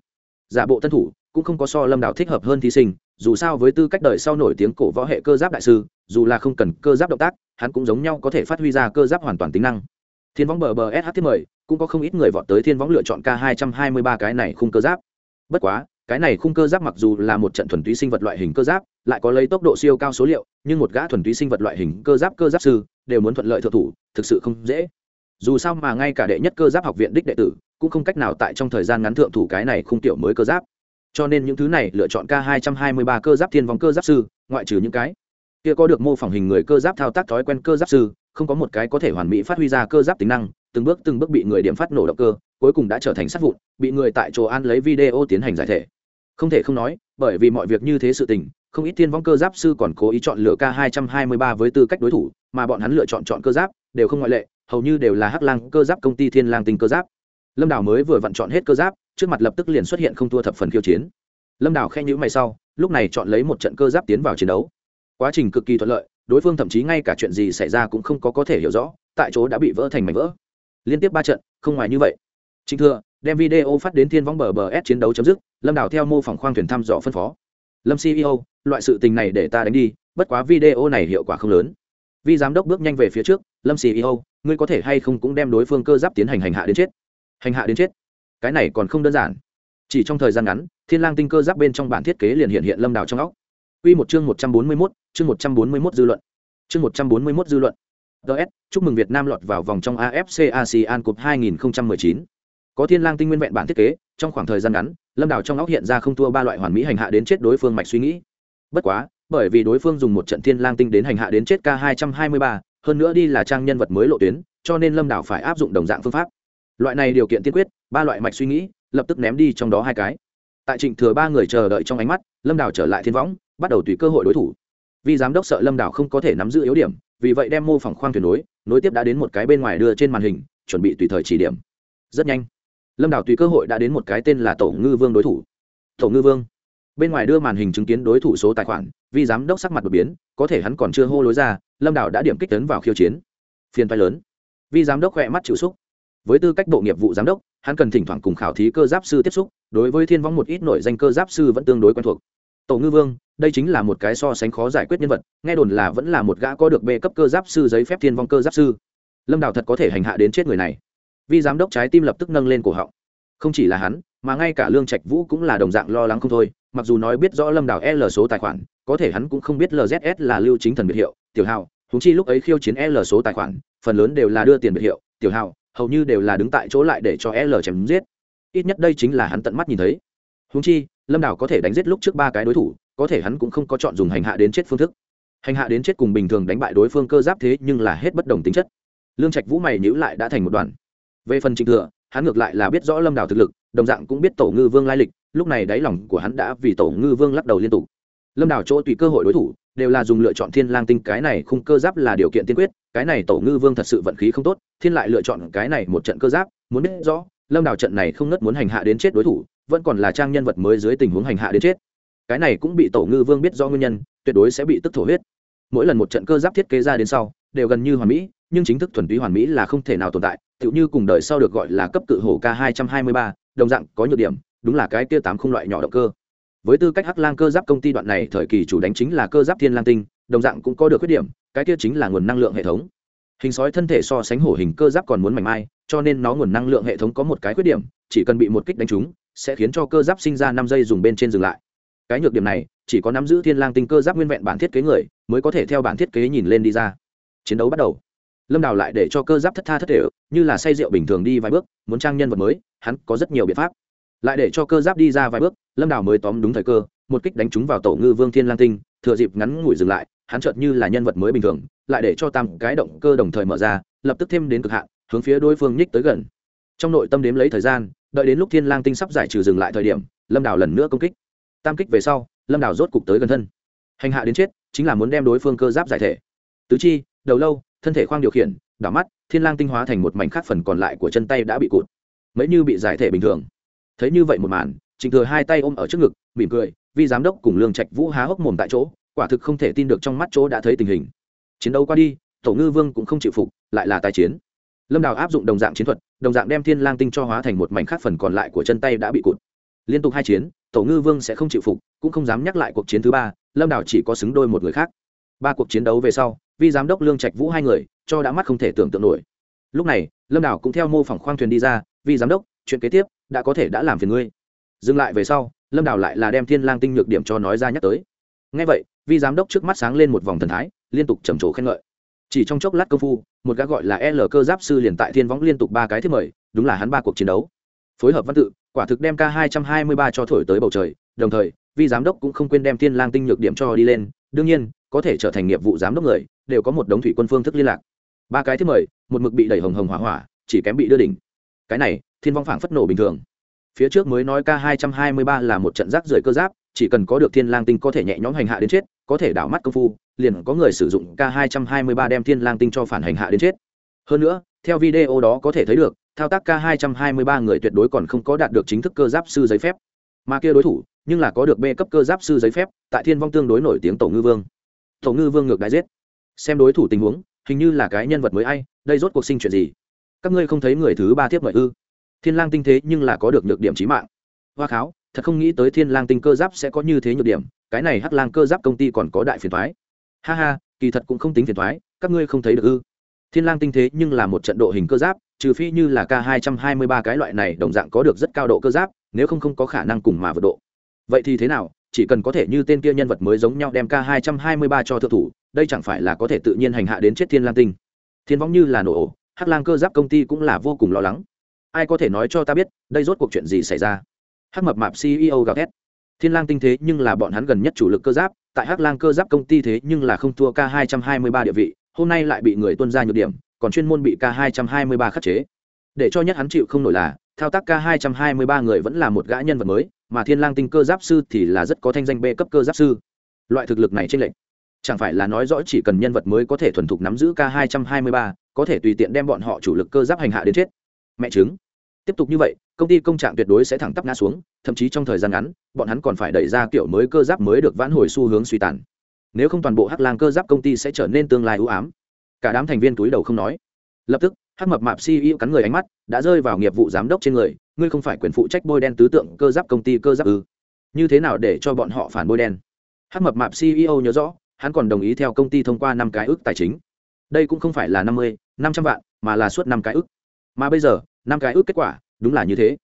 Speaker 1: Giả bộ tân thủ cũng không có so lâm đào thích hợp hơn thí sinh, dù sao với tư cách đời sau nổi tiếng cổ võ hệ cơ giáp đại sư, dù là không cần cơ giáp động tác, hắn cũng giống nhau có thể phát huy ra cơ giáp hoàn toàn tính năng. Thiên võng bờ bờ sh thiết mời, cũng có không ít người vọt tới thiên võng lựa chọn k hai trăm hai mươi ba cái này khung cơ giáp. Bất quá, cái này khung cơ giáp mặc dù là một trận thuần túy sinh vật loại hình cơ giáp, lại có lấy tốc độ siêu cao số liệu, nhưng một gã thuần túy sinh vật loại hình cơ giáp cơ giáp sư đều muốn thuận lợi thượng thủ, thực sự không dễ. Dù sao mà ngay cả đệ nhất cơ giáp học viện đích đệ tử cũng không cách nào tại trong thời gian ngắn thượng thủ cái này khung tiểu mới cơ giáp cho nên những thứ này lựa chọn k 223 cơ giáp thiên vong cơ giáp sư, ngoại trừ những cái kia có được mô phỏng hình người cơ giáp thao tác thói quen cơ giáp sư, không có một cái có thể hoàn mỹ phát huy ra cơ giáp tính năng, từng bước từng bước bị người điểm phát nổ động cơ, cuối cùng đã trở thành sát vụn, bị người tại chỗ an lấy video tiến hành giải thể. Không thể không nói, bởi vì mọi việc như thế sự tình, không ít thiên vong cơ giáp sư còn cố ý chọn lựa k 223 với tư cách đối thủ, mà bọn hắn lựa chọn chọn cơ giáp, đều không ngoại lệ, hầu như đều là hắc lang cơ giáp công ty thiên lang tinh cơ giáp. Lâm đào mới vừa vặn chọn hết cơ giáp trước mặt lập tức liền xuất hiện không thua thập phần khiêu chiến. Lâm đào khen nhữ mày sau, lúc này chọn lấy một trận cơ giáp tiến vào chiến đấu. Quá trình cực kỳ thuận lợi, đối phương thậm chí ngay cả chuyện gì xảy ra cũng không có có thể hiểu rõ, tại chỗ đã bị vỡ thành mảnh vỡ. Liên tiếp ba trận, không ngoài như vậy. Chính thừa đem video phát đến thiên võng bờ bờ s chiến đấu chấm dứt, lâm đào theo mô phỏng khoang thuyền thăm dò phân phó. Lâm ceo loại sự tình này để ta đánh đi, bất quá video này hiệu quả không lớn. Vì giám đốc bước nhanh về phía trước, lâm ceo ngươi có thể hay không cũng đem đối phương cơ giáp tiến hành hành hạ đến chết. Hành hạ đến chết cái này còn không đơn giản chỉ trong thời gian ngắn thiên lang tinh cơ giáp bên trong bản thiết kế liền hiện hiện lâm đạo trong óc Quy một chương 141, chương 141 dư luận. Chương 141 dư luận. DS, chúc mừng Việt Nam lọt vào vòng trong AFC ASEAN Cup 2019. Có Thiên Lang tinh nguyên vẹn bản thiết kế, trong khoảng thời gian ngắn, Lâm Đào trong óc hiện ra không thua ba loại hoàn mỹ hành hạ đến chết đối phương mạch suy nghĩ. Bất quá, bởi vì đối phương dùng một trận Thiên Lang tinh đến hành hạ đến chết K223, hơn nữa đi là trang nhân vật mới lộ tuyến, cho nên Lâm Đào phải áp dụng đồng dạng phương pháp loại này điều kiện tiên quyết, ba loại mạch suy nghĩ, lập tức ném đi trong đó hai cái. Tại trịnh thừa ba người chờ đợi trong ánh mắt, lâm đào trở lại thiên võng, bắt đầu tùy cơ hội đối thủ. Vì giám đốc sợ lâm đào không có thể nắm giữ yếu điểm, vì vậy đem mô phỏng khoang tuyệt đối nối tiếp đã đến một cái bên ngoài đưa trên màn hình, chuẩn bị tùy thời chỉ điểm. Rất nhanh, lâm đào tùy cơ hội đã đến một cái tên là tổ ngư vương đối thủ. Tổ ngư vương. Bên ngoài đưa màn hình chứng kiến đối thủ số tài khoản, vì giám đốc sắc mặt đột biến, có thể hắn còn chưa hô lối ra, lâm đào đã điểm kích tấn vào khiêu chiến. Phiền tay lớn. Vì giám đốc khỏe mắt chịu xúc với tư cách bộ nghiệp vụ giám đốc, hắn cần thỉnh thoảng cùng khảo thí cơ giáp sư tiếp xúc, đối với thiên vong một ít nội danh cơ giáp sư vẫn tương đối quen thuộc. Tổ ngư vương, đây chính là một cái so sánh khó giải quyết nhân vật, nghe đồn là vẫn là một gã có được bê cấp cơ giáp sư giấy phép thiên vong cơ giáp sư. Lâm đào thật có thể hành hạ đến chết người này. Vì giám đốc trái tim lập tức nâng lên cổ họng. Không chỉ là hắn, mà ngay cả lương trạch vũ cũng là đồng dạng lo lắng không thôi, mặc dù nói biết rõ lâm đào l số tài khoản, có thể hắn cũng không biết lzs là lưu chính thần biệt hiệu, tiểu hào thúng chi lúc ấy khiêu chiến l số tài khoản, phần lớn đều là đưa tiền biệt hiệu, tiểu hào hầu như đều là đứng tại chỗ lại để cho l chém giết. Ít nhất đây chính là hắn tận mắt nhìn thấy. Húng chi, lâm đảo có thể đánh giết lúc trước ba cái đối thủ, có thể hắn cũng không có chọn dùng hành hạ đến chết phương thức. Hành hạ đến chết cùng bình thường đánh bại đối phương cơ giáp thế nhưng là hết bất đồng tính chất. Lương trạch vũ mày nhữ lại đã thành một đoàn. Về phần trịnh thừa, hắn ngược lại là biết rõ lâm đảo thực lực, đồng dạng cũng biết tổ ngư vương lai lịch, lúc này đáy lòng của hắn đã vì tổ ngư vương lắc đầu liên tục. Lâm đảo chỗ tùy cơ hội đối thủ, đều là dùng lựa chọn thiên lang tinh, cái này khung cơ giáp là điều kiện tiên quyết cái này tổ ngư vương thật sự vận khí không tốt, thiên lại lựa chọn cái này một trận cơ giáp, muốn biết rõ, lâm đào trận này không ngất muốn hành hạ đến chết đối thủ, vẫn còn là trang nhân vật mới dưới tình huống hành hạ đến chết. Cái này cũng bị tổ ngư vương biết do nguyên nhân, tuyệt đối sẽ bị tức thổ huyết. Mỗi lần một trận cơ giáp thiết kế ra đến sau, đều gần như hoàn mỹ, nhưng chính thức thuần túy hoàn mỹ là không thể nào tồn tại, tựu như cùng đời sau được gọi là cấp cự hổ k 223 đồng dạng có nhược điểm, đúng là cái kia tám không loại nhỏ động cơ. Với tư cách hắc lang cơ giáp công ty đoạn này, thời kỳ chủ đánh chính là cơ giáp thiên lang tinh, đồng dạng cũng có được khuyết điểm cái kia chính là nguồn năng lượng hệ thống. Hình sói thân thể so sánh hổ hình cơ giáp còn muốn mảnh mai, cho nên nó nguồn năng lượng hệ thống có một cái khuyết điểm, chỉ cần bị một kích đánh trúng, sẽ khiến cho cơ giáp sinh ra năm giây dùng bên trên dừng lại. Cái nhược điểm này, chỉ có nắm giữ thiên lang tinh cơ giáp nguyên vẹn bản thiết kế người, mới có thể theo bản thiết kế nhìn lên đi ra. Chiến đấu bắt đầu. Lâm đào lại để cho cơ giáp thất tha thất thể, như là say rượu bình thường đi vài bước, muốn trang nhân vật mới, hắn có rất nhiều biện pháp. Lại để cho cơ giáp đi ra vài bước, lâm đào mới tóm đúng thời cơ, một kích đánh trúng vào tổ ngư vương thiên lang tinh, thừa dịp ngắn ngủi dừng lại hắn chợt như là nhân vật mới bình thường, lại để cho tam cái động cơ đồng thời mở ra, lập tức thêm đến cực hạn, hướng phía đối phương nhích tới gần. Trong nội tâm đếm lấy thời gian, đợi đến lúc thiên lang tinh sắp giải trừ dừng lại thời điểm, lâm đào lần nữa công kích. Tam kích về sau, lâm đào rốt cục tới gần thân. Hành hạ đến chết, chính là muốn đem đối phương cơ giáp giải thể. Tứ chi, đầu lâu, thân thể khoang điều khiển, đảo mắt, thiên lang tinh hóa thành một mảnh khác phần còn lại của chân tay đã bị cụt. Mấy như bị giải thể bình thường. Thấy như vậy một màn, trịnh thừa hai tay ôm ở trước ngực, mỉm cười, vì giám đốc cùng lương trạch vũ há hốc mồm tại chỗ quả thực không thể tin được trong mắt chỗ đã thấy tình hình. Chiến đấu qua đi, tổ ngư vương cũng không chịu phục, lại là tài chiến. Lâm đào áp dụng đồng dạng chiến thuật, đồng dạng đem thiên lang tinh cho hóa thành một mảnh khác phần còn lại của chân tay đã bị cụt. Liên tục hai chiến, tổ ngư vương sẽ không chịu phục, cũng không dám nhắc lại cuộc chiến thứ ba, lâm đào chỉ có xứng đôi một người khác. Ba cuộc chiến đấu về sau, vi giám đốc lương trạch vũ hai người, cho đã mắt không thể tưởng tượng nổi. Lúc này, lâm đào cũng theo mô phỏng khoang thuyền đi ra, vi giám đốc, chuyện kế tiếp đã có thể đã làm phiền ngươi. Dừng lại về sau, lâm đào lại là đem thiên lang tinh nhược điểm cho nói ra nhắc tới. Ngay vậy Vi giám đốc trước mắt sáng lên một vòng thần thái, liên tục trầm trồ khen ngợi. Chỉ trong chốc lát công phu, một gã gọi là l cơ giáp sư liền tại thiên võng liên tục ba cái thiết mời, đúng là hắn ba cuộc chiến đấu. Phối hợp văn tự, quả thực đem k 223 cho thổi tới bầu trời, đồng thời, Vi giám đốc cũng không quên đem thiên lang tinh nhược điểm cho đi lên. Đương nhiên, có thể trở thành nghiệp vụ giám đốc người, đều có một đống thủy quân phương thức liên lạc. Ba cái thiết mời, một mực bị đẩy hồng hồng hỏa hỏa, chỉ kém bị đưa đỉnh. Cái này, thiên vong phảng phất nổ bình thường. Phía trước mới nói k 223 là một trận rác rưởi cơ giáp, chỉ cần có được thiên lang tinh có thể nhẹ nhõm hành hạ đến chết có thể đảo mắt công phu, liền có người sử dụng k 223 đem thiên lang tinh cho phản hành hạ đến chết. Hơn nữa, theo video đó có thể thấy được, thao tác k 223 người tuyệt đối còn không có đạt được chính thức cơ giáp sư giấy phép. Mà kia đối thủ, nhưng là có được b cấp cơ giáp sư giấy phép, tại thiên vong tương đối nổi tiếng tổ ngư vương. Tổ ngư vương ngược đái giết. Xem đối thủ tình huống, hình như là cái nhân vật mới ai, đây rốt cuộc sinh chuyện gì? Các ngươi không thấy người thứ ba tiếp mời ư? Thiên lang tinh thế nhưng là có được nhược điểm chí mạng. Hoa kháo thật không nghĩ tới thiên lang tinh cơ giáp sẽ có như thế nhược điểm, cái này hắc lang cơ giáp công ty còn có đại phiền thoái ha ha, kỳ thật cũng không tính phiền thoái các ngươi không thấy được ư? Thiên lang tinh thế nhưng là một trận độ hình cơ giáp, trừ phi như là k 223 cái loại này đồng dạng có được rất cao độ cơ giáp, nếu không không có khả năng cùng mà vượt độ. Vậy thì thế nào, chỉ cần có thể như tên kia nhân vật mới giống nhau đem k 223 cho thượng thủ, đây chẳng phải là có thể tự nhiên hành hạ đến chết thiên lang tinh? Thiên võng như là nổ ổ, hắc lang cơ giáp công ty cũng là vô cùng lo lắng. Ai có thể nói cho ta biết, đây rốt cuộc chuyện gì xảy ra? Hắc mập mạp ceo gào thét. Thiên lang tinh thế nhưng là bọn hắn gần nhất chủ lực cơ giáp, tại hắc lang cơ giáp công ty thế nhưng là không thua k 223 địa vị, hôm nay lại bị người tuân ra nhược điểm, còn chuyên môn bị k 223 khắc chế. Để cho nhất hắn chịu không nổi là, thao tác k 223 người vẫn là một gã nhân vật mới, mà thiên lang tinh cơ giáp sư thì là rất có thanh danh b cấp cơ giáp sư. Loại thực lực này trên lệnh chẳng phải là nói rõ chỉ cần nhân vật mới có thể thuần thục nắm giữ k 223 có thể tùy tiện đem bọn họ chủ lực cơ giáp hành hạ đến chết. Mẹ chứng tiếp tục như vậy, công ty công trạng tuyệt đối sẽ thẳng tắp ngã xuống, thậm chí trong thời gian ngắn, bọn hắn còn phải đẩy ra kiểu mới cơ giáp mới được vãn hồi xu hướng suy tàn. Nếu không toàn bộ hắc lang cơ giáp công ty sẽ trở nên tương lai ưu ám. Cả đám thành viên túi đầu không nói. Lập tức, hắc mập mạp ceo cắn người ánh mắt, đã rơi vào nghiệp vụ giám đốc trên người, ngươi không phải quyền phụ trách bôi đen tứ tượng cơ giáp công ty cơ giáp ư? Như thế nào để cho bọn họ phản bôi đen? Hắc mập mạp ceo nhớ rõ, hắn còn đồng ý theo công ty thông qua năm cái ước tài chính. Đây cũng không phải là năm mươi, năm trăm vạn, mà là suốt năm cái ước. Mà bây giờ năm cái ước kết quả, đúng là như thế.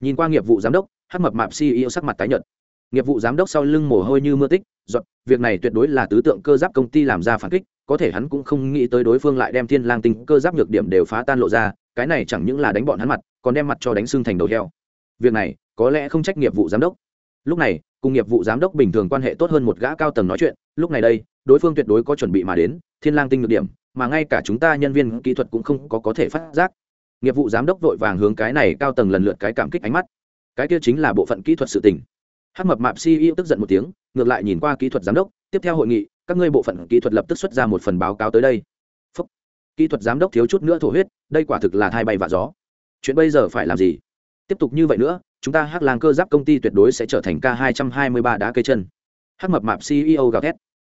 Speaker 1: Nhìn qua nghiệp vụ giám đốc, hắc mập mạp ceo sắc mặt tái nhợt. Nghiệp vụ giám đốc sau lưng mồ hôi như mưa tích, giọt, việc này tuyệt đối là tứ tượng cơ giáp công ty làm ra phản kích, có thể hắn cũng không nghĩ tới đối phương lại đem thiên lang tinh cơ giáp nhược điểm đều phá tan lộ ra, cái này chẳng những là đánh bọn hắn mặt, còn đem mặt cho đánh xương thành đầu heo. Việc này, có lẽ không trách nghiệp vụ giám đốc. Lúc này, cùng nghiệp vụ giám đốc bình thường quan hệ tốt hơn một gã cao tầng nói chuyện, lúc này đây, đối phương tuyệt đối có chuẩn bị mà đến, thiên lang tinh nhược điểm, mà ngay cả chúng ta nhân viên kỹ thuật cũng không có có thể phát giác nghiệp vụ giám đốc vội vàng hướng cái này cao tầng lần lượt cái cảm kích ánh mắt. Cái kia chính là bộ phận kỹ thuật sự tình. Hát mập mạp ceo tức giận một tiếng, ngược lại nhìn qua kỹ thuật giám đốc, tiếp theo hội nghị, các ngươi bộ phận kỹ thuật lập tức xuất ra một phần báo cáo tới đây. Phúc. kỹ thuật giám đốc thiếu chút nữa thổ huyết, đây quả thực là thai bay và gió. Chuyện bây giờ phải làm gì? Tiếp tục như vậy nữa, chúng ta hắc Làng cơ giáp công ty tuyệt đối sẽ trở thành k 223 đá cây chân. Hát mập mạp ceo gào thét.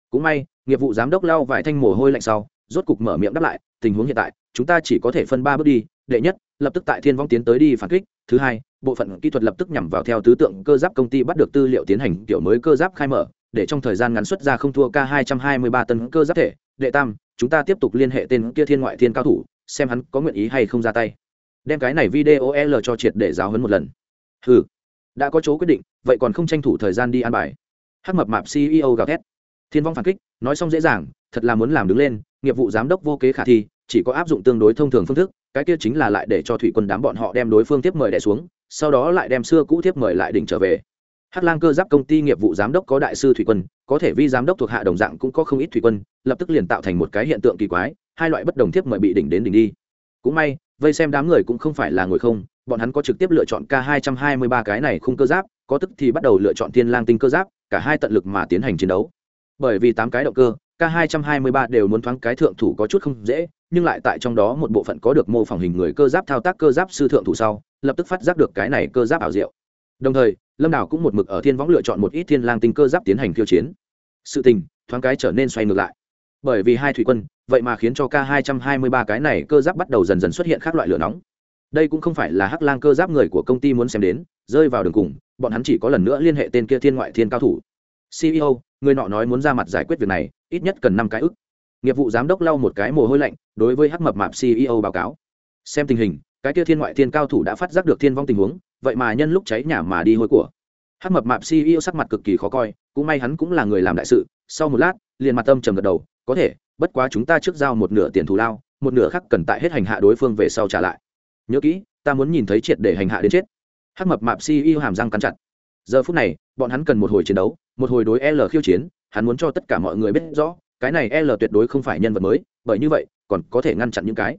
Speaker 1: Cũng may, nghiệp vụ giám đốc lau vài thanh mồ hôi lạnh sau, rốt cục mở miệng đáp lại, tình huống hiện tại, chúng ta chỉ có thể phân ba bước đi đệ nhất, lập tức tại thiên vong tiến tới đi phản kích. Thứ hai, bộ phận kỹ thuật lập tức nhằm vào theo tứ tượng cơ giáp công ty bắt được tư liệu tiến hành kiểu mới cơ giáp khai mở, để trong thời gian ngắn xuất ra không thua k 223 tấn cơ giáp thể. Đệ tam, chúng ta tiếp tục liên hệ tên kia thiên ngoại thiên cao thủ, xem hắn có nguyện ý hay không ra tay. Đem cái này video l cho triệt để giáo hấn một lần. Ừ đã có chỗ quyết định, vậy còn không tranh thủ thời gian đi an bài. Hắc mập mạp ceo gào thét. Thiên vong phản kích, nói xong dễ dàng, thật là muốn làm đứng lên, nghiệp vụ giám đốc vô kế khả thi chỉ có áp dụng tương đối thông thường phương thức, cái kia chính là lại để cho thủy quân đám bọn họ đem đối phương tiếp mời đẻ xuống, sau đó lại đem xưa cũ tiếp mời lại đỉnh trở về. Hát lang cơ giáp công ty nghiệp vụ giám đốc có đại sư thủy quân, có thể vi giám đốc thuộc hạ đồng dạng cũng có không ít thủy quân, lập tức liền tạo thành một cái hiện tượng kỳ quái, hai loại bất đồng tiếp mời bị đỉnh đến đỉnh đi. Cũng may, vây xem đám người cũng không phải là ngồi không, bọn hắn có trực tiếp lựa chọn k 223 cái này khung cơ giáp, có tức thì bắt đầu lựa chọn thiên lang tinh cơ giáp, cả hai tận lực mà tiến hành chiến đấu. Bởi vì tám cái động cơ, k 223 đều muốn thoáng cái thượng thủ có chút không dễ nhưng lại tại trong đó một bộ phận có được mô phỏng hình người cơ giáp thao tác cơ giáp sư thượng thủ sau, lập tức phát giác được cái này cơ giáp ảo diệu. Đồng thời, lâm đảo cũng một mực ở thiên võng lựa chọn một ít thiên lang tinh cơ giáp tiến hành khiêu chiến. Sự tình, thoáng cái trở nên xoay ngược lại. Bởi vì hai thủy quân, vậy mà khiến cho k 223 cái này cơ giáp bắt đầu dần dần xuất hiện các loại lửa nóng. Đây cũng không phải là hắc lang cơ giáp người của công ty muốn xem đến, rơi vào đường cùng, bọn hắn chỉ có lần nữa liên hệ tên kia thiên ngoại thiên cao thủ. Ceo người nọ nói muốn ra mặt giải quyết việc này, ít nhất cần năm cái ức nghiệp vụ giám đốc lau một cái mồ hôi lạnh, đối với hắc mập mạp ceo báo cáo. Xem tình hình, cái kia thiên ngoại thiên cao thủ đã phát giác được thiên vong tình huống, vậy mà nhân lúc cháy nhà mà đi hôi của. Hắc mập mạp ceo sắc mặt cực kỳ khó coi, cũng may hắn cũng là người làm đại sự, sau một lát, liền mặt tâm trầm gật đầu, có thể, bất quá chúng ta trước giao một nửa tiền thù lao, một nửa khác cần tại hết hành hạ đối phương về sau trả lại. Nhớ kỹ, ta muốn nhìn thấy triệt để hành hạ đến chết. Hắc mập mạp ceo hàm răng cắn chặt. Giờ phút này, bọn hắn cần một hồi chiến đấu, một hồi đối l khiêu chiến, hắn muốn cho tất cả mọi người biết rõ cái này l tuyệt đối không phải nhân vật mới bởi như vậy còn có thể ngăn chặn những cái.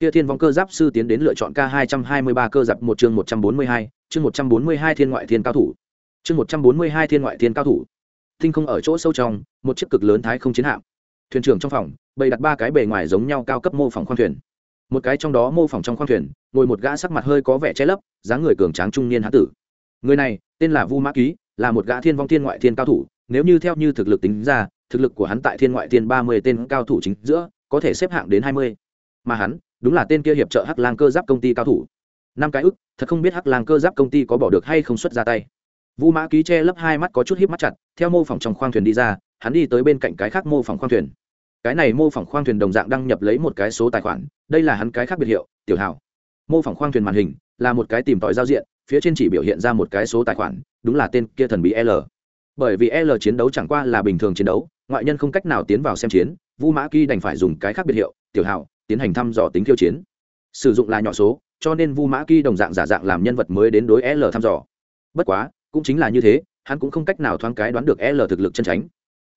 Speaker 1: Kia thiên vong cơ giáp sư tiến đến lựa chọn k 223 cơ giáp một chương 142, chương 142 thiên ngoại thiên cao thủ. Chương 142 thiên ngoại thiên cao thủ. Tinh không ở chỗ sâu trong một chiếc cực lớn thái không chiến hạm. Thuyền trưởng trong phòng bày đặt ba cái bề ngoài giống nhau cao cấp mô phỏng khoang thuyền. Một cái trong đó mô phỏng trong khoang thuyền ngồi một gã sắc mặt hơi có vẻ che lấp dáng người cường tráng trung niên hán tử. Người này tên là vu mã ký là một gã thiên vong thiên ngoại thiên cao thủ nếu như theo như thực lực tính ra thực lực của hắn tại thiên ngoại thiên ba mươi tên cao thủ chính giữa, có thể xếp hạng đến hai mươi. Mà hắn, đúng là tên kia hiệp trợ hắc lang cơ giáp công ty cao thủ. Năm cái ức, thật không biết hắc lang cơ giáp công ty có bỏ được hay không xuất ra tay. Vũ mã ký che lấp hai mắt có chút híp mắt chặt, theo mô phỏng trong khoang thuyền đi ra, hắn đi tới bên cạnh cái khác mô phỏng khoang thuyền. Cái này mô phỏng khoang thuyền đồng dạng đăng nhập lấy một cái số tài khoản, đây là hắn cái khác biệt hiệu, tiểu hảo mô phỏng khoang thuyền màn hình là một cái tìm tòi giao diện, phía trên chỉ biểu hiện ra một cái số tài khoản, đúng là tên kia thần bí l bởi vì l chiến đấu chẳng qua là bình thường chiến đấu ngoại nhân không cách nào tiến vào xem chiến vu mã kỳ đành phải dùng cái khác biệt hiệu tiểu hạo, tiến hành thăm dò tính khiêu chiến. Sử dụng là nhỏ số cho nên vu mã kỳ đồng dạng giả dạng làm nhân vật mới đến đối l thăm dò. Bất quá cũng chính là như thế hắn cũng không cách nào thoáng cái đoán được l thực lực chân tránh.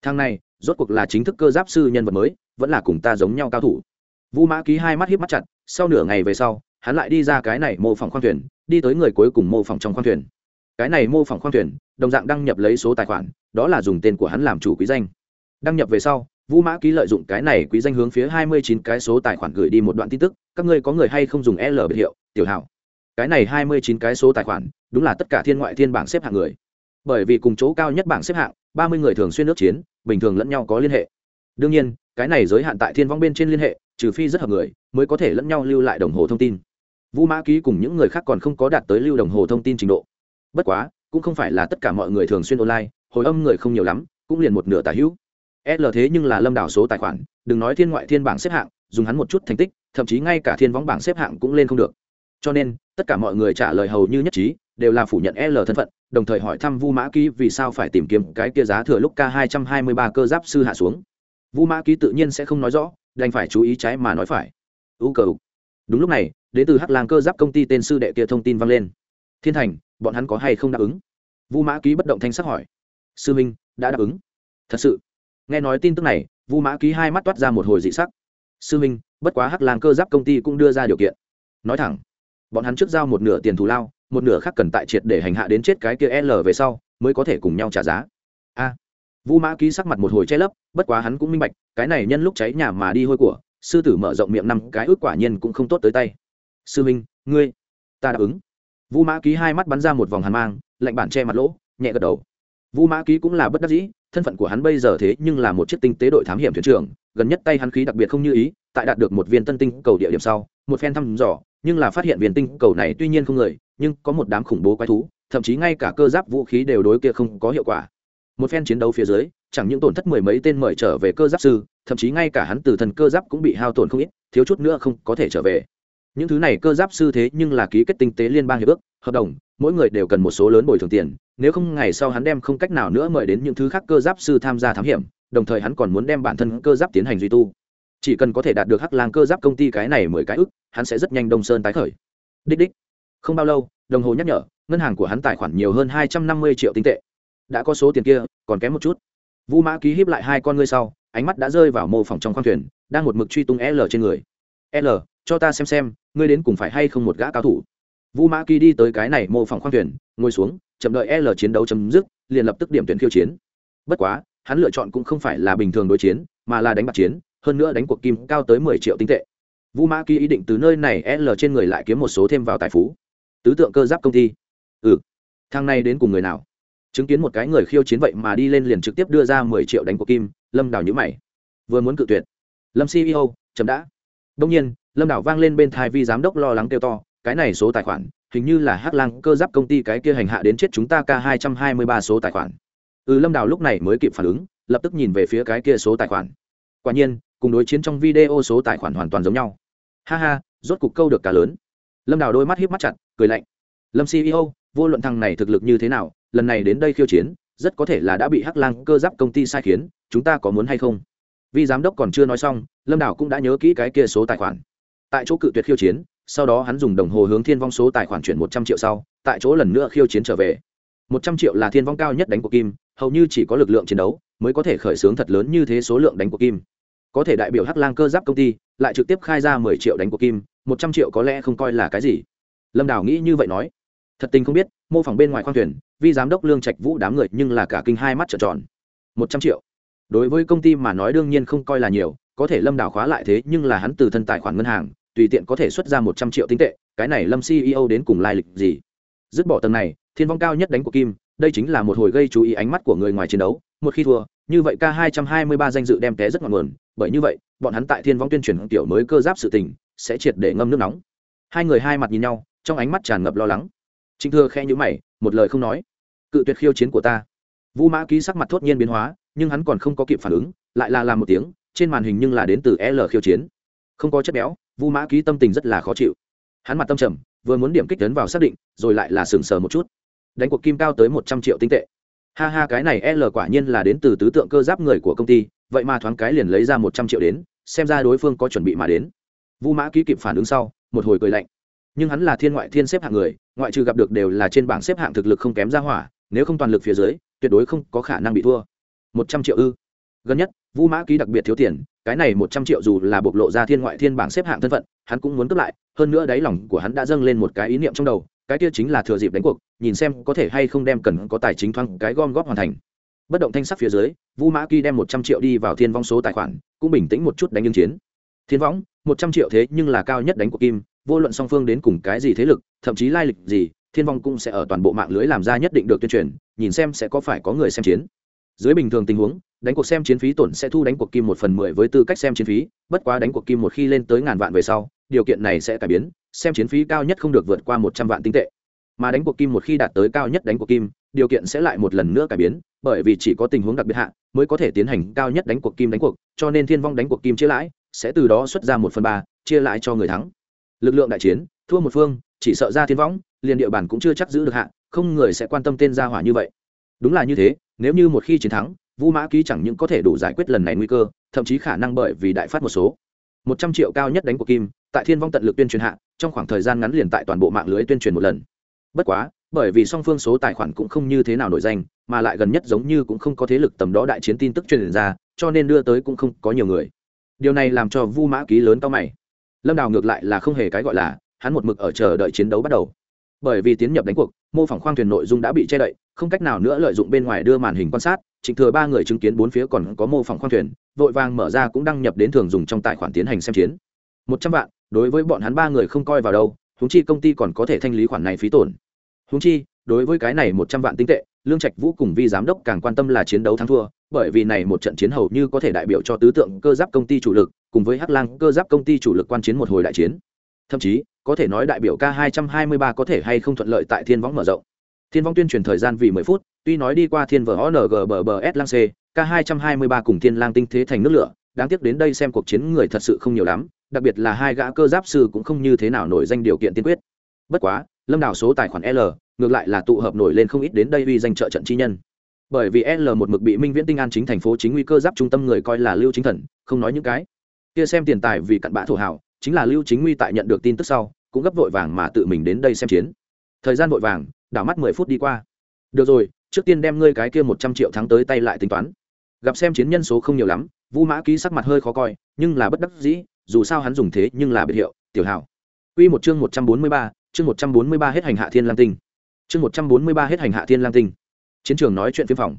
Speaker 1: Thang này rốt cuộc là chính thức cơ giáp sư nhân vật mới vẫn là cùng ta giống nhau cao thủ. Vu mã ký hai mắt hiếp mắt chặt sau nửa ngày về sau hắn lại đi ra cái này mô phỏng khoang thuyền đi tới người cuối cùng mô phỏng trong khoang thuyền cái này mô phỏng khoang thuyền, đồng dạng đăng nhập lấy số tài khoản, đó là dùng tên của hắn làm chủ quý danh. Đăng nhập về sau, vũ mã ký lợi dụng cái này quý danh hướng phía hai mươi chín cái số tài khoản gửi đi một đoạn tin tức, các ngươi có người hay không dùng l biệt hiệu, tiểu hảo? Cái này hai mươi chín cái số tài khoản, đúng là tất cả thiên ngoại thiên bảng xếp hạng người. Bởi vì cùng chỗ cao nhất bảng xếp hạng, ba mươi người thường xuyên nước chiến, bình thường lẫn nhau có liên hệ. Đương nhiên, cái này giới hạn tại thiên vong bên trên liên hệ, trừ phi rất hợp người, mới có thể lẫn nhau lưu lại đồng hồ thông tin. Vũ mã ký cùng những người khác còn không có đạt tới lưu đồng hồ thông tin trình độ bất quá, cũng không phải là tất cả mọi người thường xuyên online, hồi âm người không nhiều lắm, cũng liền một nửa tả hữu. L thế nhưng là lâm đảo số tài khoản, đừng nói thiên ngoại thiên bảng xếp hạng, dùng hắn một chút thành tích, thậm chí ngay cả thiên võng bảng xếp hạng cũng lên không được. Cho nên, tất cả mọi người trả lời hầu như nhất trí, đều là phủ nhận l thân phận, đồng thời hỏi thăm vu mã ký vì sao phải tìm kiếm cái kia giá thừa lúc k hai trăm hai mươi ba cơ giáp sư hạ xuống. Vu mã ký tự nhiên sẽ không nói rõ, đành phải chú ý trái mà nói phải. U cờ đúng lúc này, đến từ hắc lang cơ giáp công ty tên sư đệ kia thông tin vang lên thiên thành, bọn hắn có hay không đáp ứng? Vu mã ký bất động thanh sắc hỏi. Sư minh, đã đáp ứng. Thật sự. Nghe nói tin tức này, vu mã ký hai mắt toát ra một hồi dị sắc. Sư minh, bất quá hắc làng cơ giáp công ty cũng đưa ra điều kiện. Nói thẳng, bọn hắn trước giao một nửa tiền thù lao, một nửa khác cần tại triệt để hành hạ đến chết cái kia l về sau, mới có thể cùng nhau trả giá. A. Vu mã ký sắc mặt một hồi che lấp, bất quá hắn cũng minh bạch, cái này nhân lúc cháy nhà mà đi hôi của, sư tử mở rộng miệng năm cái ước quả nhiên cũng không tốt tới tay. Sư minh, ngươi, ta đáp ứng vũ mã ký hai mắt bắn ra một vòng hàn mang, lạnh bản che mặt lỗ, nhẹ gật đầu. Vũ mã ký cũng là bất đắc dĩ, thân phận của hắn bây giờ thế nhưng là một chiếc tinh tế đội thám hiểm thuyền trưởng, gần nhất tay hắn khí đặc biệt không như ý, tại đạt được một viên tân tinh cầu địa điểm sau, một phen thăm dò, nhưng là phát hiện viên tinh cầu này tuy nhiên không người, nhưng có một đám khủng bố quái thú, thậm chí ngay cả cơ giáp vũ khí đều đối kia không có hiệu quả. Một phen chiến đấu phía dưới, chẳng những tổn thất mười mấy tên mời trở về cơ giáp sư, thậm chí ngay cả hắn từ thần cơ giáp cũng bị hao tổn không ít, thiếu chút nữa không có thể trở về những thứ này cơ giáp sư thế nhưng là ký kết tinh tế liên bang hiệp ước, hợp đồng, mỗi người đều cần một số lớn bồi thường tiền, nếu không ngày sau hắn đem không cách nào nữa mời đến những thứ khác cơ giáp sư tham gia thám hiểm, đồng thời hắn còn muốn đem bản thân cơ giáp tiến hành duy tu. Chỉ cần có thể đạt được hắc lang cơ giáp công ty cái này mười cái ức, hắn sẽ rất nhanh đông sơn tái khởi. Đích đích. Không bao lâu, đồng hồ nhắc nhở, ngân hàng của hắn tài khoản nhiều hơn hai trăm năm mươi triệu tinh tệ. Đã có số tiền kia, còn kém một chút. Vu mã ký hiếp lại hai con ngươi sau, ánh mắt đã rơi vào mô phỏng trong khoang thuyền, đang một mực truy tung l trên người. L cho ta xem xem, ngươi đến cùng phải hay không một gã cao thủ. Vu mã kỳ đi tới cái này mô phỏng khoang thuyền, ngồi xuống, chậm đợi l chiến đấu chấm dứt, liền lập tức điểm tuyển khiêu chiến. Bất quá, hắn lựa chọn cũng không phải là bình thường đối chiến, mà là đánh bạc chiến, hơn nữa đánh cuộc kim cao tới mười triệu tinh tệ. Vu mã kỳ ý định từ nơi này l trên người lại kiếm một số thêm vào tài phú. Tứ tượng cơ giáp công ty. Ừ. Thang này đến cùng người nào? Chứng kiến một cái người khiêu chiến vậy mà đi lên liền trực tiếp đưa ra mười triệu đánh cuộc kim, lâm đào nhữ mày. Vừa muốn cự tuyệt. Lâm ceo chấm đã. Đông nhiên lâm đảo vang lên bên thai vi giám đốc lo lắng kêu to, cái này số tài khoản, hình như là hắc lang cơ giáp công ty cái kia hành hạ đến chết chúng ta k hai trăm hai mươi ba số tài khoản. Ừ lâm đào lúc này mới kịp phản ứng, lập tức nhìn về phía cái kia số tài khoản. Quả nhiên, cùng đối chiến trong video số tài khoản hoàn toàn giống nhau. Ha ha, rốt cục câu được cả lớn. Lâm đào đôi mắt hiếp mắt chặt, cười lạnh. Lâm ceo vô luận thằng này thực lực như thế nào, lần này đến đây khiêu chiến, rất có thể là đã bị hắc lang cơ giáp công ty sai khiến, chúng ta có muốn hay không? Vì giám đốc còn chưa nói xong, lâm đào cũng đã nhớ kỹ cái kia số tài khoản tại chỗ cự tuyệt khiêu chiến, sau đó hắn dùng đồng hồ hướng thiên vong số tài khoản chuyển một trăm triệu sau, tại chỗ lần nữa khiêu chiến trở về. Một trăm triệu là thiên vong cao nhất đánh của kim, hầu như chỉ có lực lượng chiến đấu mới có thể khởi xướng thật lớn như thế số lượng đánh của kim. Có thể đại biểu hắc lang cơ giáp công ty lại trực tiếp khai ra mười triệu đánh của kim, một trăm triệu có lẽ không coi là cái gì. Lâm đào nghĩ như vậy nói. Thật tình không biết, mô phỏng bên ngoài khoang thuyền, Vi giám đốc lương trạch vũ đám người nhưng là cả kinh hai mắt trợn tròn. Một trăm triệu. Đối với công ty mà nói đương nhiên không coi là nhiều, có thể lâm đào khóa lại thế nhưng là hắn từ thân tài khoản ngân hàng tùy tiện có thể xuất ra một trăm triệu tinh tệ, cái này lâm ceo đến cùng lai lịch gì? Dứt bỏ tầng này, thiên vong cao nhất đánh của kim, đây chính là một hồi gây chú ý ánh mắt của người ngoài chiến đấu. Một khi thua, như vậy k hai trăm hai mươi ba danh dự đem té rất ngọn nguồn. Bởi như vậy, bọn hắn tại thiên vong tuyên truyền tiểu mới cơ giáp sự tình, sẽ triệt để ngâm nước nóng. Hai người hai mặt nhìn nhau, trong ánh mắt tràn ngập lo lắng. Trịnh thừa khe nhữ mày, một lời không nói. Cự tuyệt khiêu chiến của ta. Vu mã ký sắc mặt thốt nhiên biến hóa, nhưng hắn còn không có kịp phản ứng, lại là làm một tiếng, trên màn hình nhưng là đến từ l khiêu chiến. Không có chất béo vu mã ký tâm tình rất là khó chịu. Hắn mặt tâm trầm, vừa muốn điểm kích tấn vào xác định, rồi lại là sừng sờ một chút. Đánh cuộc kim cao tới một trăm triệu tinh tệ. Ha ha, cái này l quả nhiên là đến từ tứ tượng cơ giáp người của công ty, vậy mà thoáng cái liền lấy ra một trăm triệu đến, xem ra đối phương có chuẩn bị mà đến. Vu mã ký kịp phản ứng sau, một hồi cười lạnh. Nhưng hắn là thiên ngoại thiên xếp hạng người, ngoại trừ gặp được đều là trên bảng xếp hạng thực lực không kém ra hỏa, nếu không toàn lực phía dưới, tuyệt đối không có khả năng bị thua. Một trăm triệu ư? Gần nhất vu mã ký đặc biệt thiếu tiền, cái này một trăm triệu dù là bộc lộ ra thiên ngoại thiên bảng xếp hạng thân phận, hắn cũng muốn cướp lại, hơn nữa đáy lòng của hắn đã dâng lên một cái ý niệm trong đầu, cái kia chính là thừa dịp đánh cuộc, nhìn xem có thể hay không đem cần có tài chính thoáng cái gom góp hoàn thành. Bất động thanh sắc phía dưới vu mã kỳ đem một trăm triệu đi vào thiên vong số tài khoản, cũng bình tĩnh một chút đánh ứng chiến. Thiên võng một trăm triệu thế nhưng là cao nhất đánh của kim, vô luận song phương đến cùng cái gì thế lực, thậm chí lai lịch gì, thiên vong cũng sẽ ở toàn bộ mạng lưới làm ra nhất định được tuyên truyền, nhìn xem sẽ có phải có người xem chiến dưới bình thường tình huống, đánh cuộc xem chiến phí tổn sẽ thu đánh cuộc kim một phần mười với tư cách xem chiến phí, bất quá đánh cuộc kim một khi lên tới ngàn vạn về sau, điều kiện này sẽ cải biến, xem chiến phí cao nhất không được vượt qua một trăm vạn tinh tệ. Mà đánh cuộc kim một khi đạt tới cao nhất đánh cuộc kim, điều kiện sẽ lại một lần nữa cải biến, bởi vì chỉ có tình huống đặc biệt hạ mới có thể tiến hành cao nhất đánh cuộc kim đánh cuộc, cho nên thiên vong đánh cuộc kim chia lãi sẽ từ đó xuất ra một phần ba, chia lại cho người thắng. Lực lượng đại chiến, thua một phương, chỉ sợ ra thiên vong, liền địa bàn cũng chưa chắc giữ được hạ, không người sẽ quan tâm tên gia hỏa như vậy. Đúng là như thế nếu như một khi chiến thắng vu mã ký chẳng những có thể đủ giải quyết lần này nguy cơ, thậm chí khả năng bởi vì đại phát một số. Một trăm triệu cao nhất đánh của kim, tại thiên vong tận lực tuyên truyền hạ, trong khoảng thời gian ngắn liền tại toàn bộ mạng lưới tuyên truyền một lần. Bất quá, bởi vì song phương số tài khoản cũng không như thế nào nổi danh, mà lại gần nhất giống như cũng không có thế lực tầm đó đại chiến tin tức truyền ra, cho nên đưa tới cũng không có nhiều người. Điều này làm cho vu mã ký lớn cao mày. Lâm đào ngược lại là không hề cái gọi là, hắn một mực ở chờ đợi chiến đấu bắt đầu bởi vì tiến nhập đánh cuộc, mô phỏng khoang thuyền nội dung đã bị che đậy, không cách nào nữa lợi dụng bên ngoài đưa màn hình quan sát. Trịnh thừa ba người chứng kiến bốn phía còn có mô phỏng khoang thuyền, vội vàng mở ra cũng đăng nhập đến thường dùng trong tài khoản tiến hành xem chiến. Một trăm vạn, đối với bọn hắn ba người không coi vào đâu húng chi công ty còn có thể thanh lý khoản này phí tổn. Húng chi, đối với cái này một trăm vạn tinh tệ, lương trạch vũ cùng vi giám đốc càng quan tâm là chiến đấu thắng thua, bởi vì này một trận chiến hầu như có thể đại biểu cho tứ tượng cơ giáp công ty chủ lực, cùng với hắc lang cơ giáp công ty chủ lực quan chiến một hồi đại chiến. Thậm chí có thể nói đại biểu k 223 có thể hay không thuận lợi tại thiên võng mở rộng. Thiên võng tuyên truyền thời gian vì 10 phút, tuy nói đi qua thiên vở ong lang c k 223 cùng thiên lang tinh thế thành nước lửa, đáng tiếc đến đây xem cuộc chiến người thật sự không nhiều lắm, đặc biệt là hai gã cơ giáp sư cũng không như thế nào nổi danh điều kiện tiên quyết. Bất quá, lâm đảo số tài khoản l, ngược lại là tụ hợp nổi lên không ít đến đây uy danh trợ trận chi nhân. Bởi vì l một mực bị minh viễn tinh an chính thành phố chính nguy cơ giáp trung tâm người coi là lưu chính thần, không nói những cái. Kia xem tiền tài vì cặn bã thổ hảo chính là lưu chính nguy tại nhận được tin tức sau cũng gấp vội vàng mà tự mình đến đây xem chiến. Thời gian vội vàng, đảo mắt mười phút đi qua. Được rồi, trước tiên đem ngươi cái kia một trăm triệu thắng tới tay lại tính toán. Gặp xem chiến nhân số không nhiều lắm, vu mã ký sắc mặt hơi khó coi, nhưng là bất đắc dĩ, dù sao hắn dùng thế nhưng là biệt hiệu, tiểu hảo. Quy một chương một trăm bốn mươi ba, chương một trăm bốn mươi ba hết hành hạ thiên lang tinh. Chương một trăm bốn mươi ba hết hành hạ thiên lang tinh. Chiến trường nói chuyện phiếm phòng.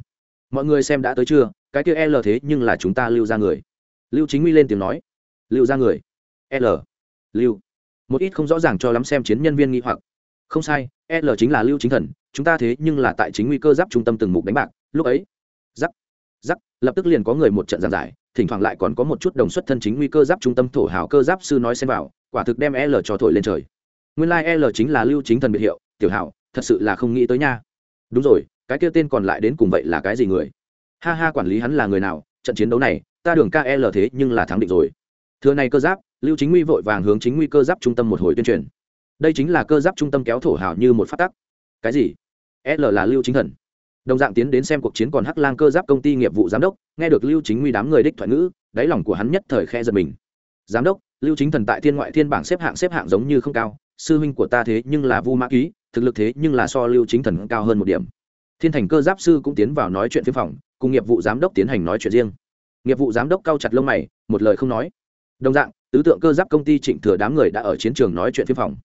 Speaker 1: Mọi người xem đã tới chưa, cái kia l thế nhưng là chúng ta lưu ra người. Lưu chính huy lên tiếng nói. Lưu ra người. L. Lưu một ít không rõ ràng cho lắm xem chiến nhân viên nghi hoặc. Không sai, l chính là lưu chính thần, chúng ta thế nhưng là tại chính nguy cơ giáp trung tâm từng mục đánh bạc. Lúc ấy giắc giắc lập tức liền có người một trận giảng giải, thỉnh thoảng lại còn có một chút đồng xuất thân chính nguy cơ giáp trung tâm thổ hào cơ giáp sư nói xem vào, quả thực đem l cho thổi lên trời. Nguyên lai l chính là lưu chính thần biệt hiệu, tiểu hào, thật sự là không nghĩ tới nha. Đúng rồi, cái kia tên còn lại đến cùng vậy là cái gì người? Ha ha, quản lý hắn là người nào, trận chiến đấu này, ta đường kl thế nhưng là thắng định rồi. Thưa này cơ giáp lưu chính nguy vội vàng hướng chính nguy cơ giáp trung tâm một hồi tuyên truyền. Đây chính là cơ giáp trung tâm kéo thổ hào như một phát tắc. Cái gì? L là lưu chính thần. Đồng dạng tiến đến xem cuộc chiến còn hắc lang cơ giáp công ty nghiệp vụ giám đốc, nghe được lưu chính nguy đám người đích thoại ngữ, đáy lòng của hắn nhất thời khe giật mình. Giám đốc, lưu chính thần tại thiên ngoại thiên bảng xếp hạng xếp hạng giống như không cao, sư huynh của ta thế nhưng là vu mã ký, thực lực thế nhưng là so lưu chính thần cao hơn một điểm. Thiên thành cơ giáp sư cũng tiến vào nói chuyện phiếm phòng, cùng nghiệp vụ giám đốc tiến hành nói chuyện riêng. Nghiệp vụ giám đốc cao chặt lông mày, một lời không nói. Đồng dạng tứ tượng cơ giáp công ty trịnh thừa đám người đã ở chiến trường nói chuyện phiếm phòng.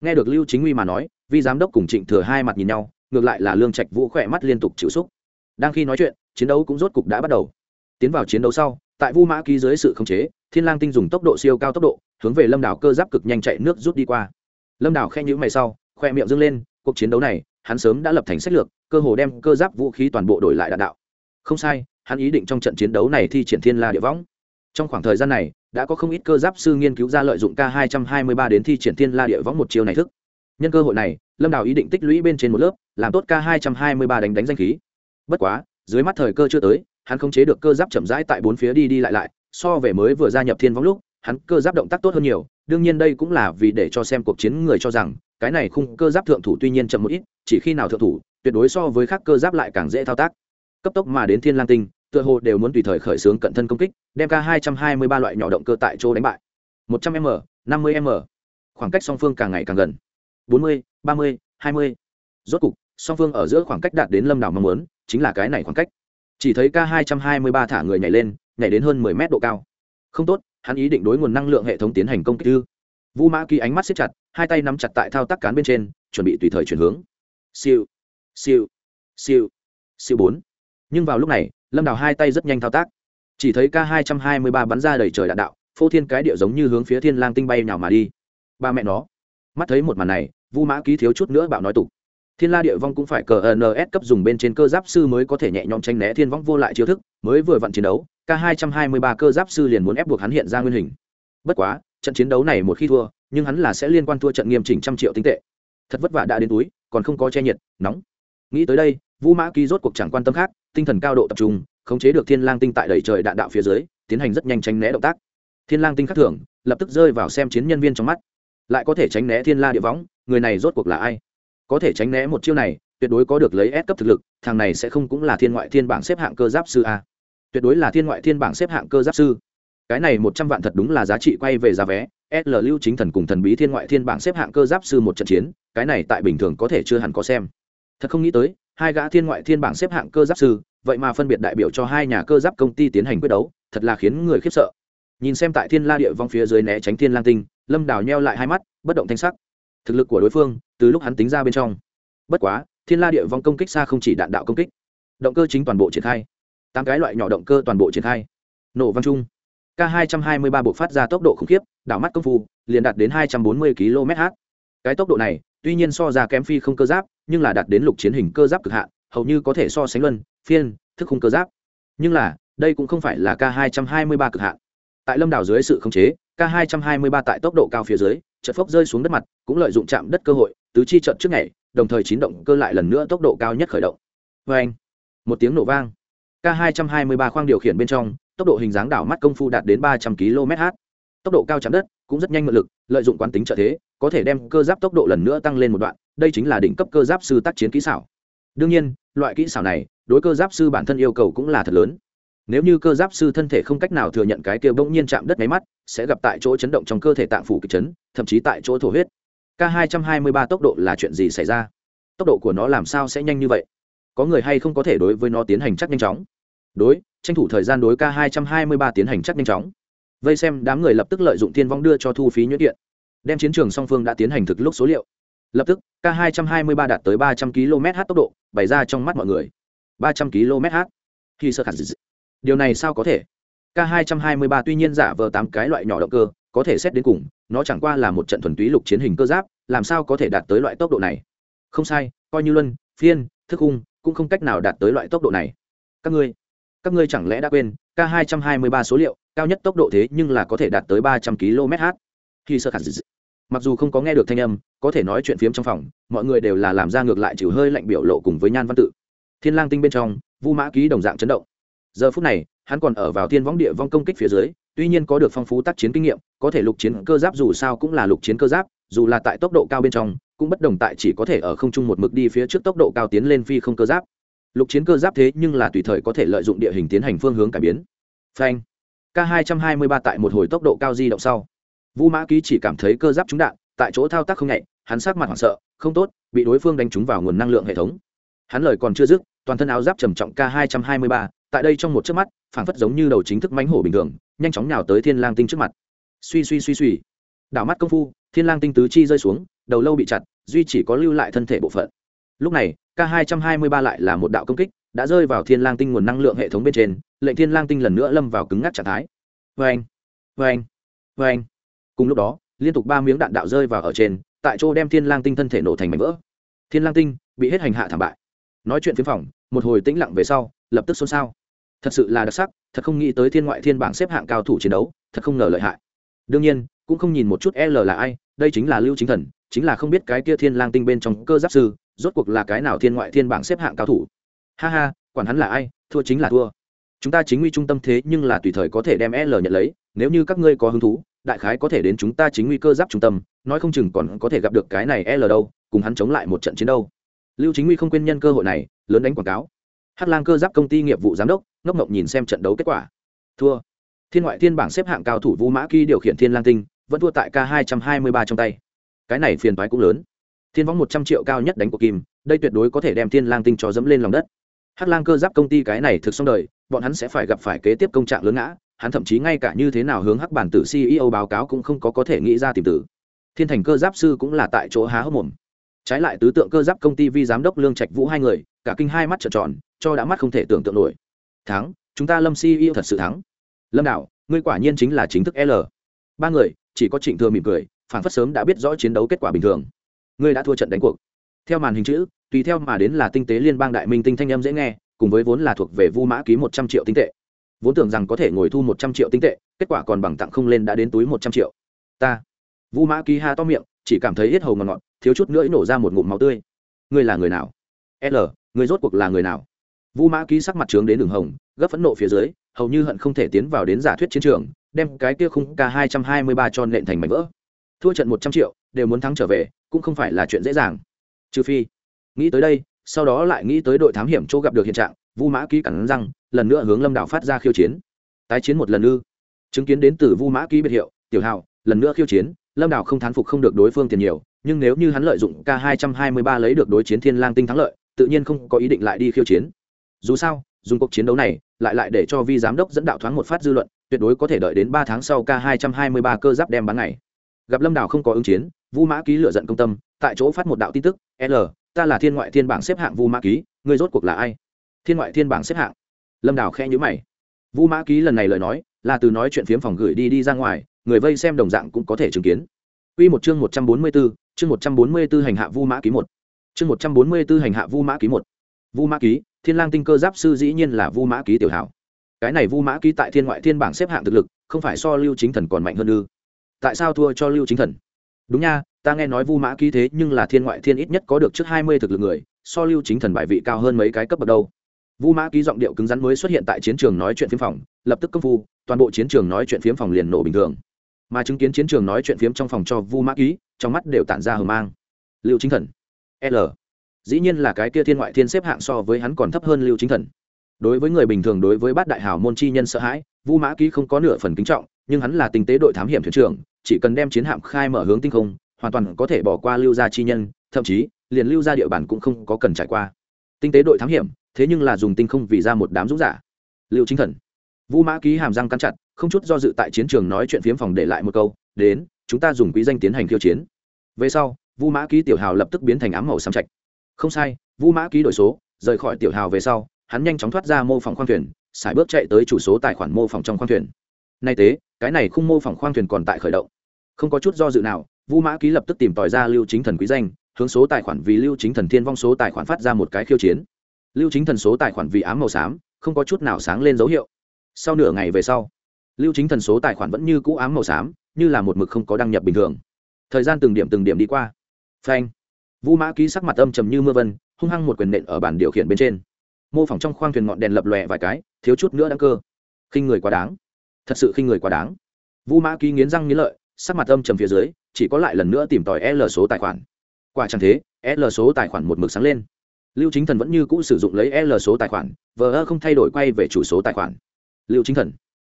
Speaker 1: Nghe được lưu chính uy mà nói, Vi giám đốc cùng trịnh thừa hai mặt nhìn nhau, ngược lại là lương trạch vũ khỏe mắt liên tục chịu xúc đang khi nói chuyện, chiến đấu cũng rốt cục đã bắt đầu. Tiến vào chiến đấu sau, tại vu mã ký dưới sự khống chế, thiên lang tinh dùng tốc độ siêu cao tốc độ, hướng về lâm đảo cơ giáp cực nhanh chạy nước rút đi qua. Lâm đảo khen nhữ mày sau, khoe miệng dâng lên, cuộc chiến đấu này, hắn sớm đã lập thành sách lược, cơ hồ đem cơ giáp vũ khí toàn bộ đổi lại đạn đạo. Không sai, hắn ý định trong trận chiến đấu này thi triển thiên la địa võng. Trong khoảng thời gian này đã có không ít cơ giáp sư nghiên cứu ra lợi dụng k 223 đến thi triển thiên la địa võng một chiều này thức. Nhân cơ hội này, lâm đào ý định tích lũy bên trên một lớp, làm tốt k 223 đánh đánh danh khí. Bất quá, dưới mắt thời cơ chưa tới, hắn không chế được cơ giáp chậm rãi tại bốn phía đi đi lại lại, so về mới vừa gia nhập thiên võng lúc, hắn cơ giáp động tác tốt hơn nhiều, đương nhiên đây cũng là vì để cho xem cuộc chiến người cho rằng, cái này khung cơ giáp thượng thủ tuy nhiên chậm một ít, chỉ khi nào thượng thủ, tuyệt đối so với các cơ giáp lại càng dễ thao tác. Cấp tốc mà đến thiên lang tinh tựa hồ đều muốn tùy thời khởi xướng cận thân công kích đem k 223 loại nhỏ động cơ tại chỗ đánh bại. 100 m 50 m. Khoảng cách song phương càng ngày càng gần. 40, 30, 20. rốt cục song phương ở giữa khoảng cách đạt đến lâm đảo mong muốn chính là cái này khoảng cách. Chỉ thấy k 223 thả người nhảy lên nhảy đến hơn 10 mét độ cao. Không tốt hắn ý định đối nguồn năng lượng hệ thống tiến hành công kích ư. Vu mã kỳ ánh mắt siết chặt hai tay nắm chặt tại thao tác cán bên trên chuẩn bị tùy thời chuyển hướng. Siêu siêu siêu siêu bốn. Nhưng vào lúc này lâm đào hai tay rất nhanh thao tác. Chỉ thấy k hai trăm hai mươi ba bắn ra đầy trời đạn đạo, phô thiên cái điệu giống như hướng phía thiên lang tinh bay nào mà đi. Ba mẹ nó. Mắt thấy một màn này, vu mã ký thiếu chút nữa bạo nói tục. Thiên la địa vong cũng phải cờ ns cấp dùng bên trên cơ giáp sư mới có thể nhẹ nhõm tranh né thiên vong vô lại chiêu thức, mới vừa vặn chiến đấu k hai trăm hai mươi ba cơ giáp sư liền muốn ép buộc hắn hiện ra nguyên hình. Bất quá, trận chiến đấu này một khi thua, nhưng hắn là sẽ liên quan thua trận nghiêm chỉnh trăm triệu tinh tệ. Thật vất vả đã đến túi, còn không có che nhiệt, nóng. Nghĩ tới đây vũ mã ký rốt cuộc chẳng quan tâm khác, tinh thần cao độ tập trung, khống chế được thiên lang tinh tại đầy trời đạn đạo phía dưới, tiến hành rất nhanh tránh né động tác. Thiên lang tinh khắc thường, lập tức rơi vào xem chiến nhân viên trong mắt. Lại có thể tránh né thiên la địa võng, người này rốt cuộc là ai? Có thể tránh né một chiêu này, tuyệt đối có được lấy S cấp thực lực, thằng này sẽ không cũng là thiên ngoại thiên bảng xếp hạng cơ giáp sư a. Tuyệt đối là thiên ngoại thiên bảng xếp hạng cơ giáp sư. Cái này một trăm vạn thật đúng là giá trị quay về giá vé sl lưu chính thần cùng thần bí thiên ngoại thiên bảng xếp hạng cơ giáp sư một trận chiến, cái này tại bình thường có thể chưa hẳn có xem thật không nghĩ tới, hai gã thiên ngoại thiên bảng xếp hạng cơ giáp sư, vậy mà phân biệt đại biểu cho hai nhà cơ giáp công ty tiến hành quyết đấu, thật là khiến người khiếp sợ. Nhìn xem tại thiên la địa vong phía dưới né tránh thiên lang tinh, lâm đào nheo lại hai mắt, bất động thanh sắc. Thực lực của đối phương, từ lúc hắn tính ra bên trong. Bất quá, thiên la địa vong công kích xa không chỉ đạn đạo công kích. Động cơ chính toàn bộ triển khai. Tám cái loại nhỏ động cơ toàn bộ triển khai. Nổ văn trung k 223 bộ phát ra tốc độ khủng khiếp, đảo mắt công phu, liền đạt đến 240 km/h cái tốc độ này, tuy nhiên so ra kém phi không cơ giáp nhưng là đạt đến lục chiến hình cơ giáp cực hạn, hầu như có thể so sánh luân, phiên, thức khung cơ giáp. Nhưng là, đây cũng không phải là k 223 cực hạn. Tại lâm đảo dưới sự khống chế, k 223 tại tốc độ cao phía dưới chật phốc rơi xuống đất mặt, cũng lợi dụng chạm đất cơ hội, tứ chi trận trước ngày, đồng thời chín động cơ lại lần nữa tốc độ cao nhất khởi động. Vê anh, một tiếng nổ vang. K 223 khoang điều khiển bên trong, tốc độ hình dáng đảo mắt công phu đạt đến 300 km/h tốc độ cao chạm đất cũng rất nhanh mượn lực, lợi dụng quán tính trợ thế, có thể đem cơ giáp tốc độ lần nữa tăng lên một đoạn, đây chính là đỉnh cấp cơ giáp sư tác chiến kỹ xảo. Đương nhiên, loại kỹ xảo này, đối cơ giáp sư bản thân yêu cầu cũng là thật lớn. Nếu như cơ giáp sư thân thể không cách nào thừa nhận cái kia bỗng nhiên chạm đất máy mắt, sẽ gặp tại chỗ chấn động trong cơ thể tạng phủ kịch chấn, thậm chí tại chỗ thổ huyết. K 223 tốc độ là chuyện gì xảy ra? Tốc độ của nó làm sao sẽ nhanh như vậy? Có người hay không có thể đối với nó tiến hành chắc nhanh chóng? Đối, tranh thủ thời gian đối k 223 tiến hành chắc nhanh chóng vây xem đám người lập tức lợi dụng thiên vong đưa cho thu phí nhuyễn điện đem chiến trường song phương đã tiến hành thực lúc số liệu. Lập tức, k 223 đạt tới 300 km/h tốc độ, bày ra trong mắt mọi người. 300 km/h khi sơ khẳng điều này sao có thể? K 223 tuy nhiên giả vờ tám cái loại nhỏ động cơ, có thể xét đến cùng, nó chẳng qua là một trận thuần túy lục chiến hình cơ giáp, làm sao có thể đạt tới loại tốc độ này? Không sai, coi như luân, phiên, thức khung, cũng không cách nào đạt tới loại tốc độ này. Các ngươi các ngươi chẳng lẽ đã quên, k 223 số liệu cao nhất tốc độ thế nhưng là có thể đạt tới 300 km/h khi sơ khả mặc dù không có nghe được thanh âm, có thể nói chuyện phiếm trong phòng, mọi người đều là làm ra ngược lại chịu hơi lạnh biểu lộ cùng với nhan văn tự. Thiên lang tinh bên trong, vu mã ký đồng dạng chấn động. Giờ phút này, hắn còn ở vào thiên võng địa vong công kích phía dưới, tuy nhiên có được phong phú tác chiến kinh nghiệm, có thể lục chiến cơ giáp dù sao cũng là lục chiến cơ giáp, dù là tại tốc độ cao bên trong, cũng bất đồng tại chỉ có thể ở không trung một mực đi phía trước tốc độ cao tiến lên phi không cơ giáp. Lục chiến cơ giáp thế nhưng là tùy thời có thể lợi dụng địa hình tiến hành phương hướng cải biến. Phanh k 223 tại một hồi tốc độ cao di động sau. Vũ mã ký chỉ cảm thấy cơ giáp trúng đạn, tại chỗ thao tác không nhạy hắn sát mặt hoảng sợ, không tốt, bị đối phương đánh trúng vào nguồn năng lượng hệ thống. Hắn lời còn chưa dứt, toàn thân áo giáp trầm trọng k 223 tại đây trong một chớp mắt, phảng phất giống như đầu chính thức mánh hổ bình thường, nhanh chóng nhào tới thiên lang tinh trước mặt. Suy suy suy suy. Đảo mắt công phu, thiên lang tinh tứ chi rơi xuống, đầu lâu bị chặt, duy chỉ có lưu lại thân thể bộ phận. Lúc này k 223 lại là một đạo công kích, đã rơi vào thiên lang tinh nguồn năng lượng hệ thống bên trên, lệnh thiên lang tinh lần nữa lâm vào cứng ngắc trạng thái. Vê anh vê anh vê anh cùng lúc đó, liên tục ba miếng đạn đạo rơi vào ở trên, tại chỗ đem thiên lang tinh thân thể nổ thành mảnh vỡ. Thiên lang tinh bị hết hành hạ thảm bại. Nói chuyện phiếm phòng, một hồi tĩnh lặng về sau, lập tức xôn xao. Thật sự là đặc sắc, thật không nghĩ tới thiên ngoại thiên bảng xếp hạng cao thủ chiến đấu, thật không ngờ lợi hại. Đương nhiên, cũng không nhìn một chút l là ai, đây chính là lưu chính thần, chính là không biết cái kia thiên lang tinh bên trong cơ giáp sư rốt cuộc là cái nào thiên ngoại thiên bảng xếp hạng cao thủ? Ha ha, quản hắn là ai, thua chính là thua. Chúng ta chính nguy trung tâm thế nhưng là tùy thời có thể đem l nhận lấy, nếu như các ngươi có hứng thú, đại khái có thể đến chúng ta chính nguy cơ giáp trung tâm, nói không chừng còn có thể gặp được cái này l đâu, cùng hắn chống lại một trận chiến đâu. Lưu chính nguy không quên nhân cơ hội này, lớn đánh quảng cáo. Hắc lang cơ giáp công ty nghiệp vụ giám đốc, ngốc ngộng nhìn xem trận đấu kết quả. Thua. Thiên ngoại thiên bảng xếp hạng cao thủ vũ mã kỳ điều khiển thiên lang tinh, vẫn thua tại k hai trăm hai mươi ba trong tay. Cái này phiền toái cũng lớn thiên võng một trăm triệu cao nhất đánh của kim, đây tuyệt đối có thể đem thiên lang tinh cho dẫm lên lòng đất. Hắc lang cơ giáp công ty cái này thực xong đời, bọn hắn sẽ phải gặp phải kế tiếp công trạng lớn ngã, hắn thậm chí ngay cả như thế nào hướng hắc bản tử ceo báo cáo cũng không có có thể nghĩ ra tìm tử. Thiên thành cơ giáp sư cũng là tại chỗ há hốc mồm. Trái lại tứ tượng cơ giáp công ty vi giám đốc lương trạch vũ hai người, cả kinh hai mắt trợn tròn, cho đã mắt không thể tưởng tượng nổi. Thắng, chúng ta lâm ceo thật sự thắng. Lâm đạo, ngươi quả nhiên chính là chính thức l. Ba người, chỉ có trịnh thừa mỉm cười phản phất sớm đã biết rõ chiến đấu kết quả bình thường ngươi đã thua trận đánh cuộc. Theo màn hình chữ, tùy theo mà đến là tinh tế liên bang đại minh tinh thanh âm dễ nghe, cùng với vốn là thuộc về vu mã ký một trăm triệu tinh tệ. Vốn tưởng rằng có thể ngồi thu một trăm triệu tinh tệ, kết quả còn bằng tặng không lên đã đến túi một trăm triệu. Ta. Vu mã ký ha to miệng, chỉ cảm thấy hết hầu ngọt ngọt, thiếu chút nữa nổ ra một ngụm máu tươi. Ngươi là người nào? L, ngươi rốt cuộc là người nào? Vu mã ký sắc mặt trướng đến đường hồng, gấp phẫn nộ phía dưới, hầu như hận không thể tiến vào đến giả thuyết chiến trường, đem cái kia khung k hai trăm hai mươi ba cho nện thành mảnh vỡ thua trận một trăm triệu, đều muốn thắng trở về, cũng không phải là chuyện dễ dàng. Trừ phi, nghĩ tới đây, sau đó lại nghĩ tới đội thám hiểm chỗ gặp được hiện trạng, vu mã ký cẳng răng, lần nữa hướng lâm đảo phát ra khiêu chiến. Tái chiến một lần ư? Chứng kiến đến từ vu mã ký biệt hiệu, tiểu hào lần nữa khiêu chiến, lâm đảo không thán phục không được đối phương tiền nhiều, nhưng nếu như hắn lợi dụng k hai trăm hai mươi ba lấy được đối chiến thiên lang tinh thắng lợi, tự nhiên không có ý định lại đi khiêu chiến. Dù sao, dùng cuộc chiến đấu này, lại lại để cho vi giám đốc dẫn đạo thoáng một phát dư luận, tuyệt đối có thể đợi đến ba tháng sau k hai trăm hai mươi ba cơ giáp đem bán ngày gặp lâm đảo không có ứng chiến vu mã ký lựa giận công tâm tại chỗ phát một đạo tin tức l ta là thiên ngoại thiên bảng xếp hạng vu mã ký người rốt cuộc là ai? Thiên ngoại thiên bảng xếp hạng. Lâm đảo khe nhữ mày. Vu mã ký lần này lời nói là từ nói chuyện phiếm phòng gửi đi đi ra ngoài người vây xem đồng dạng cũng có thể chứng kiến. Quy một chương 144, chương một trăm bốn mươi b ố hành hạ vu mã ký một. Chương một trăm bốn mươi b ố hành hạ vu mã ký một. Vu mã ký thiên lang tinh cơ giáp sư dĩ nhiên là vu mã ký tiểu hảo. Cái này vu mã ký tại thiên ngoại thiên bảng xếp hạng thực lực không phải so lưu chính thần còn mạnh hơn ư? Tại sao thua cho lưu chính thần? Đúng nha, ta nghe nói vu mã ký thế nhưng là thiên ngoại thiên ít nhất có được trước hai mươi thực lực người, so lưu chính thần bài vị cao hơn mấy cái cấp bậc đâu. Vu mã ký giọng điệu cứng rắn mới xuất hiện tại chiến trường nói chuyện phiếm phòng, lập tức công phu, toàn bộ chiến trường nói chuyện phiếm phòng liền nổ bình thường. Mà chứng kiến chiến trường nói chuyện phiếm trong phòng cho vu mã ký, trong mắt đều tản ra hờ mang. Lưu chính thần, l. Dĩ nhiên là cái kia thiên ngoại thiên xếp hạng so với hắn còn thấp hơn lưu chính thần. Đối với người bình thường đối với bát đại hào môn chi nhân sợ hãi, vu mã ký không có nửa phần kính trọng, nhưng hắn là tình tế đội thám hiểm thuyền trưởng chỉ cần đem chiến hạm khai mở hướng tinh không, hoàn toàn có thể bỏ qua lưu gia chi nhân, thậm chí, liền lưu gia địa bàn cũng không có cần trải qua. Tinh tế đội thám hiểm, thế nhưng là dùng tinh không vì ra một đám dũng giả. Liệu chính thần. Vu mã ký hàm răng cắn chặt, không chút do dự tại chiến trường nói chuyện phiếm phòng để lại một câu, đến, chúng ta dùng quý danh tiến hành khiêu chiến. Về sau vu mã ký tiểu hào lập tức biến thành ám màu xám trạch. Không sai vu mã ký đổi số, rời khỏi tiểu hào về sau, hắn nhanh chóng thoát ra mô phòng khoang thuyền xài bước chạy tới chủ số tài khoản mô phòng trong khoang thuyền nay tế, cái này không mô phỏng khoang thuyền còn tại khởi động. Không có chút do dự nào, vu mã ký lập tức tìm tòi ra lưu chính thần quý danh, hướng số tài khoản vì lưu chính thần thiên vong số tài khoản phát ra một cái khiêu chiến. Lưu chính thần số tài khoản vì ám màu xám, không có chút nào sáng lên dấu hiệu. Sau nửa ngày về sau, lưu chính thần số tài khoản vẫn như cũ ám màu xám, như là một mực không có đăng nhập bình thường. Thời gian từng điểm từng điểm đi qua. Phanh. Vu mã ký sắc mặt âm trầm như mưa vân, hung hăng một quyền nện ở bàn điều khiển bên trên. Mô phỏng trong khoang thuyền ngọn đèn lập lòe vài cái, thiếu chút nữa đáng cơ. Khinh người quá đáng thật sự khinh người quá đáng. Vu mã ký nghiến răng nghiến lợi, sắc mặt âm trầm phía dưới, chỉ có lại lần nữa tìm tòi l số tài khoản. Quả chẳng thế, l số tài khoản một mực sáng lên. Lưu chính thần vẫn như cũ sử dụng lấy l số tài khoản, vờ ơ không thay đổi quay về chủ số tài khoản. Lưu chính thần,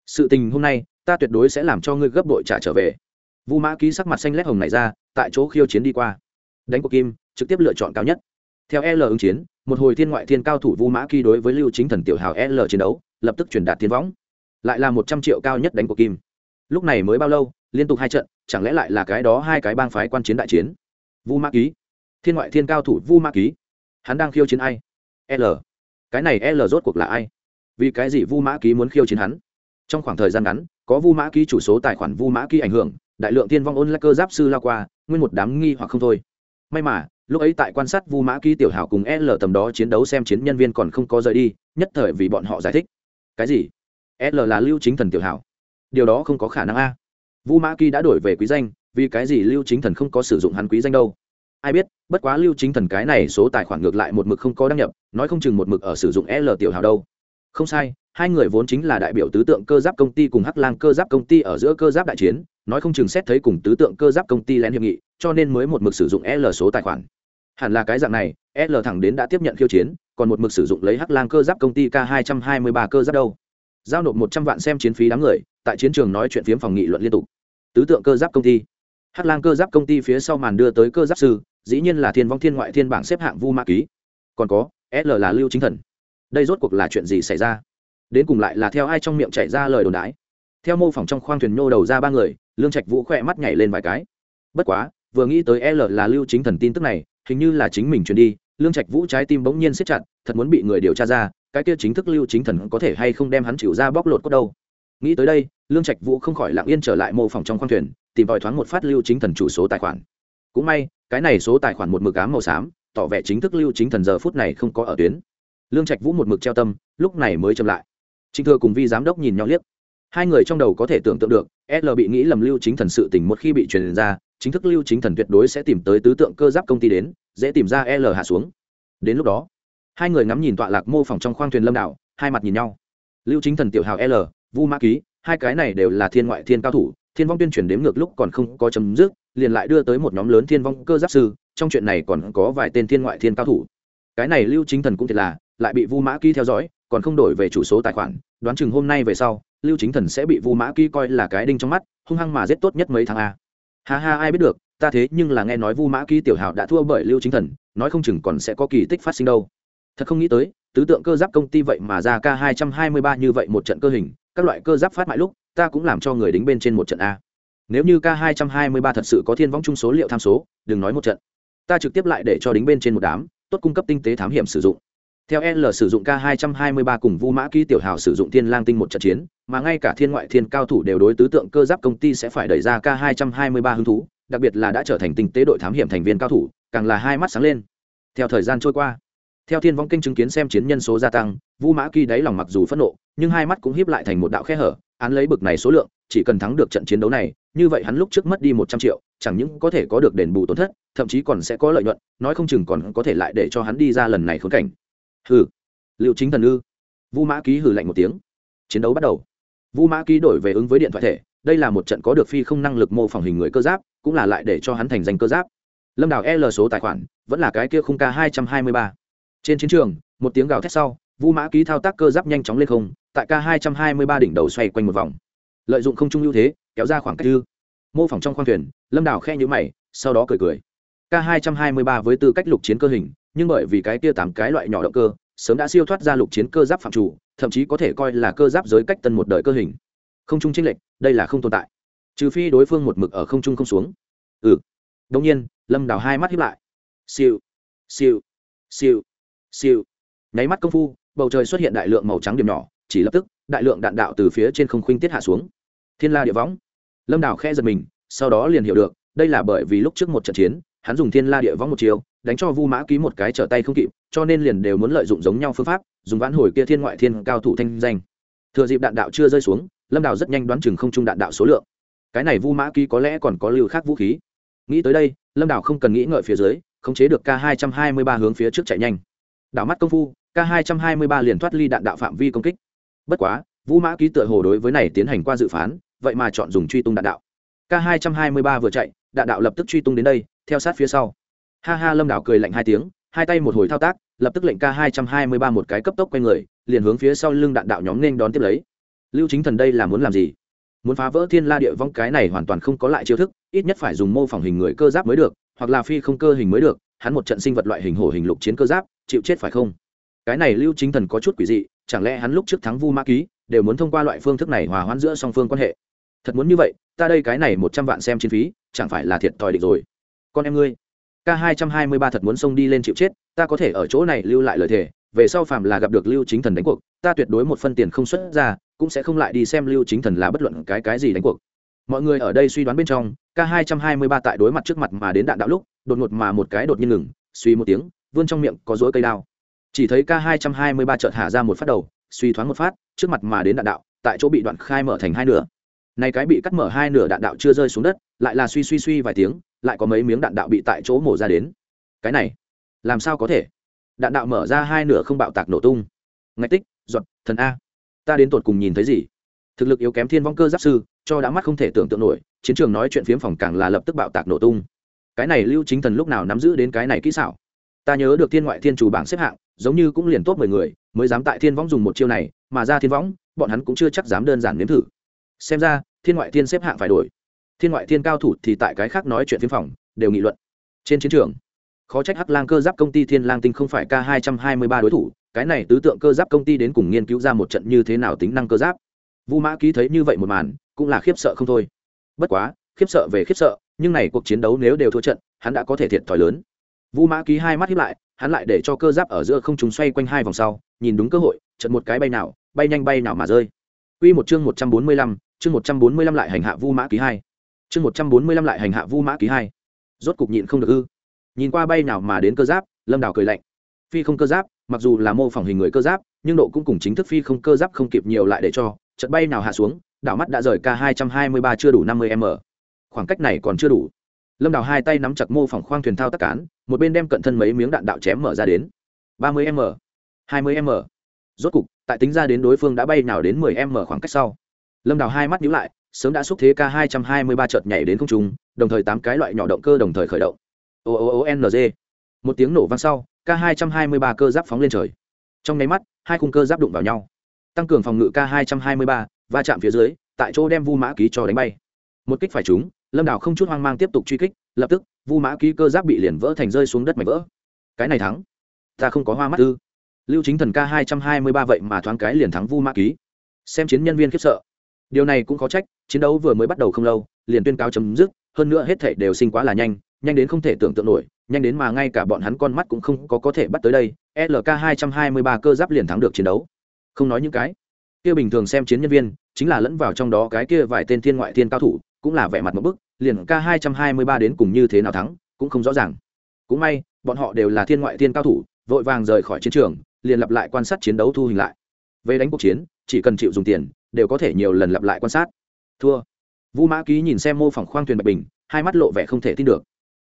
Speaker 1: sự tình hôm nay, ta tuyệt đối sẽ làm cho ngươi gấp đội trả trở về. Vu mã ký sắc mặt xanh lét hồng này ra, tại chỗ khiêu chiến đi qua. Đánh của kim, trực tiếp lựa chọn cao nhất. Theo l ứng chiến, một hồi thiên ngoại thiên cao thủ vu mã ký đối với lưu chính thần tiểu hào l chiến đấu, lập tức truyền đạt tiến võng lại là một trăm triệu cao nhất đánh của kim. Lúc này mới bao lâu, liên tục hai trận, chẳng lẽ lại là cái đó hai cái bang phái quan chiến đại chiến? Vu Ma ký. Thiên ngoại thiên cao thủ vu Ma ký. Hắn đang khiêu chiến ai? L. Cái này l rốt cuộc là ai? Vì cái gì vu mã ký muốn khiêu chiến hắn? Trong khoảng thời gian ngắn, có vu mã ký chủ số tài khoản vu mã ký ảnh hưởng, đại lượng tiên vong ôn lá cơ giáp sư lao qua, nguyên một đám nghi hoặc không thôi. May mà, lúc ấy tại quan sát vu mã ký tiểu hảo cùng l tầm đó chiến đấu xem chiến nhân viên còn không có rời đi, nhất thời vì bọn họ giải thích. Cái gì? L là lưu chính thần tiểu hảo. Điều đó không có khả năng a. Vu mã kỳ đã đổi về quý danh, vì cái gì lưu chính thần không có sử dụng hắn quý danh đâu? Ai biết, bất quá lưu chính thần cái này số tài khoản ngược lại một mực không có đăng nhập, nói không chừng một mực ở sử dụng l tiểu hào đâu. Không sai, hai người vốn chính là đại biểu tứ tượng cơ giáp công ty cùng hắc lang cơ giáp công ty ở giữa cơ giáp đại chiến, nói không chừng xét thấy cùng tứ tượng cơ giáp công ty lén hiệp nghị, cho nên mới một mực sử dụng l số tài khoản. Hẳn là cái dạng này, l thẳng đến đã tiếp nhận khiêu chiến, còn một mực sử dụng lấy hắc lang cơ giáp công ty k hai trăm hai mươi ba cơ giáp đâu giao nộp một trăm vạn xem chiến phí đám người, tại chiến trường nói chuyện phiếm phòng nghị luận liên tục. Tứ tượng cơ giáp công ty. Hắc lang cơ giáp công ty phía sau màn đưa tới cơ giáp sư, dĩ nhiên là thiên vong thiên ngoại thiên bảng xếp hạng vu ma ký. Còn có l là lưu chính thần. Đây rốt cuộc là chuyện gì xảy ra? Đến cùng lại là theo ai trong miệng chạy ra lời đồn đái theo mô phỏng trong khoang thuyền nhô đầu ra ba người, lương trạch vũ khỏe mắt nhảy lên vài cái. Bất quá, vừa nghĩ tới l là lưu chính thần tin tức này, hình như là chính mình truyền đi, lương trạch vũ trái tim bỗng nhiên siết chặt, thật muốn bị người điều tra ra cái kia chính thức lưu chính thần có thể hay không đem hắn chịu ra bóc lột cốt đâu? Nghĩ tới đây, lương trạch vũ không khỏi lặng yên trở lại mô phỏng trong khoang thuyền, tìm tòi thoáng một phát lưu chính thần chủ số tài khoản. Cũng may, cái này số tài khoản một mực ám màu xám, tỏ vẻ chính thức lưu chính thần giờ phút này không có ở tuyến. Lương trạch vũ một mực treo tâm, lúc này mới chậm lại. Trịnh thừa cùng vi giám đốc nhìn nhau liếc. Hai người trong đầu có thể tưởng tượng được, l bị nghĩ lầm lưu chính thần sự tình một khi bị truyền ra, chính thức lưu chính thần tuyệt đối sẽ tìm tới tứ tượng cơ giáp công ty đến, dễ tìm ra l hạ xuống. Đến lúc đó hai người ngắm nhìn tọa lạc mô phỏng trong khoang thuyền lâm đảo hai mặt nhìn nhau. Lưu chính thần, tiểu hào l, vu mã ký, hai cái này đều là thiên ngoại thiên cao thủ, thiên vong tuyên truyền đếm ngược lúc còn không có chấm dứt, liền lại đưa tới một nhóm lớn thiên vong cơ giáp sư, trong chuyện này còn có vài tên thiên ngoại thiên cao thủ. Cái này lưu chính thần cũng thiệt là, lại bị vu mã ký theo dõi, còn không đổi về chủ số tài khoản, đoán chừng hôm nay về sau, lưu chính thần sẽ bị vu mã ký coi là cái đinh trong mắt, hung hăng mà giết tốt nhất mấy tháng a. Ha ha, ai biết được, ta thế nhưng là nghe nói vu mã ký tiểu hào đã thua bởi lưu chính thần, nói không chừng còn sẽ có kỳ tích phát sinh đâu thật không nghĩ tới, tứ tượng cơ giáp công ty vậy mà ra k hai trăm hai mươi ba như vậy một trận cơ hình, các loại cơ giáp phát mãi lúc, ta cũng làm cho người đính bên trên một trận a. Nếu như k 223 thật sự có thiên võng chung số liệu tham số, đừng nói một trận. Ta trực tiếp lại để cho đính bên trên một đám, tốt cung cấp tinh tế thám hiểm sử dụng. Theo l sử dụng k 223 cùng vu mã ký tiểu hào sử dụng thiên lang tinh một trận chiến, mà ngay cả thiên ngoại thiên cao thủ đều đối tứ tượng cơ giáp công ty sẽ phải đẩy ra k 223 hứng thú, đặc biệt là đã trở thành tinh tế đội thám hiểm thành viên cao thủ, càng là hai mắt sáng lên. Theo thời gian trôi qua theo thiên vong kinh chứng kiến xem chiến nhân số gia tăng, vu mã kỳ đáy lòng mặc dù phẫn nộ, nhưng hai mắt cũng hiếp lại thành một đạo khe hở, án lấy bực này số lượng, chỉ cần thắng được trận chiến đấu này, như vậy hắn lúc trước mất đi một trăm triệu, chẳng những có thể có được đền bù tổn thất, thậm chí còn sẽ có lợi nhuận, nói không chừng còn có thể lại để cho hắn đi ra lần này khốn cảnh. Hừ. Liệu chính thần ư. Vu mã ký hừ lạnh một tiếng. Chiến đấu bắt đầu. Vu mã ký đổi về ứng với điện thoại thể, đây là một trận có được phi không năng lực mô phỏng hình người cơ giáp, cũng là lại để cho hắn thành danh cơ giáp. Lâm đào l số tài khoản, vẫn là cái kia khung k hai trăm hai mươi ba trên chiến trường, một tiếng gào thét sau vu mã ký thao tác cơ giáp nhanh chóng lên không, tại k hai trăm hai mươi ba đỉnh đầu xoay quanh một vòng. Lợi dụng không trung ưu thế, kéo ra khoảng cách dư. Mô phỏng trong khoang thuyền, lâm đảo khe nhữ mày, sau đó cười cười. K hai trăm hai mươi ba với tư cách lục chiến cơ hình, nhưng bởi vì cái kia tám cái loại nhỏ động cơ, sớm đã siêu thoát ra lục chiến cơ giáp phạm chủ, thậm chí có thể coi là cơ giáp giới cách tân một đời cơ hình. Không trung chênh lệch, đây là không tồn tại. Trừ phi đối phương một mực ở không trung không xuống. Ừ. Đông nhiên, lâm đào hai mắt hiếp lại. Siêu. Siêu. Siêu siêu. Nháy mắt công phu, bầu trời xuất hiện đại lượng màu trắng điểm nhỏ, chỉ lập tức, đại lượng đạn đạo từ phía trên không khuynh tiết hạ xuống. Thiên la địa võng. Lâm đào khe giật mình, sau đó liền hiểu được, đây là bởi vì lúc trước một trận chiến, hắn dùng thiên la địa võng một chiều đánh cho vu mã ký một cái trở tay không kịp, cho nên liền đều muốn lợi dụng giống nhau phương pháp, dùng vãn hồi kia thiên ngoại thiên cao thủ thanh danh. Thừa dịp đạn đạo chưa rơi xuống, lâm đào rất nhanh đoán chừng không trung đạn đạo số lượng. Cái này vu mã ký có lẽ còn có lưu khác vũ khí. Nghĩ tới đây, lâm đào không cần nghĩ ngợi phía dưới, khống chế được k 223 hướng phía trước chạy nhanh đảo mắt công phu, k 223 liền thoát ly đạn đạo phạm vi công kích. Bất quá, vũ mã ký tựa hồ đối với này tiến hành qua dự phán, vậy mà chọn dùng truy tung đạn đạo. K 223 vừa chạy, đạn đạo lập tức truy tung đến đây, theo sát phía sau. Ha ha, lâm đảo cười lạnh hai tiếng, hai tay một hồi thao tác, lập tức lệnh k 223 một cái cấp tốc quay người, liền hướng phía sau lưng đạn đạo nhóm nên đón tiếp lấy. Lưu chính thần đây là muốn làm gì? Muốn phá vỡ thiên la địa vong cái này hoàn toàn không có lại chiêu thức, ít nhất phải dùng mô phỏng hình người cơ giáp mới được, hoặc là phi không cơ hình mới được hắn một trận sinh vật loại hình hổ hình lục chiến cơ giáp, chịu chết phải không? Cái này lưu chính thần có chút quỷ dị, chẳng lẽ hắn lúc trước thắng vu ma ký, đều muốn thông qua loại phương thức này hòa hoãn giữa song phương quan hệ? Thật muốn như vậy, ta đây cái này một trăm vạn xem chi phí, chẳng phải là thiệt thòi địch rồi. Con em ngươi, k hai trăm hai mươi ba thật muốn xông đi lên chịu chết, ta có thể ở chỗ này lưu lại lời thề, về sau phàm là gặp được lưu chính thần đánh cuộc, ta tuyệt đối một phân tiền không xuất ra, cũng sẽ không lại đi xem lưu chính thần là bất luận cái cái gì đánh cuộc. Mọi người ở đây suy đoán bên trong, k 223 tại đối mặt trước mặt mà đến đạn đạo lúc đột ngột mà một cái đột nhiên ngừng, suy một tiếng, vươn trong miệng có rối cây đao. Chỉ thấy k 223 chợt hạ ra một phát đầu, suy thoáng một phát, trước mặt mà đến đạn đạo, tại chỗ bị đoạn khai mở thành hai nửa. Này cái bị cắt mở hai nửa đạn đạo chưa rơi xuống đất, lại là suy suy suy vài tiếng, lại có mấy miếng đạn đạo bị tại chỗ mổ ra đến. Cái này, làm sao có thể? Đạn đạo mở ra hai nửa không bạo tạc nổ tung. Ngạch tích, giọt, thần a. Ta đến tột cùng nhìn thấy gì? Thực lực yếu kém thiên vong cơ giáp sư, cho đã mắt không thể tưởng tượng nổi, chiến trường nói chuyện phiếm phòng càng là lập tức bạo tạc nổ tung cái này lưu chính thần lúc nào nắm giữ đến cái này kỹ xảo? Ta nhớ được thiên ngoại thiên chủ bảng xếp hạng, giống như cũng liền tốt mười người, mới dám tại thiên võng dùng một chiêu này, mà ra thiên võng, bọn hắn cũng chưa chắc dám đơn giản nếm thử. Xem ra, thiên ngoại thiên xếp hạng phải đổi. Thiên ngoại thiên cao thủ thì tại cái khác nói chuyện phiếm phòng, đều nghị luận. Trên chiến trường, khó trách hắc lang cơ giáp công ty thiên lang tinh không phải k hai trăm hai mươi ba đối thủ, cái này tứ tượng cơ giáp công ty đến cùng nghiên cứu ra một trận như thế nào tính năng cơ giáp. Vu mã ký thấy như vậy một màn, cũng là khiếp sợ không thôi. Bất quá khiếp sợ về khiếp sợ nhưng này cuộc chiến đấu nếu đều thua trận hắn đã có thể thiệt thòi lớn vu mã ký hai mắt hiếp lại hắn lại để cho cơ giáp ở giữa không chúng xoay quanh hai vòng sau nhìn đúng cơ hội trận một cái bay nào bay nhanh bay nào mà rơi Quy một chương 145, chương 145 lại hành hạ Vu Mã Ký 2. Chương 145 lại hành hạ Vu Mã Ký 2. Rốt cục nhịn không được ư? Nhìn qua bay nào mà đến cơ giáp, Lâm Đào cười lạnh. Phi không cơ giáp, mặc dù là mô phỏng hình người cơ giáp, nhưng độ cũng cùng chính thức phi không cơ giáp không kịp nhiều lại để cho, chợt bay nào hạ xuống, đảo mắt đã rời k 223 chưa đủ 50 m khoảng cách này còn chưa đủ. Lâm đào hai tay nắm chặt mô phỏng khoang thuyền thao tác cán, một bên đem cận thân mấy miếng đạn đạo chém mở ra đến. 30 m 20 m. Rốt cục, tại tính ra đến đối phương đã bay nào đến 10 m khoảng cách sau, lâm đào hai mắt nhíu lại, sớm đã xúc thế k 223 chợt nhảy đến không trung, đồng thời tám cái loại nhỏ động cơ đồng thời khởi động. O o o n g. Một tiếng nổ vang sau, k 223 cơ giáp phóng lên trời. Trong nháy mắt, hai khung cơ giáp đụng vào nhau. Tăng cường phòng ngự k 223 va chạm phía dưới, tại chỗ đem vu mã ký cho đánh bay. Một kích phải trúng lâm đào không chút hoang mang tiếp tục truy kích lập tức vu mã ký cơ giáp bị liền vỡ thành rơi xuống đất mảnh vỡ cái này thắng ta không có hoa mắt ư lưu chính thần k hai trăm hai mươi ba vậy mà thoáng cái liền thắng vu mã ký xem chiến nhân viên khiếp sợ điều này cũng có trách chiến đấu vừa mới bắt đầu không lâu liền tuyên cáo chấm dứt hơn nữa hết thể đều sinh quá là nhanh nhanh đến không thể tưởng tượng nổi nhanh đến mà ngay cả bọn hắn con mắt cũng không có có thể bắt tới đây lk hai trăm hai mươi ba cơ giáp liền thắng được chiến đấu không nói những cái kia bình thường xem chiến nhân viên chính là lẫn vào trong đó cái kia vài tên thiên ngoại thiên cao thủ cũng là vẻ mặt một bức, liền k hai trăm hai mươi ba đến cùng như thế nào thắng, cũng không rõ ràng. Cũng may, bọn họ đều là thiên ngoại thiên cao thủ, vội vàng rời khỏi chiến trường, liền lặp lại quan sát chiến đấu thu hình lại. Về đánh cuộc chiến, chỉ cần chịu dùng tiền, đều có thể nhiều lần lặp lại quan sát. Thua. Vu mã ký nhìn xem mô phỏng khoang thuyền bạch bình, hai mắt lộ vẻ không thể tin được.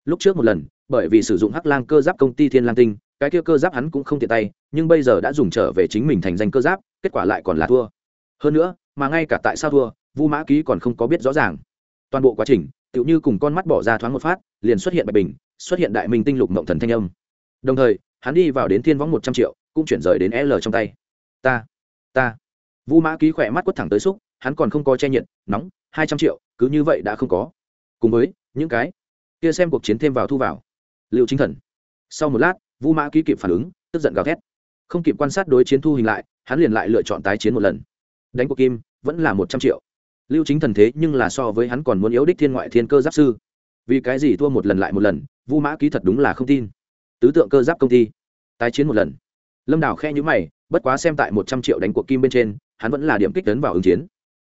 Speaker 1: Lúc trước một lần, bởi vì sử dụng hắc lang cơ giáp công ty thiên lang tinh, cái kia cơ giáp hắn cũng không tiện tay, nhưng bây giờ đã dùng trở về chính mình thành danh cơ giáp, kết quả lại còn là thua. Hơn nữa, mà ngay cả tại sao thua vu mã ký còn không có biết rõ ràng toàn bộ quá trình, tựu như cùng con mắt bỏ ra thoáng một phát, liền xuất hiện bạch bình, xuất hiện đại minh tinh lục mộng thần thanh âm. Đồng thời, hắn đi vào đến thiên võng một trăm triệu, cũng chuyển rời đến l trong tay. Ta ta. Vũ mã ký khỏe mắt quất thẳng tới xúc, hắn còn không có che nhiệt, nóng, hai trăm triệu, cứ như vậy đã không có. Cùng với, những cái kia xem cuộc chiến thêm vào thu vào. Liệu chính thần. Sau một lát, vũ mã ký kịp phản ứng, tức giận gào thét. Không kịp quan sát đối chiến thu hình lại, hắn liền lại lựa chọn tái chiến một lần. Đánh cuộc kim, vẫn là một trăm triệu lưu chính thần thế nhưng là so với hắn còn muốn yếu đích thiên ngoại thiên cơ giáp sư. Vì cái gì thua một lần lại một lần, vu mã ký thật đúng là không tin. Tứ tượng cơ giáp công ty, tái chiến một lần. Lâm đào khe nhữ mày, bất quá xem tại một trăm triệu đánh cuộc kim bên trên, hắn vẫn là điểm kích tấn vào ứng chiến.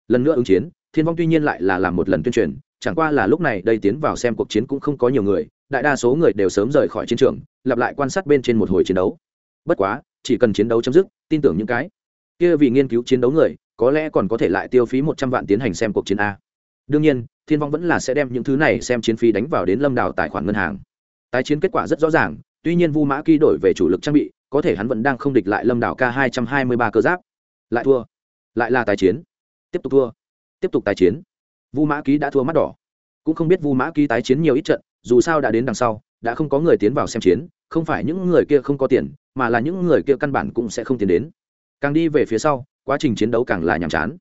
Speaker 1: Lần nữa ứng chiến, thiên vong tuy nhiên lại là làm một lần tuyên truyền, chẳng qua là lúc này đây tiến vào xem cuộc chiến cũng không có nhiều người, đại đa số người đều sớm rời khỏi chiến trường, lặp lại quan sát bên trên một hồi chiến đấu. Bất quá, chỉ cần chiến đấu chấm dứt, tin tưởng những cái kia vì nghiên cứu chiến đấu người có lẽ còn có thể lại tiêu phí một trăm vạn tiến hành xem cuộc chiến a. Đương nhiên, thiên vong vẫn là sẽ đem những thứ này xem chiến phí đánh vào đến lâm đào tài khoản ngân hàng. Tái chiến kết quả rất rõ ràng, tuy nhiên vu mã kỳ đổi về chủ lực trang bị, có thể hắn vẫn đang không địch lại lâm đảo k hai trăm hai mươi ba cơ giáp. Lại thua. Lại là tái chiến. Tiếp tục thua. Tiếp tục tái chiến. Vu mã ký đã thua mắt đỏ. Cũng không biết vu mã ký tái chiến nhiều ít trận, dù sao đã đến đằng sau, đã không có người tiến vào xem chiến, không phải những người kia không có tiền, mà là những người kia căn bản cũng sẽ không tiến đến. Càng đi về phía sau quá trình chiến đấu càng là nhàm chán.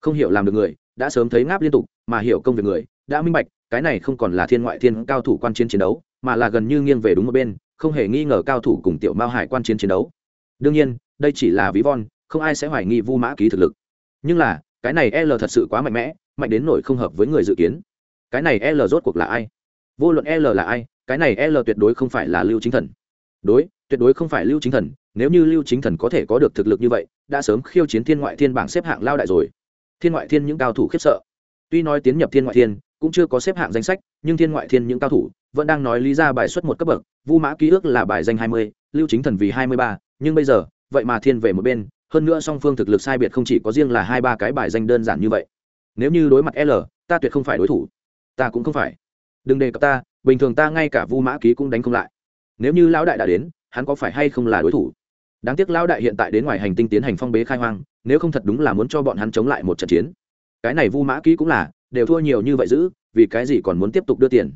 Speaker 1: Không hiểu làm được người, đã sớm thấy ngáp liên tục, mà hiểu công việc người, đã minh bạch, cái này không còn là thiên ngoại thiên cao thủ quan chiến chiến đấu, mà là gần như nghiêng về đúng một bên, không hề nghi ngờ cao thủ cùng tiểu mao hải quan chiến chiến đấu. Đương nhiên, đây chỉ là ví von, không ai sẽ hoài nghi vu mã ký thực lực. Nhưng là, cái này l thật sự quá mạnh mẽ, mạnh đến nổi không hợp với người dự kiến. Cái này l rốt cuộc là ai? Vô luận l là ai, cái này l tuyệt đối không phải là lưu chính thần đối, tuyệt đối không phải lưu chính thần, nếu như lưu chính thần có thể có được thực lực như vậy, đã sớm khiêu chiến thiên ngoại thiên bảng xếp hạng lao đại rồi. Thiên ngoại thiên những cao thủ khiếp sợ. Tuy nói tiến nhập thiên ngoại thiên, cũng chưa có xếp hạng danh sách, nhưng thiên ngoại thiên những cao thủ vẫn đang nói lý ra bài xuất một cấp bậc, vu mã ký ước là bài danh hai mươi, lưu chính thần vì hai mươi ba, nhưng bây giờ, vậy mà thiên về một bên, hơn nữa song phương thực lực sai biệt không chỉ có riêng là hai ba cái bài danh đơn giản như vậy. Nếu như đối mặt l, ta tuyệt không phải đối thủ. Ta cũng không phải. Đừng đề cập ta, bình thường ta ngay cả vu mã ký cũng đánh không lại nếu như lão đại đã đến, hắn có phải hay không là đối thủ? Đáng tiếc lão đại hiện tại đến ngoài hành tinh tiến hành phong bế khai hoang, nếu không thật đúng là muốn cho bọn hắn chống lại một trận chiến. Cái này vu mã ký cũng là, đều thua nhiều như vậy giữ, vì cái gì còn muốn tiếp tục đưa tiền?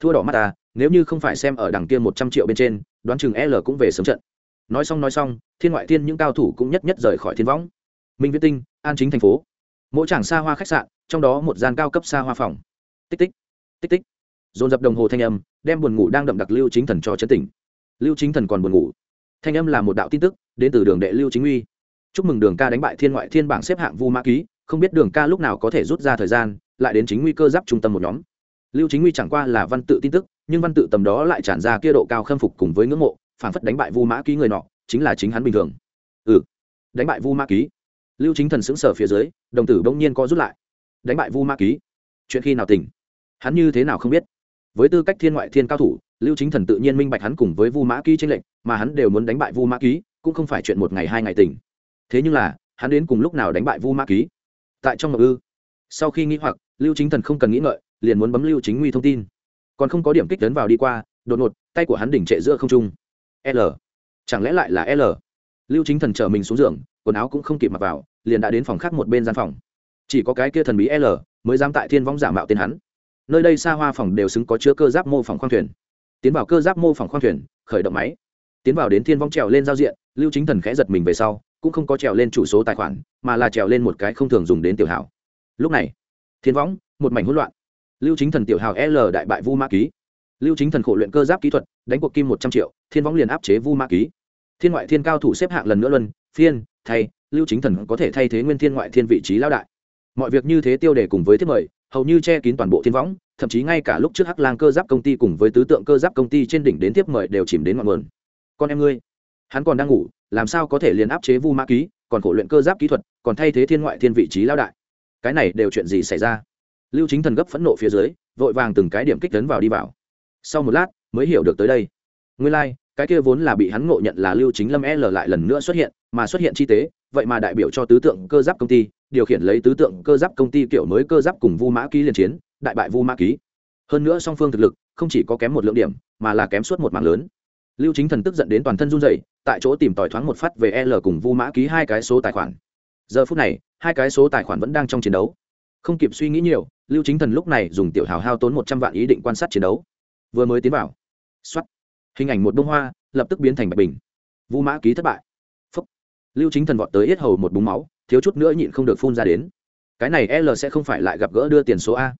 Speaker 1: Thua đỏ mắt ta nếu như không phải xem ở đằng kia một trăm triệu bên trên, đoán chừng l cũng về sớm trận. Nói xong nói xong, thiên ngoại thiên những cao thủ cũng nhất nhất rời khỏi thiên võng. Minh viết tinh, an chính thành phố. Mỗi chàng xa hoa khách sạn, trong đó một gian cao cấp xa hoa phòng. Tích tích. Tích tích dồn dập đồng hồ thanh âm, đem buồn ngủ đang đậm đặc lưu chính thần cho chấn tỉnh. Lưu chính thần còn buồn ngủ. Thanh âm là một đạo tin tức, đến từ đường đệ lưu chính uy. Chúc mừng đường ca đánh bại thiên ngoại thiên bảng xếp hạng vu mã ký, không biết đường ca lúc nào có thể rút ra thời gian, lại đến chính nguy cơ giáp trung tâm một nhóm. Lưu chính uy chẳng qua là văn tự tin tức, nhưng văn tự tầm đó lại tràn ra kia độ cao khâm phục cùng với ngưỡng mộ, phản phất đánh bại vu mã ký người nọ, chính là chính hắn bình thường. Ừ. Đánh bại vu mã ký. Lưu chính thần sững sờ phía dưới, đồng tử bỗng nhiên có rút lại. Đánh bại vu mã ký. Chuyện khi nào tỉnh? Hắn như thế nào không biết với tư cách thiên ngoại thiên cao thủ, lưu chính thần tự nhiên minh bạch hắn cùng với vu mã ký tranh lệnh mà hắn đều muốn đánh bại vu mã ký, cũng không phải chuyện một ngày hai ngày tỉnh thế nhưng là, hắn đến cùng lúc nào đánh bại vu mã ký? Tại trong ngọc ư? Sau khi nghĩ hoặc, lưu chính thần không cần nghĩ ngợi, liền muốn bấm lưu chính nguy thông tin. Còn không có điểm kích tấn vào đi qua, đột ngột, tay của hắn đỉnh trệ giữa không trung. L. Chẳng lẽ lại là l? Lưu chính thần chở mình xuống giường, quần áo cũng không kịp mặc vào, liền đã đến phòng khác một bên gian phòng. Chỉ có cái kia thần bí l mới dám tại thiên vong giả mạo tên hắn nơi đây xa hoa phòng đều xứng có chứa cơ giáp mô phỏng khoang thuyền. Tiến vào cơ giáp mô phỏng khoang thuyền, khởi động máy. Tiến vào đến thiên vong trèo lên giao diện, lưu chính thần khẽ giật mình về sau, cũng không có trèo lên chủ số tài khoản, mà là trèo lên một cái không thường dùng đến tiểu hảo lúc này, thiên võng một mảnh hỗn loạn. Lưu chính thần tiểu hào l đại bại vu ma ký. Lưu chính thần khổ luyện cơ giáp kỹ thuật, đánh cuộc kim một trăm triệu, thiên võng liền áp chế vu ma ký. Thiên ngoại thiên cao thủ xếp hạng lần nữa luân, phiên, thay, lưu chính thần có thể thay thế nguyên thiên ngoại thiên vị trí lão đại. Mọi việc như thế tiêu đề cùng với thiết mời hầu như che kín toàn bộ thiên võng thậm chí ngay cả lúc trước hắc lang cơ giáp công ty cùng với tứ tượng cơ giáp công ty trên đỉnh đến tiếp mời đều chìm đến ngọn nguồn. Con em ngươi hắn còn đang ngủ làm sao có thể liền áp chế vu ma ký còn khổ luyện cơ giáp kỹ thuật còn thay thế thiên ngoại thiên vị trí lao đại. Cái này đều chuyện gì xảy ra? Lưu chính thần gấp phẫn nộ phía dưới vội vàng từng cái điểm kích tấn vào đi vào. Sau một lát mới hiểu được tới đây. Nguyên lai、like, cái kia vốn là bị hắn ngộ nhận là lưu chính lâm l lại lần nữa xuất hiện mà xuất hiện chi tế vậy mà đại biểu cho tứ tượng cơ giáp công ty, điều khiển lấy tứ tượng cơ giáp công ty kiểu mới cơ giáp cùng vu mã ký liên chiến, đại bại vu mã ký. Hơn nữa song phương thực lực không chỉ có kém một lượng điểm, mà là kém suốt một mạng lớn. Lưu chính thần tức giận đến toàn thân run dậy tại chỗ tìm tòi thoáng một phát về l cùng vu mã ký hai cái số tài khoản. Giờ phút này, hai cái số tài khoản vẫn đang trong chiến đấu. Không kịp suy nghĩ nhiều, lưu chính thần lúc này dùng tiểu hào hao tốn một trăm vạn ý định quan sát chiến đấu. Vừa mới tiến vào x hình ảnh một bông hoa lập tức biến thành bạch bình. Vu mã ký thất bại lưu chính thần vọt tới yết hầu một búng máu, thiếu chút nữa nhịn không được phun ra đến. Cái này l sẽ không phải lại gặp gỡ đưa tiền số a.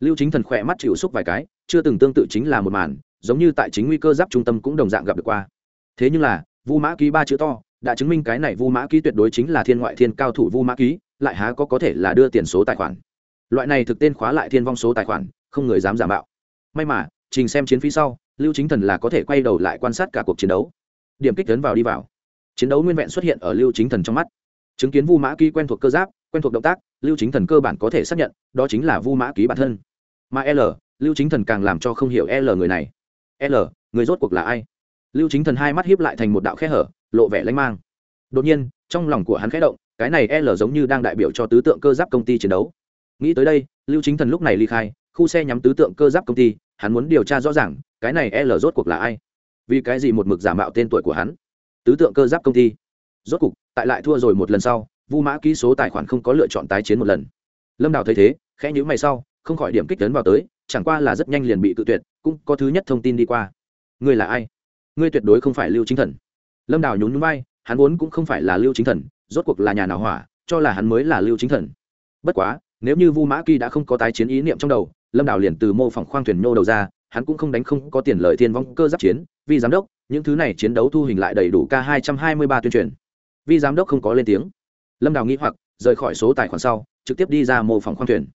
Speaker 1: Lưu chính thần khỏe mắt chịu xúc vài cái, chưa từng tương tự chính là một màn, giống như tại chính nguy cơ giáp trung tâm cũng đồng dạng gặp được qua. Thế nhưng là, vu mã ký ba chữ to, đã chứng minh cái này vu mã ký tuyệt đối chính là thiên ngoại thiên cao thủ vu mã ký, lại há có có thể là đưa tiền số tài khoản. Loại này thực tên khóa lại thiên vong số tài khoản, không người dám giả mạo. May mà, trình xem chiến phí sau, lưu chính thần là có thể quay đầu lại quan sát cả cuộc chiến đấu. Điểm kích lớn vào đi vào chiến đấu nguyên vẹn xuất hiện ở lưu chính thần trong mắt. Chứng kiến vu mã ký quen thuộc cơ giáp, quen thuộc động tác, lưu chính thần cơ bản có thể xác nhận, đó chính là vu mã ký bản thân. Mà l, lưu chính thần càng làm cho không hiểu l người này. L, người rốt cuộc là ai? Lưu chính thần hai mắt hiếp lại thành một đạo khe hở, lộ vẻ lanh mang. Đột nhiên, trong lòng của hắn khẽ động, cái này l giống như đang đại biểu cho tứ tượng cơ giáp công ty chiến đấu. Nghĩ tới đây, lưu chính thần lúc này ly khai, khu xe nhắm tứ tượng cơ giáp công ty, hắn muốn điều tra rõ ràng, cái này l rốt cuộc là ai? Vì cái gì một mực giả mạo tên tuổi của hắn? Tứ tượng cơ giáp công ty. Rốt cục, tại lại thua rồi một lần sau, vu mã ký số tài khoản không có lựa chọn tái chiến một lần. Lâm đào thấy thế, khẽ nhữ mày sau, không khỏi điểm kích lớn vào tới, chẳng qua là rất nhanh liền bị cự tuyệt, cũng có thứ nhất thông tin đi qua. Ngươi là ai? Ngươi tuyệt đối không phải lưu chính thần. Lâm đào nhún nhún vai, hắn vốn cũng không phải là lưu chính thần, rốt cuộc là nhà nào hỏa, cho là hắn mới là lưu chính thần. Bất quá, nếu như vu mã kỳ đã không có tái chiến ý niệm trong đầu, lâm đào liền từ mô phỏng khoang thuyền nhô đầu ra hắn cũng không đánh không có tiền lợi thiên vong cơ giáp chiến vì giám đốc những thứ này chiến đấu thu hình lại đầy đủ k hai trăm hai mươi ba tuyên truyền vì giám đốc không có lên tiếng lâm đào nghĩ hoặc rời khỏi số tài khoản sau trực tiếp đi ra mô phỏng khoang thuyền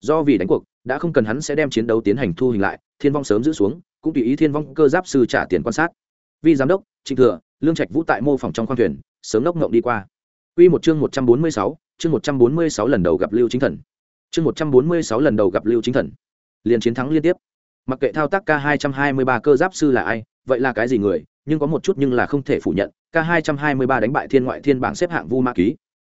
Speaker 1: do vì đánh cuộc đã không cần hắn sẽ đem chiến đấu tiến hành thu hình lại thiên vong sớm giữ xuống cũng tùy ý thiên vong cơ giáp sư trả tiền quan sát vì giám đốc trịnh thừa lương trạch vũ tại mô phỏng trong khoang thuyền sớm ngốc ngộng đi qua Quy một chương một trăm bốn mươi sáu, chương một trăm bốn mươi sáu lần đầu gặp Lưu Chính Thần. Chương một trăm bốn mươi sáu lần đầu gặp Lưu Chính Thần. Liên chiến thắng liên tiếp. Mặc kệ thao tác K223 cơ giáp sư là ai, vậy là cái gì người, nhưng có một chút nhưng là không thể phủ nhận, K223 đánh bại thiên ngoại thiên bảng xếp hạng Vu Mã Ký.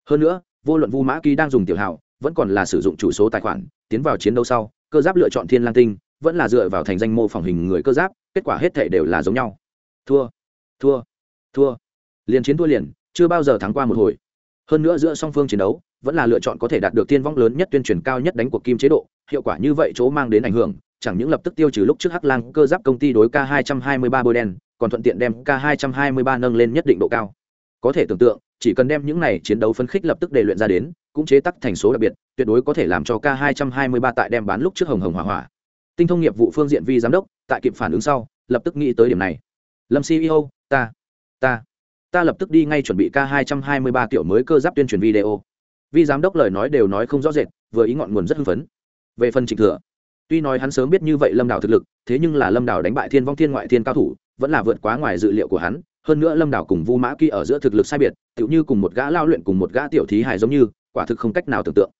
Speaker 1: Hơn nữa, vô luận Vu Mã Ký đang dùng tiểu hào, vẫn còn là sử dụng chủ số tài khoản, tiến vào chiến đấu sau, cơ giáp lựa chọn Thiên Lang Tinh, vẫn là dựa vào thành danh mô phỏng hình người cơ giáp, kết quả hết thể đều là giống nhau. Thua, thua, thua. Liên chiến thua liền, chưa bao giờ thắng qua một hồi. Hơn nữa giữa song phương chiến đấu, vẫn là lựa chọn có thể đạt được tiên vong lớn nhất tuyên truyền cao nhất đánh cuộc kim chế độ, hiệu quả như vậy chỗ mang đến ảnh hưởng, chẳng những lập tức tiêu trừ lúc trước Hắc Lang cơ giáp công ty đối K223 bôi đen, còn thuận tiện đem K223 nâng lên nhất định độ cao. Có thể tưởng tượng, chỉ cần đem những này chiến đấu phân khích lập tức đề luyện ra đến, cũng chế tác thành số đặc biệt, tuyệt đối có thể làm cho K223 tại đem bán lúc trước hồng hồng hỏa hỏa. Tinh thông nghiệp vụ phương diện vi giám đốc, tại kịp phản ứng sau, lập tức nghĩ tới điểm này. Lâm CEO, ta, ta, ta lập tức đi ngay chuẩn bị K223 kiểu mới cơ giáp tuyên truyền video. Vi giám đốc lời nói đều nói không rõ rệt, vừa ý ngọn nguồn rất hưng phấn. Về phần Trịnh Thừa, tuy nói hắn sớm biết như vậy Lâm đảo thực lực, thế nhưng là Lâm đảo đánh bại Thiên Vong Thiên ngoại thiên cao thủ, vẫn là vượt quá ngoài dự liệu của hắn, hơn nữa Lâm đảo cùng Vu Mã Kỳ ở giữa thực lực sai biệt, tựu như cùng một gã lao luyện cùng một gã tiểu thí hài giống như, quả thực không cách nào tưởng tượng.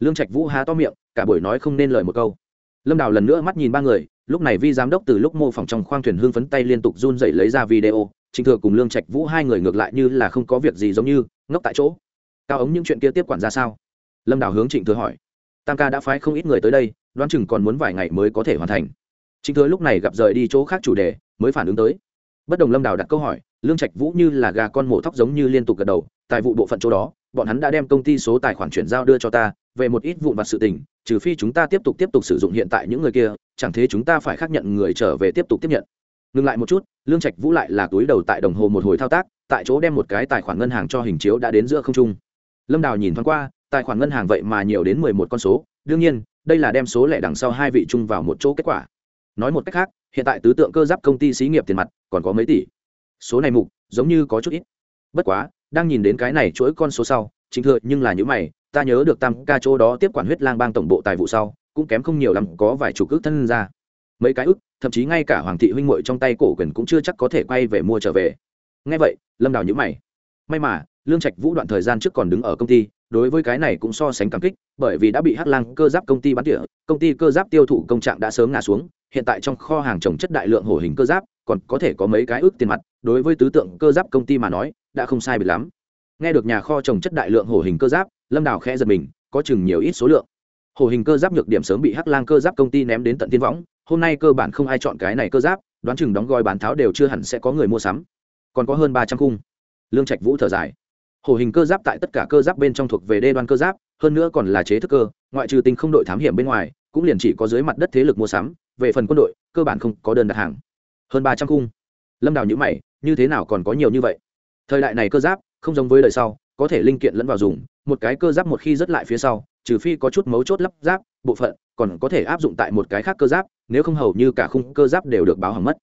Speaker 1: Lương Trạch Vũ há to miệng, cả buổi nói không nên lời một câu. Lâm đảo lần nữa mắt nhìn ba người, lúc này Vi giám đốc từ lúc mô phỏng trong khoang thuyền hương phấn tay liên tục run dậy lấy ra video, Trịnh Thừa cùng Lương Trạch Vũ hai người ngược lại như là không có việc gì giống như, ngốc tại chỗ. Cao ống những chuyện kia tiếp quản ra sao? Lâm đảo hướng Trịnh Thừa hỏi. Tam ca đã phái không ít người tới đây, đoán chừng còn muốn vài ngày mới có thể hoàn thành. Trịnh Thừa lúc này gặp rời đi chỗ khác chủ đề, mới phản ứng tới. Bất đồng Lâm Đào đặt câu hỏi, Lương Trạch Vũ như là gà con mổ thóc giống như liên tục gật đầu, tài vụ bộ phận chỗ đó, bọn hắn đã đem công ty số tài khoản chuyển giao đưa cho ta, về một ít vụn vặt sự tình, trừ phi chúng ta tiếp tục tiếp tục sử dụng hiện tại những người kia, chẳng thế chúng ta phải xác nhận người trở về tiếp tục tiếp nhận ngừng lại một chút lương trạch vũ lại là túi đầu tại đồng hồ một hồi thao tác tại chỗ đem một cái tài khoản ngân hàng cho hình chiếu đã đến giữa không trung lâm đào nhìn thoáng qua tài khoản ngân hàng vậy mà nhiều đến mười một con số đương nhiên đây là đem số lẻ đằng sau hai vị chung vào một chỗ kết quả. Nói một cách khác, hiện tại tứ tượng cơ giáp công ty xí nghiệp tiền mặt, còn có mấy tỷ. Số này mục, giống như có chút ít. Bất quá, đang nhìn đến cái này chuỗi con số sau, chính thừa nhưng là những mày, ta nhớ được tam ca chỗ đó tiếp quản huyết lang bang tổng bộ tài vụ sau, cũng kém không nhiều lắm, có vài chục ước thân ra. Mấy cái ức, thậm chí ngay cả hoàng thị huynh muội trong tay cổ quyền cũng chưa chắc có thể quay về mua trở về. Ngay vậy, lâm đào nhữ mày. May mà, lương trạch vũ đoạn thời gian trước còn đứng ở công ty đối với cái này cũng so sánh cảm kích, bởi vì đã bị hắc lang cơ giáp công ty bắn tỉa, công ty cơ giáp tiêu thụ công trạng đã sớm ngã xuống, hiện tại trong kho hàng trồng chất đại lượng hổ hình cơ giáp, còn có thể có mấy cái ước tiền mặt, đối với tứ tượng cơ giáp công ty mà nói, đã không sai biệt lắm. Nghe được nhà kho trồng chất đại lượng hổ hình cơ giáp, lâm đào khẽ giật mình, có chừng nhiều ít số lượng. Hổ hình cơ giáp nhược điểm sớm bị hắc lang cơ giáp công ty ném đến tận tiên võng, hôm nay cơ bản không ai chọn cái này cơ giáp, đoán chừng đóng gói bán tháo đều chưa hẳn sẽ có người mua sắm. Còn có hơn ba trăm khung. Lương trạch vũ thở dài hổ hình cơ giáp tại tất cả cơ giáp bên trong thuộc về đê đoan cơ giáp, hơn nữa còn là chế thức cơ, ngoại trừ tinh không đội thám hiểm bên ngoài, cũng liền chỉ có dưới mặt đất thế lực mua sắm, về phần quân đội, cơ bản không có đơn đặt hàng. Hơn ba trăm khung lâm đào nhữ mày, như thế nào còn có nhiều như vậy? Thời đại này cơ giáp, không giống với đời sau, có thể linh kiện lẫn vào dùng, một cái cơ giáp một khi rất lại phía sau, trừ phi có chút mấu chốt lắp giáp bộ phận, còn có thể áp dụng tại một cái khác cơ giáp, nếu không hầu như cả khung cơ giáp đều được báo hỏng mất.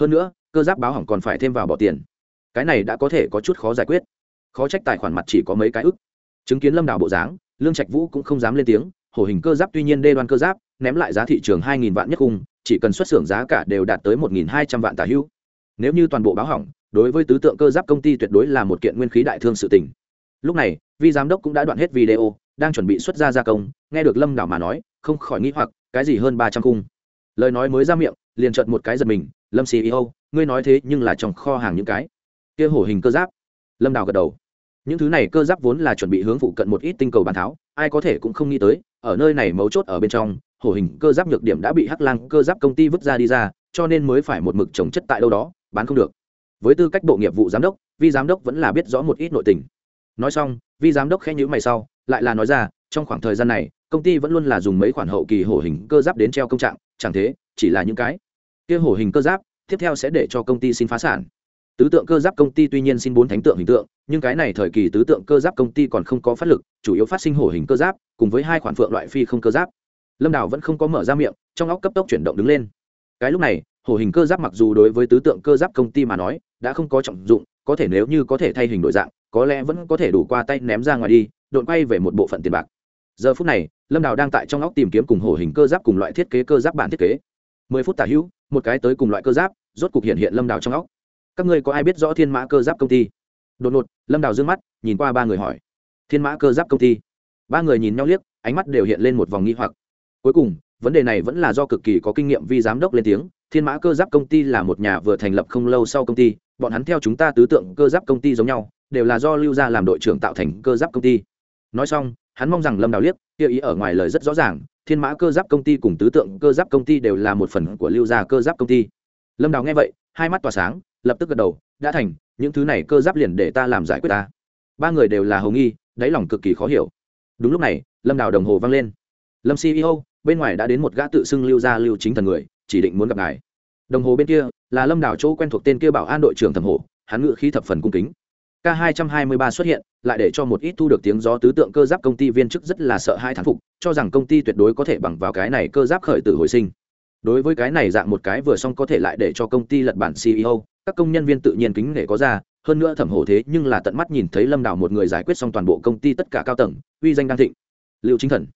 Speaker 1: Hơn nữa, cơ giáp báo hỏng còn phải thêm vào bỏ tiền. Cái này đã có thể có chút khó giải quyết khó trách tài khoản mặt chỉ có mấy cái ức. Chứng kiến lâm đảo bộ dáng, lương trạch vũ cũng không dám lên tiếng, hổ hình cơ giáp tuy nhiên đê đoan cơ giáp, ném lại giá thị trường hai nghìn vạn nhất cung, chỉ cần xuất xưởng giá cả đều đạt tới một nghìn hai trăm vạn tả hữu nếu như toàn bộ báo hỏng, đối với tứ tượng cơ giáp công ty tuyệt đối là một kiện nguyên khí đại thương sự tình. Lúc này, vi giám đốc cũng đã đoạn hết video, đang chuẩn bị xuất ra gia công, nghe được lâm đảo mà nói, không khỏi nghĩ hoặc, cái gì hơn ba trăm cung? Lời nói mới ra miệng, liền trợt một cái giật mình, lâm ceo ngươi nói thế nhưng là trong kho hàng những cái. Kia hổ hình cơ giáp lâm đào gật đầu. Những thứ này cơ giáp vốn là chuẩn bị hướng phụ cận một ít tinh cầu bàn tháo, ai có thể cũng không nghĩ tới, ở nơi này mấu chốt ở bên trong, hổ hình cơ giáp nhược điểm đã bị hắc lang cơ giáp công ty vứt ra đi ra, cho nên mới phải một mực trồng chất tại đâu đó, bán không được. Với tư cách bộ nghiệp vụ giám đốc, vi giám đốc vẫn là biết rõ một ít nội tình. Nói xong, vi giám đốc khẽ nhữ mày sau, lại là nói ra, trong khoảng thời gian này, công ty vẫn luôn là dùng mấy khoản hậu kỳ hổ hình cơ giáp đến treo công trạng, chẳng thế, chỉ là những cái. Kia hổ hình cơ giáp, tiếp theo sẽ để cho công ty xin phá sản tứ tượng cơ giáp công ty tuy nhiên xin bốn thánh tượng hình tượng, nhưng cái này thời kỳ tứ tượng cơ giáp công ty còn không có phát lực, chủ yếu phát sinh hổ hình cơ giáp, cùng với hai khoản phượng loại phi không cơ giáp. Lâm đảo vẫn không có mở ra miệng, trong óc cấp tốc chuyển động đứng lên. Cái lúc này, hổ hình cơ giáp mặc dù đối với tứ tượng cơ giáp công ty mà nói, đã không có trọng dụng, có thể nếu như có thể thay hình đổi dạng, có lẽ vẫn có thể đủ qua tay ném ra ngoài đi đột quay về một bộ phận tiền bạc. Giờ phút này, lâm đào đang tại trong óc tìm kiếm cùng hổ hình cơ giáp cùng loại thiết kế cơ giáp bản thiết kế. Mười phút tả hữu, một cái tới cùng loại cơ giáp, rốt cục hiện hiện lâm đào trong óc các ngươi có ai biết rõ thiên mã cơ giáp công ty? Đột ngột, lâm đào d ư ơ n g mắt, nhìn qua ba người hỏi. Thiên mã cơ giáp công ty? Ba người nhìn nhau liếc, ánh mắt đều hiện lên một vòng nghi hoặc. Cuối cùng, vấn đề này vẫn là do cực kỳ có kinh nghiệm Vi giám đốc lên tiếng. Thiên mã cơ giáp công ty là một nhà vừa thành lập không lâu sau công ty. Bọn hắn theo chúng ta tứ tượng cơ giáp công ty giống nhau, đều là do lưu gia làm đội trưởng tạo thành cơ giáp công ty. Nói xong, hắn mong rằng lâm đào liếc, kia ý ở ngoài lời rất rõ ràng, thiên mã cơ giáp công ty cùng tứ tượng cơ giáp công ty đều là một phần của lưu gia cơ giáp công ty. Lâm đào nghe vậy, hai mắt tỏa sáng lập tức gật đầu đã thành những thứ này cơ giáp liền để ta làm giải quyết ta. Ba người đều là hầu nghi đáy lòng cực kỳ khó hiểu. Đúng lúc này lâm đào đồng hồ vang lên. Lâm ceo bên ngoài đã đến một gã tự xưng lưu gia lưu chính thần người chỉ định muốn gặp ngài. Đồng hồ bên kia là lâm đào chỗ quen thuộc tên kia bảo an đội trưởng thẩm hổ, hắn ngự khí thập phần cung kính. K 223 xuất hiện lại để cho một ít thu được tiếng gió tứ tượng cơ giáp công ty viên chức rất là sợ hai thán phục cho rằng công ty tuyệt đối có thể bằng vào cái này cơ giáp khởi tử hồi sinh. Đối với cái này dạng một cái vừa xong có thể lại để cho công ty lật bản ceo các công nhân viên tự nhiên kính nể có ra, hơn nữa thẩm hổ thế nhưng là tận mắt nhìn thấy lâm đào một người giải quyết xong toàn bộ công ty tất cả cao tầng, uy danh đang thịnh. Liệu chính thần.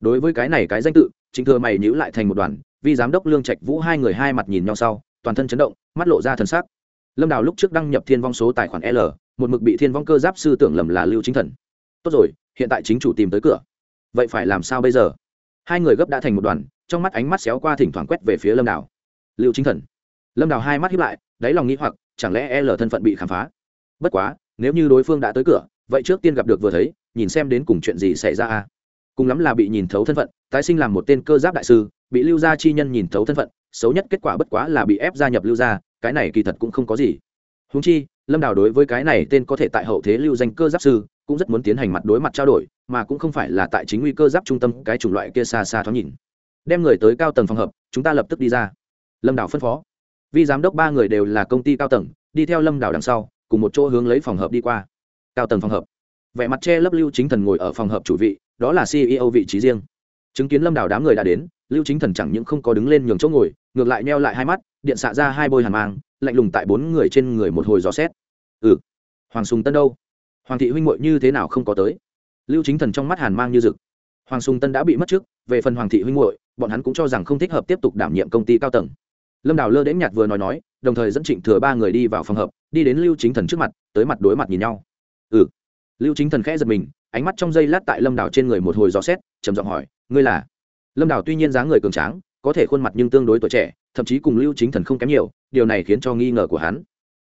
Speaker 1: Đối với cái này cái danh tự chính thừa mày nhữ lại thành một đoàn, vì giám đốc lương trạch vũ hai người hai mặt nhìn nhau sau, toàn thân chấn động, mắt lộ ra thần sắc. Lâm đào lúc trước đăng nhập thiên vong số tài khoản l, một mực bị thiên vong cơ giáp sư tưởng lầm là lưu chính thần. Tốt rồi, hiện tại chính chủ tìm tới cửa. Vậy phải làm sao bây giờ? Hai người gấp đã thành một đoàn, trong mắt ánh mắt xéo qua thỉnh thoảng quét về phía lâm đào. Lưu chính thần. Lâm đào hai mắt hiếp lại đáy lòng nghĩ hoặc, chẳng lẽ l thân phận bị khám phá? Bất quá, nếu như đối phương đã tới cửa, vậy trước tiên gặp được vừa thấy, nhìn xem đến cùng chuyện gì xảy ra a. Cùng lắm là bị nhìn thấu thân phận, tái sinh làm một tên cơ giáp đại sư, bị lưu gia chi nhân nhìn thấu thân phận, xấu nhất kết quả bất quá là bị ép gia nhập lưu gia, cái này kỳ thật cũng không có gì. Húng chi, lâm đào đối với cái này tên có thể tại hậu thế lưu danh cơ giáp sư, cũng rất muốn tiến hành mặt đối mặt trao đổi, mà cũng không phải là tại chính nguy cơ giáp trung tâm cái chủng loại kia xa xa thoáng nhìn. Đem người tới cao tầng phòng hợp, chúng ta lập tức đi ra. Lâm đào phân phó. Vi giám đốc ba người đều là công ty cao tầng đi theo lâm đảo đằng sau cùng một chỗ hướng lấy phòng hợp đi qua. Cao tầng phòng hợp vẻ mặt che lấp lưu chính thần ngồi ở phòng hợp chủ vị đó là ceo vị trí riêng. Chứng kiến lâm đảo đám người đã đến lưu chính thần chẳng những không có đứng lên nhường chỗ ngồi ngược lại neo lại hai mắt điện xạ ra hai bôi hàn mang lạnh lùng tại bốn người trên người một hồi gió xét. Ừ hoàng sùng tân đâu? Hoàng thị huynh muội như thế nào không có tới? Lưu chính thần trong mắt hàn mang như rực. Hoàng sùng tân đã bị mất trước, về phần hoàng thị huynh muội bọn hắn cũng cho rằng không thích hợp tiếp tục đảm nhiệm công ty cao tầng lâm đào lơ đến nhạt vừa nói nói, đồng thời dẫn trịnh thừa ba người đi vào phòng hợp đi đến lưu chính thần trước mặt, tới mặt đối mặt nhìn nhau. Ừ. Lưu chính thần khẽ giật mình, ánh mắt trong giây lát tại lâm Đào trên người một hồi gió xét, trầm giọng hỏi, ngươi là? Lâm Đào tuy nhiên dáng người cường tráng, có thể khuôn mặt nhưng tương đối tuổi trẻ, thậm chí cùng lưu chính thần không kém nhiều, điều này khiến cho nghi ngờ của hắn.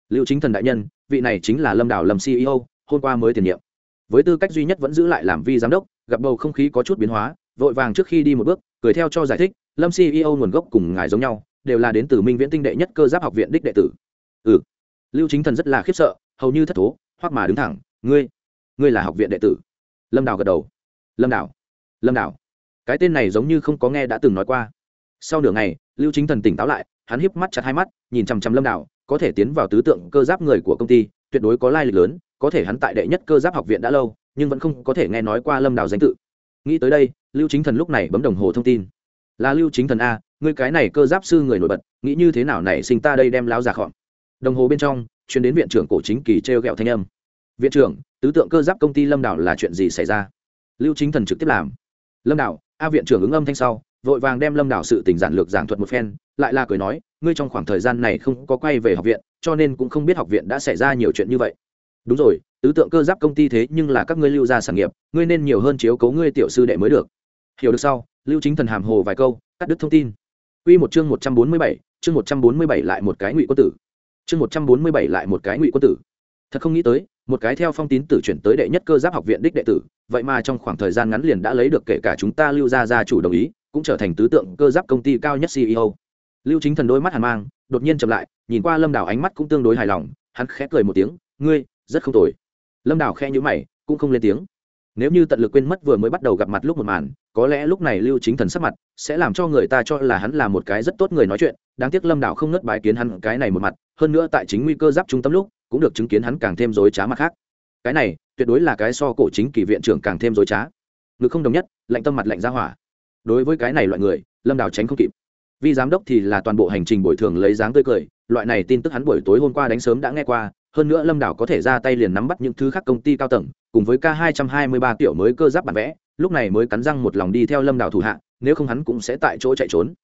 Speaker 1: Lưu chính thần đại nhân, vị này chính là lâm Đào lâm ceo hôm qua mới tiền nhiệm. Với tư cách duy nhất vẫn giữ lại làm vi giám đốc, gặp bầu không khí có chút biến hóa, vội vàng trước khi đi một bước, cười theo cho giải thích, lâm ceo nguồn gốc cùng ngài giống nhau đều là đến từ minh viễn tinh đệ nhất cơ giáp học viện đích đệ tử. Ừ. Lưu chính thần rất là khiếp sợ, hầu như thất thố hoặc mà đứng thẳng, ngươi ngươi là học viện đệ tử? Lâm đào gật đầu. Lâm đào lâm đào. Cái tên này giống như không có nghe đã từng nói qua. Sau nửa ngày, lưu chính thần tỉnh táo lại, hắn híp mắt chặt hai mắt, nhìn chằm chằm lâm đào, có thể tiến vào tứ tượng cơ giáp người của công ty, tuyệt đối có lai lịch lớn, có thể hắn tại đệ nhất cơ giáp học viện đã lâu, nhưng vẫn không có thể nghe nói qua lâm đào danh tự. Nghĩ tới đây, lưu chính thần lúc này bấm đồng hồ thông tin. Là lưu chính thần a ngươi cái này cơ giáp sư người nổi bật, nghĩ như thế nào này sinh ta đây đem lao ra khọn đồng hồ bên trong chuyến đến viện trưởng cổ chính kỳ t r e o g ẹ o thanh âm. Viện trưởng, tứ tượng cơ giáp công ty lâm đảo là chuyện gì xảy ra? Lưu chính thần trực tiếp làm. Lâm đảo, a viện trưởng ứng âm thanh sau, vội vàng đem lâm đảo sự tình giản lược giảng thuật một phen, lại là cười nói, ngươi trong khoảng thời gian này không có quay về học viện, cho nên cũng không biết học viện đã xảy ra nhiều chuyện như vậy. Đúng rồi, tứ tượng cơ giáp công ty thế nhưng là các ngươi lưu ra sản nghiệp, ngươi nên nhiều hơn chiếu cấu ngươi tiểu sư đệ mới được. Hiểu được sau, lưu chính thần hàm hồ vài câu, cắt đứt thông tin. Quy một chương 147, chương 147 lại một cái ngụy quân tử. Chương 147 lại một cái ngụy quân tử. Thật không nghĩ tới, một cái theo phong tín tử chuyển tới đệ nhất cơ giáp học viện đích đệ tử, vậy mà trong khoảng thời gian ngắn liền đã lấy được kể cả chúng ta lưu gia gia chủ đồng ý, cũng trở thành tứ tượng cơ giáp công ty cao nhất CEO. Lưu Chính Thần đôi mắt hàn mang, đột nhiên chậm lại, nhìn qua Lâm Đào ánh mắt cũng tương đối hài lòng, hắn khẽ cười một tiếng, "Ngươi, rất không tồi." Lâm Đào khẽ nhíu mày, cũng không lên tiếng nếu như tận lực quên mất vừa mới bắt đầu gặp mặt lúc một màn, có lẽ lúc này lưu chính thần sắc mặt sẽ làm cho người ta cho là hắn là một cái rất tốt người nói chuyện. Đáng tiếc lâm đảo không nớt bái kiến hắn cái này một mặt, hơn nữa tại chính nguy cơ giáp trung tâm lúc, cũng được chứng kiến hắn càng thêm dối trá mặt khác. Cái này, tuyệt đối là cái so cổ chính kỳ viện trưởng càng thêm dối trá. Ngực không đồng nhất, lạnh tâm mặt lạnh ra hỏa. Đối với cái này loại người, lâm đảo tránh không kịp. Vì giám đốc thì là toàn bộ hành trình bồi thường lấy dáng tươi cười, loại này tin tức hắn buổi tối hôm qua đánh sớm đã nghe qua hơn nữa lâm đảo có thể ra tay liền nắm bắt những thứ khác công ty cao tầng, cùng với k 223 kiểu mới cơ giáp bản vẽ, lúc này mới cắn răng một lòng đi theo lâm đảo thủ hạ, nếu không hắn cũng sẽ tại chỗ chạy trốn.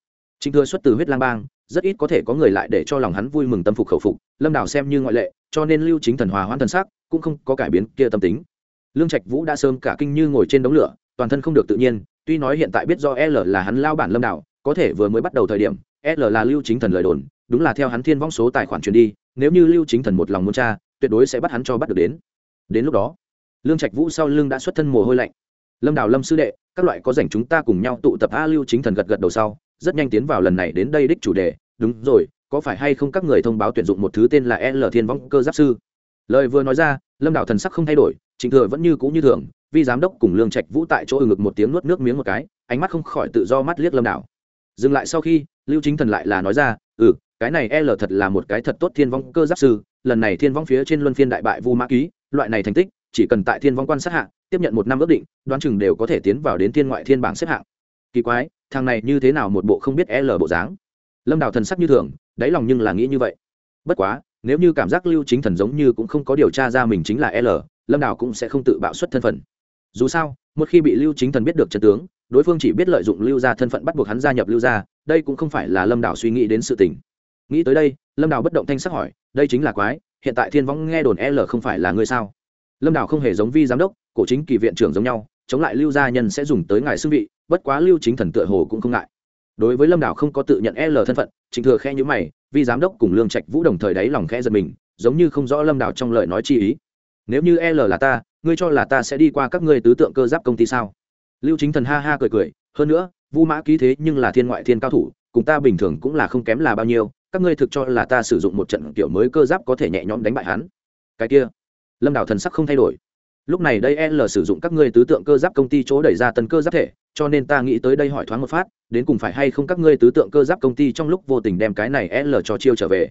Speaker 1: Trịnh thừa xuất từ huyết lang bang, rất ít có thể có người lại để cho lòng hắn vui mừng tâm phục khẩu phục, lâm đảo xem như ngoại lệ, cho nên lưu chính thần hòa hoãn thần sắc cũng không có cải biến kia tâm tính. Lương trạch vũ đã sớm cả kinh như ngồi trên đống lửa, toàn thân không được tự nhiên, tuy nói hiện tại biết do l là hắn lao bản lâm đảo, có thể vừa mới bắt đầu thời điểm, l là lưu chính thần lời đồn đúng là theo hắn thiên vong số tài khoản truyền đi, nếu như lưu chính thần một lòng muốn tra, tuyệt đối sẽ bắt hắn cho bắt được đến. Đến lúc đó, lương trạch vũ sau lưng đã xuất thân mồ hôi lạnh. Lâm đào lâm sư đệ, các loại có dành chúng ta cùng nhau tụ tập a lưu chính thần gật gật đầu sau, rất nhanh tiến vào lần này đến đây đích chủ đề. Đúng rồi, có phải hay không các người thông báo tuyển dụng một thứ tên là l thiên vong cơ giáp sư? Lời vừa nói ra, lâm đào thần sắc không thay đổi, trịnh thừa vẫn như cũ như thường vì giám đốc cùng lương trạch vũ tại chỗ ngực một tiếng nuốt nước miếng một cái, ánh mắt không khỏi tự do mắt liếc lâm đào. Dừng lại sau khi, lưu chính thần lại là nói ra ừ cái này l thật là một cái thật tốt thiên vong cơ giáp sư, lần này thiên vong phía trên luân phiên đại bại vu mã ký, loại này thành tích, chỉ cần tại thiên vong quan sát hạng, tiếp nhận một năm ước định, đoán chừng đều có thể tiến vào đến thiên ngoại thiên bảng xếp hạng. Kỳ quái, thằng này như thế nào một bộ không biết l bộ dáng? Lâm đào thần sắc như thường, đáy lòng nhưng là nghĩ như vậy. Bất quá, nếu như cảm giác lưu chính thần giống như cũng không có điều tra ra mình chính là l, lâm đào cũng sẽ không tự bạo xuất thân phận. Dù sao, một khi bị lưu chính thần biết được chân tướng, đối phương chỉ biết lợi dụng lưu gia thân phận bắt buộc hắn gia nhập lưu gia, đây cũng không phải là lâm đào suy nghĩ đến sự tình nghĩ tới đây, lâm đào bất động thanh sắc hỏi, đây chính là quái, hiện tại thiên võng nghe đồn l không phải là ngươi sao? Lâm đào không hề giống vi giám đốc, cổ chính kỳ viện trưởng giống nhau, chống lại lưu gia nhân sẽ dùng tới ngài xưng vị, bất quá lưu chính thần tựa hồ cũng không ngại. Đối với lâm đào không có tự nhận l thân phận, trịnh thừa khe nhữ mày, vi giám đốc cùng lương trạch vũ đồng thời đáy lòng khe giật mình, giống như không rõ lâm đào trong lời nói chi ý. Nếu như l là ta, ngươi cho là ta sẽ đi qua các ngươi tứ tượng cơ giáp công ty sao? Lưu chính thần ha ha cười cười, hơn nữa, vu mã ký thế nhưng là thiên ngoại thiên cao thủ, cùng ta bình thường cũng là không kém là bao nhiêu các ngươi thực cho là ta sử dụng một trận kiểu mới cơ giáp có thể nhẹ nhõm đánh bại hắn. Cái kia, lâm đảo thần sắc không thay đổi. Lúc này đây l sử dụng các ngươi tứ tượng cơ giáp công ty chỗ đẩy ra tân cơ giáp thể, cho nên ta nghĩ tới đây hỏi thoáng một phát, đến cùng phải hay không các ngươi tứ tượng cơ giáp công ty trong lúc vô tình đem cái này l cho chiêu trở về.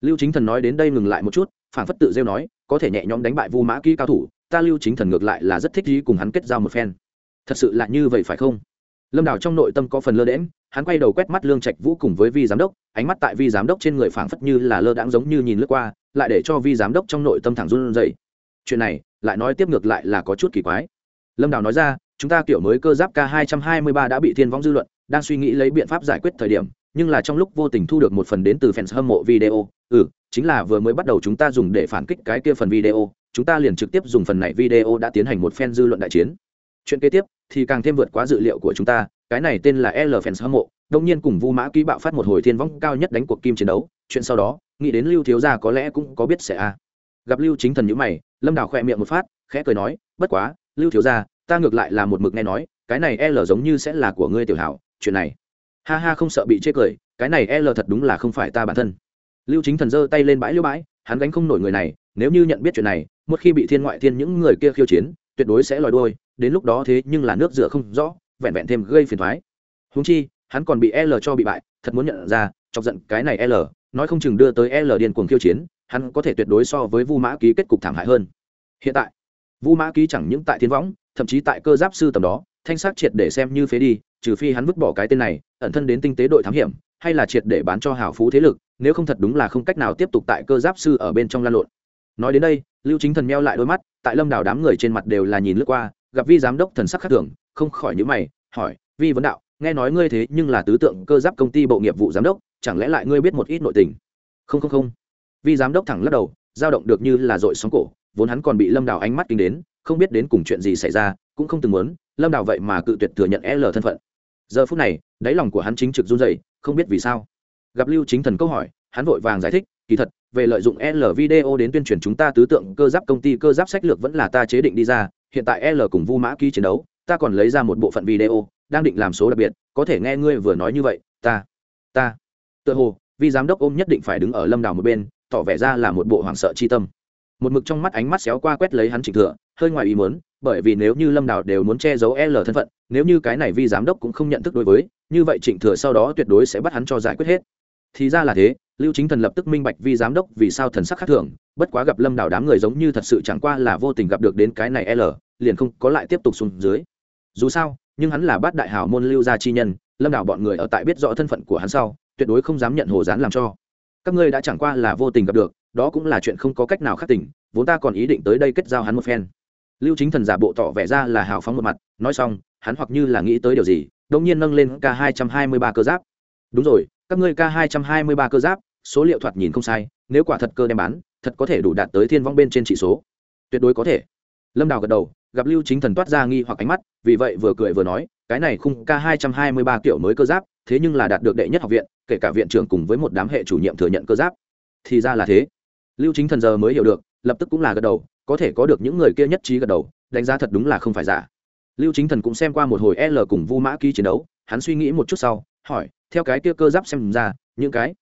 Speaker 1: Lưu chính thần nói đến đây ngừng lại một chút phản phất tự rêu nói, có thể nhẹ nhõm đánh bại vu mã kỹ cao thủ, ta lưu chính thần ngược lại là rất thích ý cùng hắn kết giao một phen. Thật sự là như vậy phải không? Lâm đào trong nội tâm có phần lơ đễm hắn quay đầu quét mắt lương trạch vũ cùng với vi giám đốc, ánh mắt tại vi giám đốc trên người phảng phất như là lơ đãng giống như nhìn lướt qua, lại để cho vi giám đốc trong nội tâm thẳng run dậy chuyện này, lại nói tiếp ngược lại là có chút kỳ quái. Lâm đào nói ra, chúng ta kiểu mới cơ giáp k 223 đã bị thiên vong dư luận, đang suy nghĩ lấy biện pháp giải quyết thời điểm, nhưng là trong lúc vô tình thu được một phần đến từ fans hâm mộ video. Ừ chính là vừa mới bắt đầu chúng ta dùng để phản kích cái kia phần video, chúng ta liền trực tiếp dùng phần này video đã tiến hành một phen dư luận đại chiến. Chuyện kế tiếp, thì càng thêm vượt quá dự liệu của chúng ta cái này tên là l fans hâm mộ đông nhiên cùng vu mã ký bạo phát một hồi thiên võng cao nhất đánh cuộc kim chiến đấu chuyện sau đó nghĩ đến lưu thiếu gia có lẽ cũng có biết sẽ a. Gặp lưu chính thần nhíu mày lâm đào khẽ miệng một phát khẽ cười nói bất quá lưu thiếu gia ta ngược lại là một mực nghe nói cái này l giống như sẽ là của ngươi tiểu hảo chuyện này. Ha ha không sợ bị chê cười cái này l thật đúng là không phải ta bản thân. Lưu chính thần giơ tay lên bãi liêu bãi hắn gánh không nổi người này nếu như nhận biết chuyện này một khi bị thiên ngoại thiên những người kia khiêu chiến tuyệt đối sẽ lòi đuôi, đến lúc đó thế nhưng là nước rửa không rõ vẹn vẹn thêm gây phiền thoái. Húng chi, hắn còn bị l cho bị bại, thật muốn nhận ra, chọc giận cái này l, nói không chừng đưa tới l điên cuồng khiêu chiến, hắn có thể tuyệt đối so với vu mã ký kết cục thảm hại hơn. Hiện tại, vu mã ký chẳng những tại thiên võng, thậm chí tại cơ giáp sư tầm đó, thanh sắc triệt để xem như phế đi, trừ phi hắn vứt bỏ cái tên này, ẩn thân đến tinh tế đội thám hiểm, hay là triệt để bán cho hào phú thế lực, nếu không thật đúng là không cách nào tiếp tục tại cơ giáp sư ở bên trong lan lộn. Nói đến đây, lưu chính thần meo lại đôi mắt, tại lâm đảo đám người trên mặt đều là nhìn lướt qua, gặp vi giám đốc thần sắc khác thường không khỏi nhíu mày, hỏi, vi vấn đạo, nghe nói ngươi thế nhưng là tứ tượng cơ giáp công ty bộ nghiệp vụ giám đốc, chẳng lẽ lại ngươi biết một ít nội tình? Không không không. Vi giám đốc thẳng lắc đầu, dao động được như là dội sóng cổ, vốn hắn còn bị lâm đào ánh mắt kinh đến, không biết đến cùng chuyện gì xảy ra, cũng không từng muốn, lâm đào vậy mà cự tuyệt thừa nhận l thân phận. Giờ phút này, đáy lòng của hắn chính trực run rẩy, không biết vì sao. Gặp lưu chính thần câu hỏi, hắn vội vàng giải thích, kỳ thật, về lợi dụng l video đến tuyên truyền chúng ta tứ tượng cơ giáp công ty cơ giáp sách lược vẫn là ta chế định đi ra, hiện tại l cùng vu mã ký chiến đấu ta còn lấy ra một bộ phận video, đang định làm số đặc biệt, có thể nghe ngươi vừa nói như vậy, ta ta. Tự hồ vì giám đốc ôm nhất định phải đứng ở lâm đào một bên, tỏ vẻ ra là một bộ hoảng sợ chi tâm. Một mực trong mắt ánh mắt xéo qua quét lấy hắn trịnh thừa, hơi ngoài ý muốn, bởi vì nếu như lâm đào đều muốn che giấu l thân phận, nếu như cái này vi giám đốc cũng không nhận thức đối với, như vậy trịnh thừa sau đó tuyệt đối sẽ bắt hắn cho giải quyết hết. Thì ra là thế, lưu chính thần lập tức minh bạch vi giám đốc vì sao thần sắc khác thường, bất quá gặp lâm đào đám người giống như thật sự chẳng qua là vô tình gặp được đến cái này l, liền không có lại tiếp tục xuống dưới dù sao, nhưng hắn là bát đại hào môn lưu gia chi nhân, lâm đảo bọn người ở tại biết rõ thân phận của hắn sau, tuyệt đối không dám nhận hồ gián làm cho. Các ngươi đã chẳng qua là vô tình gặp được, đó cũng là chuyện không có cách nào khác tỉnh vốn ta còn ý định tới đây kết giao hắn một phen. Lưu chính thần giả bộ tỏ vẻ ra là hào phóng một mặt, nói xong, hắn hoặc như là nghĩ tới điều gì đông nhiên nâng lên k hai trăm hai mươi ba cơ giáp. Đúng rồi, các ngươi k hai trăm hai mươi ba cơ giáp, số liệu thoạt nhìn không sai, nếu quả thật cơ đem bán, thật có thể đủ đạt tới thiên vong bên trên chỉ số. Tuyệt đối có thể. Lâm đào gật đầu gặp lưu chính thần toát ra nghi hoặc ánh mắt, vì vậy vừa cười vừa nói, cái này khung k hai trăm hai mươi ba kiểu mới cơ giáp, thế nhưng là đạt được đệ nhất học viện, kể cả viện trưởng cùng với một đám hệ chủ nhiệm thừa nhận cơ giáp. Thì ra là thế. Lưu chính thần giờ mới hiểu được, lập tức cũng là gật đầu, có thể có được những người kia nhất trí gật đầu, đánh giá thật đúng là không phải giả. Lưu chính thần cũng xem qua một hồi l cùng vu mã ký chiến đấu, hắn suy nghĩ một chút sau, hỏi, theo cái kia cơ giáp xem ra, những cái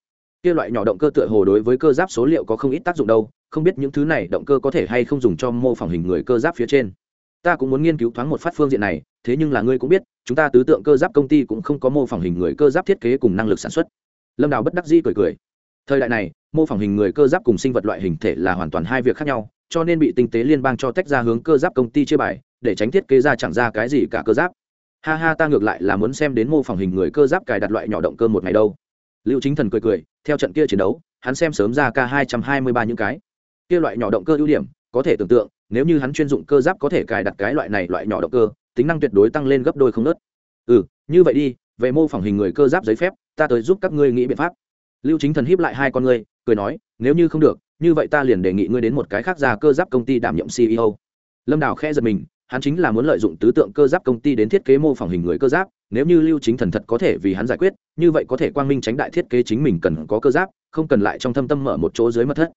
Speaker 1: kia loại nhỏ động cơ tựa hồ đối với cơ giáp số liệu có không ít tác dụng đâu, không biết những thứ này động cơ có thể hay không dùng cho mô phỏng hình người cơ giáp phía trên ta cũng muốn nghiên cứu thoáng một phát phương diện này, thế nhưng là ngươi cũng biết, chúng ta tứ tượng cơ giáp công ty cũng không có mô phỏng hình người cơ giáp thiết kế cùng năng lực sản xuất. Lâm đào bất đắc dĩ cười cười. Thời đại này, mô phỏng hình người cơ giáp cùng sinh vật loại hình thể là hoàn toàn hai việc khác nhau, cho nên bị tinh tế liên bang cho tách ra hướng cơ giáp công ty chia bài, để tránh thiết kế ra chẳng ra cái gì cả cơ giáp. Ha ha, ta ngược lại là muốn xem đến mô phỏng hình người cơ giáp cài đặt loại nhỏ động cơ một ngày đâu. Lưu chính thần cười cười, theo trận kia chiến đấu, hắn xem sớm ra k hai trăm hai mươi ba những cái. Kia loại nhỏ động cơ ưu điểm, có thể tưởng tượng nếu như hắn chuyên dụng cơ giáp có thể cài đặt cái loại này loại nhỏ động cơ, tính năng tuyệt đối tăng lên gấp đôi không nớt. Ừ như vậy đi, về mô phỏng hình người cơ giáp giấy phép, ta tới giúp các ngươi nghĩ biện pháp. Lưu chính thần hiếp lại hai con ngươi, cười nói, nếu như không được, như vậy ta liền đề nghị ngươi đến một cái khác ra cơ giáp công ty đảm nhiệm ceo lâm đào khẽ giật mình, hắn chính là muốn lợi dụng tứ tượng cơ giáp công ty đến thiết kế mô phỏng hình người cơ giáp, nếu như lưu chính thần thật có thể vì hắn giải quyết, như vậy có thể quang minh tránh đại thiết kế chính mình cần có cơ giáp, không cần lại trong thâm tâm mở một chỗ dưới mất thất.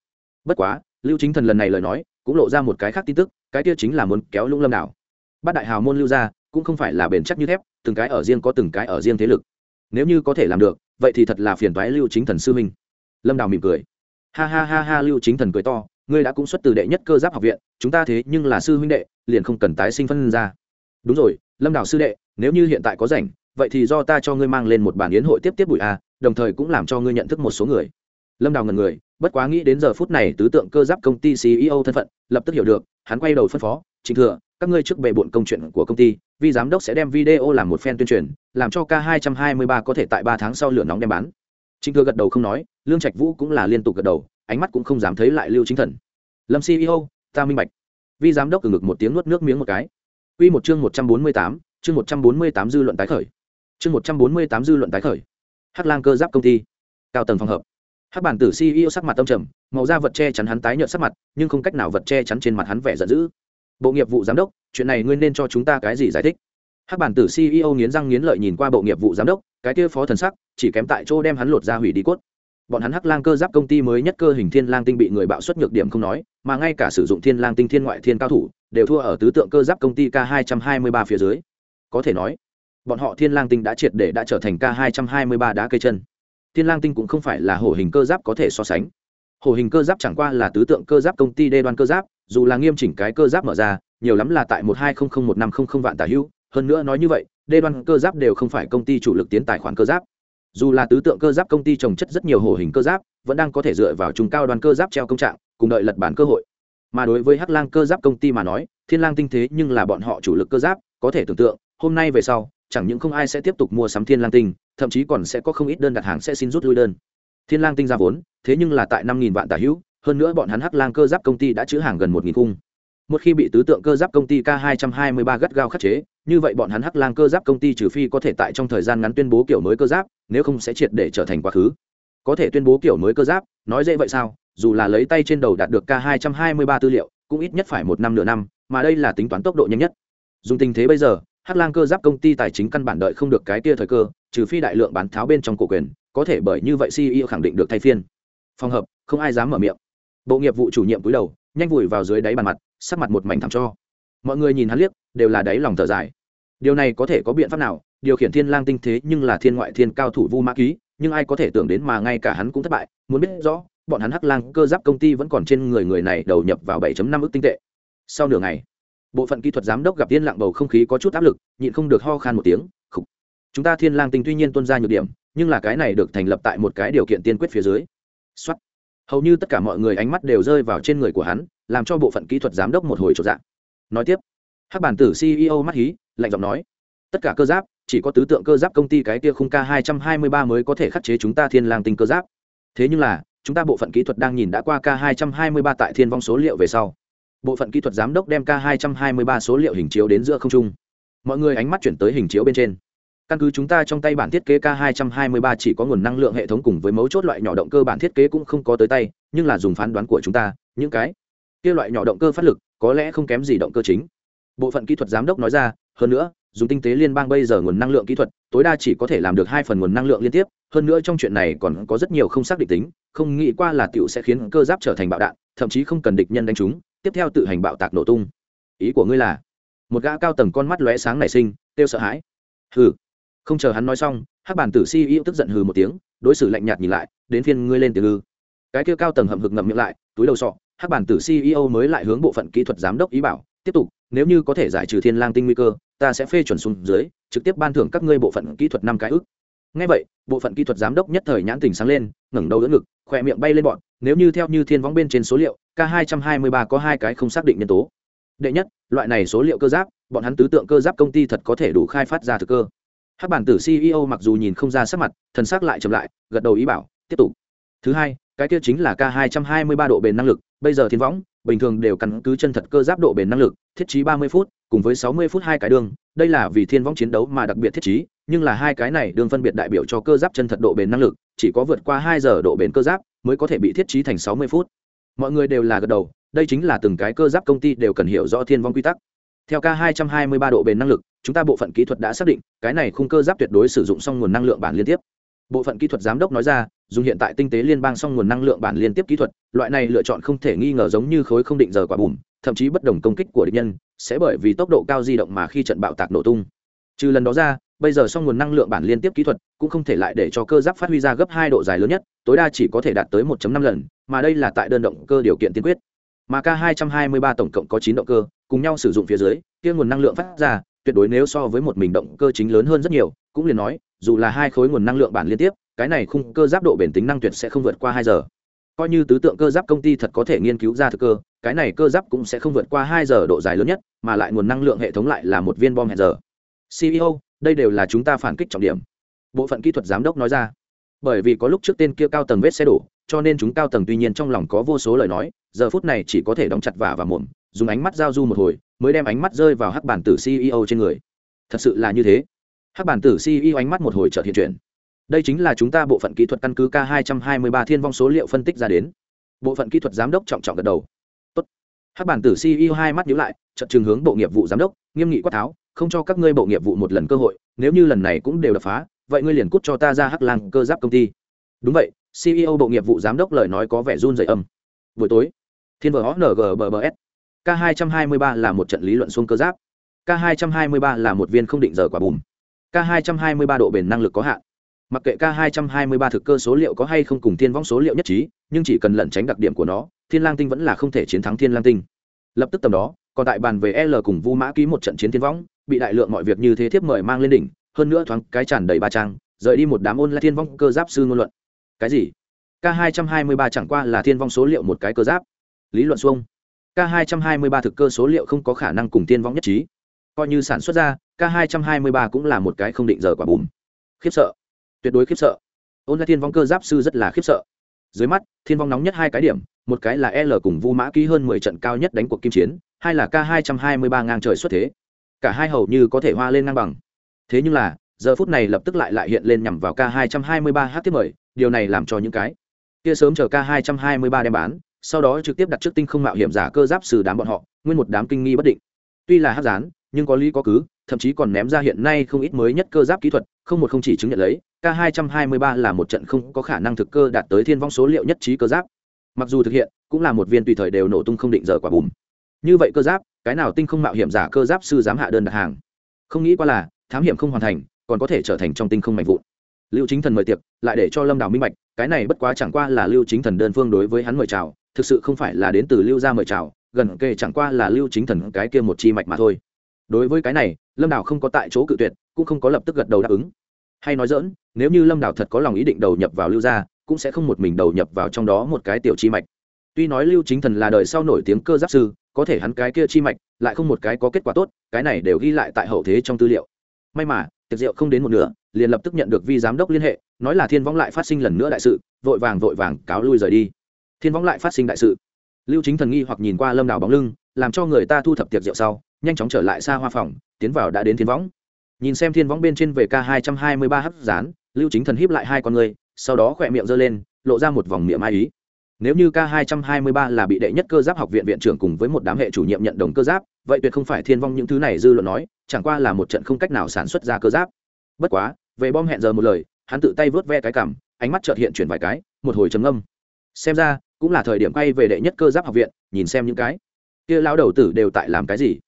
Speaker 1: Bất quá, lưu chính thần lần này lời nói cũng lộ ra một cái khác tin tức, cái kia chính là muốn kéo lũng lâm đảo. Bát đại hào môn lưu ra, cũng không phải là bền chắc như thép, từng cái ở riêng có từng cái ở riêng thế lực. Nếu như có thể làm được, vậy thì thật là phiền toái lưu chính thần sư minh lâm đào mỉm cười. Ha ha ha ha, lưu chính thần cười to, ngươi đã cũng xuất từ đệ nhất cơ giáp học viện, chúng ta thế nhưng là sư huynh đệ, liền không cần tái sinh phân ra. Đúng rồi, lâm đào sư đệ, nếu như hiện tại có rảnh, vậy thì do ta cho ngươi mang lên một bản yến hội tiếp tiếp bụi a đồng thời cũng làm cho ngươi nhận thức một số người lâm đào ngần người bất quá nghĩ đến giờ phút này tứ tượng cơ giáp công ty ceo thân phận lập tức hiểu được hắn quay đầu phân phó trình thừa các ngươi trước bề bộn công chuyện của công ty vì giám đốc sẽ đem video làm một phen tuyên truyền làm cho k 223 có thể tại ba tháng sau lửa nóng đem bán trình thừa gật đầu không nói lương trạch vũ cũng là liên tục gật đầu ánh mắt cũng không dám thấy lại lưu chính thần lâm ceo ta minh bạch vi giám đốc từ ngực một tiếng nuốt nước miếng một cái Quy một chương 148, chương 148 dư luận tái khởi. Chương 148 dư luận tái khởi. Hắc Lang cơ giáp công ty, cao tầng phòng hợp hắc bản tử ceo sắc mặt tâm trầm, màu da vật che chắn hắn tái nhợt sắc mặt, nhưng không cách nào vật che chắn trên mặt hắn vẻ giận dữ. Bộ nghiệp vụ giám đốc, chuyện này ngươi nên cho chúng ta cái gì giải thích? Hắc bản tử ceo nghiến răng nghiến lợi nhìn qua bộ nghiệp vụ giám đốc, cái kia phó thần sắc chỉ kém tại chỗ đem hắn lột ra hủy đi cốt. Bọn hắn hắc lang cơ giáp công ty mới nhất cơ hình thiên lang tinh bị người bạo xuất nhược điểm không nói, mà ngay cả sử dụng thiên lang tinh thiên ngoại thiên cao thủ, đều thua ở tứ tượng cơ giáp công ty k 223 phía dưới. Có thể nói, bọn họ thiên lang tinh đã triệt để đã trở thành k 223 đá cây chân thiên lang tinh cũng không phải là hổ hình cơ giáp có thể so sánh. Hổ hình cơ giáp chẳng qua là tứ tượng cơ giáp công ty đê đoan cơ giáp, dù là nghiêm chỉnh cái cơ giáp mở ra, nhiều lắm là tại một hai không không một năm không không vạn tả hữu. Hơn nữa nói như vậy, đê đoan cơ giáp đều không phải công ty chủ lực tiến tài khoản cơ giáp. Dù là tứ tượng cơ giáp công ty trồng chất rất nhiều hổ hình cơ giáp, vẫn đang có thể dựa vào trung cao đoàn cơ giáp treo công trạng, cùng đợi lật bản cơ hội. Mà đối với hắc lang cơ giáp công ty mà nói, thiên lang tinh thế nhưng là bọn họ chủ lực cơ giáp, có thể tưởng tượng, hôm nay về sau chẳng những không ai sẽ tiếp tục mua sắm thiên lang tinh, thậm chí còn sẽ có không ít đơn đặt hàng sẽ xin rút lui đơn. Thiên lang tinh ra vốn, thế nhưng là tại năm nghìn vạn tả hữu, hơn nữa bọn hắn hắc lang cơ giáp công ty đã chữ hàng gần một nghìn cung một khi bị tứ tượng cơ giáp công ty k 223 gắt gao khắc chế, như vậy bọn hắn hắc lang cơ giáp công ty trừ phi có thể tại trong thời gian ngắn tuyên bố kiểu mới cơ giáp, nếu không sẽ triệt để trở thành quá khứ. Có thể tuyên bố kiểu mới cơ giáp, nói dễ vậy sao? Dù là lấy tay trên đầu đạt được k 223 tư liệu, cũng ít nhất phải một năm nửa năm, mà đây là tính toán tốc độ nhanh nhất. Dùng tình thế bây giờ hắc lang cơ giáp công ty tài chính căn bản đợi không được cái tia thời cơ, trừ phi đại lượng bán tháo bên trong cổ quyền, có thể bởi như vậy ceo khẳng định được thay phiên. Phòng hợp, không ai dám mở miệng. Bộ nghiệp vụ chủ nhiệm cúi đầu, nhanh vùi vào dưới đáy bàn mặt, sắc mặt một mảnh thảm cho. Mọi người nhìn hắn liếc, đều là đáy lòng thở dài. Điều này có thể có biện pháp nào? Điều khiển thiên lang tinh thế nhưng là thiên ngoại thiên cao thủ vu mã ký, nhưng ai có thể tưởng đến mà ngay cả hắn cũng thất bại. Muốn biết rõ, bọn hắn hắc lang cơ giáp công ty vẫn còn trên người người này đầu nhập vào 7.5 ức tinh tệ. Sau nửa ngày bộ phận kỹ thuật giám đốc gặp tiên lặng bầu không khí có chút áp lực, nhịn không được ho khan một tiếng, khục. Chúng ta thiên lang tinh tuy nhiên tuân ra nhược điểm, nhưng là cái này được thành lập tại một cái điều kiện tiên quyết phía dưới. Xuất hầu như tất cả mọi người ánh mắt đều rơi vào trên người của hắn, làm cho bộ phận kỹ thuật giám đốc một hồi trộn dạng nói tiếp. Hắc bản tử ceo mắt hí, lạnh giọng nói. Tất cả cơ giáp, chỉ có tứ tượng cơ giáp công ty cái kia khung k 223 mới có thể khắc chế chúng ta thiên lang tinh cơ giáp. Thế nhưng là, chúng ta bộ phận kỹ thuật đang nhìn đã qua k 223 tại thiên vong số liệu về sau bộ phận kỹ thuật giám đốc đem k 223 số liệu hình chiếu đến giữa không trung. Mọi người ánh mắt chuyển tới hình chiếu bên trên. Căn cứ chúng ta trong tay bản thiết kế k 223 chỉ có nguồn năng lượng hệ thống cùng với mấu chốt loại nhỏ động cơ bản thiết kế cũng không có tới tay, nhưng là dùng phán đoán của chúng ta, những cái kia loại nhỏ động cơ phát lực có lẽ không kém gì động cơ chính. Bộ phận kỹ thuật giám đốc nói ra, hơn nữa, dùng tinh tế liên bang bây giờ nguồn năng lượng kỹ thuật, tối đa chỉ có thể làm được hai phần nguồn năng lượng liên tiếp, hơn nữa trong chuyện này còn có rất nhiều không xác định tính, không nghĩ qua là tiểu sẽ khiến cơ giáp trở thành bạo đạn, thậm chí không cần địch nhân đánh chúng tiếp theo tự hành bạo tạc nổ tung. Ý của ngươi là, một gã cao tầng con mắt lóe sáng nảy sinh têu sợ hãi. Hừ. Không chờ hắn nói xong, hắc bản tử si yêu tức giận hừ một tiếng, đối xử lạnh nhạt nhìn lại, đến phiên ngươi lên từ ư. Cái kia cao tầng hậm hực ngậm miệng lại, túi đầu sọ, hắc bản tử ceo mới lại hướng bộ phận kỹ thuật giám đốc ý bảo, tiếp tục, nếu như có thể giải trừ thiên lang tinh nguy cơ, ta sẽ phê chuẩn xuống dưới, trực tiếp ban thưởng các ngươi bộ phận kỹ thuật năm cái ức ngay vậy, bộ phận kỹ thuật giám đốc nhất thời nhãn tình sáng lên, ngẩng đầu đỡ ngực, khỏe miệng bay lên bọn, nếu như theo như thiên võng bên trên số liệu, k 223 có hai cái không xác định nhân tố. Đệ nhất, loại này số liệu cơ giáp, bọn hắn tứ tượng cơ giáp công ty thật có thể đủ khai phát ra thực cơ. Hắc bản tử ceo mặc dù nhìn không ra sắc mặt, thần sắc lại chậm lại, gật đầu ý bảo, tiếp tục. Thứ hai, cái kia chính là k 223 độ bền năng lực, bây giờ thiên võng, bình thường đều căn cứ chân thật cơ giáp độ bền năng lực, thiết trí 30 phút, cùng với 60 phút hai cái đường, đây là vì thiên võng chiến đấu mà đặc biệt thiết trí nhưng là hai cái này đường phân biệt đại biểu cho cơ giáp chân thật độ bền năng lực, chỉ có vượt qua hai giờ độ bền cơ giáp mới có thể bị thiết trí thành 60 phút. Mọi người đều là gật đầu, đây chính là từng cái cơ giáp công ty đều cần hiểu rõ thiên vong quy tắc. Theo k 223 độ bền năng lực, chúng ta bộ phận kỹ thuật đã xác định, cái này khung cơ giáp tuyệt đối sử dụng xong nguồn năng lượng bản liên tiếp. Bộ phận kỹ thuật giám đốc nói ra, dùng hiện tại tinh tế liên bang xong nguồn năng lượng bản liên tiếp kỹ thuật, loại này lựa chọn không thể nghi ngờ giống như khối không định giờ quả bùm thậm chí bất đồng công kích của địch nhân, sẽ bởi vì tốc độ cao di động mà khi trận bạo tạc nổ tung trừ lần đó ra, bây giờ song nguồn năng lượng bản liên tiếp kỹ thuật cũng không thể lại để cho cơ giáp phát huy ra gấp hai độ dài lớn nhất, tối đa chỉ có thể đạt tới 1 năm lần, mà đây là tại đơn động cơ điều kiện tiên quyết. Mà k 223 tổng cộng có chín động cơ, cùng nhau sử dụng phía dưới, kia nguồn năng lượng phát ra, tuyệt đối nếu so với một mình động cơ chính lớn hơn rất nhiều, cũng liền nói, dù là hai khối nguồn năng lượng bản liên tiếp, cái này khung cơ giáp độ bền tính năng tuyệt sẽ không vượt qua hai giờ. Coi như tứ tượng cơ giáp công ty thật có thể nghiên cứu ra thực cơ, cái này cơ giáp cũng sẽ không vượt qua hai giờ độ dài lớn nhất, mà lại nguồn năng lượng hệ thống lại là một viên bom hẹn giờ ceo đây đều là chúng ta phản kích trọng điểm. Bộ phận kỹ thuật giám đốc nói ra. Bởi vì có lúc trước tên kia cao tầng vết xe đổ, cho nên chúng cao tầng tuy nhiên trong lòng có vô số lời nói, giờ phút này chỉ có thể đóng chặt vả và mồm, dùng ánh mắt giao du một hồi, mới đem ánh mắt rơi vào hắc bản tử ceo trên người. Thật sự là như thế. Hắc bản tử ceo ánh mắt một hồi chợt hiện chuyển. Đây chính là chúng ta bộ phận kỹ thuật căn cứ k 223 thiên vong số liệu phân tích ra đến. Bộ phận kỹ thuật giám đốc trọng trọng gật đầu. Tốt. hắc bản tử ceo hai mắt nhíu lại trận trường hướng bộ nghiệp vụ giám đốc, nghiêm nghị quát tháo không cho các ngươi bộ nghiệp vụ một lần cơ hội, nếu như lần này cũng đều đập phá, vậy ngươi liền cút cho ta ra hắc lang cơ giáp công ty. Đúng vậy ceo bộ nghiệp vụ giám đốc lời nói có vẻ run rẩy âm. Buổi tối. Thiên vở ngbbbs k 223 là một trận lý luận xuông cơ giáp. K 223 là một viên không định giờ quả bùm. K 223 độ bền năng lực có hạn. Mặc kệ k 223 thực cơ số liệu có hay không cùng thiên vong số liệu nhất trí, nhưng chỉ cần lẩn tránh đặc điểm của nó, thiên lang tinh vẫn là không thể chiến thắng thiên lang tinh. Lập tức tầm đó, còn tại bàn về l cùng vu mã ký một trận chiến thiên vong bị đại lượng mọi việc như thế thiếp mời mang lên đỉnh, hơn nữa thoáng cái tràn đầy ba trang, rời đi một đám ôn lại thiên vong cơ giáp sư ngôn luận. Cái gì? K 223 chẳng qua là thiên vong số liệu một cái cơ giáp. Lý luận xuông. K 223 thực cơ số liệu không có khả năng cùng thiên vong nhất trí. Coi như sản xuất ra, k 223 cũng là một cái không định giờ quả bùm. Khiếp sợ. Tuyệt đối khiếp sợ. Ôn lại thiên vong cơ giáp sư rất là khiếp sợ. Dưới mắt, thiên vong nóng nhất hai cái điểm, một cái là l cùng vu mã ký hơn mười trận cao nhất đánh cuộc kim chiến, hai là k 223 ngang trời xuất thế cả hai hầu như có thể hoa lên ngang bằng. Thế nhưng là, giờ phút này lập tức lại lại hiện lên nhằm vào k 223 h tiếp mời, điều này làm cho những cái kia sớm chờ k 223 đem bán, sau đó trực tiếp đặt trước tinh không mạo hiểm giả cơ giáp sử đám bọn họ, nguyên một đám kinh nghi bất định. Tuy là hát gián, nhưng có lý có cứ, thậm chí còn ném ra hiện nay không ít mới nhất cơ giáp kỹ thuật, không một không chỉ chứng nhận lấy, k 223 là một trận không có khả năng thực cơ đạt tới thiên vong số liệu nhất trí cơ giáp. Mặc dù thực hiện, cũng là một viên tùy thời đều nổ tung không định giờ quả bùm. Như vậy cơ giáp cái nào tinh không mạo hiểm giả cơ giáp sư dám hạ đơn đặt hàng? Không nghĩ qua là, thám hiểm không hoàn thành, còn có thể trở thành trong tinh không mạnh vụn. Lưu chính thần mời tiệc, lại để cho lâm đào minh bạch, cái này bất quá chẳng qua là lưu chính thần đơn phương đối với hắn mời chào, thực sự không phải là đến từ lưu gia mời chào, gần kề chẳng qua là lưu chính thần cái kia một chi mạch mà thôi. Đối với cái này, lâm đào không có tại chỗ cự tuyệt, cũng không có lập tức gật đầu đáp ứng. Hay nói dỡn nếu như lâm đào thật có lòng ý định đầu nhập vào lưu gia, cũng sẽ không một mình đầu nhập vào trong đó một cái tiểu chi mạch. Tuy nói lưu chính thần là đời sau nổi tiếng cơ giáp sư có thể hắn cái kia chi mạch lại không một cái có kết quả tốt, cái này đều ghi lại tại hậu thế trong tư liệu. May mà, tiệc rượu không đến một nửa, liền lập tức nhận được vi giám đốc liên hệ, nói là thiên võng lại phát sinh lần nữa đại sự, vội vàng vội vàng cáo lui rời đi. Thiên võng lại phát sinh đại sự. Lưu chính thần nghi hoặc nhìn qua lâm đào bóng lưng, làm cho người ta thu thập tiệc rượu sau, nhanh chóng trở lại xa hoa phòng, tiến vào đã đến thiên võng. Nhìn xem thiên võng bên trên về k hai trăm hai mươi ba hấp dán, lưu chính thần híp lại hai con người, sau đó khỏe miệng giơ lên, lộ ra một vòng miệng mai ý nếu như k 223 là bị đệ nhất cơ giáp học viện viện trưởng cùng với một đám hệ chủ nhiệm nhận đồng cơ giáp, vậy tuyệt không phải thiên vong những thứ này dư luận nói, chẳng qua là một trận không cách nào sản xuất ra cơ giáp. Bất quá, về bom hẹn giờ một lời, hắn tự tay vớt ve cái cảm, ánh mắt chợt hiện chuyển vài cái, một hồi trầm âm xem ra, cũng là thời điểm quay về đệ nhất cơ giáp học viện, nhìn xem những cái kia lão đầu tử đều tại làm cái gì.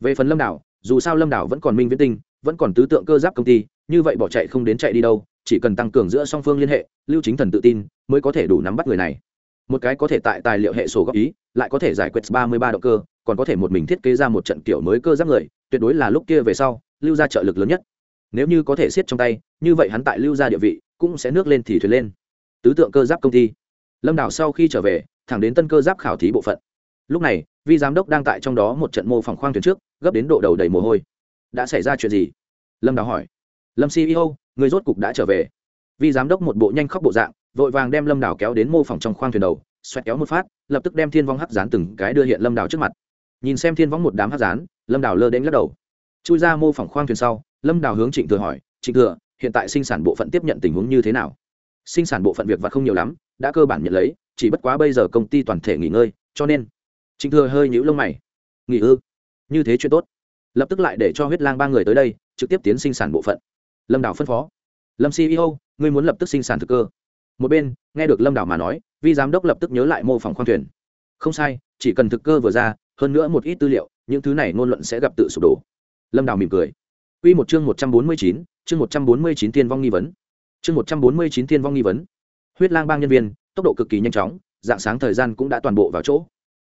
Speaker 1: Về phần lâm đảo, dù sao lâm đảo vẫn còn minh viễn tinh, vẫn còn tứ tượng cơ giáp công ty, như vậy bỏ chạy không đến chạy đi đâu, chỉ cần tăng cường giữa song phương liên hệ, lưu chính thần tự tin, mới có thể đủ nắm bắt người này một cái có thể tại tài liệu hệ sổ góp ý, lại có thể giải quyết ba mươi ba động cơ, còn có thể một mình thiết kế ra một trận kiểu mới cơ giáp người, tuyệt đối là lúc kia về sau, lưu ra trợ lực lớn nhất. Nếu như có thể siết trong tay, như vậy hắn tại lưu ra địa vị, cũng sẽ nước lên thì thuyền lên. Tứ tượng cơ giáp công ty. Lâm đảo sau khi trở về, thẳng đến tân cơ giáp khảo thí bộ phận. Lúc này, vi giám đốc đang tại trong đó một trận mô phỏng khoang thuyền trước, gấp đến độ đầu đầy mồ hôi. Đã xảy ra chuyện gì? Lâm đào hỏi. Lâm ceo người rốt cục đã trở về. Vi giám đốc một bộ nhanh khóc bộ dạng vội vàng đem lâm đảo kéo đến mô phỏng trong khoang thuyền đầu, xoẹt kéo một phát, lập tức đem thiên vong hắc rán từng cái đưa hiện lâm đảo trước mặt. Nhìn xem thiên vong một đám hắc rán lâm đảo lơ đến lắc đầu. Chui ra mô phỏng khoang thuyền sau, lâm đảo hướng trịnh thừa hỏi, trịnh thừa, hiện tại sinh sản bộ phận tiếp nhận tình huống như thế nào? Sinh sản bộ phận việc vặt không nhiều lắm, đã cơ bản nhận lấy, chỉ bất quá bây giờ công ty toàn thể nghỉ ngơi, cho nên trịnh thừa hơi nhũ lông mày. Nghỉ ư? Như thế chuyện tốt. Lập tức lại để cho huyết lang ba người tới đây, trực tiếp tiến sinh sản bộ phận. Lâm đảo phân phó. Lâm ceo ngươi muốn lập tức sinh sản thực cơ? Một bên nghe được lâm đảo mà nói vi giám đốc lập tức nhớ lại mô phỏng khoang thuyền không sai chỉ cần thực cơ vừa ra hơn nữa một ít tư liệu những thứ này ngôn luận sẽ gặp tự sụp đổ lâm đảo mỉm cười Quy một chương một trăm bốn mươi chín, chương một trăm bốn mươi chín tiên vong nghi vấn. Chương một trăm bốn mươi chín tiên vong nghi vấn. Huyết Lang bang nhân viên, tốc độ cực kỳ nhanh chóng, dạng sáng thời gian cũng đã toàn bộ vào chỗ.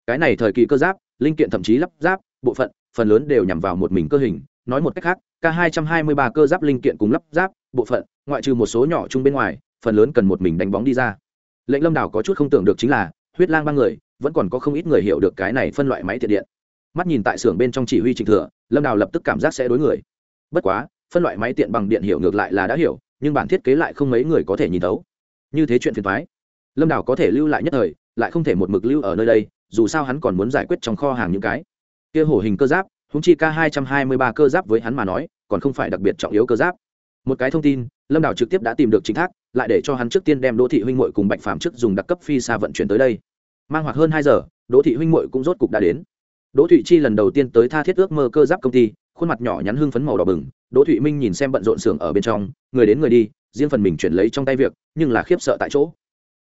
Speaker 1: Cái này thời kỳ cơ giáp, linh kiện thậm chí lắp ráp, bộ phận, phần lớn đều nhằm vào một mình cơ hình, nói một cách khác, K223 cơ giáp linh kiện cùng lắp ráp, bộ phận, ngoại trừ một số nhỏ chung bên ngoài, phần lớn cần một mình đánh bóng đi ra. Lệnh lâm đảo có chút không tưởng được chính là, huyết lang ba người, vẫn còn có không ít người hiểu được cái này phân loại máy tiện điện. Mắt nhìn tại xưởng bên trong chỉ huy trình thừa, lâm đào lập tức cảm giác sẽ đối người. Bất quá, phân loại máy tiện bằng điện hiểu ngược lại là đã hiểu, nhưng bản thiết kế lại không mấy người có thể nhìn thấu. Như thế chuyện phiền thoái lâm đào có thể lưu lại nhất thời, lại không thể một mực lưu ở nơi đây, dù sao hắn còn muốn giải quyết trong kho hàng những cái. Kia hổ hình cơ giáp húng chi k hai trăm hai mươi ba cơ giáp với hắn mà nói, còn không phải đặc biệt trọng yếu cơ giáp một cái thông tin, lâm đào trực tiếp đã tìm được chính thác, lại để cho hắn trước tiên đem đỗ thị huynh mội cùng bạch phàm trước dùng đặc cấp phi xa vận chuyển tới đây. Mang hoặc hơn hai giờ, đỗ thị huynh mội cũng rốt cục đã đến. Đỗ thụy chi lần đầu tiên tới tha thiết ước mơ cơ giáp công ty, khuôn mặt nhỏ nhắn hưng phấn màu đỏ bừng, đỗ thụy minh nhìn xem bận rộn xưởng ở bên trong, người đến người đi, riêng phần mình chuyển lấy trong tay việc, nhưng là khiếp sợ tại chỗ.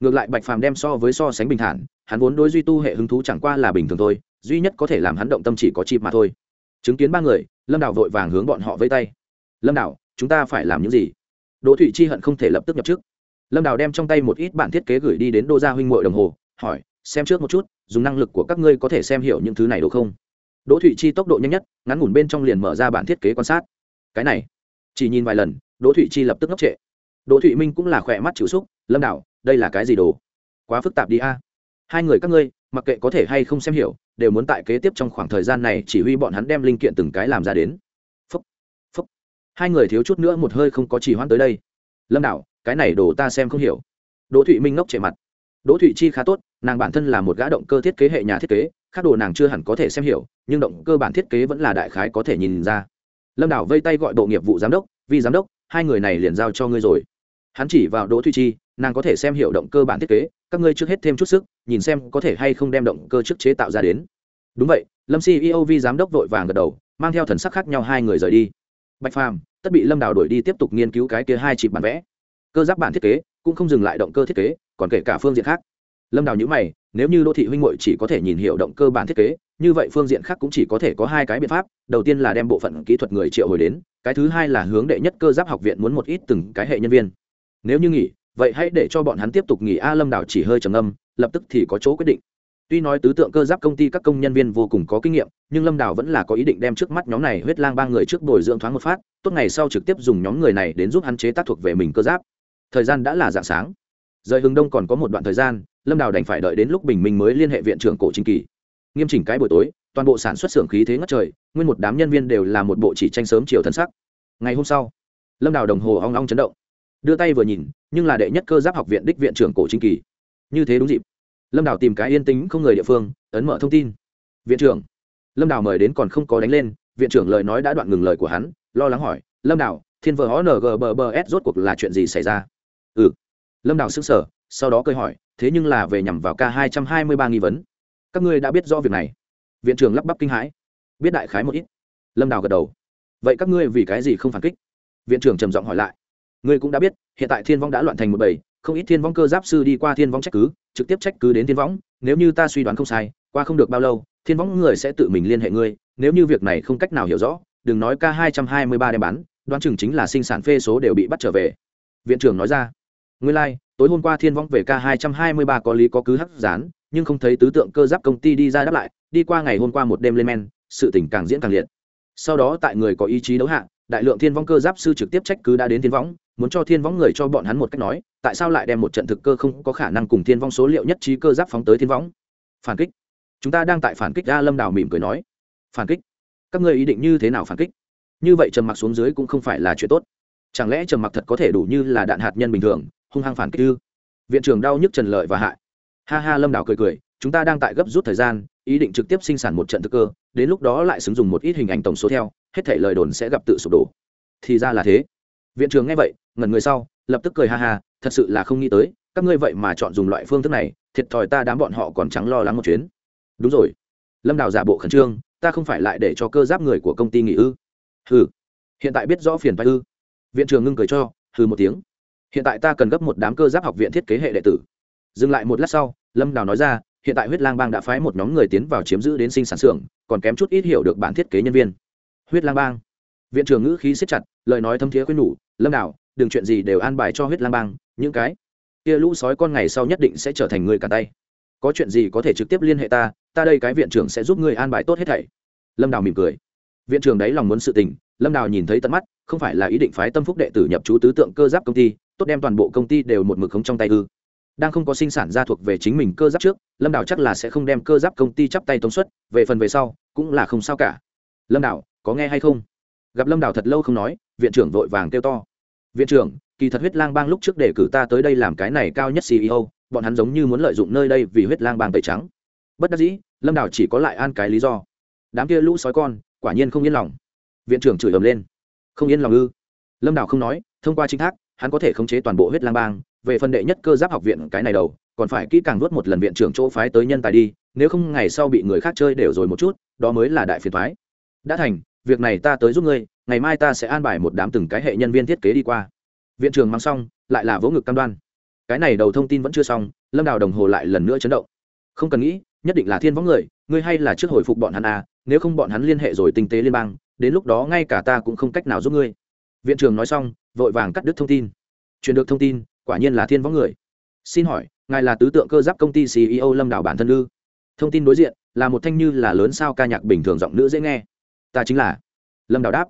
Speaker 1: Ngược lại bạch phàm đem so với so sánh bình thản, hắn vốn đối duy tu hệ hứng thú chẳng qua là bình thường thôi, duy nhất có thể làm hắn động tâm chỉ có chịp mà thôi. Chứng kiến ba người, lâm đào vội vàng hướng bọn họ vây tay. Lâm đào chúng ta phải làm những gì? Đỗ thụy chi hận không thể lập tức nhập trước lâm đào đem trong tay một ít bản thiết kế gửi đi đến đô gia huynh m đồng hồ hỏi xem trước một chút dùng năng lực của các ngươi có thể xem hiểu những thứ này được không? Đỗ thụy chi tốc độ nhanh nhất ngắn ngủn bên trong liền mở ra bản thiết kế quan sát. Cái này. Chỉ nhìn vài lần đỗ thụy chi lập tức ngốc trệ. Đỗ thụy minh cũng là khỏe mắt chịu xúc lâm Đào, đây là cái gì đồ? Quá phức tạp đi a. Hai người các ngươi mặc kệ có thể hay không xem hiểu đều muốn tại kế tiếp trong khoảng thời gian này chỉ huy bọn hắn đem linh kiện từng cái làm ra đến hai người thiếu chút nữa một hơi không có chỉ hoãn tới đây. Lâm đạo, cái này đồ ta xem không hiểu. Đỗ thụy minh ngốc chạy mặt. Đỗ thụy chi khá tốt, nàng bản thân là một gã động cơ thiết kế hệ nhà thiết kế, khác đồ nàng chưa hẳn có thể xem hiểu, nhưng động cơ bản thiết kế vẫn là đại khái có thể nhìn ra. Lâm đảo vây tay gọi bộ nghiệp vụ giám đốc vì giám đốc, hai người này liền giao cho ngươi rồi. Hắn chỉ vào đỗ thụy chi, nàng có thể xem hiểu động cơ bản thiết kế, các ngươi trước hết thêm chút sức, nhìn xem có thể hay không đem động cơ trước chế tạo ra đến. Đúng vậy, lâm ceo vi giám đốc vội vàng gật đầu, mang theo thần sắc khác nhau hai người rời đi. Bạch phàm tất bị lâm đảo đuổi đi tiếp tục nghiên cứu cái kia hai chịp bản vẽ. Cơ giác bản thiết kế, cũng không dừng lại động cơ thiết kế, còn kể cả phương diện khác. Lâm đào nhữ mày, nếu như đô thị huynh m chỉ có thể nhìn hiểu động cơ bản thiết kế, như vậy phương diện khác cũng chỉ có thể có hai cái biện pháp, đầu tiên là đem bộ phận kỹ thuật người triệu hồi đến, cái thứ hai là hướng đệ nhất cơ giáp học viện muốn một ít từng cái hệ nhân viên. Nếu như nghỉ, vậy hãy để cho bọn hắn tiếp tục nghỉ. A, lâm đào chỉ hơi trầm âm lập tức thì có chỗ quyết định tuy nói tứ tượng cơ giáp công ty các công nhân viên vô cùng có kinh nghiệm, nhưng lâm đào vẫn là có ý định đem trước mắt nhóm này huyết lang ba người trước bồi dưỡng thoáng một phát, tốt ngày sau trực tiếp dùng nhóm người này đến giúp hắn chế tác thuộc về mình cơ giáp. Thời gian đã là dạng sáng. Rời hướng đông còn có một đoạn thời gian, lâm đào đành phải đợi đến lúc bình minh mới liên hệ viện trưởng cổ chính kỳ. Nghiêm chỉnh cái buổi tối, toàn bộ sản xuất xưởng khí thế ngất trời, nguyên một đám nhân viên đều là một bộ chỉ tranh sớm chiều thân sắc. Ngày hôm sau, lâm đào đồng hồ ong ong chấn động. Đưa tay vừa nhìn, nhưng là đệ nhất cơ giáp học viện đích viện trưởng cổ chính kỳ. Như thế đúng dịp lâm đào tìm cái yên tĩnh không người địa phương, ấn mở thông tin. Viện trưởng. Lâm đào mời đến còn không có đánh lên, viện trưởng lời nói đã đoạn ngừng lời của hắn, lo lắng hỏi, lâm đào, thiên vợ họ ng bờ bờ rốt cuộc là chuyện gì xảy ra? Ừ. Lâm đào sức sở sau đó cơi hỏi, thế nhưng là về nhằm vào k hai trăm hai mươi ba nghi vấn. Các ngươi đã biết do việc này. Viện trưởng lắp bắp kinh hãi. Biết đại khái một ít. Lâm đào gật đầu. Vậy các ngươi vì cái gì không phản kích? Viện trưởng trầm giọng hỏi lại. Ngươi cũng đã biết, hiện tại thiên vong đã loạn thành một bầy không ít thiên vong cơ giáp sư đi qua thiên vong trách cứ trực tiếp trách cứ đến thiên vong nếu như ta suy đoán không sai qua không được bao lâu thiên vong người sẽ tự mình liên hệ ngươi nếu như việc này không cách nào hiểu rõ đừng nói k hai trăm hai mươi ba đem bán đoán chừng chính là sinh sản phê số đều bị bắt trở về viện trưởng nói ra ngươi lai, tối hôm qua Thiên Vong về K223 có lý có cứ hắc dán, nhưng không thấy tứ tượng cơ giáp công ty đi ra đáp lại, đi qua ngày hôm qua một đêm lên men, sự tình càng diễn càng liệt. Sau đó tại người có ý chí đấu hạ, đại lượng Thiên Vong cơ giáp sư trực tiếp trách cứ đã đến Thiên Vong, muốn cho Thiên Vong người cho bọn hắn một cách nói, tại sao lại đem một trận thực cơ không có khả năng cùng Thiên Vong số liệu nhất trí cơ giáp phóng tới Thiên Vong? Phản kích. Chúng ta đang tại phản kích A Lâm Đào mỉm cười nói. Phản kích? Các ngươi ý định như thế nào phản kích? Như vậy trầm mặc xuống dưới cũng không phải là chuyện tốt. Chẳng lẽ trầm mặc thật có thể đủ như là đạn hạt nhân bình thường, hung hăng phản kích ư viện trưởng đau nhức trần lợi và hại ha ha lâm đảo cười cười chúng ta đang tại gấp rút thời gian ý định trực tiếp sinh sản một trận thực cơ đến lúc đó lại xứng dùng một ít hình ảnh tổng số theo hết thể lời đồn sẽ gặp tự sụp đổ thì ra là thế viện trưởng nghe vậy ngẩn người sau, lập tức cười ha ha, thật sự là không nghĩ tới, các ngươi vậy mà chọn dùng loại phương thức này, thiệt thòi ta đám bọn họ còn trắng lo lắng một chuyến. Đúng rồi. Lâm đào giả bộ khẩn trương, ta không phải lại để cho cơ giáp người của công ty nghỉ ư? Hừ. Hiện tại biết rõ phiền phái ư? Viện trưởng ngưng cười cho, hừ một tiếng. Hiện tại ta cần gấp một đám cơ giáp học viện thiết kế hệ đệ tử. Dừng lại một lát sau, lâm đào nói ra, hiện tại huyết lang bang đã phái một nhóm người tiến vào chiếm giữ đến sinh sản xưởng, còn kém chút ít hiểu được bản thiết kế nhân viên. Huyết lang bang. Viện trưởng ngữ khí siết chặt, lời nói thâm thiế khuyên nhủ, lâm đào đừng chuyện gì đều an bài cho huyết lang bang những cái kia lũ sói con ngày sau nhất định sẽ trở thành người cả tay. Có chuyện gì có thể trực tiếp liên hệ ta ta đây cái viện trưởng sẽ giúp ngươi an bài tốt hết thảy. Lâm đào mỉm cười. Viện trưởng đấy lòng muốn sự tình lâm đào nhìn thấy tận mắt không phải là ý định phái tâm phúc đệ tử nhập chú tứ tượng cơ giáp công ty tốt đem toàn bộ công ty đều một mực khống trong tay ư. Đang không có sinh sản ra thuộc về chính mình cơ giáp trước lâm Đào chắc là sẽ không đem cơ giáp công ty chắp tay tống suất về phần về sau cũng là không sao cả. Lâm Đào, có nghe hay không? Gặp lâm Đào thật lâu không nói viện trưởng vội vàng kêu to viện trưởng, kỳ thật huyết lang bang lúc trước để cử ta tới đây làm cái này cao nhất ceo bọn hắn giống như muốn lợi dụng nơi đây vì huyết lang bang tẩy trắng. Bất đắc dĩ, lâm đảo chỉ có lại an cái lý do. Đám kia lũ sói con, quả nhiên không yên lòng. Viện trưởng chửi ầm lên. Không yên lòng ư? Lâm đảo không nói, thông qua chính thác, hắn có thể khống chế toàn bộ huyết lang bang, về phần đệ nhất cơ giáp học viện cái này đầu, còn phải kỹ càng nuốt một lần viện trưởng chỗ phái tới nhân tài đi, nếu không ngày sau bị người khác chơi đều rồi một chút, đó mới là đại phiền thoái đã thành, việc này ta tới giúp ngươi ngày mai ta sẽ an bài một đám từng cái hệ nhân viên thiết kế đi qua. Viện trưởng mang xong, lại là vỗ ngực cam đoan. Cái này đầu thông tin vẫn chưa xong, lâm đào đồng hồ lại lần nữa chấn động. Không cần nghĩ, nhất định là thiên võng người ngươi hay là trước hồi phục bọn hắn à nếu không bọn hắn liên hệ rồi tinh tế liên bang, đến lúc đó ngay cả ta cũng không cách nào giúp ngươi. Viện trưởng nói xong, vội vàng cắt đứt thông tin. Truyền được thông tin, quả nhiên là thiên võng người. Xin hỏi, ngài là tứ tượng cơ giáp công ty ceo lâm đảo bản thân ư? Thông tin đối diện, là một thanh như là lớn sao ca nhạc bình thường giọng nữ dễ nghe. Ta chính là. Lâm đảo đáp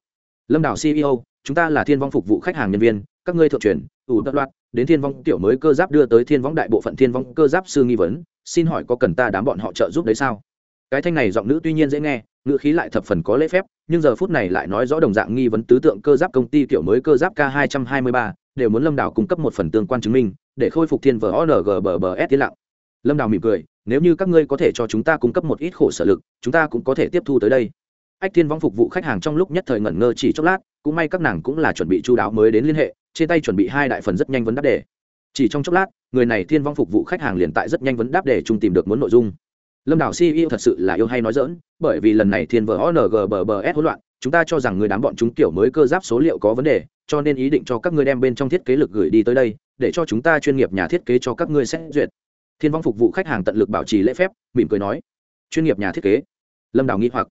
Speaker 1: lâm đảo ceo chúng ta là thiên vong phục vụ khách hàng nhân viên, các ngươi thượng truyền, ủ đất loạt, đến thiên vong tiểu mới cơ giáp đưa tới thiên vong đại bộ phận thiên vong cơ giáp sư nghi vấn, xin hỏi có cần ta đám bọn họ trợ giúp đấy sao? Cái thanh này giọng nữ tuy nhiên dễ nghe, ngữ khí lại thập phần có lễ phép, nhưng giờ phút này lại nói rõ đồng dạng nghi vấn tứ tượng cơ giáp công ty Tiểu mới cơ giáp k 223 đều muốn lâm đảo cung cấp một phần tương quan chứng minh, để khôi phục thiên vở ORGBBS tiến lặng. Lâm đảo mỉm cười, nếu như các ngươi có thể cho chúng ta cung cấp một ít khổ sở lực, chúng ta cũng có thể tiếp thu tới đây ách thiên vong phục vụ khách hàng trong lúc nhất thời ngẩn ngơ chỉ chốc lát, cũng may các nàng cũng là chuẩn bị chu đáo mới đến liên hệ, trên tay chuẩn bị hai đại phần rất nhanh vấn đáp đề. Chỉ trong chốc lát, người này thiên vong phục vụ khách hàng liền tại rất nhanh vấn đáp đề chung tìm được muốn nội dung. Lâm đảo ceo thật sự là yêu hay nói dỡn bởi vì lần này thiên vờ ong bờ bờ s hỗn loạn, chúng ta cho rằng người đám bọn chúng kiểu mới cơ giáp số liệu có vấn đề, cho nên ý định cho các ngươi đem bên trong thiết kế lực gửi đi tới đây, để cho chúng ta chuyên nghiệp nhà thiết kế cho các ngươi xét duyệt. Thiên vong phục vụ khách hàng tận lực bảo trì lễ phép, mỉm cười nói. Chuyên nghiệp nhà thiết kế? Lâm Đảo nghĩ hoặc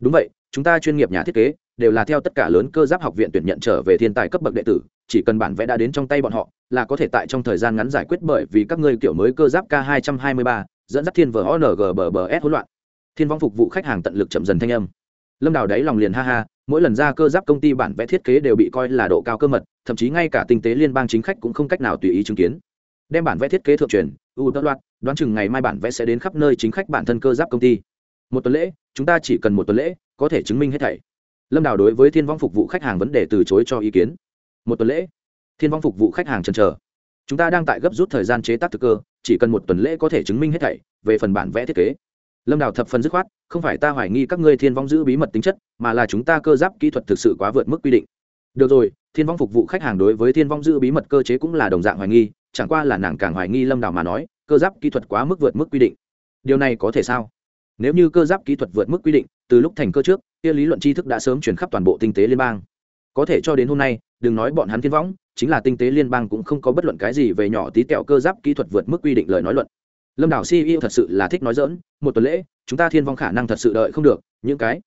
Speaker 1: đúng vậy, chúng ta chuyên nghiệp nhà thiết kế, đều là theo tất cả lớn cơ giáp học viện tuyển nhận trở về thiên tài cấp bậc đệ tử, chỉ cần bản vẽ đã đến trong tay bọn họ, là có thể tại trong thời gian ngắn giải quyết bởi vì các ngươi kiểu mới cơ giáp k 223 dẫn dắt thiên vờ ong hỗn loạn. Thiên vong phục vụ khách hàng tận lực chậm dần thanh âm. Lâm đào đáy lòng liền ha ha, mỗi lần ra cơ giáp công ty bản vẽ thiết kế đều bị coi là độ cao cơ mật, thậm chí ngay cả tinh tế liên bang chính khách cũng không cách nào tùy ý chứng kiến. Đem bản vẽ thiết kế thượng truyền, u tất loạt, đoán chừng ngày mai bản vẽ sẽ đến khắp nơi chính khách bản thân cơ giáp công ty một tuần lễ, chúng ta chỉ cần một tuần lễ, có thể chứng minh hết thảy. Lâm đào đối với thiên vong phục vụ khách hàng vấn đề từ chối cho ý kiến. Một tuần lễ? Thiên vong phục vụ khách hàng chần chờ. Chúng ta đang tại gấp rút thời gian chế tác thực cơ, chỉ cần một tuần lễ có thể chứng minh hết thảy, về phần bản vẽ thiết kế. Lâm đào thập phần dứt khoát, không phải ta hoài nghi các ngươi thiên vong giữ bí mật tính chất, mà là chúng ta cơ giáp kỹ thuật thực sự quá vượt mức quy định. Được rồi, thiên vong phục vụ khách hàng đối với thiên vong giữ bí mật cơ chế cũng là đồng dạng hoài nghi, chẳng qua là nàng càng hoài nghi lâm đào mà nói, cơ giáp kỹ thuật quá mức vượt mức quy định. Điều này có thể sao? Nếu như cơ giáp kỹ thuật vượt mức quy định từ lúc thành cơ trước kia lý luận tri thức đã sớm chuyển khắp toàn bộ tinh tế liên bang. Có thể cho đến hôm nay đừng nói bọn hắn thiên võng chính là tinh tế liên bang cũng không có bất luận cái gì về nhỏ tí tẹo cơ giáp kỹ thuật vượt mức quy định lời nói luận. Lâm đảo ceo thật sự là thích nói dỡn một tuần lễ chúng ta thiên vong khả năng thật sự đợi không được những cái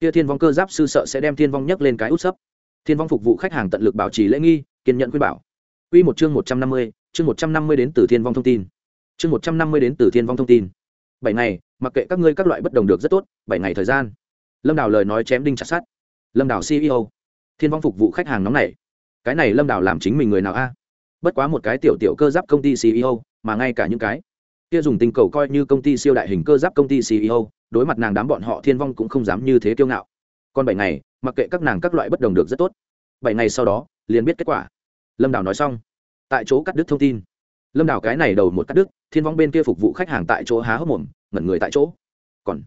Speaker 1: kia thiên vong cơ giáp sư sợ sẽ đem thiên vong nhấc lên cái út sấp. Thiên vong phục vụ khách hàng tận lực bảo trì lễ nghi kiên nhận khuyên bảo. Quy một chương một trăm năm mươi, chương một trăm năm mươi đến từ thiên vong thông tin. Chương một trăm năm mươi đến từ thiên vong thông tin bảy ngày, mặc kệ các ngươi các loại bất đồng được rất tốt, bảy ngày thời gian. Lâm đào lời nói chém đinh chặt sát lâm đào ceo thiên vong phục vụ khách hàng nóng này cái này lâm đào làm chính mình người nào a? Bất quá một cái tiểu tiểu cơ giáp công ty ceo mà ngay cả những cái kia dùng tình cầu coi như công ty siêu đại hình cơ giáp công ty ceo đối mặt nàng đám bọn họ thiên vong cũng không dám như thế kiêu ngạo. Còn bảy ngày, mặc kệ các nàng các loại bất đồng được rất tốt. Bảy ngày sau đó, liền biết kết quả. Lâm đào nói xong. Tại chỗ cắt đứt thông tin lâm đào cái này đầu một cắt đứt, thiên vong bên kia phục vụ khách hàng tại chỗ há hốc mồm, ngẩn người tại chỗ. Còn,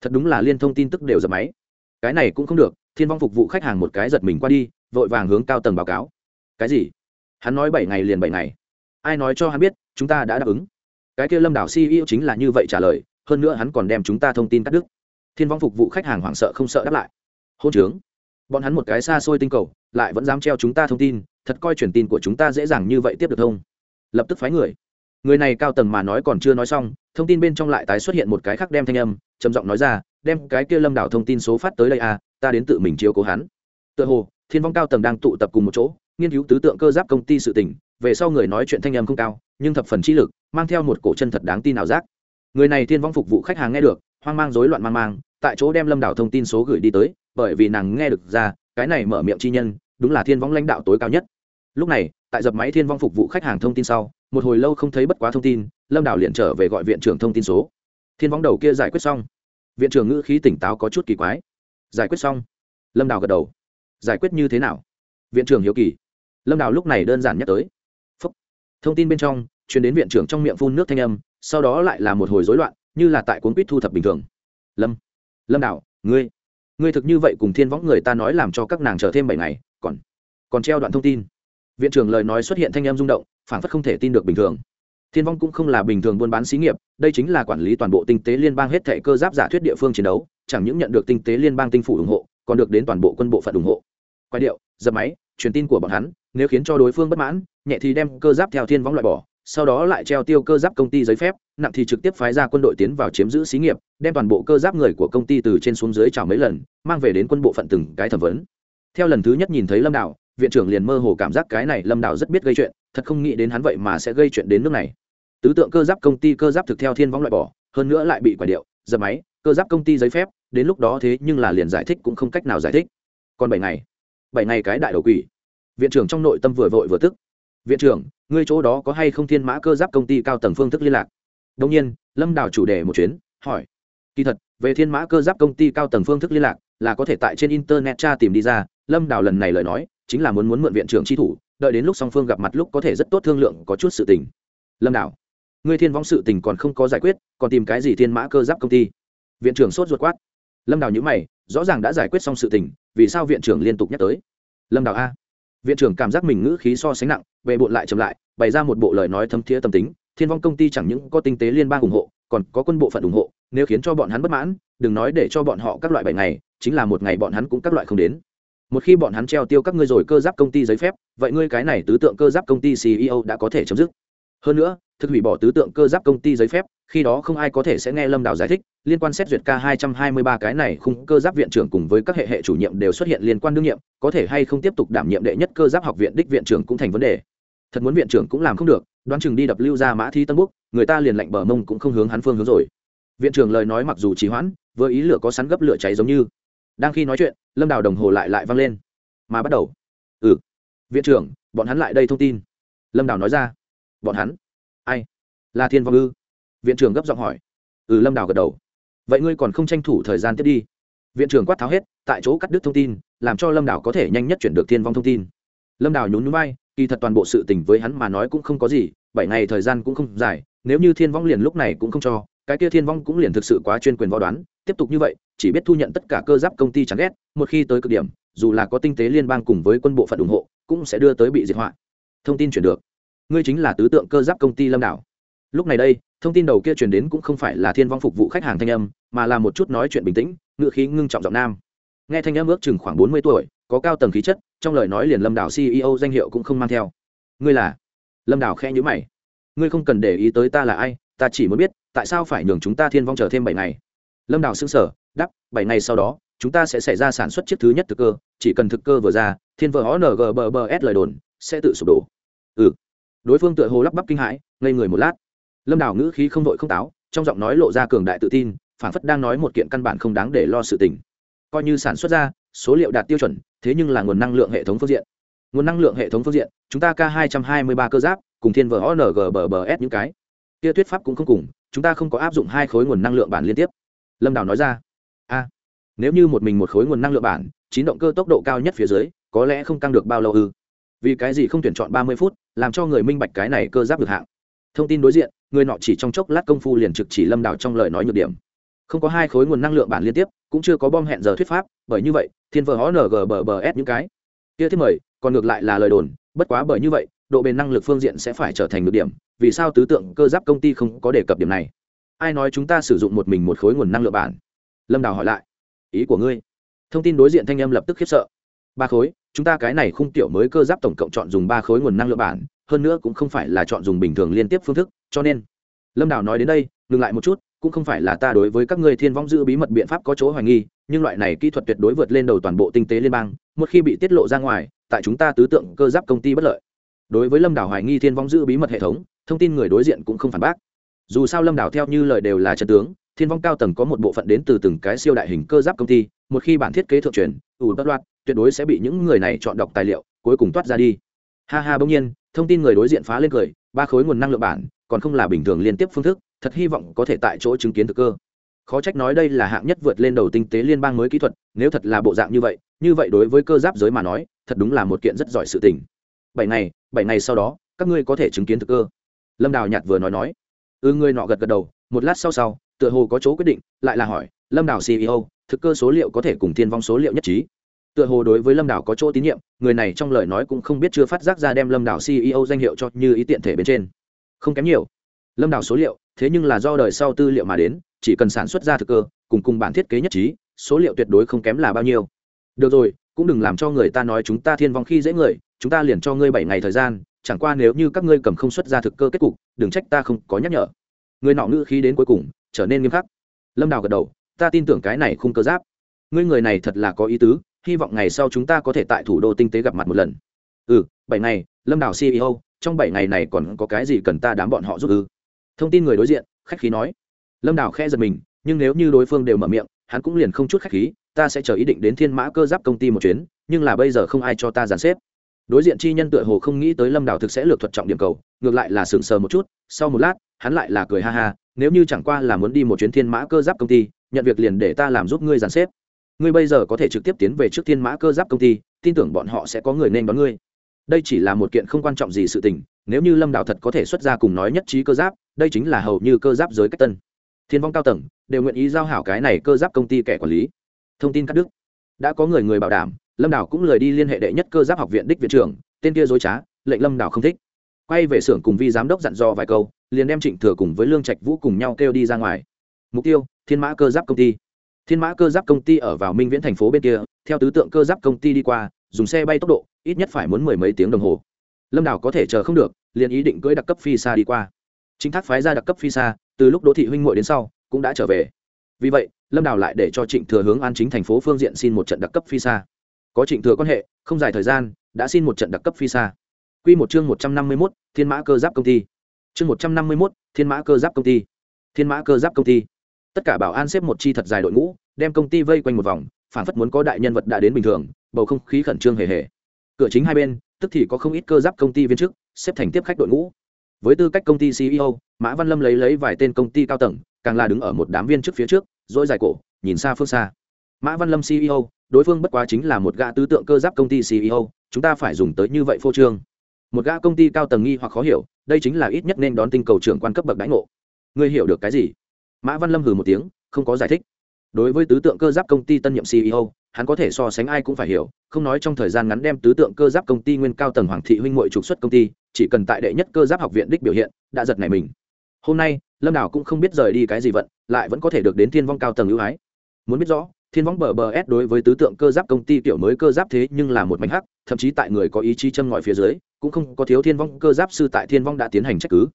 Speaker 1: thật đúng là liên thông tin tức đều dập máy. Cái này cũng không được, thiên vong phục vụ khách hàng một cái giật mình qua đi, vội vàng hướng cao tầng báo cáo. Cái gì? Hắn nói bảy ngày liền bảy ngày. Ai nói cho hắn biết, chúng ta đã đáp ứng. Cái kia lâm đảo ceo chính là như vậy trả lời, hơn nữa hắn còn đem chúng ta thông tin cắt đứt. Thiên vong phục vụ khách hàng hoảng sợ không sợ đáp lại. Hôn trướng. Bọn hắn một cái xa xôi tinh cầu, lại vẫn dám treo chúng ta thông tin, thật coi truyền tin của chúng ta dễ dàng như vậy tiếp được không? Lập tức phái người. Người này cao tầng mà nói còn chưa nói xong, thông tin bên trong lại tái xuất hiện một cái khác đem thanh âm, trầm giọng nói ra, đem cái kia lâm đảo thông tin số phát tới đây à ta đến tự mình chiếu cố hắn. Tựa hồ, thiên vong cao tầng đang tụ tập cùng một chỗ, nghiên cứu tứ tượng cơ giáp công ty sự tình, về sau người nói chuyện thanh âm không cao, nhưng thập phần trí lực, mang theo một cổ chân thật đáng tin ảo giác. Người này thiên vong phục vụ khách hàng nghe được, hoang mang rối loạn mang mang, tại chỗ đem lâm đảo thông tin số gửi đi tới, bởi vì nàng nghe được ra, cái này mở miệng chi nhân, đúng là thiên vong lãnh đạo tối cao nhất. Lúc này tại dập máy thiên vong phục vụ khách hàng thông tin sau, một hồi lâu không thấy bất quá thông tin, lâm đảo liền trở về gọi viện trưởng thông tin số. Thiên vong đầu kia giải quyết xong. Viện trưởng ngữ khí tỉnh táo có chút kỳ quái. Giải quyết xong. Lâm đảo gật đầu. Giải quyết như thế nào? Viện trưởng hiếu kỳ. Lâm đảo lúc này đơn giản nhắc tới. Phúc. thông tin bên trong chuyển đến viện trưởng trong miệng phun nước thanh âm, sau đó lại là một hồi rối loạn, như là tại cuốn quýt thu thập bình thường. Lâm. Lâm đảo ngươi. Ngươi thực như vậy cùng thiên võng người ta nói làm cho các nàng chờ thêm bảy ngày, còn. Còn treo đoạn thông tin viện trưởng lời nói xuất hiện thanh em rung động phản phất không thể tin được bình thường. Thiên vong cũng không là bình thường buôn bán xí nghiệp, đây chính là quản lý toàn bộ tinh tế liên bang hết thệ cơ giáp giả thuyết địa phương chiến đấu, chẳng những nhận được tinh tế liên bang tinh phủ ủng hộ, còn được đến toàn bộ quân bộ phận ủng hộ. Quay điệu, dập máy, truyền tin của bọn hắn, nếu khiến cho đối phương bất mãn, nhẹ thì đem cơ giáp theo thiên vong loại bỏ, sau đó lại treo tiêu cơ giáp công ty giấy phép, nặng thì trực tiếp phái ra quân đội tiến vào chiếm giữ xí nghiệp, đem toàn bộ cơ giáp người của công ty từ trên xuống dưới chào mấy lần, mang về đến quân bộ phận từng cái thẩm vấn. Theo lần thứ nhất nhìn thấy lâm đạo viện trưởng liền mơ hồ cảm giác cái này lâm Đào rất biết gây chuyện, thật không nghĩ đến hắn vậy mà sẽ gây chuyện đến nước này. Tứ tượng cơ giáp công ty cơ giáp thực theo thiên võng loại bỏ, hơn nữa lại bị quả điệu, dập máy, cơ giáp công ty giấy phép, đến lúc đó thế nhưng là liền giải thích cũng không cách nào giải thích. Còn bảy ngày bảy ngày cái đại đầu quỷ. Viện trưởng trong nội tâm vừa vội vừa tức. Viện trưởng, ngươi chỗ đó có hay không thiên mã cơ giáp công ty cao tầng phương thức liên lạc? Đông nhiên, lâm đào chủ đề một chuyến, hỏi. Kỳ thật, về thiên mã cơ giáp công ty cao tầng phương thức liên lạc là có thể tại trên internet tra tìm đi ra, lâm đào lần này lời nói chính là muốn muốn mượn viện trưởng tri thủ, đợi đến lúc song phương gặp mặt lúc có thể rất tốt thương lượng có chút sự tình. Lâm đảo, ngươi thiên vong sự tình còn không có giải quyết, còn tìm cái gì thiên mã cơ giáp công ty? Viện trưởng sốt ruột quát. Lâm đảo nhữ mày, rõ ràng đã giải quyết xong sự tình, vì sao viện trưởng liên tục nhắc tới? Lâm đảo a. Viện trưởng cảm giác mình ngữ khí so sánh nặng về bộn lại chậm lại, bày ra một bộ lời nói thâm thiế tâm tính, thiên vong công ty chẳng những có tinh tế liên bang ủng hộ, còn có quân bộ phận ủng hộ, nếu khiến cho bọn hắn bất mãn, đừng nói để cho bọn họ các loại bảy ngày, chính là một ngày bọn hắn cũng các loại không đến một khi bọn hắn treo tiêu các ngươi rồi cơ giáp công ty giấy phép, vậy ngươi cái này tứ tượng cơ giáp công ty ceo đã có thể chấm dứt. Hơn nữa, thực hủy bỏ tứ tượng cơ giáp công ty giấy phép, khi đó không ai có thể sẽ nghe lâm đào giải thích, liên quan xét duyệt k 223 cái này khung cơ giáp viện trưởng cùng với các hệ hệ chủ nhiệm đều xuất hiện liên quan đương nhiệm, có thể hay không tiếp tục đảm nhiệm đệ nhất cơ giáp học viện đích viện trưởng cũng thành vấn đề. Thật muốn viện trưởng cũng làm không được, đoán chừng đi đập lưu ra mã thi tân quốc người ta liền lạnh bờ mông cũng không hướng hắn phương hướng rồi. Viện trưởng lời nói mặc dù trì hoãn, vừa ý lửa có sắn gấp lửa cháy giống như đang khi nói chuyện, lâm đào đồng hồ lại lại vang lên. Mà bắt đầu. Ừ. Viện trưởng, bọn hắn lại đây thông tin. Lâm đào nói ra. Bọn hắn? Ai? Là thiên vong ư. Viện trưởng gấp giọng hỏi. Ừ lâm đào gật đầu. Vậy ngươi còn không tranh thủ thời gian tiếp đi. Viện trưởng quát tháo hết, tại chỗ cắt đứt thông tin, làm cho lâm đào có thể nhanh nhất chuyển được thiên vong thông tin. Lâm đào nhún núi bay kỳ thật toàn bộ sự tình với hắn mà nói cũng không có gì, bảy ngày thời gian cũng không dài, nếu như thiên vong liền lúc này cũng không cho cái kia thiên vong cũng liền thực sự quá chuyên quyền võ đoán, tiếp tục như vậy, chỉ biết thu nhận tất cả cơ giáp công ty chán ghét, một khi tới cực điểm, dù là có tinh tế liên bang cùng với quân bộ phận ủng hộ, cũng sẽ đưa tới bị diệt họa. Thông tin chuyển được. Ngươi chính là tứ tượng cơ giáp công ty lâm đảo. Lúc này đây, thông tin đầu kia truyền đến cũng không phải là thiên vong phục vụ khách hàng thanh âm, mà là một chút nói chuyện bình tĩnh, ngựa khí ngưng trọng giọng nam. Nghe thanh âm ước chừng khoảng bốn mươi tuổi, có cao tầng khí chất, trong lời nói liền lâm đảo ceo danh hiệu cũng không mang theo. Ngươi là? Lâm đảo khe nhữ mày. Ngươi không cần để ý tới ta là ai, ta chỉ muốn biết tại sao phải nhường chúng ta thiên vong chờ thêm bảy ngày? Lâm Đào xưng sở đắp bảy ngày sau đó, chúng ta sẽ xảy ra sản xuất chiếc thứ nhất thực cơ, chỉ cần thực cơ vừa ra, thiên vợ ó bờ bờ s lời đồn sẽ tự sụp đổ. Ừ. Đối phương tựa hồ lắp bắp kinh hãi, ngây người một lát. Lâm Đào ngữ khí không đội không táo, trong giọng nói lộ ra cường đại tự tin phản phất đang nói một kiện căn bản không đáng để lo sự tình. Coi như sản xuất ra, số liệu đạt tiêu chuẩn, thế nhưng là nguồn năng lượng hệ thống phương diện. Nguồn năng lượng hệ thống phương diện, chúng ta k hai trăm hai mươi ba cơ giáp, cùng thiên vờ ong bờ bờ s những cái. Kia thuyết pháp cũng không cùng chúng ta không có áp dụng hai khối nguồn năng lượng bản liên tiếp. Lâm đào nói ra. A, nếu như một mình một khối nguồn năng lượng bản, chín động cơ tốc độ cao nhất phía dưới, có lẽ không căng được bao lâu ư? Vì cái gì không tuyển chọn ba mươi phút, làm cho người minh bạch cái này cơ giáp được hạng? Thông tin đối diện, người nọ chỉ trong chốc lát công phu liền trực chỉ lâm Đào trong lời nói nhược điểm. Không có hai khối nguồn năng lượng bản liên tiếp, cũng chưa có bom hẹn giờ thuyết pháp, bởi như vậy, thiên vợ hó ng bờ bờ s những cái. Kia thiết mời, còn ngược lại là lời đồn, bất quá bởi như vậy độ bền năng lực phương diện sẽ phải trở thành nhược điểm, vì sao tứ tượng cơ giáp công ty không có đề cập điểm này? Ai nói chúng ta sử dụng một mình một khối nguồn năng lượng bản? Lâm đào hỏi lại. Ý của ngươi? Thông tin đối diện thanh âm lập tức khiếp sợ. Ba khối, chúng ta cái này khung tiểu mới cơ giáp tổng cộng chọn dùng ba khối nguồn năng lượng bản, hơn nữa cũng không phải là chọn dùng bình thường liên tiếp phương thức, cho nên, lâm đào nói đến đây, ngừng lại một chút, cũng không phải là ta đối với các ngươi thiên vong giữ bí mật biện pháp có chỗ hoài nghi, nhưng loại này kỹ thuật tuyệt đối vượt lên đầu toàn bộ tinh tế liên bang, một khi bị tiết lộ ra ngoài, tại chúng ta tứ tượng cơ giáp công ty bất lợi đối với lâm đảo hoài nghi thiên vong giữ bí mật hệ thống, thông tin người đối diện cũng không phản bác. Dù sao lâm đảo theo như lời đều là chân tướng, thiên vong cao tầng có một bộ phận đến từ từng cái siêu đại hình cơ giáp công ty, một khi bản thiết kế thượng truyền, ủ bất loạt tuyệt đối sẽ bị những người này chọn đọc tài liệu, cuối cùng toát ra đi. Ha ha, bỗng nhiên, thông tin người đối diện phá lên cười, ba khối nguồn năng lượng bản, còn không là bình thường liên tiếp phương thức, thật hy vọng có thể tại chỗ chứng kiến thực cơ. Khó trách nói đây là hạng nhất vượt lên đầu tinh tế liên bang mới kỹ thuật, nếu thật là bộ dạng như vậy như vậy đối với cơ giáp giới mà nói, thật đúng là một kiện rất giỏi sự tình bảy ngày bảy ngày sau đó các ngươi có thể chứng kiến thực cơ. Lâm đào nhạt vừa nói nói. Ư ừ, ngươi nọ gật gật đầu một lát sau sau tựa hồ có chỗ quyết định lại là hỏi lâm đào ceo thực cơ số liệu có thể cùng thiên vong số liệu nhất trí? Tựa hồ đối với lâm đảo có chỗ tín nhiệm người này trong lời nói cũng không biết chưa phát giác ra đem lâm đảo ceo danh hiệu cho như ý tiện thể bên trên. Không kém nhiều. Lâm đảo số liệu thế nhưng là do đời sau tư liệu mà đến chỉ cần sản xuất ra thực cơ cùng cùng bản thiết kế nhất trí số liệu tuyệt đối không kém là bao nhiêu. Được rồi cũng đừng làm cho người ta nói chúng ta thiên vong khi dễ người, chúng ta liền cho ngươi bảy ngày thời gian, chẳng qua nếu như các ngươi cầm không xuất ra thực cơ kết cục, đừng trách ta không có nhắc nhở. Người nọ ngữ khí đến cuối cùng, trở nên nghiêm khắc. Lâm đào gật đầu, ta tin tưởng cái này khung cơ giáp. Ngươi người này thật là có ý tứ, hy vọng ngày sau chúng ta có thể tại thủ đô tinh tế gặp mặt một lần. Ừ bảy ngày, lâm đào ceo trong bảy ngày này còn có cái gì cần ta đám bọn họ giúp ư? Thông tin người đối diện, khách khí nói. Lâm đào khe giật mình, nhưng nếu như đối phương đều mở miệng, hắn cũng liền không chút khách khí ta sẽ chờ ý định đến thiên mã cơ giáp công ty một chuyến, nhưng là bây giờ không ai cho ta dàn xếp. Đối diện chi nhân tựa hồ không nghĩ tới lâm đào thực sẽ lược thuật trọng điểm cầu, ngược lại là sừng sờ một chút, sau một lát, hắn lại là cười ha ha, nếu như chẳng qua là muốn đi một chuyến thiên mã cơ giáp công ty, nhận việc liền để ta làm giúp ngươi dàn xếp. Ngươi bây giờ có thể trực tiếp tiến về trước thiên mã cơ giáp công ty, tin tưởng bọn họ sẽ có người nên đón ngươi. Đây chỉ là một kiện không quan trọng gì sự tình, nếu như lâm đào thật có thể xuất ra cùng nói nhất trí cơ giáp, đây chính là hầu như cơ giáp giới cách tân. Thiên vong cao tầng đều nguyện ý giao hảo cái này cơ giáp công ty kẻ quản lý thông tin cắt đứt. Đã có người người bảo đảm, lâm đảo cũng lời đi liên hệ đệ nhất cơ giáp học viện đích viện trưởng, tên kia dối trá, lệnh lâm đảo không thích. Quay về xưởng cùng vi giám đốc dặn dò vài câu, liền đem trịnh thừa cùng với lương trạch vũ cùng nhau kêu đi ra ngoài. Mục tiêu, thiên mã cơ giáp công ty. Thiên mã cơ giáp công ty ở vào minh viễn thành phố bên kia, theo tứ tượng cơ giáp công ty đi qua, dùng xe bay tốc độ, ít nhất phải muốn mười mấy tiếng đồng hồ. Lâm đảo có thể chờ không được, liền ý định cưỡi đặc cấp phi xa đi qua. Chính thác phái ra đặc cấp phi xa từ lúc đỗ thị huynh muội đến sau, cũng đã trở về vì vậy, lâm đào lại để cho trịnh thừa hướng an chính thành phố phương diện xin một trận đặc cấp phi xa có trịnh thừa quan hệ, không dài thời gian, đã xin một trận đặc cấp phi xa q một chương một trăm năm mươi mốt, thiên mã cơ giáp công ty. Chương một trăm năm mươi mốt, thiên mã cơ giáp công ty. Thiên mã cơ giáp công ty. Tất cả bảo an xếp một chi thật dài đội ngũ, đem công ty vây quanh một vòng, phản phất muốn có đại nhân vật đã đến bình thường, bầu không khí khẩn trương hề hề. Cửa chính hai bên, tức thì có không ít cơ giáp công ty viên chức, xếp thành tiếp khách đội ngũ. Với tư cách công ty ceo mã văn lâm lấy lấy vài tên công ty cao tầng càng là đứng ở một đám viên chức phía trước, dỗi dài cổ, nhìn xa phương xa. Mã văn lâm ceo đối phương bất quá chính là một gã tứ tượng cơ giáp công ty ceo chúng ta phải dùng tới như vậy phô trương. Một gã công ty cao tầng nghi hoặc khó hiểu, đây chính là ít nhất nên đón tinh cầu trưởng quan cấp bậc đãi ngộ. Ngươi hiểu được cái gì? Mã văn lâm hừ một tiếng, không có giải thích. Đối với tứ tượng cơ giáp công ty tân nhiệm ceo hắn có thể so sánh ai cũng phải hiểu, không nói trong thời gian ngắn đem tứ tượng cơ giáp công ty nguyên cao tầng hoàng thị huynh ngội trục xuất công ty, chỉ cần tại đệ nhất cơ giáp học viện đích biểu hiện, đã giật nảy mình. Hôm nay lâm đảo cũng không biết rời đi cái gì vận, lại vẫn có thể được đến thiên vong cao tầng ưu ái. Muốn biết rõ, thiên vong bờ bờ s đối với tứ tượng cơ giáp công ty kiểu mới cơ giáp thế nhưng là một mảnh hắc, thậm chí tại người có ý chí châm ngòi phía dưới, cũng không có thiếu thiên vong cơ giáp sư tại thiên vong đã tiến hành trách cứ.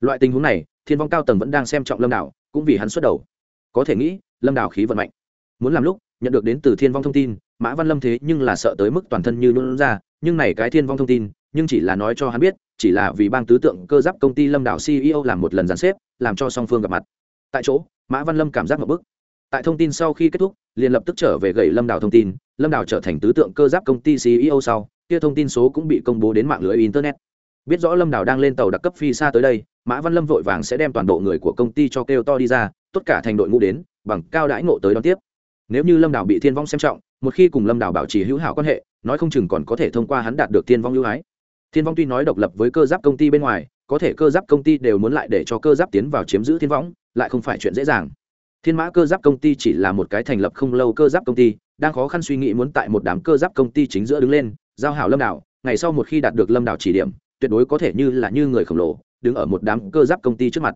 Speaker 1: Loại tình huống này, thiên vong cao tầng vẫn đang xem trọng lâm đảo cũng vì hắn xuất đầu. Có thể nghĩ, lâm đảo khí vận mạnh. Muốn làm lúc, nhận được đến từ thiên vong thông tin, mã văn lâm thế nhưng là sợ tới mức toàn thân như luôn ra, nhưng này cái thiên vong thông tin nhưng chỉ là nói cho hắn biết, chỉ là vì bang tứ tượng cơ giáp công ty lâm đảo ceo làm một lần giàn xếp, làm cho song phương gặp mặt. Tại chỗ, mã văn lâm cảm giác một bức. Tại thông tin sau khi kết thúc, liền lập tức trở về gậy lâm đảo thông tin, lâm đảo trở thành tứ tượng cơ giáp công ty ceo sau, kia thông tin số cũng bị công bố đến mạng lưới internet. Biết rõ lâm đảo đang lên tàu đặc cấp phi xa tới đây, mã văn lâm vội vàng sẽ đem toàn bộ người của công ty cho kêu to đi ra tất cả thành đội ngũ đến, bằng cao đãi ngộ tới đón tiếp. Nếu như lâm đảo bị thiên vong xem trọng, một khi cùng lâm đảo bảo trì hữu hảo quan hệ, nói không chừng còn có thể thông qua hắn đạt được thiên vong ưu ái thiên vong tuy nói độc lập với cơ giáp công ty bên ngoài có thể cơ giáp công ty đều muốn lại để cho cơ giáp tiến vào chiếm giữ thiên võng lại không phải chuyện dễ dàng thiên mã cơ giáp công ty chỉ là một cái thành lập không lâu cơ giáp công ty đang khó khăn suy nghĩ muốn tại một đám cơ giáp công ty chính giữa đứng lên giao hảo lâm đảo ngày sau một khi đạt được lâm đảo chỉ điểm tuyệt đối có thể như là như người khổng lồ đứng ở một đám cơ giáp công ty trước mặt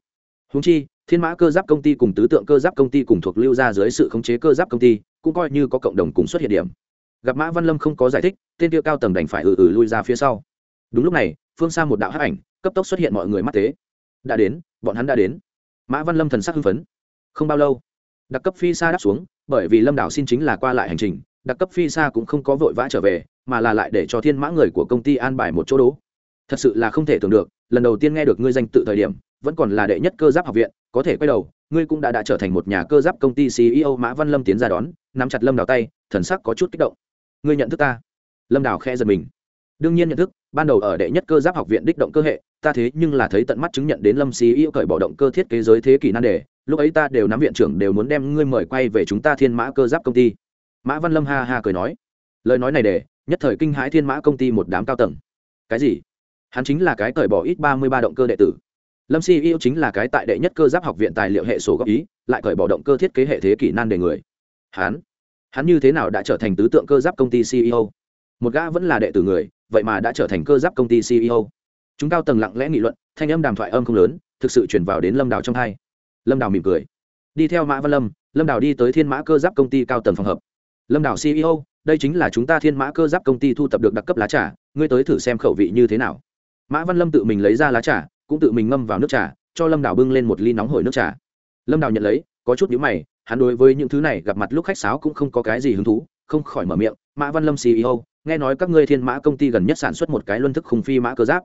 Speaker 1: húng chi thiên mã cơ giáp công ty cùng tứ tượng cơ giáp công ty cùng thuộc lưu ra dưới sự khống chế cơ giáp công ty cũng coi như có cộng đồng cùng xuất hiện điểm gặp mã văn lâm không có giải thích tên tiêu cao tầng đành phải ừ ừ lui ra phía sau đúng lúc này, phương xa một đạo hắc ảnh, cấp tốc xuất hiện mọi người mắt tế. Đã đến, bọn hắn đã đến. Mã văn lâm thần sắc hưng phấn. Không bao lâu, đặc cấp phi xa đáp xuống, bởi vì lâm đảo xin chính là qua lại hành trình, đặc cấp phi xa cũng không có vội vã trở về, mà là lại để cho thiên mã người của công ty an bài một chỗ đố. Thật sự là không thể tưởng được, lần đầu tiên nghe được ngươi danh tự thời điểm, vẫn còn là đệ nhất cơ giáp học viện, có thể quay đầu, ngươi cũng đã đã trở thành một nhà cơ giáp công ty ceo mã văn lâm tiến ra đón, nắm chặt lâm đào tay, thần sắc có chút kích động. Ngươi nhận thức ta? Lâm đào khe giật mình. Đương nhiên nhận thức ban đầu ở đệ nhất cơ giáp học viện đích động cơ hệ, ta thế nhưng là thấy tận mắt chứng nhận đến lâm xí yêu cởi bỏ động cơ thiết kế giới thế kỷ nan đề, lúc ấy ta đều nắm viện trưởng đều muốn đem ngươi mời quay về chúng ta thiên mã cơ giáp công ty. Mã văn lâm ha ha cười nói. Lời nói này để, nhất thời kinh hãi thiên mã công ty một đám cao tầng. Cái gì? Hắn chính là cái cởi bỏ ít ba mươi ba động cơ đệ tử. Lâm si yêu chính là cái tại đệ nhất cơ giáp học viện tài liệu hệ số góp ý, lại cởi bỏ động cơ thiết kế hệ thế kỷ nan đề người. Hắn? Hắn như thế nào đã trở thành tứ tượng cơ giáp công ty ceo một gã vẫn là đệ tử người vậy mà đã trở thành cơ giáp công ty ceo chúng cao tầng lặng lẽ nghị luận, thanh âm đàm thoại âm không lớn, thực sự chuyển vào đến lâm đào trong hai. Lâm đào mỉm cười. Đi theo mã văn lâm lâm đào đi tới thiên mã cơ giáp công ty cao tầng phòng hợp lâm đào ceo đây chính là chúng ta thiên mã cơ giáp công ty thu tập được đặc cấp lá trà, ngươi tới thử xem khẩu vị như thế nào. Mã văn lâm tự mình lấy ra lá trà, cũng tự mình ngâm vào nước trà, cho lâm đào bưng lên một ly nóng hổi nước trà. Lâm đào nhận lấy, có chút nhữ mày, hắn đối với những thứ này gặp mặt lúc khách sáo cũng không có cái gì hứng thú, không khỏi mở miệng, mã văn lâm ceo nghe nói các ngươi thiên mã công ty gần nhất sản xuất một cái luân thức khung phi mã cơ giáp.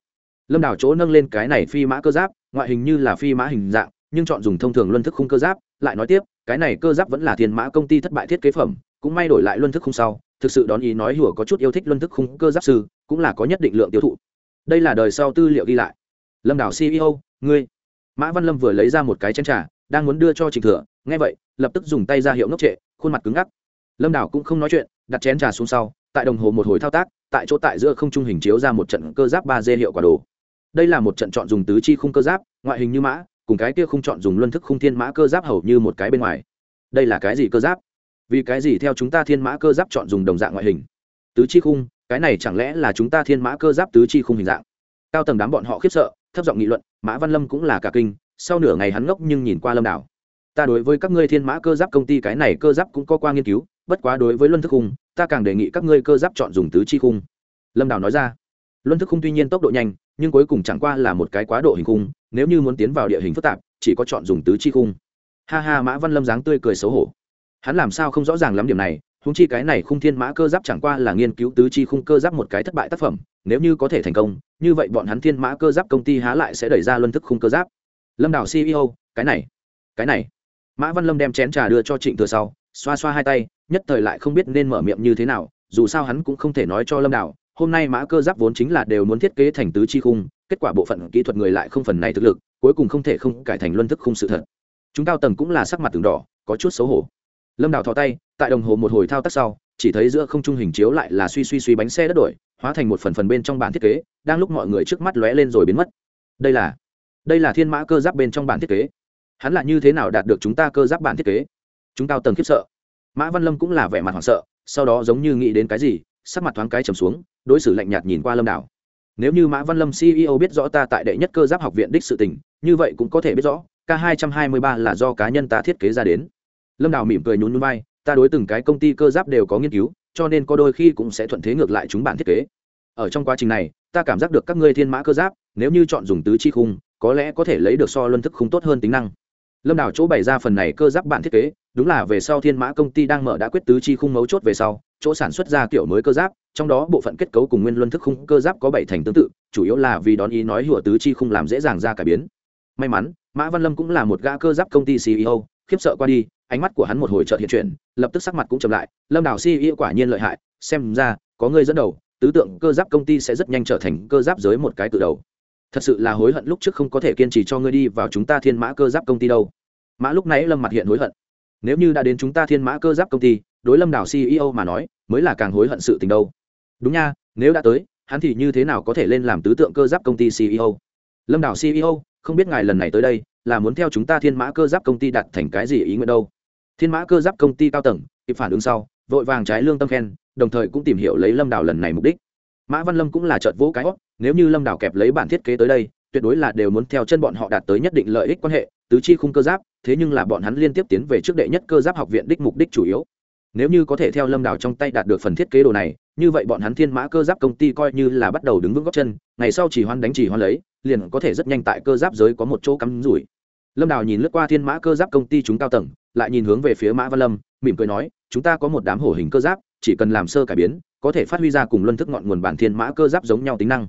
Speaker 1: Lâm Đảo chỗ nâng lên cái này phi mã cơ giáp, ngoại hình như là phi mã hình dạng, nhưng chọn dùng thông thường luân thức khung cơ giáp, lại nói tiếp, cái này cơ giáp vẫn là thiên mã công ty thất bại thiết kế phẩm, cũng may đổi lại luân thức khung sau, thực sự đón ý nói hùa có chút yêu thích luân thức khung cơ giáp sư, cũng là có nhất định lượng tiêu thụ. Đây là đời sau tư liệu ghi lại. Lâm đảo ceo ngươi. Mã văn lâm vừa lấy ra một cái chén trà, đang muốn đưa cho trịnh thừa, nghe vậy, lập tức dùng tay ra hiệu ngốc trệ, khuôn mặt cứng ngắc. Lâm đảo cũng không nói chuyện, đặt chén trà xuống sau tại đồng hồ một hồi thao tác, tại chỗ tại giữa không trung hình chiếu ra một trận cơ giáp ba d hiệu quả đồ. Đây là một trận chọn dùng tứ chi khung cơ giáp, ngoại hình như mã, cùng cái kia không chọn dùng luân thức khung thiên mã cơ giáp hầu như một cái bên ngoài. Đây là cái gì cơ giáp? Vì cái gì theo chúng ta thiên mã cơ giáp chọn dùng đồng dạng ngoại hình? Tứ chi khung, cái này chẳng lẽ là chúng ta thiên mã cơ giáp tứ chi khung hình dạng? Cao tầng đám bọn họ khiếp sợ, thấp giọng nghị luận, mã văn lâm cũng là cả kinh, sau nửa ngày hắn ngốc nhưng nhìn qua lâm đảo. Ta đối với các ngươi thiên mã cơ giáp công ty cái này cơ giáp cũng có qua nghiên cứu, bất quá đối với luân thức khung ta càng đề nghị các ngươi cơ giáp chọn dùng tứ chi khung. Lâm đào nói ra. Luân thức khung tuy nhiên tốc độ nhanh, nhưng cuối cùng chẳng qua là một cái quá độ hình khung, nếu như muốn tiến vào địa hình phức tạp, chỉ có chọn dùng tứ chi khung. Ha ha, mã văn lâm dáng tươi cười xấu hổ. Hắn làm sao không rõ ràng lắm điểm này húng chi cái này khung thiên mã cơ giáp chẳng qua là nghiên cứu tứ chi khung cơ giáp một cái thất bại tác phẩm, nếu như có thể thành công, như vậy bọn hắn thiên mã cơ giáp công ty há lại sẽ đẩy ra luân thức khung cơ giáp. Lâm đảo ceo cái này cái này. Mã văn lâm đem chén trà đưa cho trịnh thừa sau xoa xoa hai tay, nhất thời lại không biết nên mở miệng như thế nào, dù sao hắn cũng không thể nói cho lâm đảo hôm nay mã cơ giáp vốn chính là đều muốn thiết kế thành tứ chi khung, kết quả bộ phận kỹ thuật người lại không phần này thực lực, cuối cùng không thể không cải thành luân thức khung sự thật. Chúng cao tầng cũng là sắc mặt từng đỏ, có chút xấu hổ. Lâm đào thò tay, tại đồng hồ một hồi thao tác sau, chỉ thấy giữa không trung hình chiếu lại là suy suy suy bánh xe đất đổi, hóa thành một phần phần bên trong bản thiết kế, đang lúc mọi người trước mắt lóe lên rồi biến mất. Đây là đây là thiên mã cơ giáp bên trong bản thiết kế. Hắn là như thế nào đạt được chúng ta cơ giáp bản thiết kế? Chúng cao tầng khiếp sợ. Mã văn lâm cũng là vẻ mặt hoảng sợ, sau đó giống như nghĩ đến cái gì, sắc mặt thoáng cái trầm xuống, đối xử lạnh nhạt nhìn qua lâm đảo. Nếu như mã văn lâm ceo biết rõ ta tại đệ nhất cơ giáp học viện đích sự tình, như vậy cũng có thể biết rõ, k hai trăm hai mươi ba là do cá nhân ta thiết kế ra đến. Lâm đảo mỉm cười nhún núi bay ta đối từng cái công ty cơ giáp đều có nghiên cứu, cho nên có đôi khi cũng sẽ thuận thế ngược lại chúng bản thiết kế. Ở trong quá trình này, ta cảm giác được các ngươi thiên mã cơ giáp, nếu như chọn dùng tứ chi khung, có lẽ có thể lấy được so luân thức khung tốt hơn tính năng lâm đào chỗ bày ra phần này cơ giáp bản thiết kế, đúng là về sau thiên mã công ty đang mở đã quyết tứ chi khung mấu chốt về sau, chỗ sản xuất ra kiểu mới cơ giáp, trong đó bộ phận kết cấu cùng nguyên luân thức khung cơ giáp có bảy thành tương tự, chủ yếu là vì đón ý nói hùa tứ chi khung làm dễ dàng ra cải biến. May mắn, mã văn lâm cũng là một gã cơ giáp công ty ceo khiếp sợ qua đi, ánh mắt của hắn một hồi chợt hiện chuyển, lập tức sắc mặt cũng chậm lại, lâm đào ceo quả nhiên lợi hại, xem ra, có người dẫn đầu, tứ tượng cơ giáp công ty sẽ rất nhanh trở thành cơ giáp giới một cái từ đầu thật sự là hối hận lúc trước không có thể kiên trì cho ngươi đi vào chúng ta thiên mã cơ giáp công ty đâu. Mã lúc nãy lâm mặt hiện hối hận. Nếu như đã đến chúng ta thiên mã cơ giáp công ty, đối lâm đảo ceo mà nói, mới là càng hối hận sự tình đâu. Đúng nha, nếu đã tới, hắn thì như thế nào có thể lên làm tứ tượng cơ giáp công ty ceo lâm đảo ceo không biết ngài lần này tới đây, là muốn theo chúng ta thiên mã cơ giáp công ty đặt thành cái gì ý nguyện đâu. Thiên mã cơ giáp công ty cao tầng, kịp phản ứng sau, vội vàng trái lương tâm khen, đồng thời cũng tìm hiểu lấy lâm đảo lần này mục đích mã văn lâm cũng là trợt vỗ cái óc, nếu như lâm đảo kẹp lấy bản thiết kế tới đây, tuyệt đối là đều muốn theo chân bọn họ đạt tới nhất định lợi ích quan hệ, tứ chi khung cơ giáp, thế nhưng là bọn hắn liên tiếp tiến về trước đệ nhất cơ giáp học viện đích mục đích chủ yếu. Nếu như có thể theo lâm đảo trong tay đạt được phần thiết kế đồ này, như vậy bọn hắn thiên mã cơ giáp công ty coi như là bắt đầu đứng vững góc chân, ngày sau chỉ hoan đánh chỉ hoan lấy, liền có thể rất nhanh tại cơ giáp giới có một chỗ cắm rủi. Lâm đào nhìn lướt qua thiên mã cơ giáp công ty chúng cao tầng, lại nhìn hướng về phía mã văn lâm, mỉm cười nói, chúng ta có một đám hổ hình cơ giáp, chỉ cần làm sơ cải biến có thể phát huy ra cùng luân thức ngọn nguồn bản thiên mã cơ giáp giống nhau tính năng.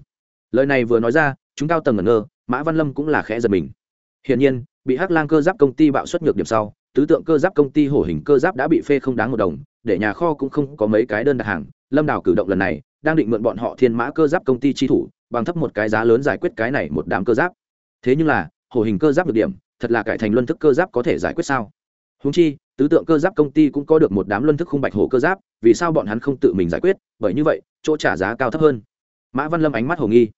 Speaker 1: Lời này vừa nói ra, chúng cao tầng ngẩn ngơ, mã văn lâm cũng là khẽ giật mình. Hiển nhiên, bị hắc lang cơ giáp công ty bạo xuất nhược điểm sau, tứ tượng cơ giáp công ty hổ hình cơ giáp đã bị phê không đáng một đồng, để nhà kho cũng không có mấy cái đơn đặt hàng. Lâm đào cử động lần này, đang định mượn bọn họ thiên mã cơ giáp công ty chi thủ, bằng thấp một cái giá lớn giải quyết cái này một đám cơ giáp. Thế nhưng là, hổ hình cơ giáp được điểm, thật là cải thành luân thức cơ giáp có thể giải quyết sao? Húng chi, tứ tượng cơ giáp công ty cũng có được một đám luân thức khung bạch hổ cơ giáp vì sao bọn hắn không tự mình giải quyết, bởi như vậy, chỗ trả giá cao thấp hơn. Mã văn lâm ánh mắt hồ nghi.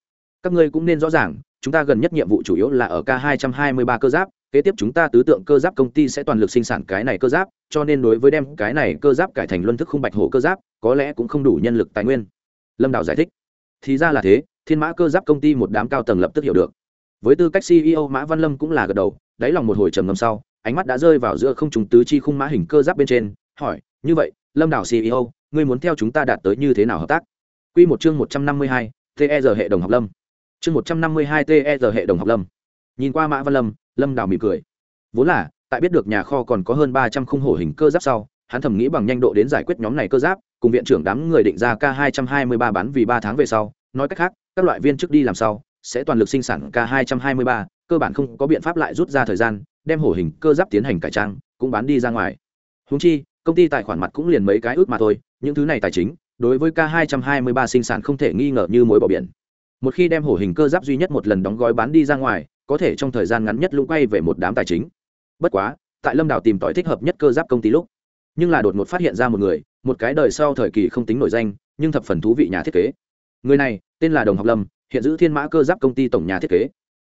Speaker 1: Các ngươi cũng nên rõ ràng, chúng ta gần nhất nhiệm vụ chủ yếu là ở k 223 cơ giáp, kế tiếp chúng ta tứ tượng cơ giáp công ty sẽ toàn lực sinh sản cái này cơ giáp, cho nên đối với đem cái này cơ giáp cải thành luân thức không bạch hổ cơ giáp, có lẽ cũng không đủ nhân lực tài nguyên. Lâm đào giải thích. Thì ra là thế, thiên mã cơ giáp công ty một đám cao tầng lập tức hiểu được. Với tư cách ceo mã văn lâm cũng là gật đầu, đáy lòng một hồi trầm ngâm sau, ánh mắt đã rơi vào giữa không trùng tứ chi khung mã hình cơ giáp bên trên, hỏi, như vậy lâm đảo ceo ngươi muốn theo chúng ta đạt tới như thế nào hợp tác Quy một chương một trăm năm mươi hai TR hệ đồng học lâm. Chương một trăm năm mươi hai TR hệ đồng học lâm. Nhìn qua Mã Văn Lâm, Lâm đảo mỉm cười. Vốn là, tại biết được nhà kho còn có hơn ba trăm khung hổ hình cơ giáp sau, hắn thầm nghĩ bằng nhanh độ đến giải quyết nhóm này cơ giáp, cùng viện trưởng đám người định ra k hai trăm hai mươi ba bán vì ba tháng về sau, nói cách khác, các loại viên trước đi làm sau, sẽ toàn lực sinh sản k hai trăm hai mươi ba, cơ bản không có biện pháp lại rút ra thời gian, đem hổ hình cơ giáp tiến hành cải trang, cũng bán đi ra ngoài. Huống chi, công ty tài khoản mặt cũng liền mấy cái ước mà thôi, những thứ này tài chính, đối với k 223 sinh sản không thể nghi ngờ như mối bỏ biển. Một khi đem hổ hình cơ giáp duy nhất một lần đóng gói bán đi ra ngoài có thể trong thời gian ngắn nhất lũng quay về một đám tài chính. Bất quá tại lâm đảo tìm tòi thích hợp nhất cơ giáp công ty lúc nhưng là đột ngột phát hiện ra một người một cái đời sau thời kỳ không tính nổi danh nhưng thập phần thú vị nhà thiết kế. Người này tên là đồng học lâm hiện giữ thiên mã cơ giáp công ty tổng nhà thiết kế.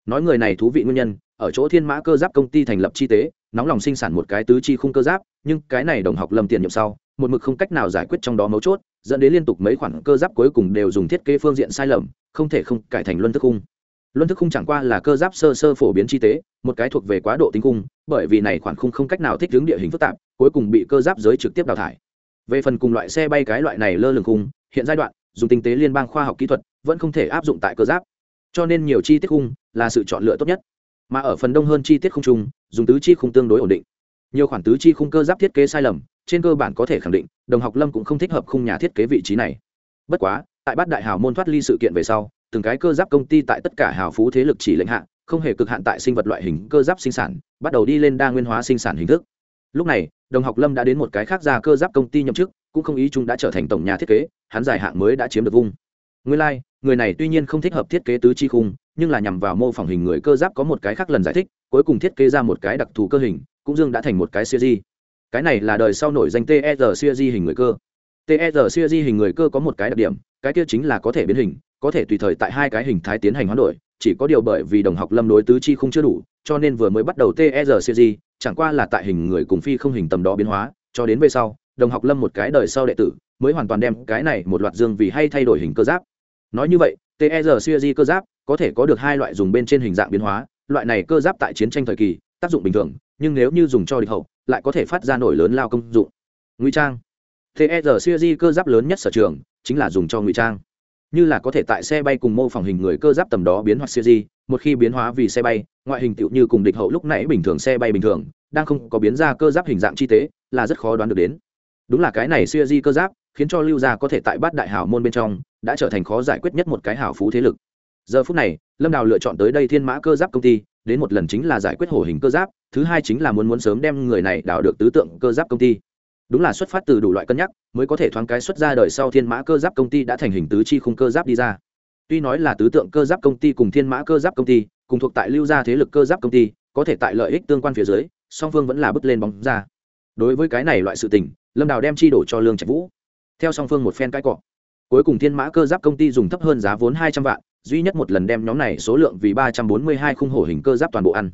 Speaker 1: Nói người này thú vị nguyên nhân ở chỗ thiên mã cơ giáp công ty thành lập chi tế, nóng lòng sinh sản một cái tứ chi khung cơ giáp, nhưng cái này đồng học lâm tiền nhiệm sau, một mực không cách nào giải quyết trong đó mấu chốt, dẫn đến liên tục mấy khoản cơ giáp cuối cùng đều dùng thiết kế phương diện sai lầm, không thể không cải thành luân thức khung. Luân thức khung chẳng qua là cơ giáp sơ sơ phổ biến chi tế, một cái thuộc về quá độ tính khung, bởi vì này khoản khung không cách nào thích ứng địa hình phức tạp, cuối cùng bị cơ giáp giới trực tiếp đào thải. Về phần cùng loại xe bay cái loại này lơ lửng khung, hiện giai đoạn, dùng tinh tế liên bang khoa học kỹ thuật, vẫn không thể áp dụng tại cơ giáp. Cho nên nhiều chi tiết khung là sự chọn lựa tốt nhất mà ở phần đông hơn chi tiết khung trung dùng tứ chi khung tương đối ổn định. Nhiều khoản tứ chi khung cơ giáp thiết kế sai lầm trên cơ bản có thể khẳng định đồng học lâm cũng không thích hợp khung nhà thiết kế vị trí này. Bất quá tại bát đại hào môn thoát ly sự kiện về sau từng cái cơ giáp công ty tại tất cả hào phú thế lực chỉ lệnh hạ không hề cực hạn tại sinh vật loại hình cơ giáp sinh sản bắt đầu đi lên đa nguyên hóa sinh sản hình thức. Lúc này đồng học lâm đã đến một cái khác ra cơ giáp công ty nhậm chức cũng không ý chúng đã trở thành tổng nhà thiết kế hắn dài hạn mới đã chiếm được vung nguyên lai、like, người này tuy nhiên không thích hợp thiết kế tứ chi khung nhưng là nhằm vào mô phỏng hình người cơ giáp có một cái khác lần giải thích, cuối cùng thiết kế ra một cái đặc thù cơ hình, cũng dương đã thành một cái siêu di cái này là đời sau nổi danh ter siêu di hình người cơ. Ter siêu di hình người cơ có một cái đặc điểm, cái kia chính là có thể biến hình, có thể tùy thời tại hai cái hình thái tiến hành hoán đổi, chỉ có điều bởi vì đồng học lâm đối tứ chi không chưa đủ, cho nên vừa mới bắt đầu ter siêu di chẳng qua là tại hình người cùng phi không hình tầm đó biến hóa, cho đến về sau, đồng học lâm một cái đời sau đệ tử, mới hoàn toàn đem cái này một loạt dương vì hay thay đổi hình cơ giáp. Nói như vậy ter siêu di cơ giáp có thể có được hai loại dùng bên trên hình dạng biến hóa, loại này cơ giáp tại chiến tranh thời kỳ, tác dụng bình thường, nhưng nếu như dùng cho địch hậu, lại có thể phát ra nổi lớn lao công dụng. Ngụy trang. Ter siêu di cơ giáp lớn nhất sở trường, chính là dùng cho ngụy trang. Như là có thể tại xe bay cùng mô phỏng hình người cơ giáp tầm đó biến hoặc siêu di, một khi biến hóa vì xe bay, ngoại hình tựu như cùng địch hậu lúc nãy bình thường xe bay bình thường, đang không có biến ra cơ giáp hình dạng chi tế, là rất khó đoán được đến. Đúng là cái này siêu di cơ giáp, khiến cho lưu gia có thể tại bát đại hảo môn bên trong, đã trở thành khó giải quyết nhất một cái hảo phú thế lực giờ phút này, lâm đào lựa chọn tới đây thiên mã cơ giáp công ty, đến một lần chính là giải quyết hổ hình cơ giáp, thứ hai chính là muốn muốn sớm đem người này đào được tứ tượng cơ giáp công ty. Đúng là xuất phát từ đủ loại cân nhắc, mới có thể thoáng cái xuất ra đời sau thiên mã cơ giáp công ty đã thành hình tứ chi khung cơ giáp đi ra. Tuy nói là tứ tượng cơ giáp công ty cùng thiên mã cơ giáp công ty, cùng thuộc tại lưu gia thế lực cơ giáp công ty, có thể tại lợi ích tương quan phía dưới, song phương vẫn là bước lên bóng ra. Đối với cái này loại sự tình, lâm đào đem chi đổ cho lương trạch vũ. Theo song phương một phen cãi cọ, cuối cùng thiên mã cơ giáp công ty dùng thấp hơn giá vốn hai trăm vạn duy nhất một lần đem nhóm này số lượng vì ba trăm bốn mươi hai khung hổ hình cơ giáp toàn bộ ăn.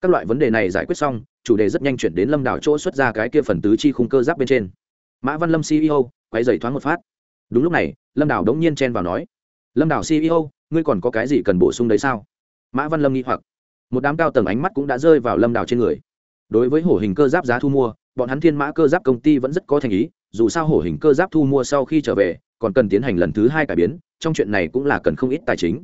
Speaker 1: Các loại vấn đề này giải quyết xong, chủ đề rất nhanh chuyển đến lâm đảo chỗ xuất ra cái kia phần tứ chi khung cơ giáp bên trên. Mã văn lâm ceo quay dày thoáng một phát. Đúng lúc này, lâm đảo đống nhiên chen vào nói, lâm đảo ceo ngươi còn có cái gì cần bổ sung đấy sao? Mã văn lâm nghĩ hoặc. Một đám cao tầng ánh mắt cũng đã rơi vào lâm đảo trên người. Đối với hổ hình cơ giáp giá thu mua, bọn hắn thiên mã cơ giáp công ty vẫn rất có thành ý, dù sao hổ hình cơ giáp thu mua sau khi trở về còn cần tiến hành lần thứ hai cải biến, trong chuyện này cũng là cần không ít tài chính.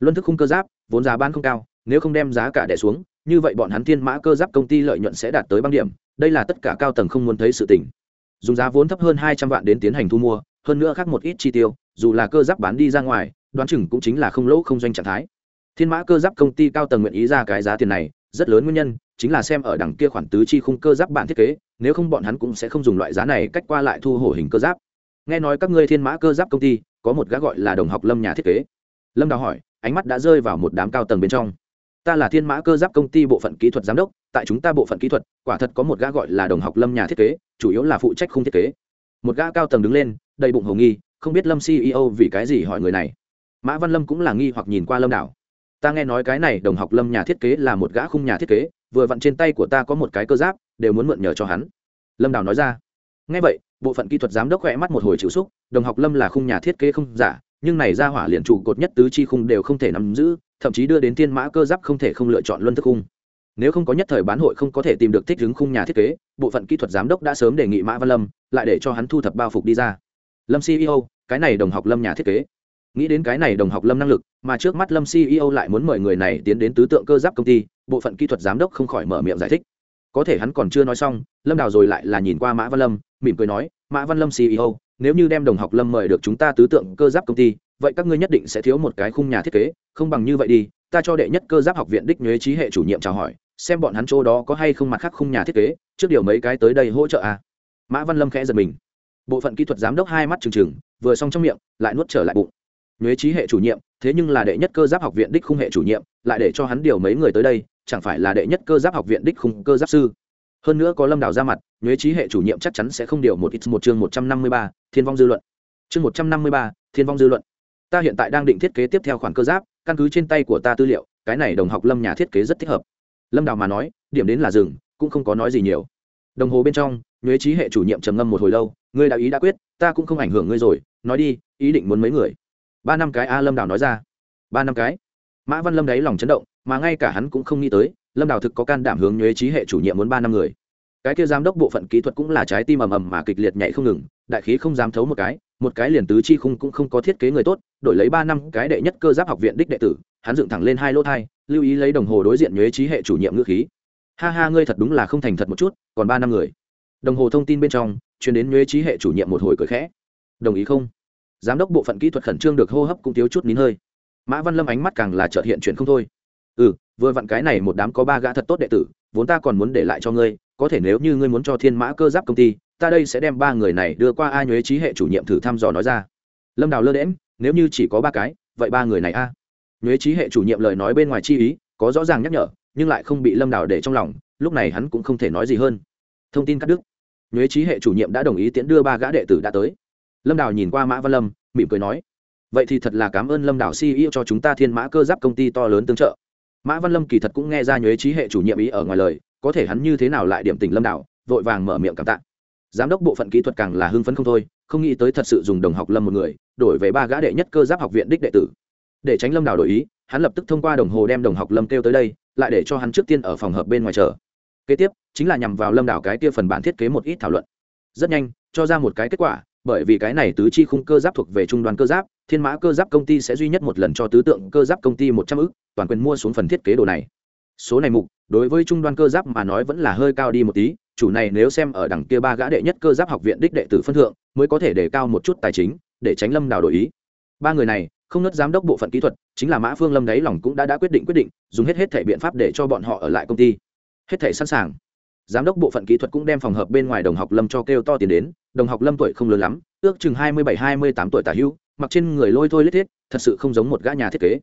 Speaker 1: Luân thức khung cơ giáp, vốn giá bán không cao, nếu không đem giá cả đẻ xuống, như vậy bọn hắn thiên mã cơ giáp công ty lợi nhuận sẽ đạt tới băng điểm, đây là tất cả cao tầng không muốn thấy sự tỉnh dùng giá vốn thấp hơn hai trăm vạn đến tiến hành thu mua, hơn nữa khác một ít chi tiêu, dù là cơ giáp bán đi ra ngoài, đoán chừng cũng chính là không lỗ không doanh trạng thái. Thiên mã cơ giáp công ty cao tầng nguyện ý ra cái giá tiền này, rất lớn nguyên nhân chính là xem ở đằng kia khoản tứ chi khung cơ giáp bản thiết kế, nếu không bọn hắn cũng sẽ không dùng loại giá này cách qua lại thu hổ hình cơ giáp nghe nói các ngươi thiên mã cơ giáp công ty, có một gã gọi là đồng học lâm nhà thiết kế. Lâm đào hỏi, ánh mắt đã rơi vào một đám cao tầng bên trong. Ta là thiên mã cơ giáp công ty bộ phận kỹ thuật giám đốc, tại chúng ta bộ phận kỹ thuật, quả thật có một gã gọi là đồng học lâm nhà thiết kế, chủ yếu là phụ trách khung thiết kế. Một gã cao tầng đứng lên, đầy bụng hồ nghi, không biết lâm ceo vì cái gì hỏi người này. Mã văn lâm cũng là nghi hoặc nhìn qua lâm đảo ta nghe nói cái này đồng học lâm nhà thiết kế là một gã khung nhà thiết kế, vừa vặn trên tay của ta có một cái cơ giáp, đều muốn mượn nhờ cho hắn. Lâm đào nói ra ngay vậy, bộ phận kỹ thuật giám đốc khỏe mắt một hồi chịu xúc đồng học lâm là khung nhà thiết kế không giả, nhưng này ra hỏa liền trụ cột nhất tứ chi khung đều không thể nắm giữ, thậm chí đưa đến thiên mã cơ giáp không thể không lựa chọn luân thức khung. Nếu không có nhất thời bán hội không có thể tìm được thích ứng khung nhà thiết kế, bộ phận kỹ thuật giám đốc đã sớm đề nghị mã văn lâm, lại để cho hắn thu thập bao phục đi ra. Lâm ceo cái này đồng học lâm nhà thiết kế. Nghĩ đến cái này đồng học lâm năng lực, mà trước mắt lâm ceo lại muốn mời người này tiến đến tứ tượng cơ giáp công ty, bộ phận kỹ thuật giám đốc không khỏi mở miệng giải thích có thể hắn còn chưa nói xong, lâm đào rồi lại là nhìn qua mã văn lâm, mỉm cười nói, mã văn lâm ceo nếu như đem đồng học lâm mời được chúng ta tứ tượng cơ giáp công ty, vậy các ngươi nhất định sẽ thiếu một cái khung nhà thiết kế, không bằng như vậy đi, ta cho đệ nhất cơ giáp học viện đích nhuế trí hệ chủ nhiệm chào hỏi, xem bọn hắn chỗ đó có hay không mặt khác khung nhà thiết kế, trước điều mấy cái tới đây hỗ trợ à. mã văn lâm khẽ giật mình bộ phận kỹ thuật giám đốc hai mắt trừng trừng, vừa xong trong miệng, lại nuốt trở lại bụng nhuế trí hệ chủ nhiệm, thế nhưng là đệ nhất cơ giáp học viện đích khung hệ chủ nhiệm, lại để cho hắn điều mấy người tới đây chẳng phải là đệ nhất cơ giáp học viện đích khung cơ giáp sư. Hơn nữa có lâm đào ra mặt, nhuế trí hệ chủ nhiệm chắc chắn sẽ không điều một ít một chương một trăm năm mươi ba, thiên vong dư luận. Chương một trăm năm mươi ba, thiên vong dư luận. Ta hiện tại đang định thiết kế tiếp theo khoản cơ giáp, căn cứ trên tay của ta tư liệu, cái này đồng học lâm nhà thiết kế rất thích hợp. Lâm đào mà nói, điểm đến là rừng cũng không có nói gì nhiều. Đồng hồ bên trong, nhuế trí hệ chủ nhiệm trầm ngâm một hồi lâu, ngươi đã ý đã quyết, ta cũng không ảnh hưởng ngươi rồi, nói đi, ý định muốn mấy người. Ba năm cái a lâm đào nói ra. Ba năm cái? Mã văn lâm đáy lòng chấn động, mà ngay cả hắn cũng không nghĩ tới, lâm đào thực có can đảm hướng nhuế trí hệ chủ nhiệm muốn ba năm người. Cái kia giám đốc bộ phận kỹ thuật cũng là trái tim ầm ầm mà kịch liệt nhảy không ngừng, đại khí không dám thấu một cái một cái liền tứ chi khung cũng không có thiết kế người tốt, đổi lấy ba năm cái đệ nhất cơ giáp học viện đích đệ tử, hắn dựng thẳng lên hai lỗ thai, lưu ý lấy đồng hồ đối diện nhuế trí hệ chủ nhiệm ngữ khí. Ha ha, ngươi thật đúng là không thành thật một chút, còn ba năm người. Đồng hồ thông tin bên trong chuyển đến nhuế trí hệ chủ nhiệm một hồi cười khẽ. Đồng ý không? Giám đốc bộ phận kỹ thuật khẩn trương được hô hấp cũng thiếu chút nín hơi mã văn lâm ánh mắt càng là trợt hiện chuyện không thôi. Ừ vừa vặn cái này một đám có ba gã thật tốt đệ tử, vốn ta còn muốn để lại cho ngươi, có thể nếu như ngươi muốn cho thiên mã cơ giáp công ty, ta đây sẽ đem ba người này đưa qua a nhuế trí hệ chủ nhiệm thử thăm dò nói ra. Lâm đào lơ đễm nếu như chỉ có ba cái, vậy ba người này a? Nhuế trí hệ chủ nhiệm lời nói bên ngoài chi ý, có rõ ràng nhắc nhở, nhưng lại không bị lâm đào để trong lòng, lúc này hắn cũng không thể nói gì hơn. Thông tin cắt đứt. Nhuế trí hệ chủ nhiệm đã đồng ý tiễn đưa ba gã đệ tử đã tới. Lâm đào nhìn qua mã văn lâm, mỉm cười nói vậy thì thật là cảm ơn lâm đảo ceo cho chúng ta thiên mã cơ giáp công ty to lớn tương trợ. Mã văn lâm kỳ thật cũng nghe ra nhuế trí hệ chủ nhiệm ý ở ngoài lời có thể hắn như thế nào lại điểm tình lâm đảo, vội vàng mở miệng cảm tạ. Giám đốc bộ phận kỹ thuật càng là hưng phấn không thôi không nghĩ tới thật sự dùng đồng học lâm một người đổi về ba gã đệ nhất cơ giáp học viện đích đệ tử. Để tránh lâm đảo đổi ý hắn lập tức thông qua đồng hồ đem đồng học lâm kêu tới đây lại để cho hắn trước tiên ở phòng hợp bên ngoài chờ. Kế tiếp chính là nhằm vào lâm đảo cái kia phần bản thiết kế một ít thảo luận. Rất nhanh cho ra một cái kết quả bởi vì cái này tứ chi khung cơ giáp thuộc về trung đoàn cơ giáp thiên mã cơ giáp công ty sẽ duy nhất một lần cho tứ tượng cơ giáp công ty một trăm ư c toàn quyền mua xuống phần thiết kế đồ này. Số này mục, đối với trung Đoan cơ giáp mà nói vẫn là hơi cao đi một tí, chủ này nếu xem ở đằng kia ba gã đệ nhất cơ giáp học viện đích đệ tử phân thượng, mới có thể đề cao một chút tài chính, để tránh lâm đào đổi ý. Ba người này, không nớt giám đốc bộ phận kỹ thuật, chính là mã phương lâm đáy lòng cũng đã đã quyết định quyết định, dùng hết hết thể biện pháp để cho bọn họ ở lại công ty. Hết thể sẵn sàng. Giám đốc bộ phận kỹ thuật cũng đem phòng hợp bên ngoài đồng học lâm cho kêu to tiền đến, đồng học lâm tuổi không lớn lắm, ước chừng hai mươi bảy, hai mươi tám tuổi tả hữu mặc trên người lôi thôi lết thiết, thật sự không giống một gã nhà thiết kế.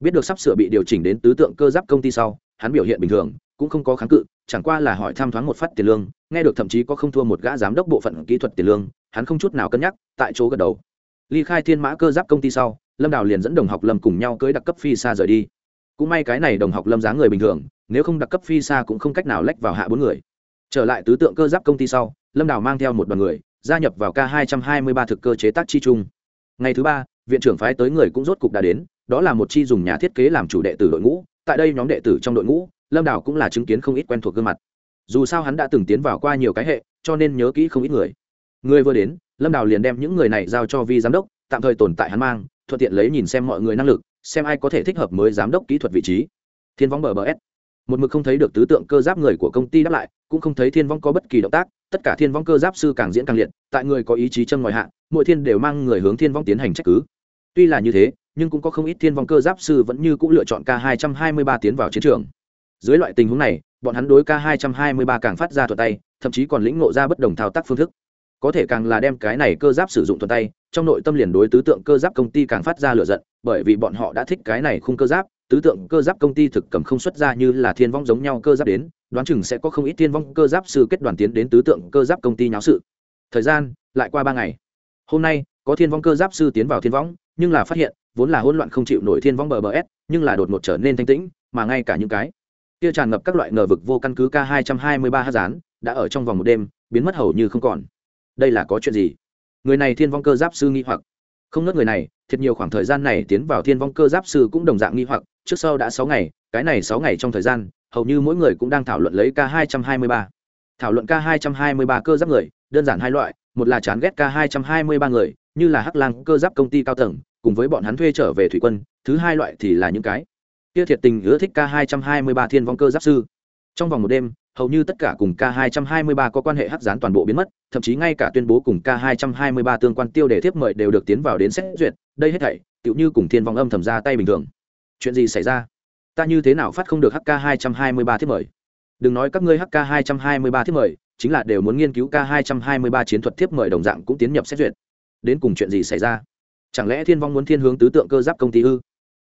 Speaker 1: Biết được sắp sửa bị điều chỉnh đến tứ tượng cơ giáp công ty sau, hắn biểu hiện bình thường, cũng không có kháng cự, chẳng qua là hỏi tham thoáng một phát tiền lương, nghe được thậm chí có không thua một gã giám đốc bộ phận kỹ thuật tiền lương, hắn không chút nào cân nhắc, tại chỗ gật đầu. Ly khai thiên mã cơ giáp công ty sau, lâm đào liền dẫn đồng học lâm cùng nhau cưới đặc cấp phi xa rời đi. Cũng may cái này đồng học lâm dáng người bình thường, nếu không đặc cấp phi xa cũng không cách nào lách vào hạ bốn người. Trở lại tứ tượng cơ giáp công ty sau, lâm đào mang theo một đoàn người, gia nhập vào k hai trăm hai mươi ba thực cơ chế tác chi chung ngày thứ ba, viện trưởng phái tới người cũng rốt cục đã đến, đó là một chi dùng nhà thiết kế làm chủ đệ tử đội ngũ, tại đây nhóm đệ tử trong đội ngũ, lâm đào cũng là chứng kiến không ít quen thuộc gương mặt. Dù sao hắn đã từng tiến vào qua nhiều cái hệ, cho nên nhớ kỹ không ít người. Người vừa đến, lâm đào liền đem những người này giao cho vi giám đốc, tạm thời tồn tại hắn mang, thuận tiện lấy nhìn xem mọi người năng lực, xem ai có thể thích hợp mới giám đốc kỹ thuật vị trí. Thiên vong bờ bờ s. Một mực không thấy được tứ tượng cơ giáp người của công ty đáp lại, cũng không thấy thiên vong có bất kỳ động tác tất cả thiên vong cơ giáp sư càng diễn càng liệt, tại người có ý chí châm ngoại hạ, mỗi thiên đều mang người hướng thiên vong tiến hành trách cứ. Tuy là như thế, nhưng cũng có không ít thiên vong cơ giáp sư vẫn như c ũ lựa chọn k 223 tiến vào chiến trường. Dưới loại tình huống này, bọn hắn đối k 223 càng phát ra thuật tay, thậm chí còn lĩnh ngộ ra bất đồng thao tác phương thức. Có thể càng là đem cái này cơ giáp sử dụng thuật tay, trong nội tâm liền đối tứ tượng cơ giáp công ty càng phát ra lựa giận, bởi vì bọn họ đã thích cái này khung cơ giáp, tứ tượng cơ giáp công ty thực cầm không xuất ra như là thiên vong giống nhau cơ giáp đến đoán chừng sẽ có không ít thiên vong cơ giáp sư kết đoàn tiến đến tứ tượng cơ giáp công ty nháo sự. Thời gian, lại qua ba ngày. Hôm nay, có thiên vong cơ giáp sư tiến vào thiên vong, nhưng là phát hiện, vốn là hỗn loạn không chịu nổi thiên vong bờ bờ s, nhưng là đột ngột trở nên thanh tĩnh, mà ngay cả những cái kia tràn ngập các loại ngờ vực vô căn cứ k 223 hát rán đã ở trong vòng một đêm, biến mất hầu như không còn. Đây là có chuyện gì? Người này thiên vong cơ giáp sư nghi hoặc. Không nớt người này, thiệt nhiều khoảng thời gian này tiến vào thiên vong cơ giáp sư cũng đồng dạng nghi hoặc, trước sau đã sáu ngày, cái này sáu ngày trong thời gian hầu như mỗi người cũng đang thảo luận lấy k 223 thảo luận k 223 cơ giáp người, đơn giản hai loại, một là chán ghét k 223 người, như là hắc lang cơ giáp công ty cao tầng, cùng với bọn hắn thuê trở về thủy quân, thứ hai loại thì là những cái kia thiệt tình ưa thích k 223 thiên vong cơ giáp sư. Trong vòng một đêm, hầu như tất cả cùng k 223 có quan hệ hắc gián toàn bộ biến mất, thậm chí ngay cả tuyên bố cùng k 223 tương quan tiêu đề tiếp mời đều được tiến vào đến xét duyệt, đây hết thảy, tựu như cùng thiên vong âm thầm ra tay bình thường. Chuyện gì xảy ra? Ta như thế nào phát không được hk 223 thiết mời? Đừng nói các ngươi hk 223 thiết mời, chính là đều muốn nghiên cứu k 223 chiến thuật thiếp mời đồng dạng cũng tiến nhập xét duyệt. Đến cùng chuyện gì xảy ra? Chẳng lẽ thiên vong muốn thiên hướng tứ tượng cơ giáp công ty ư?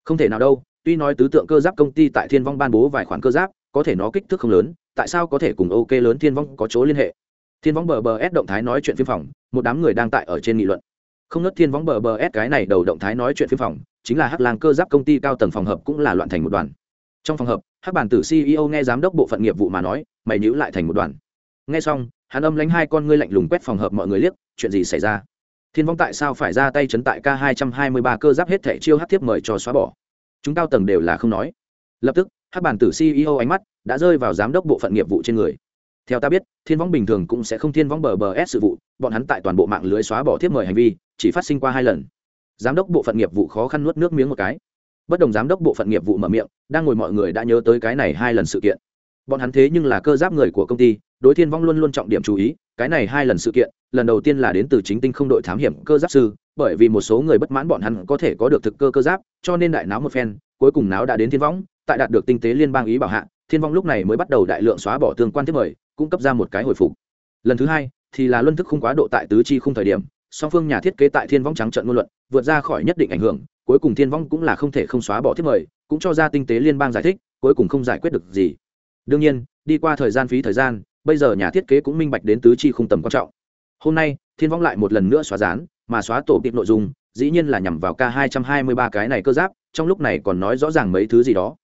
Speaker 1: Không thể nào đâu, tuy nói tứ tượng cơ giáp công ty tại thiên vong ban bố vài khoản cơ giáp, có thể nó kích thước không lớn, tại sao có thể cùng ok lớn thiên vong có chỗ liên hệ? Thiên vong bờ bờ s động thái nói chuyện phim phòng, một đám người đang tại ở trên nghị luận. Không nớt thiên vong bờ bờ s cái này đầu động thái nói chuyện phim phòng, chính là hắc lang cơ giáp công ty cao tầng phòng hợp cũng là loạn thành một đoàn trong phòng hợp hắc bản tử ceo nghe giám đốc bộ phận nghiệp vụ mà nói, mày nhữ lại thành một đoàn. Nghe xong, hắn âm lánh hai con ngươi lạnh lùng quét phòng hợp mọi người liếc, chuyện gì xảy ra? Thiên vong tại sao phải ra tay chấn tại k hai trăm hai mươi ba cơ giáp hết thẻ chiêu hát tiếp mời cho xóa bỏ? Chúng cao tầng đều là không nói. Lập tức, hắc bản tử ceo ánh mắt đã rơi vào giám đốc bộ phận nghiệp vụ trên người. Theo ta biết, thiên vong bình thường cũng sẽ không thiên vong bờ bờ s sự vụ, bọn hắn tại toàn bộ mạng lưới xóa bỏ tiếp mời hành vi, chỉ phát sinh qua hai lần. Giám đốc bộ phận nghiệp vụ khó khăn nuốt nước miếng một cái bất đồng giám đốc bộ phận nghiệp vụ mở miệng, đang ngồi mọi người đã nhớ tới cái này hai lần sự kiện. Bọn hắn thế nhưng là cơ giáp người của công ty, đối thiên vong luôn luôn trọng điểm chú ý, cái này hai lần sự kiện, lần đầu tiên là đến từ chính tinh không đội thám hiểm cơ giáp sư, bởi vì một số người bất mãn bọn hắn có thể có được thực cơ cơ giáp, cho nên đại náo một phen, cuối cùng náo đã đến thiên võng tại đạt được tinh tế liên bang ý bảo hạ, thiên vong lúc này mới bắt đầu đại lượng xóa bỏ tương quan tiếp mời, cung cấp ra một cái hồi phục. Lần thứ hai, thì là luân thức không quá độ tại tứ chi không thời điểm, song phương nhà thiết kế tại thiên vong trắng trận ngôn luận, vượt ra khỏi nhất định ảnh hưởng cuối cùng thiên vong cũng là không thể không xóa bỏ thiết mời, cũng cho ra tinh tế liên bang giải thích, cuối cùng không giải quyết được gì. Đương nhiên, đi qua thời gian phí thời gian, bây giờ nhà thiết kế cũng minh bạch đến tứ chi không tầm quan trọng. Hôm nay, thiên vong lại một lần nữa xóa dán, mà xóa tổ tiệp nội dung, dĩ nhiên là nhằm vào k 223 cái này cơ giáp, trong lúc này còn nói rõ ràng mấy thứ gì đó.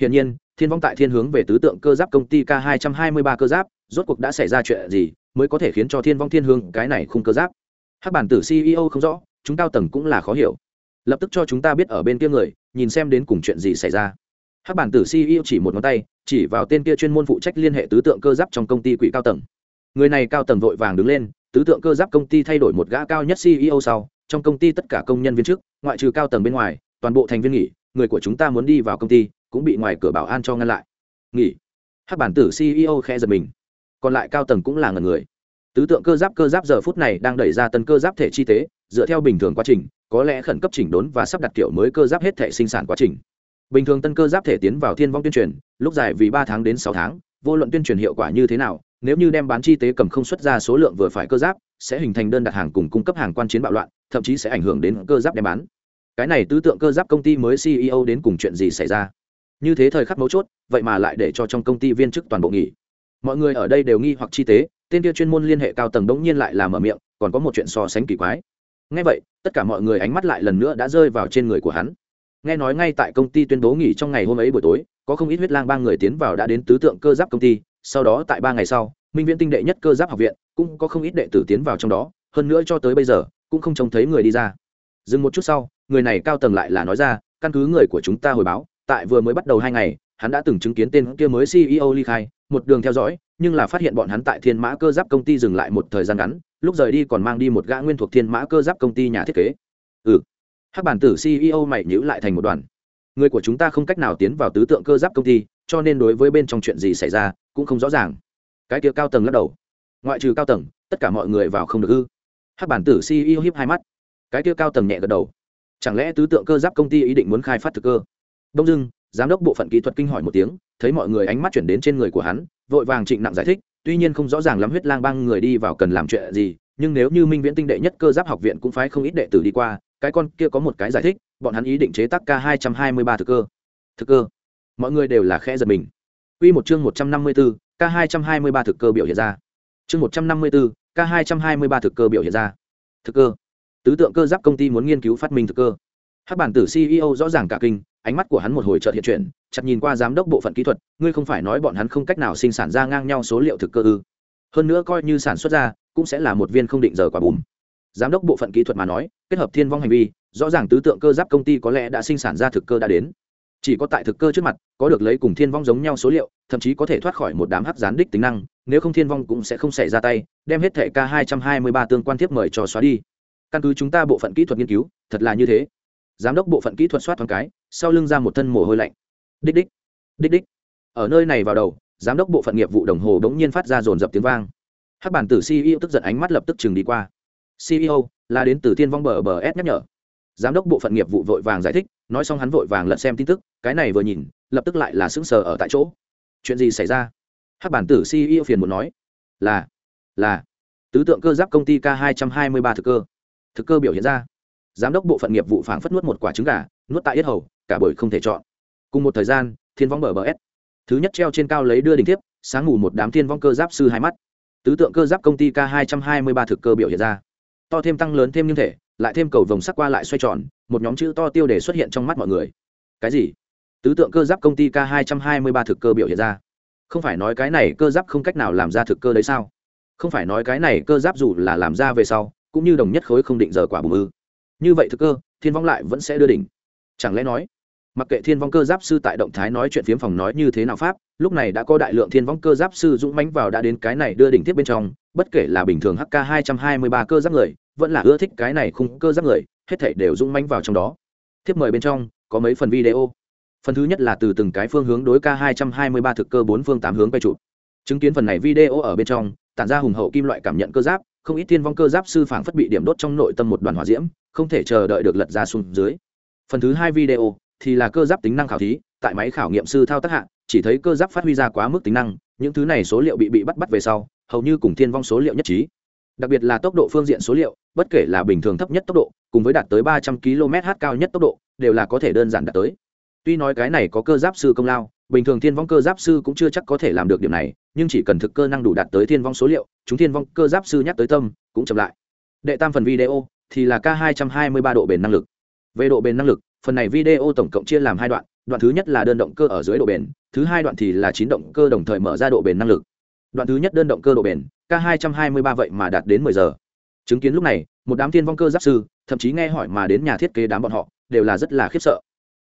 Speaker 1: Hiển nhiên, thiên vong tại thiên hướng về tứ tượng cơ giáp công ty k 223 cơ giáp, rốt cuộc đã xảy ra chuyện gì mới có thể khiến cho thiên vong thiên hướng cái này khung cơ giáp? Hắc bản tử ceo không rõ, chúng cao tầng cũng là khó hiểu lập tức cho chúng ta biết ở bên kia người, nhìn xem đến cùng chuyện gì xảy ra. Hắc bản tử ceo chỉ một ngón tay, chỉ vào tên kia chuyên môn phụ trách liên hệ tứ tượng cơ giáp trong công ty quỹ cao tầng. Người này cao tầng vội vàng đứng lên, tứ tượng cơ giáp công ty thay đổi một gã cao nhất ceo sau, trong công ty tất cả công nhân viên chức, ngoại trừ cao tầng bên ngoài, toàn bộ thành viên nghỉ, người của chúng ta muốn đi vào công ty, cũng bị ngoài cửa bảo an cho ngăn lại. Nghỉ. Hắc bản tử ceo khe giật mình. Còn lại cao tầng cũng là ngần người. Tứ tượng cơ giáp cơ giáp giờ phút này đang đẩy ra tân cơ giáp thể chi tế dựa theo bình thường quá trình, có lẽ khẩn cấp chỉnh đốn và sắp đặt kiểu mới cơ giáp hết thể sinh sản quá trình. Bình thường tân cơ giáp thể tiến vào thiên vong tuyên truyền, lúc dài vì ba tháng đến sáu tháng, vô luận tuyên truyền hiệu quả như thế nào, nếu như đem bán chi tế cầm không xuất ra số lượng vừa phải cơ giáp, sẽ hình thành đơn đặt hàng cùng cung cấp hàng quan chiến bạo loạn, thậm chí sẽ ảnh hưởng đến cơ giáp đem bán. Cái này tứ tượng cơ giáp công ty mới ceo đến cùng chuyện gì xảy ra? Như thế thời khắc mấu chốt, vậy mà lại để cho trong công ty viên chức toàn bộ nghỉ. Mọi người ở đây đều nghi hoặc chi tế, tên kia chuyên môn liên hệ cao tầng đống nhiên lại làm ở miệng, còn có một chuyện so sánh kỳ quái ngay vậy, tất cả mọi người ánh mắt lại lần nữa đã rơi vào trên người của hắn. Nghe nói ngay tại công ty tuyên bố nghỉ trong ngày hôm ấy buổi tối, có không ít huyết lang ba người tiến vào đã đến tứ tượng cơ giáp công ty, sau đó tại ba ngày sau, minh viễn tinh đệ nhất cơ giáp học viện, cũng có không ít đệ tử tiến vào trong đó, hơn nữa cho tới bây giờ, cũng không trông thấy người đi ra. Dừng một chút sau, người này cao tầng lại là nói ra, căn cứ người của chúng ta hồi báo, tại vừa mới bắt đầu hai ngày, hắn đã từng chứng kiến tên kia mới ceo ly khai một đường theo dõi, nhưng là phát hiện bọn hắn tại thiên mã cơ giáp công ty dừng lại một thời gian ngắn, lúc rời đi còn mang đi một gã nguyên thuộc thiên mã cơ giáp công ty nhà thiết kế. Ừ. Hắc bản tử ceo mày nhữ lại thành một đoàn. Người của chúng ta không cách nào tiến vào tứ tượng cơ giáp công ty, cho nên đối với bên trong chuyện gì xảy ra, cũng không rõ ràng. Cái kia cao tầng lắc đầu. Ngoại trừ cao tầng, tất cả mọi người vào không được ư? Hắc bản tử ceo hiếp hai mắt. Cái kia cao tầng nhẹ gật đầu. Chẳng lẽ tứ tượng cơ giáp công ty ý định muốn khai phát thực cơ? Đông dưng giám đốc bộ phận kỹ thuật kinh hỏi một tiếng thấy mọi người ánh mắt chuyển đến trên người của hắn vội vàng trịnh nặng giải thích tuy nhiên không rõ ràng lắm huyết lang băng người đi vào cần làm chuyện gì nhưng nếu như minh viễn tinh đệ nhất cơ giáp học viện cũng phái không ít đệ tử đi qua cái con kia có một cái giải thích bọn hắn ý định chế tác k hai trăm hai mươi ba thực cơ. Thực cơ? Mọi người đều là khẽ giật mình. Quy một chương một trăm năm mươi 154, k hai trăm hai mươi ba thực cơ biểu hiện ra. Chương một trăm năm mươi 154, k hai trăm hai mươi ba thực cơ biểu hiện ra. Thực cơ? Tứ tượng cơ giáp công ty muốn nghiên cứu phát minh thực cơ hắc bản tử ceo rõ ràng cả kinh, ánh mắt của hắn một hồi chợt hiện chuyển, chặt nhìn qua giám đốc bộ phận kỹ thuật, ngươi không phải nói bọn hắn không cách nào sinh sản ra ngang nhau số liệu thực cơ ư? Hơn nữa coi như sản xuất ra, cũng sẽ là một viên không định giờ quả bùm. Giám đốc bộ phận kỹ thuật mà nói, kết hợp thiên vong hành vi, rõ ràng tứ tượng cơ giáp công ty có lẽ đã sinh sản ra thực cơ đã đến. Chỉ có tại thực cơ trước mặt, có được lấy cùng thiên vong giống nhau số liệu, thậm chí có thể thoát khỏi một đám hắc gián đích tính năng, nếu không thiên vong cũng sẽ không xảy ra tay, đem hết thẻ k hai trăm hai mươi ba tương quan tiếp mời cho xóa đi. Căn cứ chúng ta bộ phận kỹ thuật nghiên cứu, thật là như thế giám đốc bộ phận kỹ thuật soát thoáng cái, sau lưng ra một thân mồ hôi lạnh. Đích đích đích đích. Ở nơi này vào đầu, giám đốc bộ phận nghiệp vụ đồng hồ đ ố n g nhiên phát ra dồn dập tiếng vang. Hát bản tử ceo tức giận ánh mắt lập tức chừng đi qua. Ceo là đến từ thiên vong bờ bờ s nhắc nhở. Giám đốc bộ phận nghiệp vụ vội vàng giải thích, nói xong hắn vội vàng lật xem tin tức, cái này vừa nhìn, lập tức lại là sững sờ ở tại chỗ. Chuyện gì xảy ra? Hát bản tử ceo phiền muốn nói. Là là, tứ tượng cơ giáp công ty k hai trăm hai mươi ba thực cơ. Thực cơ biểu hiện ra giám đốc bộ phận nghiệp vụ phảng phất nuốt một quả trứng gà, nuốt tại yết hầu, cả bởi không thể chọn. Cùng một thời gian, thiên vong bờ bờ s. Thứ nhất treo trên cao lấy đưa đình tiếp sáng ngủ một đám thiên vong cơ giáp sư hai mắt. Tứ tượng cơ giáp công ty k hai trăm hai mươi ba thực cơ biểu hiện ra. To thêm tăng lớn thêm như thể, lại thêm cầu vồng sắc qua lại xoay tròn, một nhóm chữ to tiêu để xuất hiện trong mắt mọi người. Cái gì? Tứ tượng cơ giáp công ty k hai trăm hai mươi ba thực cơ biểu hiện ra. Không phải nói cái này cơ giáp không cách nào làm ra thực cơ đấy sao? Không phải nói cái này cơ giáp dù là làm ra về sau, cũng như đồng nhất khối không định giờ quả bùm ư như vậy thực cơ, thiên vong lại vẫn sẽ đưa đỉnh. Chẳng lẽ nói, mặc kệ thiên vong cơ giáp sư tại động thái nói chuyện phiếm phòng nói như thế nào pháp, lúc này đã có đại lượng thiên vong cơ giáp sư dũng mãnh vào đã đến cái này đưa đỉnh tiếp bên trong, bất kể là bình thường hk hai trăm hai mươi ba cơ giáp người, vẫn là ưa thích cái này khung cơ giáp người, hết thảy đều dũng mãnh vào trong đó. Thiếp mời bên trong, có mấy phần video. Phần thứ nhất là từ từng cái phương hướng đối k hai trăm hai mươi ba thực cơ bốn phương tám hướng quay chụp. Chứng kiến phần này video ở bên trong, tản ra hùng hậu kim loại cảm nhận cơ giáp, không ít thiên vong cơ giáp sư phảng phất bị điểm đốt trong nội tâm một đoàn hỏa diễm không thể chờ đợi được lật ra xuống dưới. Phần thứ hai video thì là cơ giáp tính năng khảo thí, tại máy khảo nghiệm sư thao tác hạ, chỉ thấy cơ giáp phát huy ra quá mức tính năng, những thứ này số liệu bị bị bắt bắt về sau, hầu như cùng thiên vong số liệu nhất trí. Đặc biệt là tốc độ phương diện số liệu, bất kể là bình thường thấp nhất tốc độ, cùng với đạt tới ba trăm km/h cao nhất tốc độ, đều là có thể đơn giản đạt tới. Tuy nói cái này có cơ giáp sư công lao, bình thường thiên vong cơ giáp sư cũng chưa chắc có thể làm được điểm này, nhưng chỉ cần thực cơ năng đủ đạt tới thiên vong số liệu, chúng thiên vong cơ giáp sư nhắc tới tâm cũng chậm lại. Đệ tam phần video thì là k 223 độ bền năng lực. Về độ bền năng lực, phần này video tổng cộng chia làm hai đoạn đoạn thứ nhất là đơn động cơ ở dưới độ bền, thứ hai đoạn thì là chín động cơ đồng thời mở ra độ bền năng lực. Đoạn thứ nhất đơn động cơ độ bền k 223 vậy mà đạt đến 10 giờ. Chứng kiến lúc này, một đám thiên vong cơ giáp sư, thậm chí nghe hỏi mà đến nhà thiết kế đám bọn họ, đều là rất là khiếp sợ.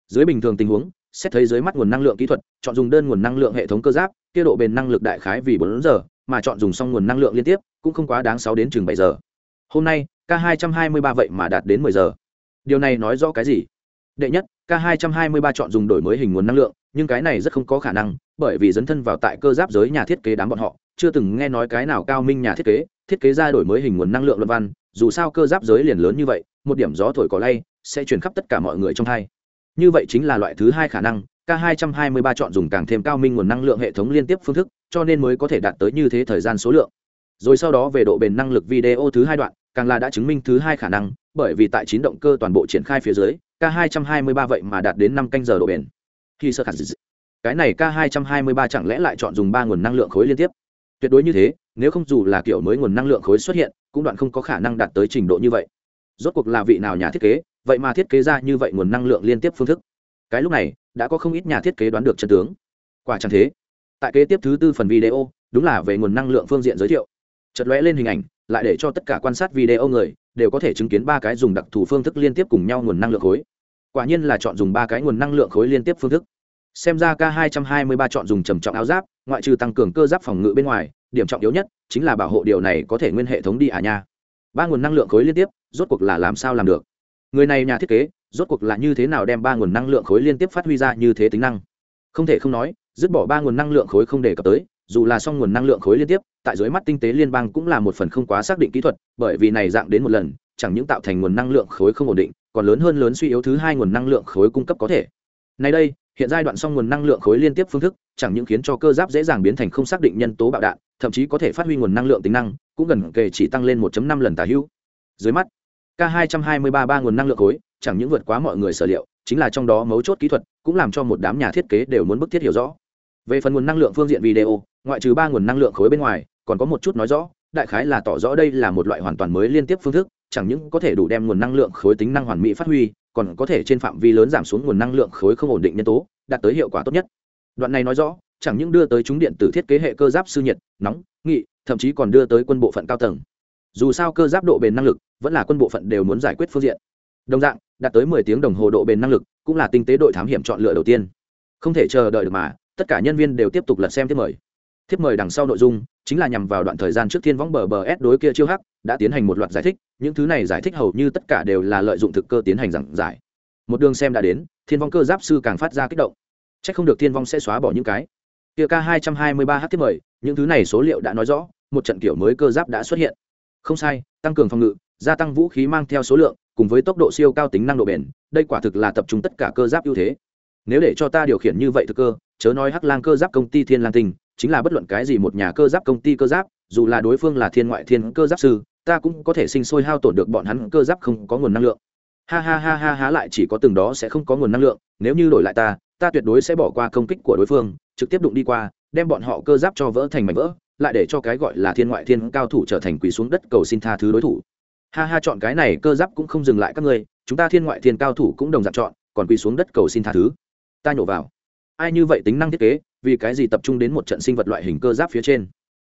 Speaker 1: Dưới bình thường tình huống, xét thấy dưới mắt nguồn năng lượng kỹ thuật, chọn dùng đơn nguồn năng lượng hệ thống cơ giáp, kia độ bền năng lực đại khái vì bốn giờ, mà chọn dùng xong nguồn năng lượng liên tiếp, cũng không quá đáng sáu đến chừng bảy giờ hôm nay k 223 vậy mà đạt đến 10 giờ. Điều này nói rõ cái gì? Đệ nhất k 223 chọn dùng đổi mới hình nguồn năng lượng, nhưng cái này rất không có khả năng, bởi vì dấn thân vào tại cơ giáp giới nhà thiết kế đám bọn họ, chưa từng nghe nói cái nào cao minh nhà thiết kế thiết kế ra đổi mới hình nguồn năng lượng luận văn, dù sao cơ giáp giới liền lớn như vậy, một điểm gió thổi có lay, sẽ truyền khắp tất cả mọi người trong thai như vậy chính là loại thứ hai khả năng k 223 chọn dùng càng thêm cao minh nguồn năng lượng hệ thống liên tiếp phương thức, cho nên mới có thể đạt tới như thế thời gian số lượng. Rồi sau đó về độ bền năng lực video thứ hai đoạn càng là đã chứng minh thứ hai khả năng, bởi vì tại chín động cơ toàn bộ triển khai phía dưới, k 223 vậy mà đạt đến năm canh giờ độ bền. Khi sơ khả cái này k 223 chẳng lẽ lại chọn dùng ba nguồn năng lượng khối liên tiếp? Tuyệt đối như thế, nếu không dù là kiểu mới nguồn năng lượng khối xuất hiện, cũng đoạn không có khả năng đạt tới trình độ như vậy. Rốt cuộc là vị nào nhà thiết kế, vậy mà thiết kế ra như vậy nguồn năng lượng liên tiếp phương thức. Cái lúc này, đã có không ít nhà thiết kế đoán được chân tướng. Quả chẳng thế. Tại kế tiếp thứ tư phần video, đúng là về nguồn năng lượng phương diện giới thiệu. Chật lóe lên hình ảnh lại để cho tất cả quan sát video người đều có thể chứng kiến ba cái dùng đặc thù phương thức liên tiếp cùng nhau nguồn năng lượng khối. Quả nhiên là chọn dùng ba cái nguồn năng lượng khối liên tiếp phương thức. Xem ra k 223 chọn dùng trầm trọng áo giáp, ngoại trừ tăng cường cơ giáp phòng ngự bên ngoài, điểm trọng yếu nhất chính là bảo hộ điều này có thể nguyên hệ thống đi à nha. Ba nguồn năng lượng khối liên tiếp, rốt cuộc là làm sao làm được? Người này nhà thiết kế, rốt cuộc là như thế nào đem ba nguồn năng lượng khối liên tiếp phát huy ra như thế tính năng? Không thể không nói, dứt bỏ ba nguồn năng lượng khối không đề cập tới dù là song nguồn năng lượng khối liên tiếp, tại dưới mắt tinh tế liên bang cũng là một phần không quá xác định kỹ thuật, bởi vì này dạng đến một lần, chẳng những tạo thành nguồn năng lượng khối không ổn định, còn lớn hơn lớn suy yếu thứ hai nguồn năng lượng khối cung cấp có thể. Nay đây, hiện giai đoạn song nguồn năng lượng khối liên tiếp phương thức, chẳng những khiến cho cơ giáp dễ dàng biến thành không xác định nhân tố bạo đạn, thậm chí có thể phát huy nguồn năng lượng tính năng, cũng gần kề chỉ tăng lên 1.5 lần tả hữu. Dưới mắt k 223 ba nguồn năng lượng khối, chẳng những vượt quá mọi người sở liệu, chính là trong đó mấu chốt kỹ thuật, cũng làm cho một đám nhà thiết kế đều muốn bức thiết hiểu rõ về phần nguồn năng lượng phương diện video, ngoại trừ ba nguồn năng lượng khối bên ngoài, còn có một chút nói rõ, đại khái là tỏ rõ đây là một loại hoàn toàn mới liên tiếp phương thức, chẳng những có thể đủ đem nguồn năng lượng khối tính năng hoàn mỹ phát huy, còn có thể trên phạm vi lớn giảm xuống nguồn năng lượng khối không ổn định nhân tố, đạt tới hiệu quả tốt nhất. Đoạn này nói rõ, chẳng những đưa tới chúng điện tử thiết kế hệ cơ giáp sư nhiệt, nóng, nghị, thậm chí còn đưa tới quân bộ phận cao tầng. Dù sao cơ giáp độ bền năng lực, vẫn là quân bộ phận đều muốn giải quyết phương diện. Đồng dạng, đạt tới mười tiếng đồng hồ độ bền năng lực, cũng là tinh tế đội thám hiểm chọn lựa đầu tiên. Không thể chờ đợi được mà tất cả nhân viên đều tiếp tục lật xem tiếp mời. Thiếp mời đằng sau nội dung chính là nhằm vào đoạn thời gian trước thiên võng bờ bờ s đối kia chiêu hắc, đã tiến hành một loạt giải thích, những thứ này giải thích hầu như tất cả đều là lợi dụng thực cơ tiến hành giảng giải. Một đường xem đã đến, thiên vong cơ giáp sư càng phát ra kích động. C h ắ c không được thiên vong sẽ xóa bỏ những cái. Kia k hai trăm hai mươi ba h tiếp mời, những thứ này số liệu đã nói rõ, một trận kiểu mới cơ giáp đã xuất hiện. Không sai, tăng cường phòng ngự, gia tăng vũ khí mang theo số lượng, cùng với tốc độ siêu cao tính năng độ bền, đây quả thực là tập trung tất cả cơ giáp ưu thế. Nếu để cho ta điều khiển như vậy thực cơ chớ nói hắc lang cơ giáp công ty thiên lang tinh, chính là bất luận cái gì một nhà cơ giáp công ty cơ giáp, dù là đối phương là thiên ngoại thiên cơ giáp sư, ta cũng có thể sinh sôi hao tổn được bọn hắn cơ giáp không có nguồn năng lượng. Ha ha ha ha há lại chỉ có từng đó sẽ không có nguồn năng lượng, nếu như đổi lại ta ta tuyệt đối sẽ bỏ qua công kích của đối phương, trực tiếp đụng đi qua, đem bọn họ cơ giáp cho vỡ thành mảnh vỡ, lại để cho cái gọi là thiên ngoại thiên cao thủ trở thành quỳ xuống đất cầu xin tha thứ đối thủ. Ha ha chọn cái này, cơ giáp cũng không dừng lại các ngươi, chúng ta thiên ngoại thiên cao thủ cũng đồng dạng chọn, còn quỳ xuống đất cầu xin tha thứ. Ta nhổ vào ai như vậy tính năng thiết kế, vì cái gì tập trung đến một trận sinh vật loại hình cơ giáp phía trên?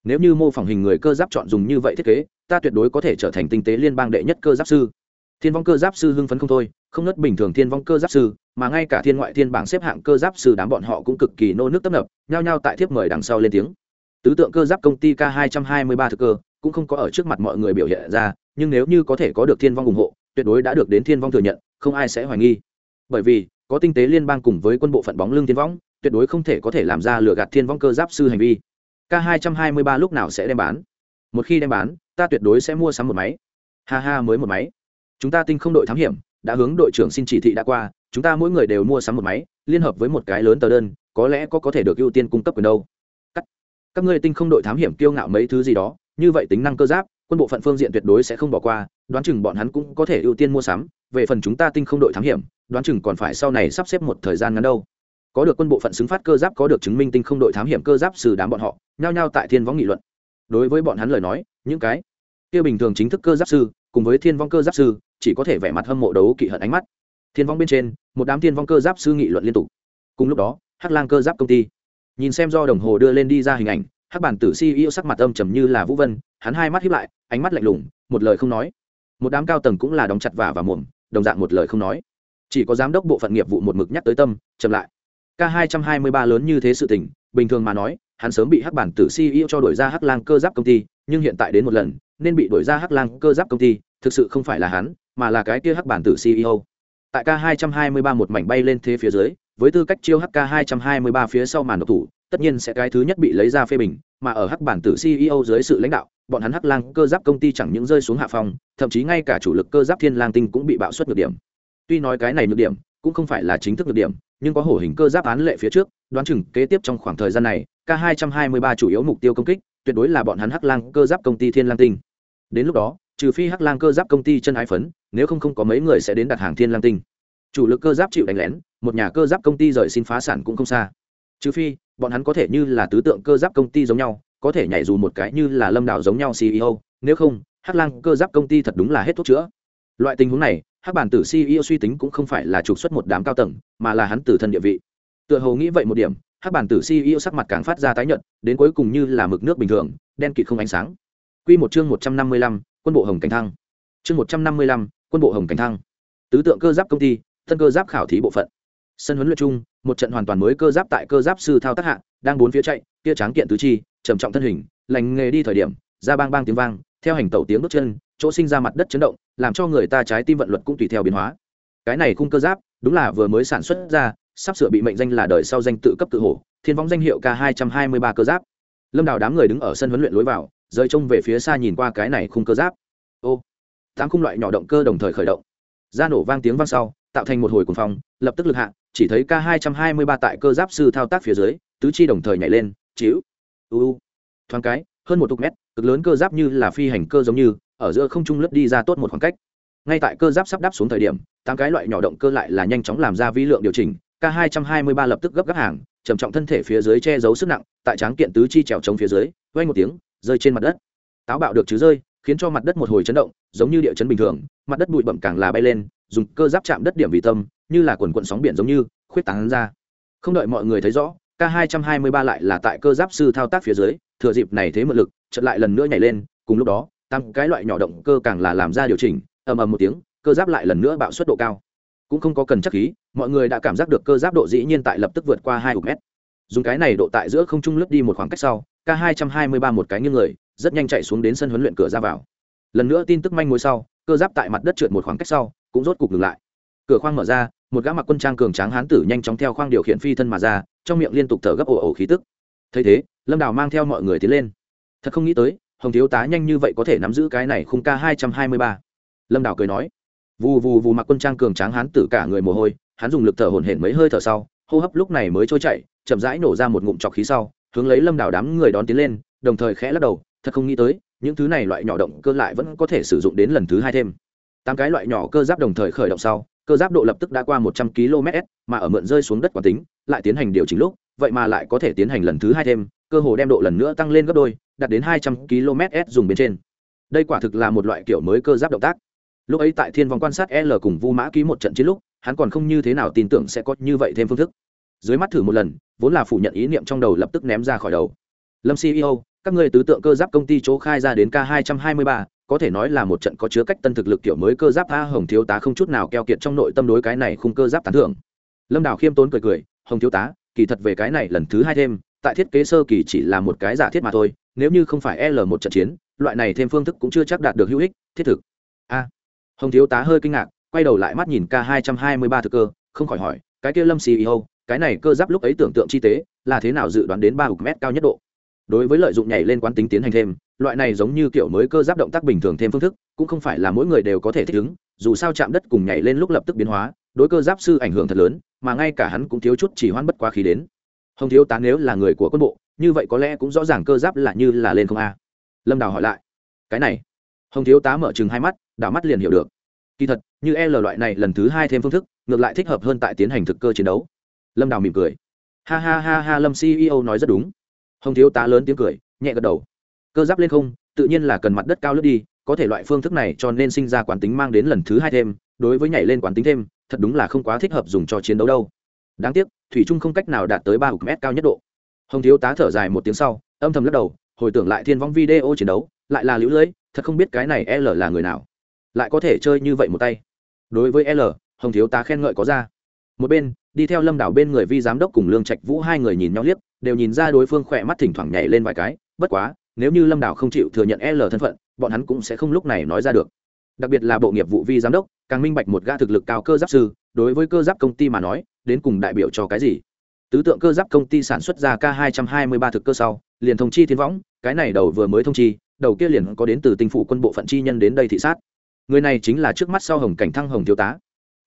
Speaker 1: Nếu như mô phỏng hình người cơ giáp chọn dùng như vậy thiết kế, ta tuyệt đối có thể trở thành tinh tế liên bang đệ nhất cơ giáp sư. Thiên vong cơ giáp sư hưng phấn không thôi, không nớt bình thường thiên vong cơ giáp sư, mà ngay cả thiên ngoại thiên bảng xếp hạng cơ giáp sư đám bọn họ cũng cực kỳ nô nước tấp nập, nhao nhao tại thiếp mời đằng sau lên tiếng. Tứ tượng cơ giáp công ty k 223 thực cơ, cũng không có ở trước mặt mọi người biểu hiện ra, nhưng nếu như có thể có được thiên vong ủng hộ, tuyệt đối đã được đến thiên vong thừa nhận, không ai sẽ hoài nghi. Bởi vì có tinh tế liên bang cùng với quân bộ phận bóng lưng thiên vong tuyệt đối không thể có thể làm ra lừa gạt thiên vong cơ giáp sư hành vi. K 223 lúc nào sẽ đem bán? Một khi đem bán ta tuyệt đối sẽ mua sắm một máy. Ha ha mới một máy. Chúng ta tinh không đội thám hiểm đã hướng đội trưởng xin chỉ thị đã qua chúng ta mỗi người đều mua sắm một máy liên hợp với một cái lớn tờ đơn có lẽ có có thể được ưu tiên cung cấp quyền đâu. Các, các ngươi tinh không đội thám hiểm kiêu ngạo mấy thứ gì đó như vậy tính năng cơ giáp quân bộ phận phương diện tuyệt đối sẽ không bỏ qua đoán chừng bọn hắn cũng có thể ưu tiên mua sắm, về phần chúng ta tinh không đội thám hiểm, đoán chừng còn phải sau này sắp xếp một thời gian ngắn đâu. Có được quân bộ phận xứng phát cơ giáp, có được chứng minh tinh không đội thám hiểm cơ giáp xử đám bọn họ, nhao nhao tại thiên võng nghị luận. Đối với bọn hắn lời nói, những cái kia bình thường chính thức cơ giáp sư, cùng với thiên vong cơ giáp sư, chỉ có thể vẻ mặt hâm mộ đấu kỵ hận ánh mắt. Thiên vong bên trên, một đám thiên vong cơ giáp sư nghị luận liên tục. Cùng lúc đó, hắc lang cơ giáp công ty. Nhìn xem do đồng hồ đưa lên đi ra hình ảnh, hắc bản tử si yêu sắc mặt âm trầm như là vũ vân, hắn hai mắt hiếp lại, ánh mắt lạnh lùng, một lời không nói một đám cao tầng cũng là đóng chặt vả và mồm, đồng dạng một lời không nói. Chỉ có giám đốc bộ phận nghiệp vụ một mực nhắc tới tâm, chậm lại. K 223 lớn như thế sự tình, bình thường mà nói, hắn sớm bị hắc bản tử ceo cho đổi ra hắc lang cơ giáp công ty, nhưng hiện tại đến một lần, nên bị đổi ra hắc lang cơ giáp công ty, thực sự không phải là hắn, mà là cái kia hắc bản tử ceo tại k 223 một mảnh bay lên thế phía dưới, với tư cách chiêu hk 223 phía sau màn độc thủ tất nhiên sẽ cái thứ nhất bị lấy ra phê bình, mà ở hắc bản tử ceo dưới sự lãnh đạo, bọn hắn hắc lang cơ giáp công ty chẳng những rơi xuống hạ phòng thậm chí ngay cả chủ lực cơ giáp thiên lang tinh cũng bị bạo suất nhược điểm. Tuy nói cái này nhược điểm cũng không phải là chính thức nhược điểm, nhưng có hổ hình cơ giáp án lệ phía trước, đoán chừng kế tiếp trong khoảng thời gian này, k 223 chủ yếu mục tiêu công kích, tuyệt đối là bọn hắn hắc lang cơ giáp công ty thiên lang tinh. Đến lúc đó, trừ phi hắc lang cơ giáp công ty chân ái phấn, nếu không không có mấy người sẽ đến đặt hàng thiên lang tinh. Chủ lực cơ giáp chịu đánh lén, một nhà cơ giáp công ty rời xin phá sản cũng không xa. Trừ phi bọn hắn có thể như là tứ tượng cơ giáp công ty giống nhau có thể nhảy dù một cái như là lâm đảo giống nhau ceo nếu không hắc lang cơ giáp công ty thật đúng là hết thuốc chữa. Loại tình huống này hắc bản tử ceo suy tính cũng không phải là trục xuất một đám cao tầng mà là hắn tử thân địa vị. Tựa hồ nghĩ vậy một điểm hắc bản tử ceo sắc mặt càng phát ra tái nhợt đến cuối cùng như là mực nước bình thường đen kịt không ánh sáng. Quy một chương một trăm năm mươi lăm, quân bộ hồng cảnh thăng. Chương một trăm năm mươi lăm, quân bộ hồng cảnh thăng. Tứ tượng cơ giáp công ty thân cơ giáp khảo thí bộ phận. Sân huấn luyện chung một trận hoàn toàn mới cơ giáp tại cơ giáp sư thao tác hạ, đang bốn phía chạy, kia tráng kiện tứ chi, trầm trọng thân hình, lành nghề đi thời điểm, ra bang bang tiếng vang, theo hành tẩu tiếng bước chân, chỗ sinh ra mặt đất chấn động, làm cho người ta trái tim vận luật cũng tùy theo biến hóa. Cái này khung cơ giáp, đúng là vừa mới sản xuất ra, sắp sửa bị mệnh danh là đời sau danh tự cấp tự hổ, thiên vong danh hiệu k hai trăm hai mươi ba cơ giáp. Lâm đào đám người đứng ở sân huấn luyện lối vào rơi trông về phía xa nhìn qua cái này khung cơ giáp. Ô, tám khung loại nhỏ động cơ đồng thời khởi động. Ra nổ vang tiếng vang sau, tạo thành một hồi cuồng phong, lập tức lực hạ chỉ thấy k hai trăm hai mươi ba tại cơ giáp sư thao tác phía dưới, tứ chi đồng thời nhảy lên chiếu u thoáng cái, hơn một chục mét, cực lớn cơ giáp như là phi hành cơ giống như, ở giữa không trung lướt đi ra tốt một khoảng cách. Ngay tại cơ giáp sắp đáp xuống thời điểm, tám cái loại nhỏ động cơ lại là nhanh chóng làm ra vi lượng điều chỉnh, k 223 lập tức gấp gáp hàng, trầm trọng thân thể phía dưới che giấu sức nặng, tại tráng kiện tứ chi trèo chống phía dưới vay một tiếng, rơi trên mặt đất. Táo bạo được chứ rơi, khiến cho mặt đất một hồi chấn động, giống như địa chấn bình thường, mặt đất bụi bậm càng là bay lên, dùng cơ giáp chạm đất điểm vì tâm như là quần quận sóng biển giống như, khuyết tán ra. Không đợi mọi người thấy rõ, k 223 lại là tại cơ giáp sư thao tác phía dưới, thừa dịp này thế mượn lực chật lại lần nữa nhảy lên, cùng lúc đó tăng cái loại nhỏ động cơ càng là làm ra điều chỉnh, ầm ầm một tiếng, cơ giáp lại lần nữa bạo suất độ cao. Cũng không có cần chắc khí, mọi người đã cảm giác được cơ giáp độ dĩ nhiên tại lập tức vượt qua hai mét. Dùng cái này độ tại giữa không trung lướt đi một khoảng cách sau, k 223 một cái như người, rất nhanh chạy xuống đến sân huấn luyện cửa ra vào. Lần nữa tin tức manh mối sau, cơ giáp tại mặt đất trượt một khoảng cách sau, cũng rốt cục ngừng lại cửa khoang mở ra, một gã mặc quân trang cường tráng hán tử nhanh chóng theo khoang điều khiển phi thân mà ra, trong miệng liên tục thở gấp ồ ồ khí tức. Thấy thế, lâm đào mang theo mọi người tiến lên. Thật không nghĩ tới, hồng thiếu tá nhanh như vậy có thể nắm giữ cái này khung k hai trăm hai mươi ba. Lâm đào cười nói. Vù vù vù mặc quân trang cường tráng hán tử cả người mồ hôi, hắn dùng lực thở hổn hển mấy hơi thở sau, hô hấp lúc này mới trôi chạy chậm rãi nổ ra một ngụm trọc khí sau, hướng lấy lâm đào đám người đón tiến lên, đồng thời khẽ lắc đầu, thật không nghĩ tới, những thứ này loại nhỏ động cơ lại vẫn có thể sử dụng đến lần thứ hai thêm. Tám cái loại nhỏ cơ giáp đồng thời khởi động sau cơ giáp độ lập tức đã qua một trăm km, mà ở mượn rơi xuống đất quán tính, lại tiến hành điều chỉnh lúc, vậy mà lại có thể tiến hành lần thứ hai thêm, cơ hồ đem độ lần nữa tăng lên gấp đôi, đạt đến hai trăm km dùng bên trên. Đây quả thực là một loại kiểu mới cơ giáp động tác. Lúc ấy tại thiên vòng quan sát l cùng vu mã ký một trận chiến lúc, hắn còn không như thế nào tin tưởng sẽ có như vậy thêm phương thức. Dưới mắt thử một lần, vốn là phủ nhận ý niệm trong đầu lập tức ném ra khỏi đầu. Lâm ceo các người tứ tượng cơ giáp công ty chỗ khai ra đến k 223 có thể nói là một trận có chứa cách tân thực lực kiểu mới cơ giáp a hồng thiếu tá không chút nào keo kiệt trong nội tâm đối cái này khung cơ giáp tán thưởng. Lâm đào khiêm tốn cười cười, hồng thiếu tá, kỳ thật về cái này lần thứ hai thêm, tại thiết kế sơ kỳ chỉ là một cái giả thiết mà thôi, nếu như không phải l một trận chiến, loại này thêm phương thức cũng chưa chắc đạt được hữu ích, thiết thực. A. Hồng thiếu tá hơi kinh ngạc, quay đầu lại mắt nhìn k 223 thực cơ, không khỏi hỏi, cái kia lâm ceo cái này cơ giáp lúc ấy tưởng tượng chi tế, là thế nào dự đoán đến ba mét cao nhất độ? Đối với lợi dụng nhảy lên quán tính tiến hành thêm loại này giống như kiểu mới cơ giáp động tác bình thường thêm phương thức, cũng không phải là mỗi người đều có thể thích ứng, dù sao chạm đất cùng nhảy lên lúc lập tức biến hóa, đối cơ giáp sư ảnh hưởng thật lớn, mà ngay cả hắn cũng thiếu chút chỉ hoãn bất quá khí đến. Hồng thiếu tá nếu là người của quân bộ, như vậy có lẽ cũng rõ ràng cơ giáp là như là lên không a. Lâm đào hỏi lại. Cái này. Hồng thiếu tá mở chừng hai mắt, đảo mắt liền hiểu được. Kỳ thật, như l loại này lần thứ hai thêm phương thức, ngược lại thích hợp hơn tại tiến hành thực cơ chiến đấu. Lâm đào mỉm cười. Ha ha ha ha, lâm ceo nói rất đúng. Hồng thiếu tá lớn tiếng cười, nhẹ gật đầu cơ giáp lên không, tự nhiên là cần mặt đất cao lướt đi, có thể loại phương thức này cho nên sinh ra quán tính mang đến lần thứ hai thêm, đối với nhảy lên quán tính thêm, thật đúng là không quá thích hợp dùng cho chiến đấu đâu. Đáng tiếc, thủy trung không cách nào đạt tới ba hục mét cao nhất độ. Hồng thiếu tá thở dài một tiếng sau, âm thầm lắc đầu, hồi tưởng lại thiên vong video chiến đấu, lại là lũ lưỡi thật không biết cái này l là người nào. Lại có thể chơi như vậy một tay. Đối với l, hồng thiếu tá khen ngợi có ra. Một bên, đi theo lâm đảo bên người vi giám đốc cùng lương trạch vũ hai người nhìn nhau liếc, đều nhìn ra đối phương khỏe mắt thỉnh thoảng nhảy lên vài cái, bất quá nếu như lâm đảo không chịu thừa nhận l thân phận, bọn hắn cũng sẽ không lúc này nói ra được. Đặc biệt là bộ nghiệp vụ vi giám đốc, càng minh bạch một gã thực lực cao cơ giáp sư, đối với cơ giáp công ty mà nói, đến cùng đại biểu cho cái gì? Tứ tượng cơ giáp công ty sản xuất ra k 223 thực cơ sau, liền thông chi thiên võng, cái này đầu vừa mới thông chi, đầu kia liền có đến từ tinh phủ quân bộ phận chi nhân đến đây thị sát. Người này chính là trước mắt sau hồng cảnh thăng hồng thiếu tá.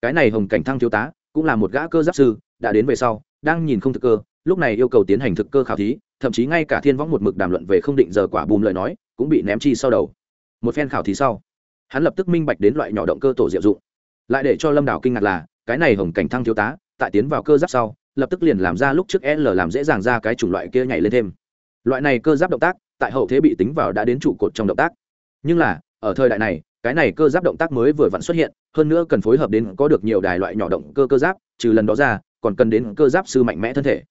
Speaker 1: Cái này hồng cảnh thăng thiếu tá cũng là một gã cơ giáp sư, đã đến về sau, đang nhìn không thực cơ lúc này yêu cầu tiến hành thực cơ khảo thí, thậm chí ngay cả thiên võng một mực đàm luận về không định giờ quả bùm lời nói, cũng bị ném chi sau đầu. Một phen khảo thí sau, hắn lập tức minh bạch đến loại nhỏ động cơ tổ diệu dụng. Lại để cho lâm đảo kinh ngạc là, cái này hồng cảnh thăng thiếu tá, tại tiến vào cơ giáp sau, lập tức liền làm ra lúc trước l làm dễ dàng ra cái chủng loại kia nhảy lên thêm. Loại này cơ giáp động tác, tại hậu thế bị tính vào đã đến trụ cột trong động tác. Nhưng là, ở thời đại này, cái này cơ giáp động tác mới vừa vặn xuất hiện, hơn nữa cần phối hợp đến có được nhiều đài loại nhỏ động cơ cơ giáp, trừ lần đó ra, còn cần đến cơ giáp sư mạnh mẽ thân thể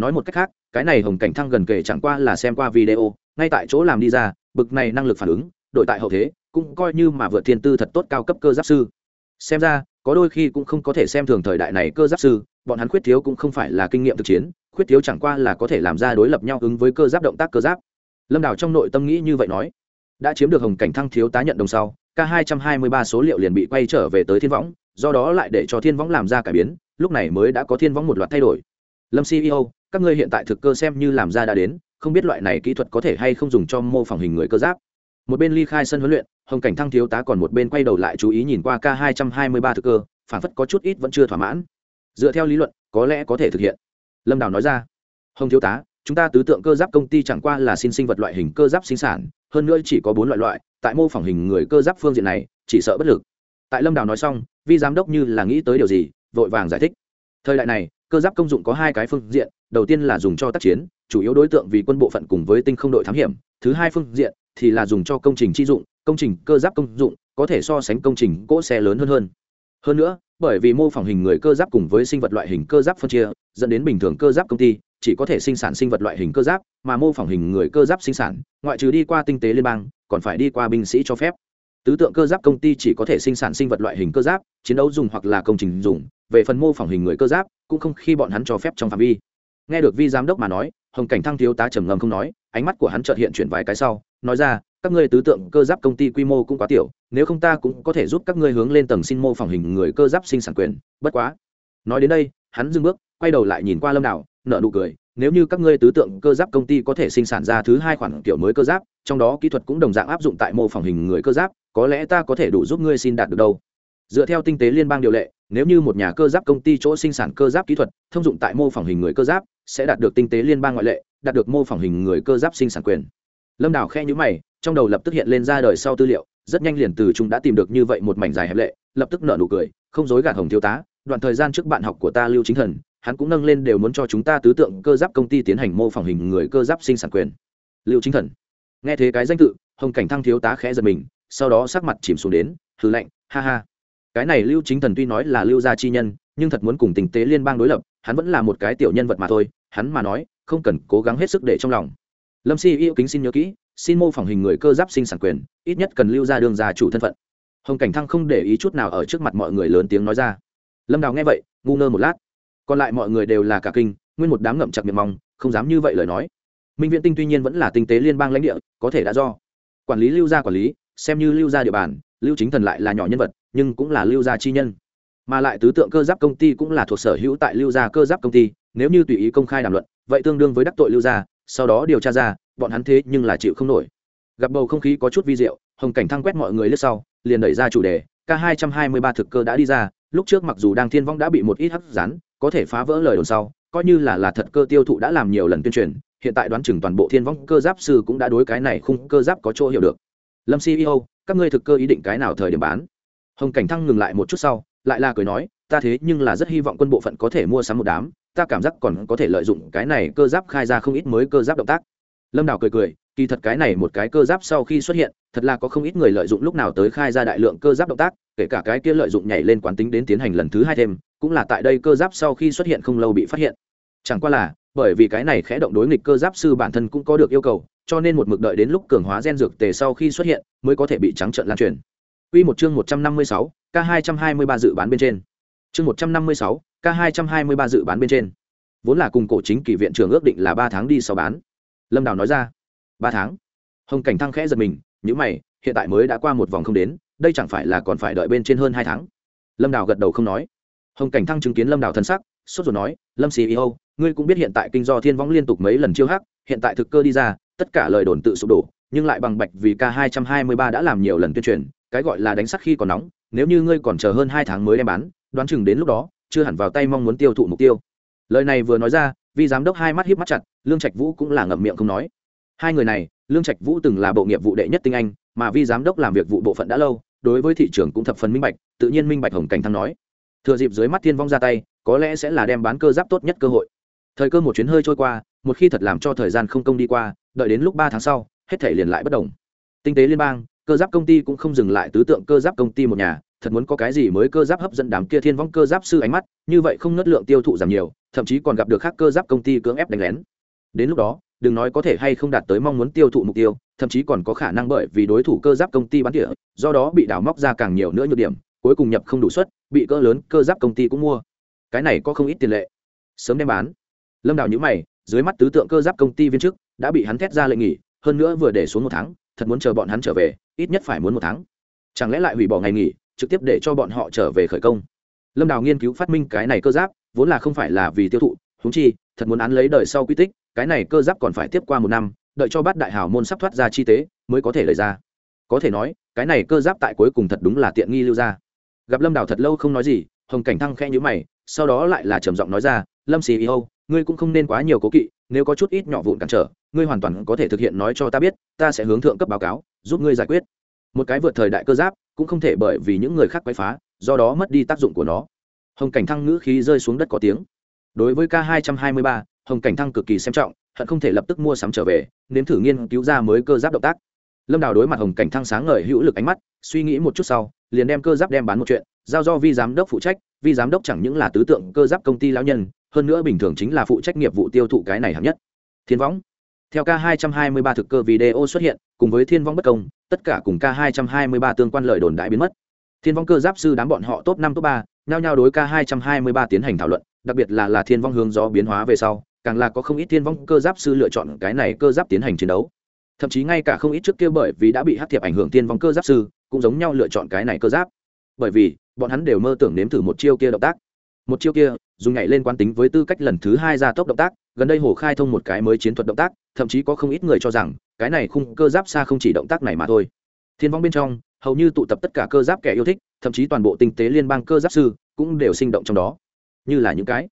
Speaker 1: nói một cách khác, cái này hồng cảnh thăng gần kể chẳng qua là xem qua video, ngay tại chỗ làm đi ra, bực này năng lực phản ứng, đội tại hậu thế, cũng coi như mà vượt thiên tư thật tốt cao cấp cơ giáp sư. Xem ra, có đôi khi cũng không có thể xem thường thời đại này cơ giáp sư, bọn hắn khuyết thiếu cũng không phải là kinh nghiệm thực chiến, khuyết thiếu chẳng qua là có thể làm ra đối lập nhau ứng với cơ giáp động tác cơ giáp. Lâm đào trong nội tâm nghĩ như vậy nói. Đã chiếm được hồng cảnh thăng thiếu tá nhận đồng sau, k 223 số liệu liền bị quay trở về tới thiên võng, do đó lại để cho thiên võng làm ra cải biến, lúc này mới đã có thiên võng một loạt thay đổi. Lâm ceo các ngươi hiện tại thực cơ xem như làm ra đã đến, không biết loại này kỹ thuật có thể hay không dùng cho mô phỏng hình người cơ giáp. Một bên ly khai sân huấn luyện, hồng cảnh thăng thiếu tá còn một bên quay đầu lại chú ý nhìn qua k 223 thực cơ, phản phất có chút ít vẫn chưa thỏa mãn. Dựa theo lý luận, có lẽ có thể thực hiện. Lâm đào nói ra, hồng thiếu tá, chúng ta tứ tượng cơ giáp công ty chẳng qua là xin sinh vật loại hình cơ giáp sinh sản, hơn nữa chỉ có bốn loại loại, tại mô phỏng hình người cơ giáp phương diện này, chỉ sợ bất lực. Tại lâm đào nói xong, vi giám đốc như là nghĩ tới điều gì, vội vàng giải thích, thời đại này, cơ giáp công dụng có hai cái phương diện đầu tiên là dùng cho tác chiến, chủ yếu đối tượng vì quân bộ phận cùng với tinh không đội thám hiểm, thứ hai phương diện thì là dùng cho công trình chi dụng, công trình cơ giáp công dụng, có thể so sánh công trình cỗ xe lớn hơn hơn. Hơn nữa, bởi vì mô phỏng hình người cơ giáp cùng với sinh vật loại hình cơ giáp phân chia, dẫn đến bình thường cơ giáp công ty chỉ có thể sinh sản sinh vật loại hình cơ giáp, mà mô phỏng hình người cơ giáp sinh sản, ngoại trừ đi qua tinh tế liên bang, còn phải đi qua binh sĩ cho phép. Tứ tượng cơ giáp công ty chỉ có thể sinh sản sinh vật loại hình cơ giáp, chiến đấu dùng hoặc là công trình dùng, về phần mô phỏng hình người cơ giáp cũng không khi bọn hắn cho phép trong phạm vi nghe được vi giám đốc mà nói, hồng cảnh thăng thiếu tá trầm ngâm không nói, ánh mắt của hắn trợt hiện chuyển vài cái sau, nói ra, các ngươi tứ tượng cơ giáp công ty quy mô cũng quá tiểu, nếu không ta cũng có thể giúp các ngươi hướng lên tầng xin mô phỏng hình người cơ giáp sinh sản quyền, bất quá. Nói đến đây, hắn dừng bước, quay đầu lại nhìn qua lâm đảo nợ nụ cười, nếu như các ngươi tứ tượng cơ giáp công ty có thể sinh sản ra thứ hai khoản kiểu mới cơ giáp, trong đó kỹ thuật cũng đồng dạng áp dụng tại mô phỏng hình người cơ giáp, có lẽ ta có thể đủ giúp ngươi xin đạt được đâu. Dựa theo tinh tế liên bang điều lệ, nếu như một nhà cơ giáp công ty chỗ sinh sản cơ giáp kỹ thuật, thông dụng tại mô phỏng hình người cơ giáp sẽ đạt được tinh tế liên bang ngoại lệ, đạt được mô phỏng hình người cơ giáp sinh sản quyền. Lâm đào khe nhữ mày, trong đầu lập tức hiện lên ra đời sau tư liệu, rất nhanh liền từ chúng đã tìm được như vậy một mảnh dài hẹp lệ, lập tức nở nụ cười, không dối gạt hồng thiếu tá, đoạn thời gian trước bạn học của ta lưu chính thần, hắn cũng nâng lên đều muốn cho chúng ta tứ tượng cơ giáp công ty tiến hành mô phỏng hình người cơ giáp sinh sản quyền. Lưu chính thần. Nghe thế cái danh tự, hồng cảnh thăng thiếu tá khẽ giật mình, sau đó sắc mặt chìm xuống đến hư lạnh, ha ha. Cái này lưu chính thần tuy nói là lưu gia chi nhân, nhưng thật muốn cùng tình tế liên bang đối lập hắn vẫn là một cái tiểu nhân vật mà thôi, hắn mà nói, không cần cố gắng hết sức để trong lòng. Lâm si yêu kính xin nhớ kỹ, xin mô phỏng hình người cơ giáp sinh sản quyền, ít nhất cần lưu ra đường gia chủ thân phận. Hồng cảnh thăng không để ý chút nào ở trước mặt mọi người lớn tiếng nói ra. Lâm đào nghe vậy, ngu ngơ một lát. Còn lại mọi người đều là cả kinh, nguyên một đám ngậm chặt miệng mong, không dám như vậy lời nói. Minh viễn tinh tuy nhiên vẫn là tinh tế liên bang lãnh địa, có thể đã do. Quản lý lưu gia quản lý, xem như lưu gia địa bàn, lưu chính thần lại là nhỏ nhân vật, nhưng cũng là lưu gia chi nhân mà lại tứ tượng cơ giáp công ty cũng là thuộc sở hữu tại lưu gia cơ giáp công ty, nếu như tùy ý công khai đàm luận, vậy tương đương với đắc tội lưu gia, sau đó điều tra ra, bọn hắn thế nhưng là chịu không nổi. Gặp bầu không khí có chút vi diệu, hồng cảnh thăng quét mọi người lướt sau, liền đẩy ra chủ đề, k hai trăm hai mươi ba thực cơ đã đi ra, lúc trước mặc dù đang thiên vong đã bị một ít hấp rán có thể phá vỡ lời đồn sau, coi như là là thật cơ tiêu thụ đã làm nhiều lần tuyên truyền, hiện tại đoán chừng toàn bộ thiên vong cơ giáp sư cũng đã đối cái này khung cơ giáp có chỗ hiểu được. Lâm ceo các ngươi thực cơ ý định cái nào thời điểm bán? Hồng cảnh thăng ngừng lại một chút sau lại là cười nói ta thế nhưng là rất hy vọng quân bộ phận có thể mua sắm một đám ta cảm giác còn có thể lợi dụng cái này cơ giáp khai ra không ít mới cơ giáp động tác. Lâm đào cười cười kỳ thật cái này một cái cơ giáp sau khi xuất hiện thật là có không ít người lợi dụng lúc nào tới khai ra đại lượng cơ giáp động tác kể cả cái kia lợi dụng nhảy lên quán tính đến tiến hành lần thứ hai thêm cũng là tại đây cơ giáp sau khi xuất hiện không lâu bị phát hiện. Chẳng qua là bởi vì cái này khẽ động đối nghịch cơ giáp sư bản thân cũng có được yêu cầu cho nên một mực đợi đến lúc cường hóa gen dược tề sau khi xuất hiện mới có thể bị trắng trợn lan truyền. Quy một chương 156, K223 dự bán bên trên. Chương 156, K223 dự bán bên trên. Vốn là cùng cổ chính kỳ viện trưởng ước định là 3 tháng đi sau bán. Lâm Đào nói ra. 3 tháng. Hồng Cảnh Thăng khẽ giật mình, nhíu mày, hiện tại mới đã qua một vòng không đến, đây chẳng phải là còn phải đợi bên trên hơn 2 tháng. Lâm Đào gật đầu không nói. Hồng Cảnh Thăng chứng kiến Lâm Đào thân sắc, sốt ruột nói, "Lâm CEO, ngươi cũng biết hiện tại kinh do Thiên Võng liên tục mấy lần chiêu hắc, hiện tại thực cơ đi ra, tất cả lời đồn tự sụp đổ, nhưng lại bằng bạch vì K223 đã làm nhiều lần tuyên truyền, cái gọi là đánh sắt khi còn nóng, nếu như ngươi còn chờ hơn hai tháng mới đem bán, đoán chừng đến lúc đó, chưa hẳn vào tay mong muốn tiêu thụ mục tiêu. Lời này vừa nói ra vì giám đốc hai mắt hiếp mắt chặt, lương trạch vũ cũng là ngậm miệng không nói. Hai người này, lương trạch vũ từng là bộ nghiệp vụ đệ nhất tinh anh, mà vi giám đốc làm việc vụ bộ phận đã lâu, đối với thị trường cũng thập phần minh bạch, tự nhiên minh bạch hồng cảnh thăng nói. Thừa dịp dưới mắt thiên vong ra tay, có lẽ sẽ là đem bán cơ giáp tốt nhất cơ hội. Thời cơ một chuyến hơi trôi qua, một khi thật làm cho thời gian không công đi qua, đợi đến lúc ba tháng sau, hết thể liền lại bất đồng. Tinh tế liên bang cơ giáp công ty cũng không dừng lại tứ tượng cơ giáp công ty một nhà, thật muốn có cái gì mới cơ giáp hấp dẫn đám kia thiên vong cơ giáp sư ánh mắt, như vậy không ngất lượng tiêu thụ giảm nhiều, thậm chí còn gặp được khác cơ giáp công ty cưỡng ép đánh lén. Đến lúc đó, đừng nói có thể hay không đạt tới mong muốn tiêu thụ mục tiêu, thậm chí còn có khả năng bởi vì đối thủ cơ giáp công ty bán địa do đó bị đảo móc ra càng nhiều nữa nhược điểm, cuối cùng nhập không đủ suất, bị cỡ lớn cơ giáp công ty cũng mua. Cái này có không ít tiền lệ. Sớm đem bán. Lâm đào nhữ mày, dưới mắt tứ tượng cơ giáp công ty viên chức đã bị hắn thét ra lệnh nghỉ, hơn nữa vừa để xuống một tháng thật muốn chờ bọn hắn trở về, ít nhất phải muốn một tháng. Chẳng lẽ lại hủy bỏ ngày nghỉ, trực tiếp để cho bọn họ trở về khởi công? Lâm đào nghiên cứu phát minh cái này cơ giáp, vốn là không phải là vì tiêu thụ húng chi, thật muốn án lấy đời sau quy tích, cái này cơ giáp còn phải tiếp qua một năm, đợi cho bát đại hào môn sắp thoát ra chi tế, mới có thể lấy ra. Có thể nói, cái này cơ giáp tại cuối cùng thật đúng là tiện nghi lưu ra. Gặp lâm đào thật lâu không nói gì, hồng cảnh thăng khẽ nhữ mày, sau đó lại là trầm giọng nói ra, lâm ceo ngươi cũng không nên quá nhiều cố kỵ, nếu có chút ít nhỏ vụn cản trở ngươi hoàn toàn có thể thực hiện nói cho ta biết ta sẽ hướng thượng cấp báo cáo giúp ngươi giải quyết. Một cái vượt thời đại cơ giáp cũng không thể bởi vì những người khác quấy phá do đó mất đi tác dụng của nó. Hồng cảnh thăng ngữ khí rơi xuống đất có tiếng. Đối với k 223, hồng cảnh thăng cực kỳ xem trọng hận không thể lập tức mua sắm trở về nếm thử nghiên cứu ra mới cơ giáp động tác. Lâm đào đối mặt hồng cảnh thăng sáng ngời hữu lực ánh mắt suy nghĩ một chút sau liền đem cơ giáp đem bán một chuyện giao do vi giám đốc phụ trách vi giám đốc chẳng những là tứ tượng cơ giáp công ty lão nhân hơn nữa bình thường chính là phụ trách nghiệp vụ tiêu thụ cái này hạng nhất. Thiên võng theo k 223 thực cơ video xuất hiện, cùng với thiên vong bất công, tất cả cùng k 223 tương quan lợi đồn đại biến mất. Thiên vong cơ giáp sư đám bọn họ top năm, top ba, nhao nhao đối k 223 tiến hành thảo luận, đặc biệt là là thiên vong hướng gió biến hóa về sau, càng là có không ít thiên vong cơ giáp sư lựa chọn cái này cơ giáp tiến hành chiến đấu. Thậm chí ngay cả không ít trước kia bởi vì đã bị hắc thiệp ảnh hưởng thiên vong cơ giáp sư, cũng giống nhau lựa chọn cái này cơ giáp. Bởi vì, bọn hắn đều mơ tưởng nếm thử một chiêu kia động tác. Một chiêu kia, dùng nhảy lên quán tính với tư cách lần thứ hai ra tốc động tác gần đây hồ khai thông một cái mới chiến thuật động tác, thậm chí có không ít người cho rằng, cái này khung cơ giáp xa không chỉ động tác này mà thôi. Thiên vong bên trong, hầu như tụ tập tất cả cơ giáp kẻ yêu thích, thậm chí toàn bộ tinh tế liên bang cơ giáp sư cũng đều sinh động trong đó. Như là những cái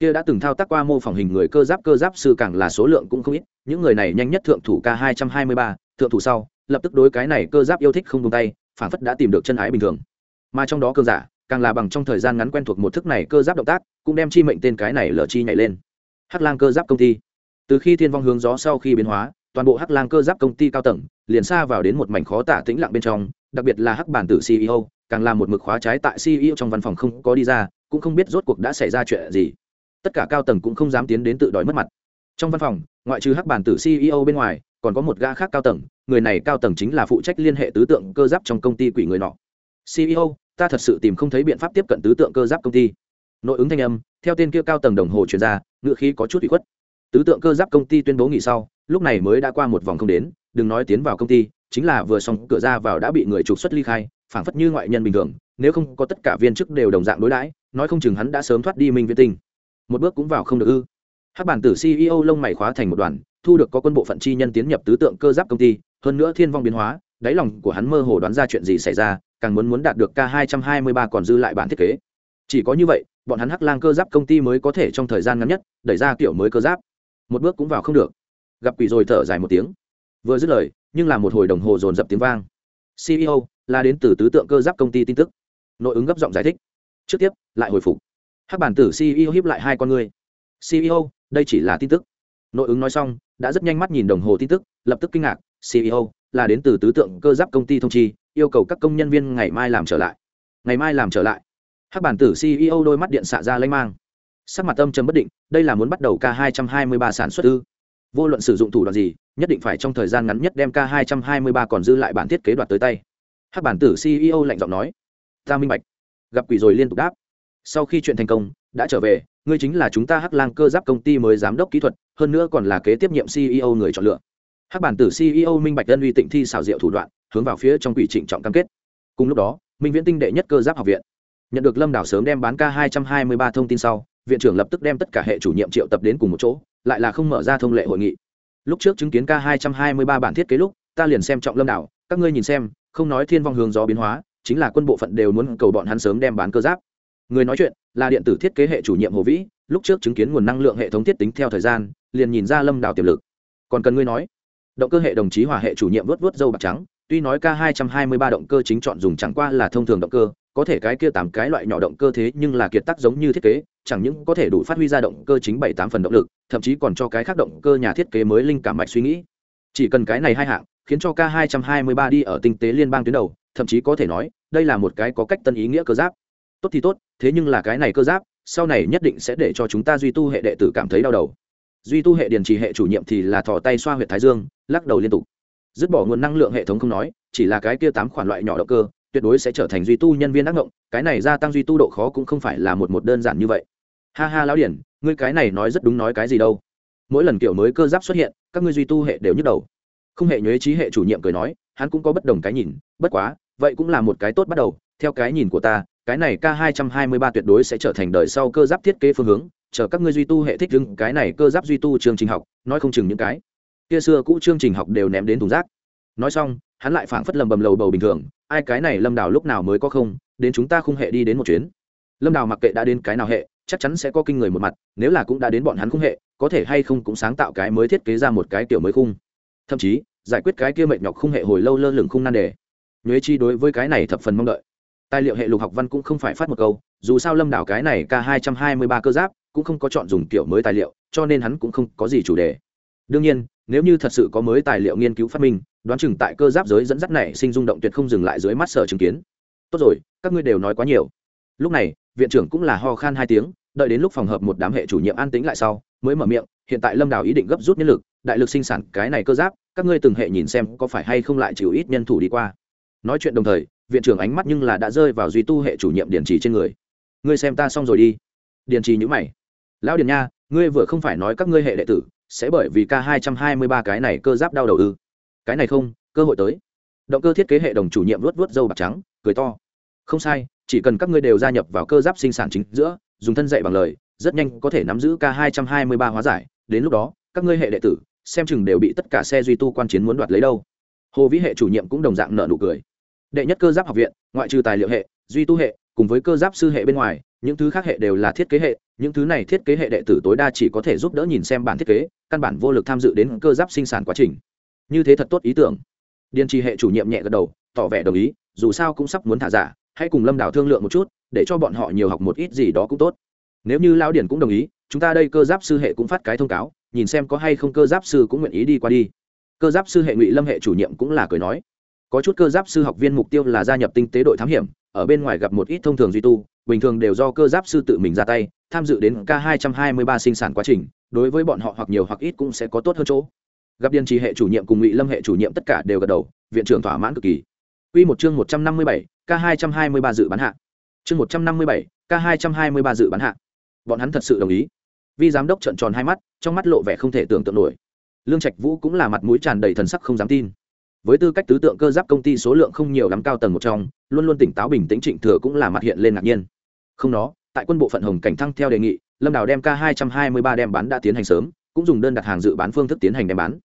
Speaker 1: kia đã từng thao tác qua mô phỏng hình người cơ giáp cơ giáp sư càng là số lượng cũng không ít, những người này nhanh nhất thượng thủ k hai trăm hai mươi ba, thượng thủ sau, lập tức đối cái này cơ giáp yêu thích không tung tay phản phất đã tìm được chân ái bình thường. Mà trong đó cơ giả, càng là bằng trong thời gian ngắn quen thuộc một thức này cơ giáp động tác, cũng đem chi mệnh tên cái này lở chi nhảy lên hắc lang cơ giáp công ty. Từ khi thiên vong hướng gió sau khi biến hóa, toàn bộ hắc lang cơ giáp công ty cao tầng liền xa vào đến một mảnh khó tả tĩnh lặng bên trong, đặc biệt là hắc bản tử ceo càng là một mực khóa trái tại ceo trong văn phòng không có đi ra, cũng không biết rốt cuộc đã xảy ra chuyện gì. Tất cả cao tầng cũng không dám tiến đến tự đòi mất mặt. Trong văn phòng, ngoại trừ hắc bản tử ceo bên ngoài, còn có một gã khác cao tầng, người này cao tầng chính là phụ trách liên hệ tứ tượng cơ giáp trong công ty quỷ người nọ. Ceo ta thật sự tìm không thấy biện pháp tiếp cận tứ tượng cơ giáp công ty nội ứng thanh âm, theo tên kia cao tầng đồng hồ chuyển ra ngựa khí có chút bị khuất. Tứ tượng cơ giáp công ty tuyên bố nghỉ sau, lúc này mới đã qua một vòng không đến, đừng nói tiến vào công ty, chính là vừa xong cửa ra vào đã bị người trục xuất ly khai, phảng phất như ngoại nhân bình thường, nếu không có tất cả viên chức đều đồng dạng đối đãi, nói không chừng hắn đã sớm thoát đi minh viễn tinh. Một bước cũng vào không được ư. Hát bản tử ceo lông mày khóa thành một đoàn, thu được có quân bộ phận chi nhân tiến nhập tứ tượng cơ giáp công ty, hơn nữa thiên vong biến hóa, đáy lòng của hắn mơ hồ đoán ra chuyện gì xảy ra, càng muốn muốn đạt được k 223 còn dư lại bản thiết kế. Chỉ có như vậy bọn hắn hắc lang cơ giáp công ty mới có thể trong thời gian ngắn nhất đẩy ra kiểu mới cơ giáp. Một bước cũng vào không được. Gặp quỷ rồi thở dài một tiếng. Vừa dứt lời, nhưng là một hồi đồng hồ dồn dập tiếng vang. Ceo là đến từ tứ tượng cơ giáp công ty tin tức. Nội ứng gấp giọng giải thích. Trước tiếp, lại hồi phục. Hắc bản tử ceo hiếp lại hai con người. Ceo đây chỉ là tin tức. Nội ứng nói xong, đã rất nhanh mắt nhìn đồng hồ tin tức, lập tức kinh ngạc. Ceo là đến từ tứ tượng cơ giáp công ty thông chi, yêu cầu các công nhân viên ngày mai làm trở lại. Ngày mai làm trở lại hắc bản tử ceo đôi mắt điện xạ ra lanh mang. Sắc mặt âm trầm bất định, đây là muốn bắt đầu k 223 sản xuất ư? Vô luận sử dụng thủ đoạn gì, nhất định phải trong thời gian ngắn nhất đem k 223 còn dư lại bản thiết kế đoạt tới tay. Hắc bản tử ceo lạnh giọng nói. Ta minh bạch. Gặp quỷ rồi liên tục đáp. Sau khi chuyện thành công, đã trở về, ngươi chính là chúng ta hắc lang cơ giáp công ty mới giám đốc kỹ thuật, hơn nữa còn là kế tiếp nhiệm ceo người chọn lựa. Hắc bản tử ceo minh bạch đơn uy tịnh thi xảo diệu thủ đoạn, hướng vào phía trong quỷ trịnh trọng cam kết. Cùng lúc đó, minh viễn tinh đệ nhất cơ giáp học viện nhận được lâm đảo sớm đem bán k 223 thông tin sau, viện trưởng lập tức đem tất cả hệ chủ nhiệm triệu tập đến cùng một chỗ, lại là không mở ra thông lệ hội nghị. Lúc trước chứng kiến k 223 bản thiết kế lúc, ta liền xem trọng lâm đảo, các ngươi nhìn xem, không nói thiên vong hướng gió biến hóa, chính là quân bộ phận đều muốn cầu bọn hắn sớm đem bán cơ giáp. Người nói chuyện, là điện tử thiết kế hệ chủ nhiệm hồ vĩ, lúc trước chứng kiến nguồn năng lượng hệ thống thiết tính theo thời gian, liền nhìn ra lâm đảo tiềm lực. Còn cần ngươi nói, động cơ hệ đồng chí hòa hệ chủ nhiệm vớt vớt dâu bạc trắng tuy nói k 223 động cơ chính chọn dùng chẳng qua là thông thường động cơ, có thể cái kia tám cái loại nhỏ động cơ thế nhưng là kiệt tác giống như thiết kế, chẳng những có thể đủ phát huy ra động cơ chính bảy tám phần động lực, thậm chí còn cho cái khác động cơ nhà thiết kế mới linh cảm mạch suy nghĩ. Chỉ cần cái này hai hạng, khiến cho k 223 đi ở tinh tế liên bang tuyến đầu, thậm chí có thể nói, đây là một cái có cách tân ý nghĩa cơ giáp. Tốt thì tốt, thế nhưng là cái này cơ giáp, sau này nhất định sẽ để cho chúng ta duy tu hệ đệ tử cảm thấy đau đầu. Duy tu hệ điền trì hệ chủ nhiệm thì là thò tay xoa h u y ệ t thái dương, lắc đầu liên tục dứt bỏ nguồn năng lượng hệ thống không nói, chỉ là cái kia tám khoản loại nhỏ động cơ, tuyệt đối sẽ trở thành duy tu nhân viên ác ngộng, cái này gia tăng duy tu độ khó cũng không phải là một một đơn giản như vậy. Ha ha lão điển, ngươi cái này nói rất đúng nói cái gì đâu. Mỗi lần kiểu mới cơ giáp xuất hiện, các ngươi duy tu hệ đều nhức đầu. Không hệ nhuế trí hệ chủ nhiệm cười nói, hắn cũng có bất đồng cái nhìn, bất quá, vậy cũng là một cái tốt bắt đầu, theo cái nhìn của ta, cái này k 223 tuyệt đối sẽ trở thành đời sau cơ giáp thiết kế phương hướng, chờ các ngươi duy tu hệ thích đứng cái này cơ giáp duy tu chương trình học, nói không chừng những cái kia xưa cũ chương trình học đều ném đến thùng rác. Nói xong, hắn lại phảng phất lầm bầm lầu bầu bình thường, ai cái này lâm đào lúc nào mới có không? Đến chúng ta không hệ đi đến một chuyến. Lâm đào mặc kệ đã đến cái nào hệ, chắc chắn sẽ có kinh người một mặt, nếu là cũng đã đến bọn hắn không hệ, có thể hay không cũng sáng tạo cái mới thiết kế ra một cái kiểu mới khung. Thậm chí, giải quyết cái kia mệt nhọc không hệ hồi lâu lơ lửng khung nan đề. Nhuế chi đối với cái này thập phần mong đợi. Tài liệu hệ lục học văn cũng không phải phát một câu, dù sao lâm đảo cái này k hai trăm hai mươi ba cơ giáp cũng không có chọn dùng kiểu mới tài liệu, cho nên hắn cũng không có gì chủ đề. Đương nhiên nếu như thật sự có mới tài liệu nghiên cứu phát minh, đoán chừng tại cơ giáp giới dẫn dắt này sinh rung động tuyệt không dừng lại dưới mắt sở chứng kiến. Tốt rồi, các ngươi đều nói quá nhiều. Lúc này, viện trưởng cũng là ho khan hai tiếng, đợi đến lúc phòng hợp một đám hệ chủ nhiệm an tính lại sau, mới mở miệng, hiện tại lâm đào ý định gấp rút nhân lực, đại lực sinh sản cái này cơ giáp, các ngươi từng hệ nhìn xem có phải hay không lại chịu ít nhân thủ đi qua. Nói chuyện đồng thời, viện trưởng ánh mắt nhưng là đã rơi vào duy tu hệ chủ nhiệm điển trì trên người. Ngươi xem ta xong rồi đi. Điển trì nhữ mày. Lão điển nha, ngươi vừa không phải nói các ngươi hệ đệ tử sẽ bởi vì k hai trăm hai mươi ba cái này cơ giáp đau đầu ư? Cái này không, cơ hội tới. Động cơ thiết kế hệ đồng chủ nhiệm luốt vớt dâu bạc trắng, cười to. Không sai, chỉ cần các ngươi đều gia nhập vào cơ giáp sinh sản chính giữa, dùng thân dạy bằng lời, rất nhanh có thể nắm giữ k hai trăm hai mươi ba hóa giải. Đến lúc đó, các ngươi hệ đệ tử, xem chừng đều bị tất cả xe duy tu quan chiến muốn đoạt lấy đâu. Hồ vĩ hệ chủ nhiệm cũng đồng dạng nợ nụ cười. Đệ nhất cơ giáp học viện, ngoại trừ tài liệu hệ, duy tu hệ, cùng với cơ giáp sư hệ bên ngoài những thứ khác hệ đều là thiết kế hệ, những thứ này thiết kế hệ đệ tử tối đa chỉ có thể giúp đỡ nhìn xem bản thiết kế, căn bản vô lực tham dự đến cơ giáp sinh sản quá trình. Như thế thật tốt ý tưởng. Điền trì hệ chủ nhiệm nhẹ gật đầu, tỏ vẻ đồng ý, dù sao cũng sắp muốn thả giả, hãy cùng lâm đào thương lượng một chút, để cho bọn họ nhiều học một ít gì đó cũng tốt. Nếu như lão điển cũng đồng ý, chúng ta đây cơ giáp sư hệ cũng phát cái thông cáo, nhìn xem có hay không cơ giáp sư cũng nguyện ý đi qua đi. Cơ giáp sư hệ ngụy lâm hệ chủ nhiệm cũng là cười nói. Có chút cơ giáp sư học viên mục tiêu là gia nhập tinh tế đội thám hiểm ở bên ngoài gặp một ít thông thường duy tu bình thường đều do cơ giáp sư tự mình ra tay tham dự đến k 223 sinh sản quá trình đối với bọn họ hoặc nhiều hoặc ít cũng sẽ có tốt hơn chỗ. Gặp điền trì hệ chủ nhiệm cùng ngụy lâm hệ chủ nhiệm tất cả đều gật đầu viện trưởng thỏa mãn cực kỳ. Quy một chương 157, k 223 dự bán hạ. Chương 157, k 223 dự bán hạ. Bọn hắn thật sự đồng ý. Vi giám đốc trợn tròn hai mắt trong mắt lộ vẻ không thể tưởng tượng nổi. Lương trạch vũ cũng là mặt mũi tràn đầy thần sắc không dám tin với tư cách tứ tượng cơ giáp công ty số lượng không nhiều lắm cao tầng một trong, luôn luôn tỉnh táo bình tĩnh trịnh thừa cũng là mặt hiện lên ngạc nhiên. Không nó tại quân bộ phận hồng cảnh thăng theo đề nghị, lâm đào đem k hai trăm hai mươi ba đem bán đã tiến hành sớm, cũng dùng đơn đặt hàng dự bán phương thức tiến hành đem bán.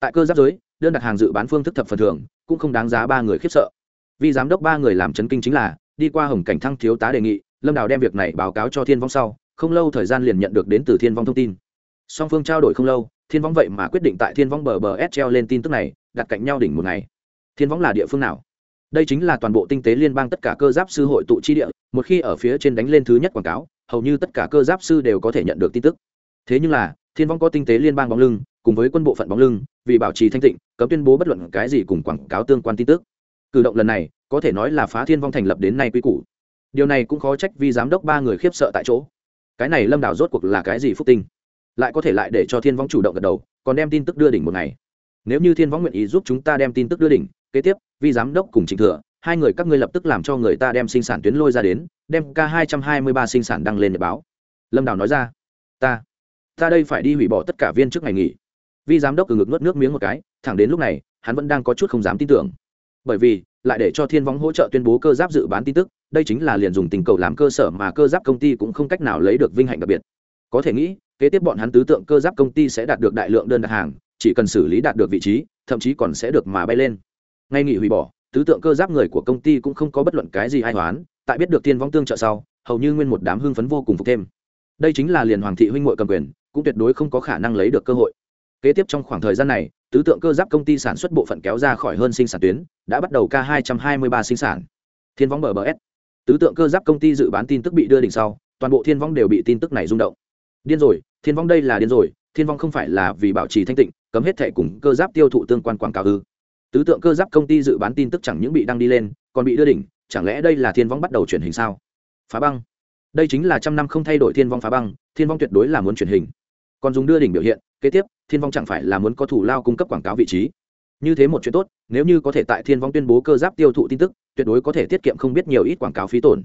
Speaker 1: Tại cơ giáp giới, đơn đặt hàng dự bán phương thức thập phần thường, cũng không đáng giá ba người khiếp sợ. Vì giám đốc ba người làm chấn kinh chính là, đi qua hồng cảnh thăng thiếu tá đề nghị, lâm đào đem việc này báo cáo cho thiên vong sau, không lâu thời gian liền nhận được đến từ thiên vong thông tin. Song phương trao đổi không lâu thiên vong vậy mà quyết định tại thiên vong bờ bờ s treo lên tin tức này, đặt cạnh nhau đỉnh một ngày. Thiên vong là địa phương nào? Đây chính là toàn bộ tinh tế liên bang tất cả cơ giáp sư hội tụ chi địa, một khi ở phía trên đánh lên thứ nhất quảng cáo, hầu như tất cả cơ giáp sư đều có thể nhận được tin tức. Thế nhưng là, thiên vong có tinh tế liên bang bóng lưng, cùng với quân bộ phận bóng lưng, vì bảo trì thanh tịnh, cấm tuyên bố bất luận cái gì cùng quảng cáo tương quan tin tức. Cử động lần này, có thể nói là phá thiên vong thành lập đến nay quy củ. Điều này cũng khó trách vì giám đốc ba người khiếp sợ tại chỗ. Cái này lâm đảo rốt cuộc là cái gì phúc tinh? Lại có thể lại để cho thiên Võng chủ động gật đầu, còn đem tin tức đưa đỉnh một ngày. Nếu như thiên Võng nguyện ý giúp chúng ta đem tin tức đưa đỉnh, kế tiếp, vi giám đốc cùng trịnh thừa, hai người các ngươi lập tức làm cho người ta đem sinh sản tuyến lôi ra đến, đem k hai trăm hai mươi ba sinh sản đăng lên để báo. Lâm đào nói ra, ta ta đây phải đi hủy bỏ tất cả viên trước ngày nghỉ. Vi giám đốc từ ngực nuốt nước miếng một cái, thẳng đến lúc này, hắn vẫn đang có chút không dám tin tưởng. Bởi vì, lại để cho thiên vong hỗ trợ tuyên bố cơ giáp dự bán tin tức, đây chính là liền dùng tình cầu làm cơ sở mà cơ giáp công ty cũng không cách nào lấy được vinh hạnh đặc biệt có thể nghĩ, kế tiếp bọn hắn tứ tượng cơ giáp công ty sẽ đạt được đại lượng đơn đặt hàng, chỉ cần xử lý đạt được vị trí, thậm chí còn sẽ được mà bay lên. Ngay nghỉ hủy bỏ, tứ tượng cơ giáp người của công ty cũng không có bất luận cái gì ai hoán, tại biết được thiên vong tương trợ sau, hầu như nguyên một đám hưng phấn vô cùng phục thêm. Đây chính là liền hoàng thị huynh hội cầm quyền, cũng tuyệt đối không có khả năng lấy được cơ hội. Kế tiếp trong khoảng thời gian này, tứ tượng cơ giáp công ty sản xuất bộ phận kéo ra khỏi hơn sinh sản tuyến, đã bắt đầu k 223 sinh sản. Thiên vong bờ bờ s. Tứ tượng cơ giáp công ty dự bán tin tức bị đưa đỉnh sau, toàn bộ thiên vong đều bị tin tức này rung động điên rồi, thiên vong đây là điên rồi, thiên vong không phải là vì bảo trì thanh tịnh, cấm hết thẻ cùng cơ giáp tiêu thụ tương quan quảng cáo ư. Tứ tượng cơ giáp công ty dự bán tin tức chẳng những bị đăng đi lên, còn bị đưa đỉnh, chẳng lẽ đây là thiên vong bắt đầu chuyển hình sao? Phá băng. Đây chính là trăm năm không thay đổi thiên vong phá băng, thiên vong tuyệt đối là muốn chuyển hình. Còn dùng đưa đỉnh biểu hiện, kế tiếp, thiên vong chẳng phải là muốn có thủ lao cung cấp quảng cáo vị trí. Như thế một chuyện tốt, nếu như có thể tại thiên vong tuyên bố cơ giáp tiêu thụ tin tức, tuyệt đối có thể tiết kiệm không biết nhiều ít quảng cáo phí tổn.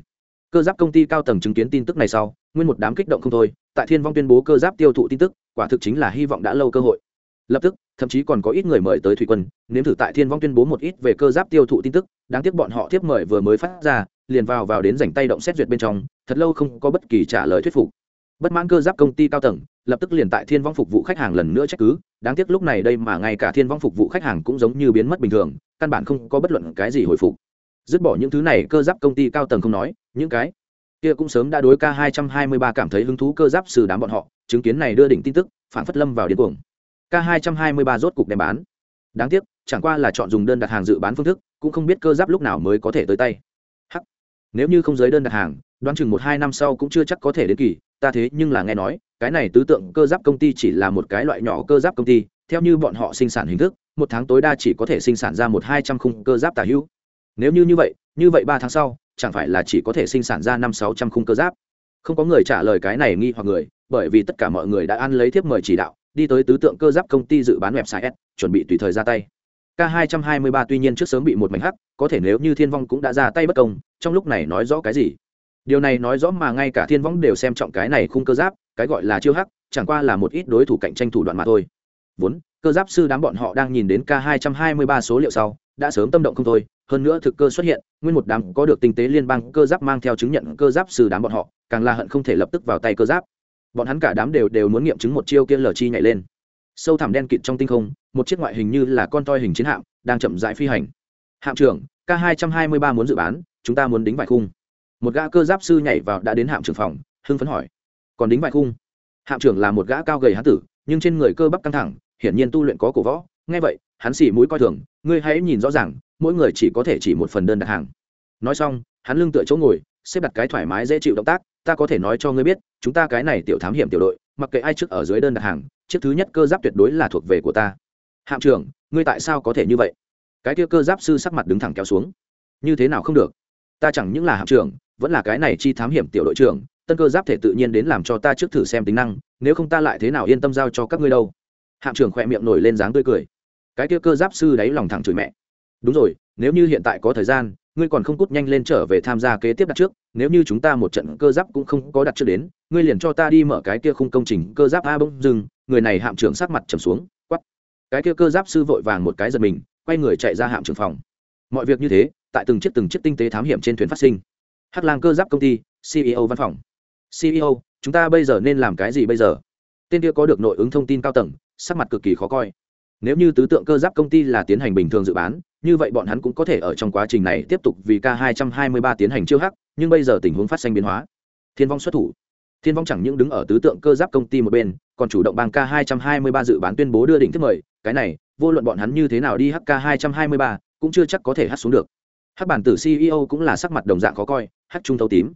Speaker 1: Cơ giáp công ty cao tầng chứng kiến tin tức này sau nguyên một đám kích động không thôi, tại thiên vong tuyên bố cơ giáp tiêu thụ tin tức, quả thực chính là hy vọng đã lâu cơ hội. Lập tức, thậm chí còn có ít người mời tới thủy quân, nếm thử tại thiên vong tuyên bố một ít về cơ giáp tiêu thụ tin tức, đáng tiếc bọn họ tiếp mời vừa mới phát ra, liền vào vào đến rảnh tay động xét duyệt bên trong, thật lâu không có bất kỳ trả lời thuyết phục. Bất mãn cơ giáp công ty cao tầng, lập tức liền tại thiên vong phục vụ khách hàng lần nữa trách cứ, đáng tiếc lúc này đây mà ngay cả thiên vong phục vụ khách hàng cũng giống như biến mất bình thường, căn bản không có bất luận cái gì hồi phục. Dứt bỏ những thứ này, cơ giáp công ty cao tầng không nói, những cái kia cũng sớm đã đối k 223 cảm thấy hứng thú cơ giáp sư đám bọn họ, chứng kiến này đưa đỉnh tin tức phản phất lâm vào điên cuồng. K 223 rốt cục đem bán. Đáng tiếc, chẳng qua là chọn dùng đơn đặt hàng dự bán phương thức, cũng không biết cơ giáp lúc nào mới có thể tới tay. Hắc. Nếu như không giới đơn đặt hàng, đoán chừng một hai năm sau cũng chưa chắc có thể đến kỳ, ta thế nhưng là nghe nói, cái này tứ tượng cơ giáp công ty chỉ là một cái loại nhỏ cơ giáp công ty, theo như bọn họ sinh sản hình thức, một tháng tối đa chỉ có thể sinh sản ra một hai trăm khung cơ giáp tả hữu. Nếu như như vậy như vậy ba tháng sau chẳng phải là chỉ có thể sinh sản ra năm sáu trăm khung cơ giáp. Không có người trả lời cái này nghi hoặc người, bởi vì tất cả mọi người đã ăn lấy thiếp mời chỉ đạo, đi tới tứ tượng cơ giáp công ty dự bán website s chuẩn bị tùy thời ra tay. K 223 tuy nhiên trước sớm bị một mảnh hắc, có thể nếu như thiên vong cũng đã ra tay bất công, trong lúc này nói rõ cái gì? Điều này nói rõ mà ngay cả thiên vong đều xem trọng cái này khung cơ giáp, cái gọi là chiêu hắc, chẳng qua là một ít đối thủ cạnh tranh thủ đoạn mà thôi. Vốn, cơ giáp sư đám bọn họ đang nhìn đến k 223 số liệu sau đã sớm tâm động không thôi, hơn nữa thực cơ xuất hiện, nguyên một đám có được tinh tế liên bang cơ giáp mang theo chứng nhận cơ giáp sư đám bọn họ, càng là hận không thể lập tức vào tay cơ giáp. Bọn hắn cả đám đều đều muốn nghiệm chứng một chiêu kia lờ chi nhảy lên. Sâu thẳm đen kịt trong tinh không, một chiếc ngoại hình như là con toi hình chiến hạm, đang chậm rãi phi hành. Hạm trưởng, k 223 muốn dự bán, chúng ta muốn đính vài khung. Một gã cơ giáp sư nhảy vào đã đến hạm trưởng phòng, hưng phấn hỏi. Còn đính vài khung? Hạm trưởng là một gã cao gầy hán tử, nhưng trên người cơ bắp căng thẳng, hiển nhiên tu luyện có cổ võ, nghe vậy hắn xỉ mũi coi thường, ngươi hãy nhìn rõ ràng, mỗi người chỉ có thể chỉ một phần đơn đặt hàng. Nói xong, hắn lưng tựa chỗ ngồi, xếp đặt cái thoải mái dễ chịu động tác, ta có thể nói cho ngươi biết, chúng ta cái này tiểu thám hiểm tiểu đội, mặc kệ ai trước ở dưới đơn đặt hàng, chiếc thứ nhất cơ giáp tuyệt đối là thuộc về của ta. Hạm trưởng, ngươi tại sao có thể như vậy? Cái kia cơ giáp sư sắc mặt đứng thẳng kéo xuống. Như thế nào không được? Ta chẳng những là hạm trưởng, vẫn là cái này chi thám hiểm tiểu đội trưởng, tân cơ giáp thể tự nhiên đến làm cho ta trước thử xem tính năng, nếu không ta lại thế nào yên tâm giao cho các ngươi đâu? Hạm trưởng khỏe miệng nổi lên dáng tươi cười cái kia cơ giáp sư đáy lòng thẳng chửi mẹ. Đúng rồi, nếu như hiện tại có thời gian, ngươi còn không cút nhanh lên trở về tham gia kế tiếp đặt trước, nếu như chúng ta một trận cơ giáp cũng không có đặt trước đến, ngươi liền cho ta đi mở cái kia khung công trình cơ giáp a bông dừng người này hạm trưởng sắc mặt trầm xuống quắp cái kia cơ giáp sư vội vàng một cái giật mình, quay người chạy ra hạm trưởng phòng. Mọi việc như thế, tại từng chiếc từng chiếc tinh tế thám hiểm trên thuyền phát sinh. Hắc lang cơ giáp công ty ceo văn phòng. Ceo chúng ta bây giờ nên làm cái gì bây giờ? Tên kia có được nội ứng thông tin cao tầng, sắc mặt cực kỳ khó coi nếu như tứ tượng cơ giáp công ty là tiến hành bình thường dự bán, như vậy bọn hắn cũng có thể ở trong quá trình này tiếp tục vì k 223 tiến hành chiêu hắc, nhưng bây giờ tình huống phát sinh biến hóa. Thiên vong xuất thủ. Thiên vong chẳng những đứng ở tứ tượng cơ giáp công ty một bên, còn chủ động bằng k 223 dự bán tuyên bố đưa đỉnh thức mời. Cái này, vô luận bọn hắn như thế nào đi hk 223 cũng chưa chắc có thể hát xuống được. Hắc bản tử ceo cũng là sắc mặt đồng dạng khó coi, hắc trung thấu tím.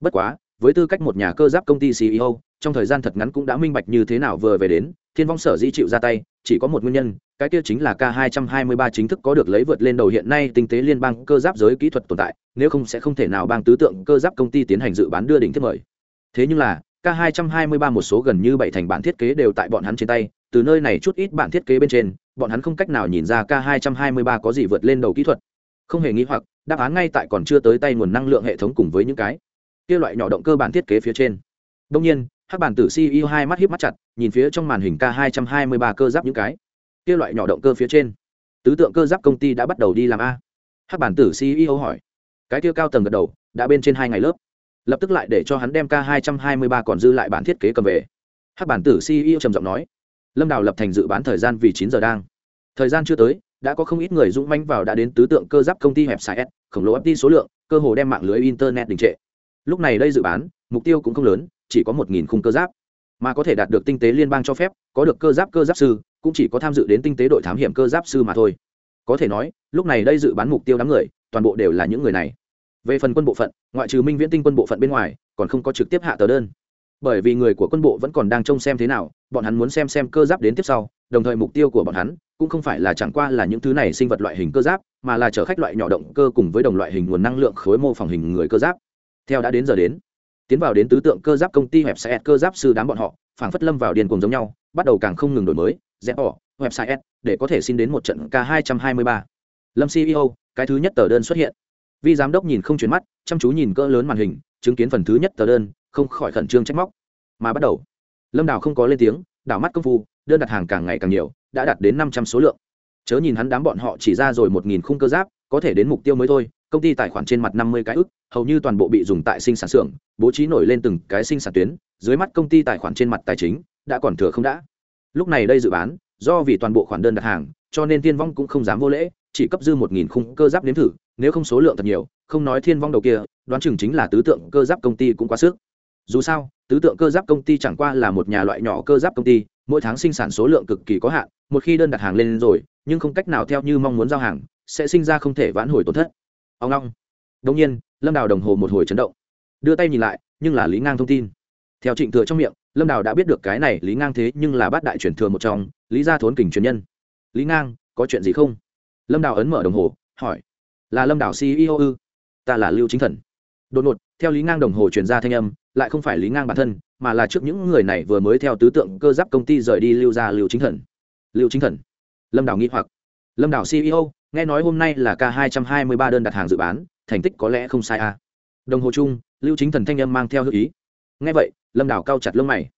Speaker 1: Bất quá, với tư cách một nhà cơ giáp công ty ceo trong thời gian thật ngắn cũng đã minh bạch như thế nào vừa về đến thiên vong sở dĩ chịu ra tay, chỉ có một nguyên nhân, cái kia chính là k 223 chính thức có được lấy vượt lên đầu hiện nay tinh tế liên bang cơ giáp giới kỹ thuật tồn tại, nếu không sẽ không thể nào bang tứ tượng cơ giáp công ty tiến hành dự bán đưa đỉnh thiết mời. Thế nhưng là, k 223 một số gần như bảy thành bản thiết kế đều tại bọn hắn trên tay, từ nơi này chút ít bản thiết kế bên trên, bọn hắn không cách nào nhìn ra k 223 có gì vượt lên đầu kỹ thuật. Không hề nghĩ hoặc, đáp án ngay tại còn chưa tới tay nguồn năng lượng hệ thống cùng với những cái kia loại nhỏ động cơ bản thiết kế phía trên. Đông nhiên hắc bản tử ceo hai mắt híp mắt chặt, nhìn phía trong màn hình k 223 cơ giáp những cái. Kia loại nhỏ động cơ phía trên. Tứ tượng cơ giáp công ty đã bắt đầu đi làm a. Hắc bản tử ceo hỏi. Cái kia cao tầng gật đầu, đã bên trên hai ngày lớp. Lập tức lại để cho hắn đem k 223 còn dư lại bản thiết kế cầm về. Hắc bản tử ceo trầm giọng nói. Lâm đào lập thành dự bán thời gian vì chín giờ đang. Thời gian chưa tới, đã có không ít người dũng manh vào đã đến tứ tượng cơ giáp công ty hẹp sai s khổng lồ fp số lượng, cơ hồ đem mạng lưới internet đình trệ. Lúc này đây dự bán, mục tiêu cũng không lớn chỉ có một nghìn khung cơ giáp. Mà có thể đạt được tinh tế liên bang cho phép, có được cơ giáp cơ giáp sư, cũng chỉ có tham dự đến tinh tế đội thám hiểm cơ giáp sư mà thôi. Có thể nói, lúc này đây dự bán mục tiêu đám người, toàn bộ đều là những người này. Về phần quân bộ phận, ngoại trừ minh viễn tinh quân bộ phận bên ngoài, còn không có trực tiếp hạ tờ đơn. Bởi vì người của quân bộ vẫn còn đang trông xem thế nào, bọn hắn muốn xem xem cơ giáp đến tiếp sau, đồng thời mục tiêu của bọn hắn cũng không phải là chẳng qua là những thứ này sinh vật loại hình cơ giáp, mà là chở khách loại nhỏ động cơ cùng với đồng loại hình nguồn năng lượng khối mô phỏng hình người cơ giáp. Theo đã đến giờ đến tiến vào đến tứ tượng cơ giáp công ty website cơ giáp sư đám bọn họ, phảng phất lâm vào điền cùng giống nhau, bắt đầu càng không ngừng đổi mới rẽ bỏ website để có thể xin đến một trận k 223 lâm ceo cái thứ nhất tờ đơn xuất hiện. Vi giám đốc nhìn không chuyển mắt, chăm chú nhìn cỡ lớn màn hình, chứng kiến phần thứ nhất tờ đơn, không khỏi khẩn trương trách móc. Mà bắt đầu, lâm đào không có lên tiếng, đảo mắt công phu, đơn đặt hàng càng ngày càng nhiều, đã đạt đến năm trăm số lượng. Chớ nhìn hắn đám bọn họ chỉ ra rồi một nghìn khung cơ giáp, có thể đến mục tiêu mới thôi công ty tài khoản trên mặt năm mươi cái ức, hầu như toàn bộ bị dùng tại sinh sản xưởng, bố trí nổi lên từng cái sinh sản tuyến, dưới mắt công ty tài khoản trên mặt tài chính đã còn thừa không đã. Lúc này đây dự bán, do vì toàn bộ khoản đơn đặt hàng, cho nên thiên vong cũng không dám vô lễ, chỉ cấp dư một nghìn khung cơ giáp nếm thử, nếu không số lượng thật nhiều, không nói thiên vong đầu kia, đoán chừng chính là tứ tượng cơ giáp công ty cũng quá sức. Dù sao, tứ tượng cơ giáp công ty chẳng qua là một nhà loại nhỏ cơ giáp công ty, mỗi tháng sinh sản số lượng cực kỳ có hạn, một khi đơn đặt hàng lên rồi, nhưng không cách nào theo như mong muốn giao hàng, sẽ sinh ra không thể vãn hồi tổn thất ông long đông nhiên, lâm đào đồng hồ một hồi chấn động. Đưa tay nhìn lại, nhưng là lý ngang thông tin. Theo trịnh thừa trong miệng, lâm đào đã biết được cái này lý ngang thế nhưng là bát đại truyền thừa một trong, lý gia thốn kình truyền nhân. Lý ngang, có chuyện gì không? Lâm đào ấn mở đồng hồ, hỏi. Là lâm đào ceo ư? Ta là lưu chính thần. Đột ngột, theo lý ngang đồng hồ truyền ra thanh âm, lại không phải lý ngang bản thân, mà là trước những người này vừa mới theo tứ tượng cơ giáp công ty rời đi lưu ra lưu chính thần. Lưu chính thần. Lâm đào nghĩ hoặc. Lâm đào ceo nghe nói hôm nay là k hai trăm hai mươi ba đơn đặt hàng dự bán, thành tích có lẽ không sai à. đồng hồ chung, lưu chính thần thanh âm mang theo hữu ý nghe vậy, lâm đảo cao chặt lông mày